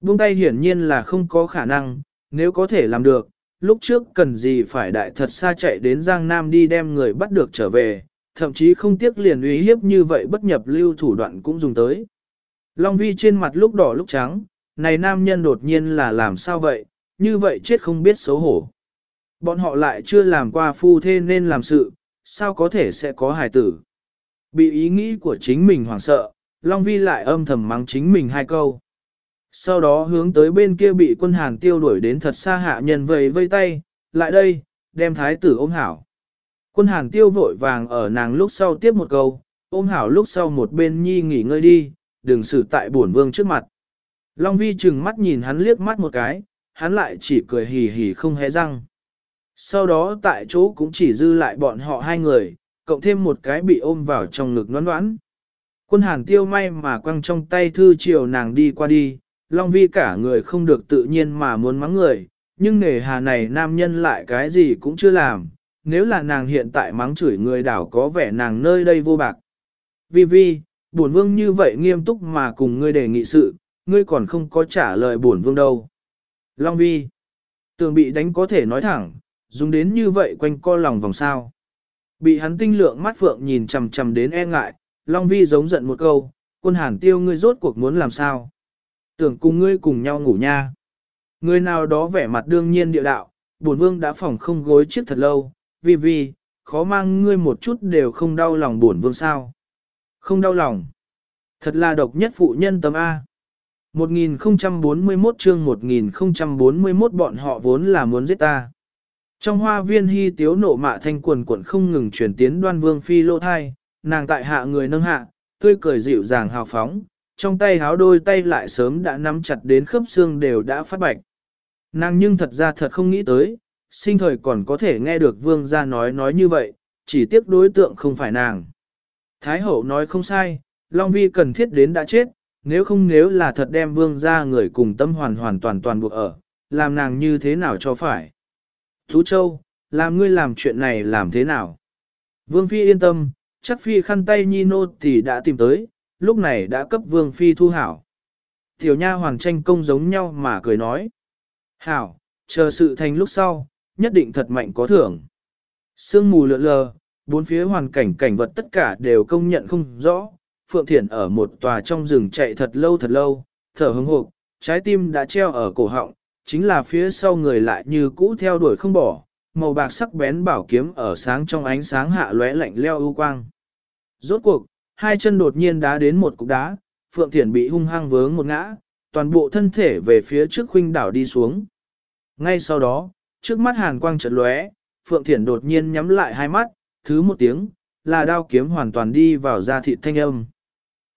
Buông tay hiển nhiên là không có khả năng, nếu có thể làm được, lúc trước cần gì phải đại thật xa chạy đến Giang Nam đi đem người bắt được trở về, thậm chí không tiếc liền uy hiếp như vậy bất nhập lưu thủ đoạn cũng dùng tới. Long vi trên mặt lúc đỏ lúc trắng, này nam nhân đột nhiên là làm sao vậy, như vậy chết không biết xấu hổ. Bọn họ lại chưa làm qua phu thê nên làm sự, sao có thể sẽ có hài tử. Bị ý nghĩ của chính mình hoảng sợ, Long Vi lại âm thầm mắng chính mình hai câu. Sau đó hướng tới bên kia bị quân hàn tiêu đuổi đến thật xa hạ nhân vầy vây tay, lại đây, đem thái tử ôm hảo. Quân hàn tiêu vội vàng ở nàng lúc sau tiếp một câu, ôm hảo lúc sau một bên nhi nghỉ ngơi đi, đừng xử tại bổn vương trước mặt. Long vi chừng mắt nhìn hắn liếc mắt một cái, hắn lại chỉ cười hì hì không hé răng. Sau đó tại chỗ cũng chỉ dư lại bọn họ hai người, cộng thêm một cái bị ôm vào trong ngực noãn noãn. Quân hàn tiêu may mà quăng trong tay thư chiều nàng đi qua đi, Long Vi cả người không được tự nhiên mà muốn mắng người, nhưng nghề hà này nam nhân lại cái gì cũng chưa làm, nếu là nàng hiện tại mắng chửi người đảo có vẻ nàng nơi đây vô bạc. Vi Vi, bổn vương như vậy nghiêm túc mà cùng ngươi đề nghị sự, ngươi còn không có trả lời bổn vương đâu. Long Vi, tường bị đánh có thể nói thẳng, dùng đến như vậy quanh co lòng vòng sao. Bị hắn tinh lượng mắt phượng nhìn chằm chằm đến e ngại, Long Vi giống giận một câu, quân hàn tiêu ngươi rốt cuộc muốn làm sao. Tưởng cùng ngươi cùng nhau ngủ nha. Người nào đó vẻ mặt đương nhiên địa đạo, bổn vương đã phòng không gối chiếc thật lâu, vì vì, khó mang ngươi một chút đều không đau lòng bổn vương sao. Không đau lòng. Thật là độc nhất phụ nhân tấm A. 1041 chương 1041 bọn họ vốn là muốn giết ta. Trong hoa viên hy tiếu nộ mạ thanh quần quần không ngừng chuyển tiến đoan vương phi lô thai, nàng tại hạ người nâng hạ, tươi cười dịu dàng hào phóng, trong tay háo đôi tay lại sớm đã nắm chặt đến khớp xương đều đã phát bạch. Nàng nhưng thật ra thật không nghĩ tới, sinh thời còn có thể nghe được vương gia nói nói như vậy, chỉ tiếc đối tượng không phải nàng. Thái hậu nói không sai, Long Vi cần thiết đến đã chết, nếu không nếu là thật đem vương gia người cùng tâm hoàn hoàn toàn toàn buộc ở, làm nàng như thế nào cho phải. Thú Châu, làm ngươi làm chuyện này làm thế nào? Vương Phi yên tâm, chắc Phi khăn tay Nhi Nô thì đã tìm tới, lúc này đã cấp Vương Phi thu hảo. Tiểu nha hoàng tranh công giống nhau mà cười nói. Hảo, chờ sự thành lúc sau, nhất định thật mạnh có thưởng. Sương mù lượn lờ, bốn phía hoàn cảnh cảnh vật tất cả đều công nhận không rõ. Phượng Thiển ở một tòa trong rừng chạy thật lâu thật lâu, thở hứng hộp, trái tim đã treo ở cổ họng, chính là phía sau người lại như cũ theo đuổi không bỏ, màu bạc sắc bén bảo kiếm ở sáng trong ánh sáng hạ lóe lạnh leo ưu quang. Rốt cuộc, hai chân đột nhiên đá đến một cục đá, Phượng Thiển bị hung hăng vướng một ngã, toàn bộ thân thể về phía trước khuynh đảo đi xuống. Ngay sau đó, trước mắt hàn quang chợt lóe, Phượng Thiển đột nhiên nhắm lại hai mắt, thứ một tiếng, là đao kiếm hoàn toàn đi vào da thịt thanh âm.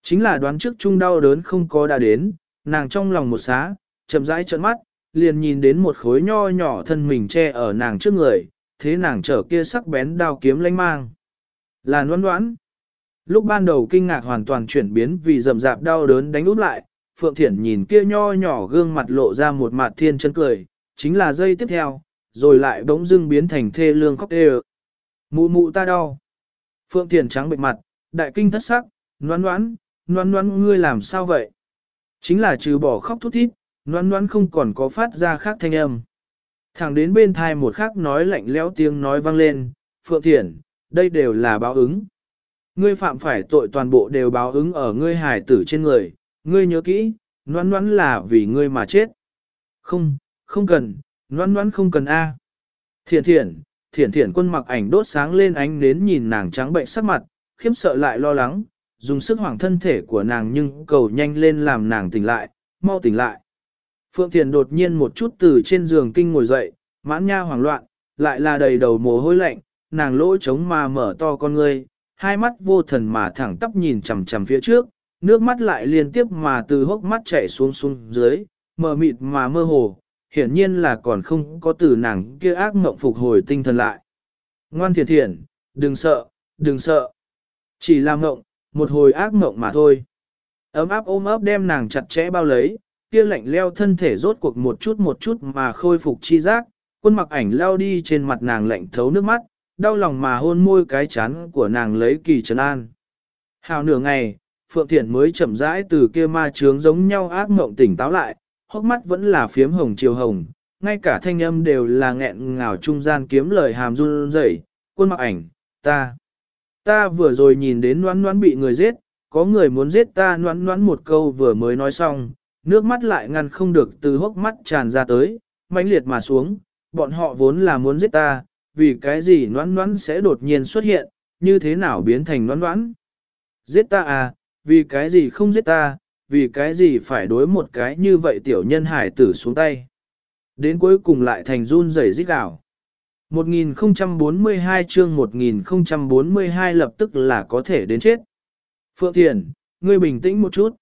Chính là đoán trước chung đau đớn không có đã đến, nàng trong lòng một xá, chậm rãi trợn mắt, liền nhìn đến một khối nho nhỏ thân mình che ở nàng trước người, thế nàng trở kia sắc bén đao kiếm lánh mang. Là noan đoán. Lúc ban đầu kinh ngạc hoàn toàn chuyển biến vì rầm rạp đau đớn đánh úp lại, Phượng Thiển nhìn kia nho nhỏ gương mặt lộ ra một mặt thiên chân cười, chính là dây tiếp theo, rồi lại bỗng dưng biến thành thê lương khóc đê Mụ mụ ta đau. Phượng Thiển trắng bệnh mặt, đại kinh thất sắc, noan đoán, noan đoán ngươi làm sao vậy? Chính là trừ bỏ khóc thút thít, noan noan không còn có phát ra khác thanh âm. Thẳng đến bên thai một khắc nói lạnh lẽo tiếng nói vang lên, Phượng Thiển, đây đều là báo ứng. Ngươi phạm phải tội toàn bộ đều báo ứng ở ngươi hài tử trên người, ngươi nhớ kỹ, noan noan là vì ngươi mà chết. Không, không cần, noan noan không cần A. Thiện thiện, thiện thiện quân mặc ảnh đốt sáng lên ánh nến nhìn nàng trắng bệnh sắc mặt, khiếp sợ lại lo lắng, dùng sức hoảng thân thể của nàng nhưng cầu nhanh lên làm nàng tỉnh lại, mau tỉnh lại. Phượng Thiền đột nhiên một chút từ trên giường kinh ngồi dậy, mãn nha hoảng loạn, lại là đầy đầu mồ hôi lạnh, nàng lỗ trống mà mở to con ngươi, hai mắt vô thần mà thẳng tắp nhìn chằm chằm phía trước, nước mắt lại liên tiếp mà từ hốc mắt chảy xuống xuống dưới, mờ mịt mà mơ hồ, hiển nhiên là còn không có từ nàng kia ác mộng phục hồi tinh thần lại. Ngoan thiền thiện, đừng sợ, đừng sợ. Chỉ là mộng, một hồi ác mộng mà thôi. Ấm áp ôm ấp đem nàng chặt chẽ bao lấy, kia lạnh leo thân thể rốt cuộc một chút một chút mà khôi phục chi giác, quân mặc ảnh leo đi trên mặt nàng lạnh thấu nước mắt, đau lòng mà hôn môi cái chán của nàng lấy kỳ trấn an. Hào nửa ngày, Phượng Thiển mới chậm rãi từ kia ma trướng giống nhau ác mộng tỉnh táo lại, hốc mắt vẫn là phiếm hồng chiều hồng, ngay cả thanh âm đều là nghẹn ngào trung gian kiếm lời hàm run rẩy. quân mặc ảnh, ta, ta vừa rồi nhìn đến noán noán bị người giết, có người muốn giết ta noán noán một câu vừa mới nói xong, nước mắt lại ngăn không được từ hốc mắt tràn ra tới, mãnh liệt mà xuống, bọn họ vốn là muốn giết ta, vì cái gì noãn noãn sẽ đột nhiên xuất hiện, như thế nào biến thành noãn noãn. Giết ta à, vì cái gì không giết ta, vì cái gì phải đối một cái như vậy tiểu nhân hải tử xuống tay. Đến cuối cùng lại thành run rẩy rít gạo. 1042 chương 1042 lập tức là có thể đến chết. Phượng Thiền, ngươi bình tĩnh một chút.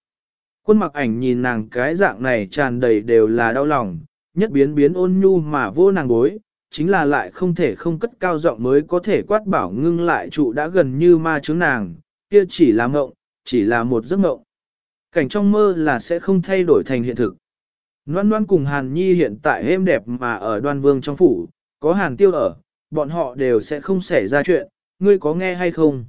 Quân mặc ảnh nhìn nàng cái dạng này tràn đầy đều là đau lòng, nhất biến biến ôn nhu mà vô nàng bối, chính là lại không thể không cất cao giọng mới có thể quát bảo ngưng lại trụ đã gần như ma chứng nàng, kia chỉ là mộng, chỉ là một giấc mộng. Cảnh trong mơ là sẽ không thay đổi thành hiện thực. Loan Loan cùng Hàn Nhi hiện tại êm đẹp mà ở đoan vương trong phủ, có Hàn Tiêu ở, bọn họ đều sẽ không xảy ra chuyện, ngươi có nghe hay không?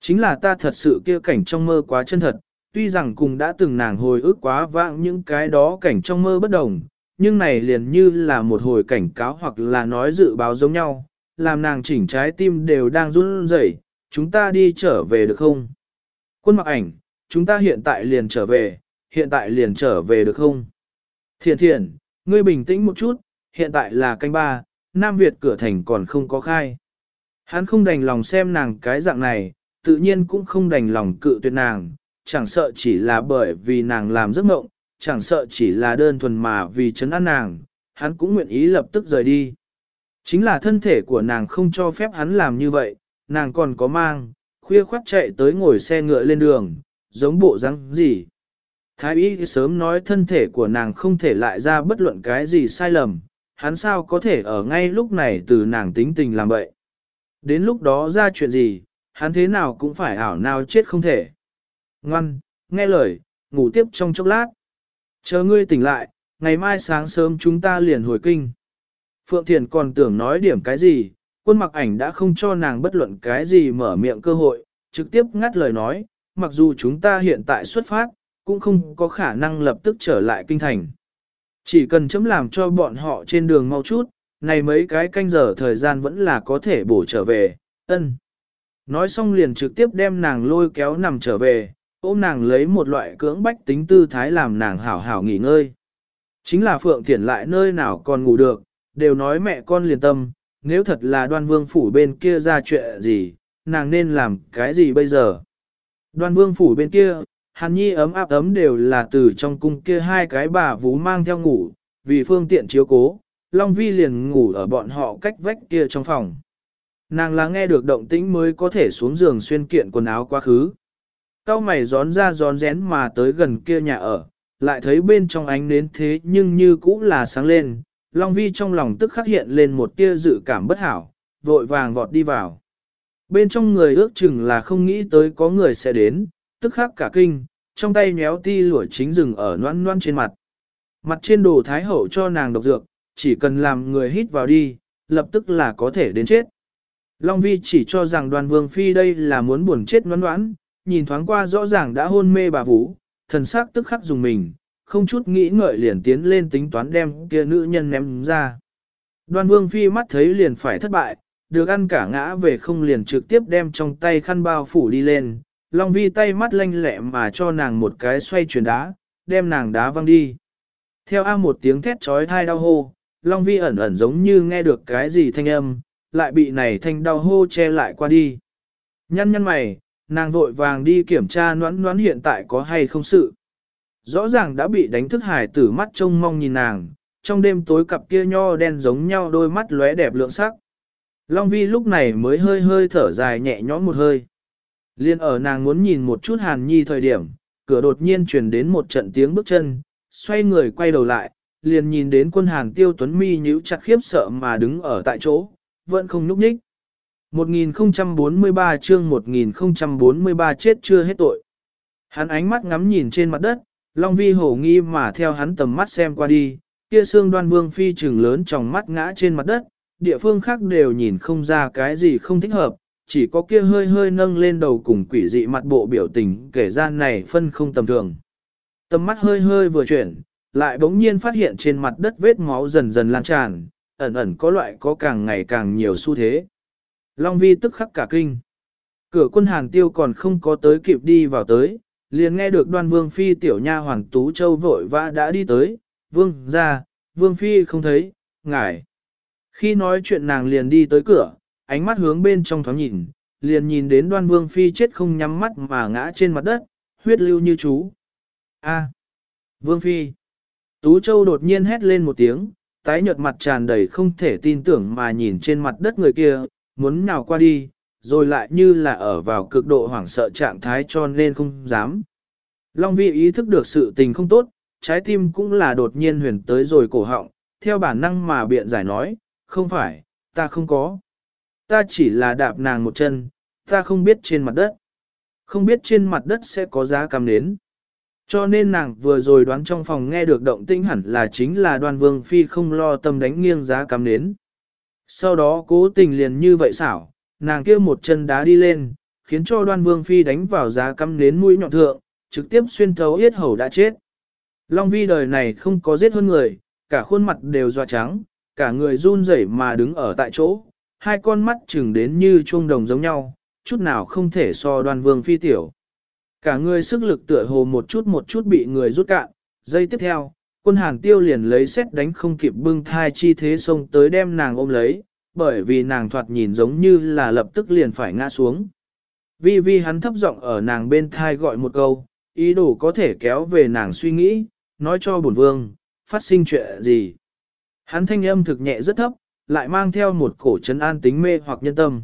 Chính là ta thật sự kia cảnh trong mơ quá chân thật, tuy rằng cùng đã từng nàng hồi ức quá vãng những cái đó cảnh trong mơ bất đồng, nhưng này liền như là một hồi cảnh cáo hoặc là nói dự báo giống nhau, làm nàng chỉnh trái tim đều đang run rẩy. chúng ta đi trở về được không? Quân mặc ảnh, chúng ta hiện tại liền trở về, hiện tại liền trở về được không? Thiện thiện, ngươi bình tĩnh một chút, hiện tại là canh ba, Nam Việt cửa thành còn không có khai. Hắn không đành lòng xem nàng cái dạng này, tự nhiên cũng không đành lòng cự tuyệt nàng, chẳng sợ chỉ là bởi vì nàng làm giấc mộng, chẳng sợ chỉ là đơn thuần mà vì chấn an nàng, hắn cũng nguyện ý lập tức rời đi. Chính là thân thể của nàng không cho phép hắn làm như vậy, nàng còn có mang, khuya khoát chạy tới ngồi xe ngựa lên đường, giống bộ răng gì. Thái y sớm nói thân thể của nàng không thể lại ra bất luận cái gì sai lầm, hắn sao có thể ở ngay lúc này từ nàng tính tình làm vậy. Đến lúc đó ra chuyện gì, hắn thế nào cũng phải ảo nào chết không thể. Ngoan, nghe lời, ngủ tiếp trong chốc lát. Chờ ngươi tỉnh lại, ngày mai sáng sớm chúng ta liền hồi kinh. Phượng Thiền còn tưởng nói điểm cái gì, quân mặc ảnh đã không cho nàng bất luận cái gì mở miệng cơ hội, trực tiếp ngắt lời nói, mặc dù chúng ta hiện tại xuất phát, cũng không có khả năng lập tức trở lại kinh thành. Chỉ cần chấm làm cho bọn họ trên đường mau chút, này mấy cái canh giờ thời gian vẫn là có thể bổ trở về, ân. Nói xong liền trực tiếp đem nàng lôi kéo nằm trở về, ôm nàng lấy một loại cưỡng bách tính tư thái làm nàng hảo hảo nghỉ ngơi. Chính là Phượng Thiển lại nơi nào còn ngủ được, đều nói mẹ con liền tâm, nếu thật là đoan vương phủ bên kia ra chuyện gì, nàng nên làm cái gì bây giờ? Đoan vương phủ bên kia, Hàn Nhi ấm áp ấm đều là từ trong cung kia hai cái bà vú mang theo ngủ, vì phương tiện chiếu cố, Long Vi liền ngủ ở bọn họ cách vách kia trong phòng. Nàng là nghe được động tĩnh mới có thể xuống giường xuyên kiện quần áo quá khứ. Cao mày gión ra gión rén mà tới gần kia nhà ở, lại thấy bên trong ánh nến thế nhưng như cũ là sáng lên. Long Vi trong lòng tức khắc hiện lên một tia dự cảm bất hảo, vội vàng vọt đi vào. Bên trong người ước chừng là không nghĩ tới có người sẽ đến, tức khắc cả kinh, trong tay nhéo ti lũa chính rừng ở noan noan trên mặt. Mặt trên đồ thái hậu cho nàng độc dược, chỉ cần làm người hít vào đi, lập tức là có thể đến chết. Long Vi chỉ cho rằng đoàn vương phi đây là muốn buồn chết noan noãn, nhìn thoáng qua rõ ràng đã hôn mê bà Vũ, thần sắc tức khắc dùng mình, không chút nghĩ ngợi liền tiến lên tính toán đem kia nữ nhân ném ra. Đoan vương phi mắt thấy liền phải thất bại, được ăn cả ngã về không liền trực tiếp đem trong tay khăn bao phủ đi lên, Long Vi tay mắt lanh lẹ mà cho nàng một cái xoay chuyển đá, đem nàng đá văng đi. Theo A một tiếng thét trói thai đau hô, Long Vi ẩn ẩn giống như nghe được cái gì thanh âm, lại bị này thanh đau hô che lại qua đi. Nhăn nhăn mày, nàng vội vàng đi kiểm tra noãn noãn hiện tại có hay không sự. Rõ ràng đã bị đánh thức hải tử mắt trông mong nhìn nàng, trong đêm tối cặp kia nho đen giống nhau đôi mắt lóe đẹp lượng sắc. Long Vi lúc này mới hơi hơi thở dài nhẹ nhõm một hơi. Liên ở nàng muốn nhìn một chút hàn nhi thời điểm, cửa đột nhiên truyền đến một trận tiếng bước chân, xoay người quay đầu lại, liền nhìn đến quân hàn tiêu tuấn mi nhíu chặt khiếp sợ mà đứng ở tại chỗ, vẫn không núp nhích. 1043 chương 1043 chết chưa hết tội. Hắn ánh mắt ngắm nhìn trên mặt đất, Long Vi hổ nghi mà theo hắn tầm mắt xem qua đi, kia xương đoan vương phi trừng lớn trong mắt ngã trên mặt đất, địa phương khác đều nhìn không ra cái gì không thích hợp, chỉ có kia hơi hơi nâng lên đầu cùng quỷ dị mặt bộ biểu tình kể ra này phân không tầm thường. Tầm mắt hơi hơi vừa chuyển, lại bỗng nhiên phát hiện trên mặt đất vết máu dần dần lan tràn, ẩn ẩn có loại có càng ngày càng nhiều xu thế. Long vi tức khắc cả kinh. Cửa quân hàng tiêu còn không có tới kịp đi vào tới, liền nghe được đoan vương phi tiểu nha hoàng tú châu vội vã đã đi tới, vương ra, vương phi không thấy, ngài. Khi nói chuyện nàng liền đi tới cửa, ánh mắt hướng bên trong thoáng nhìn, liền nhìn đến đoan vương phi chết không nhắm mắt mà ngã trên mặt đất, huyết lưu như chú. A. vương phi. Tú châu đột nhiên hét lên một tiếng, tái nhợt mặt tràn đầy không thể tin tưởng mà nhìn trên mặt đất người kia, muốn nào qua đi, rồi lại như là ở vào cực độ hoảng sợ trạng thái cho nên không dám. Long vi ý thức được sự tình không tốt, trái tim cũng là đột nhiên huyền tới rồi cổ họng, theo bản năng mà biện giải nói, không phải, ta không có. Ta chỉ là đạp nàng một chân, ta không biết trên mặt đất. Không biết trên mặt đất sẽ có giá cầm đến. Cho nên nàng vừa rồi đoán trong phòng nghe được động tĩnh hẳn là chính là đoan vương phi không lo tâm đánh nghiêng giá cắm đến. Sau đó cố tình liền như vậy xảo, nàng kia một chân đá đi lên, khiến cho đoan vương phi đánh vào giá cắm đến mũi nhọn thượng, trực tiếp xuyên thấu yết hầu đã chết. Long vi đời này không có giết hơn người, cả khuôn mặt đều doa trắng, cả người run rẩy mà đứng ở tại chỗ, hai con mắt chừng đến như chuông đồng giống nhau, chút nào không thể so đoan vương phi tiểu. Cả người sức lực tựa hồ một chút một chút bị người rút cạn, giây tiếp theo, quân hàng tiêu liền lấy xét đánh không kịp bưng thai chi thế xông tới đem nàng ôm lấy, bởi vì nàng thoạt nhìn giống như là lập tức liền phải ngã xuống. Vi vi hắn thấp giọng ở nàng bên thai gọi một câu, ý đồ có thể kéo về nàng suy nghĩ, nói cho bổn vương, phát sinh chuyện gì. Hắn thanh âm thực nhẹ rất thấp, lại mang theo một cổ trấn an tính mê hoặc nhân tâm.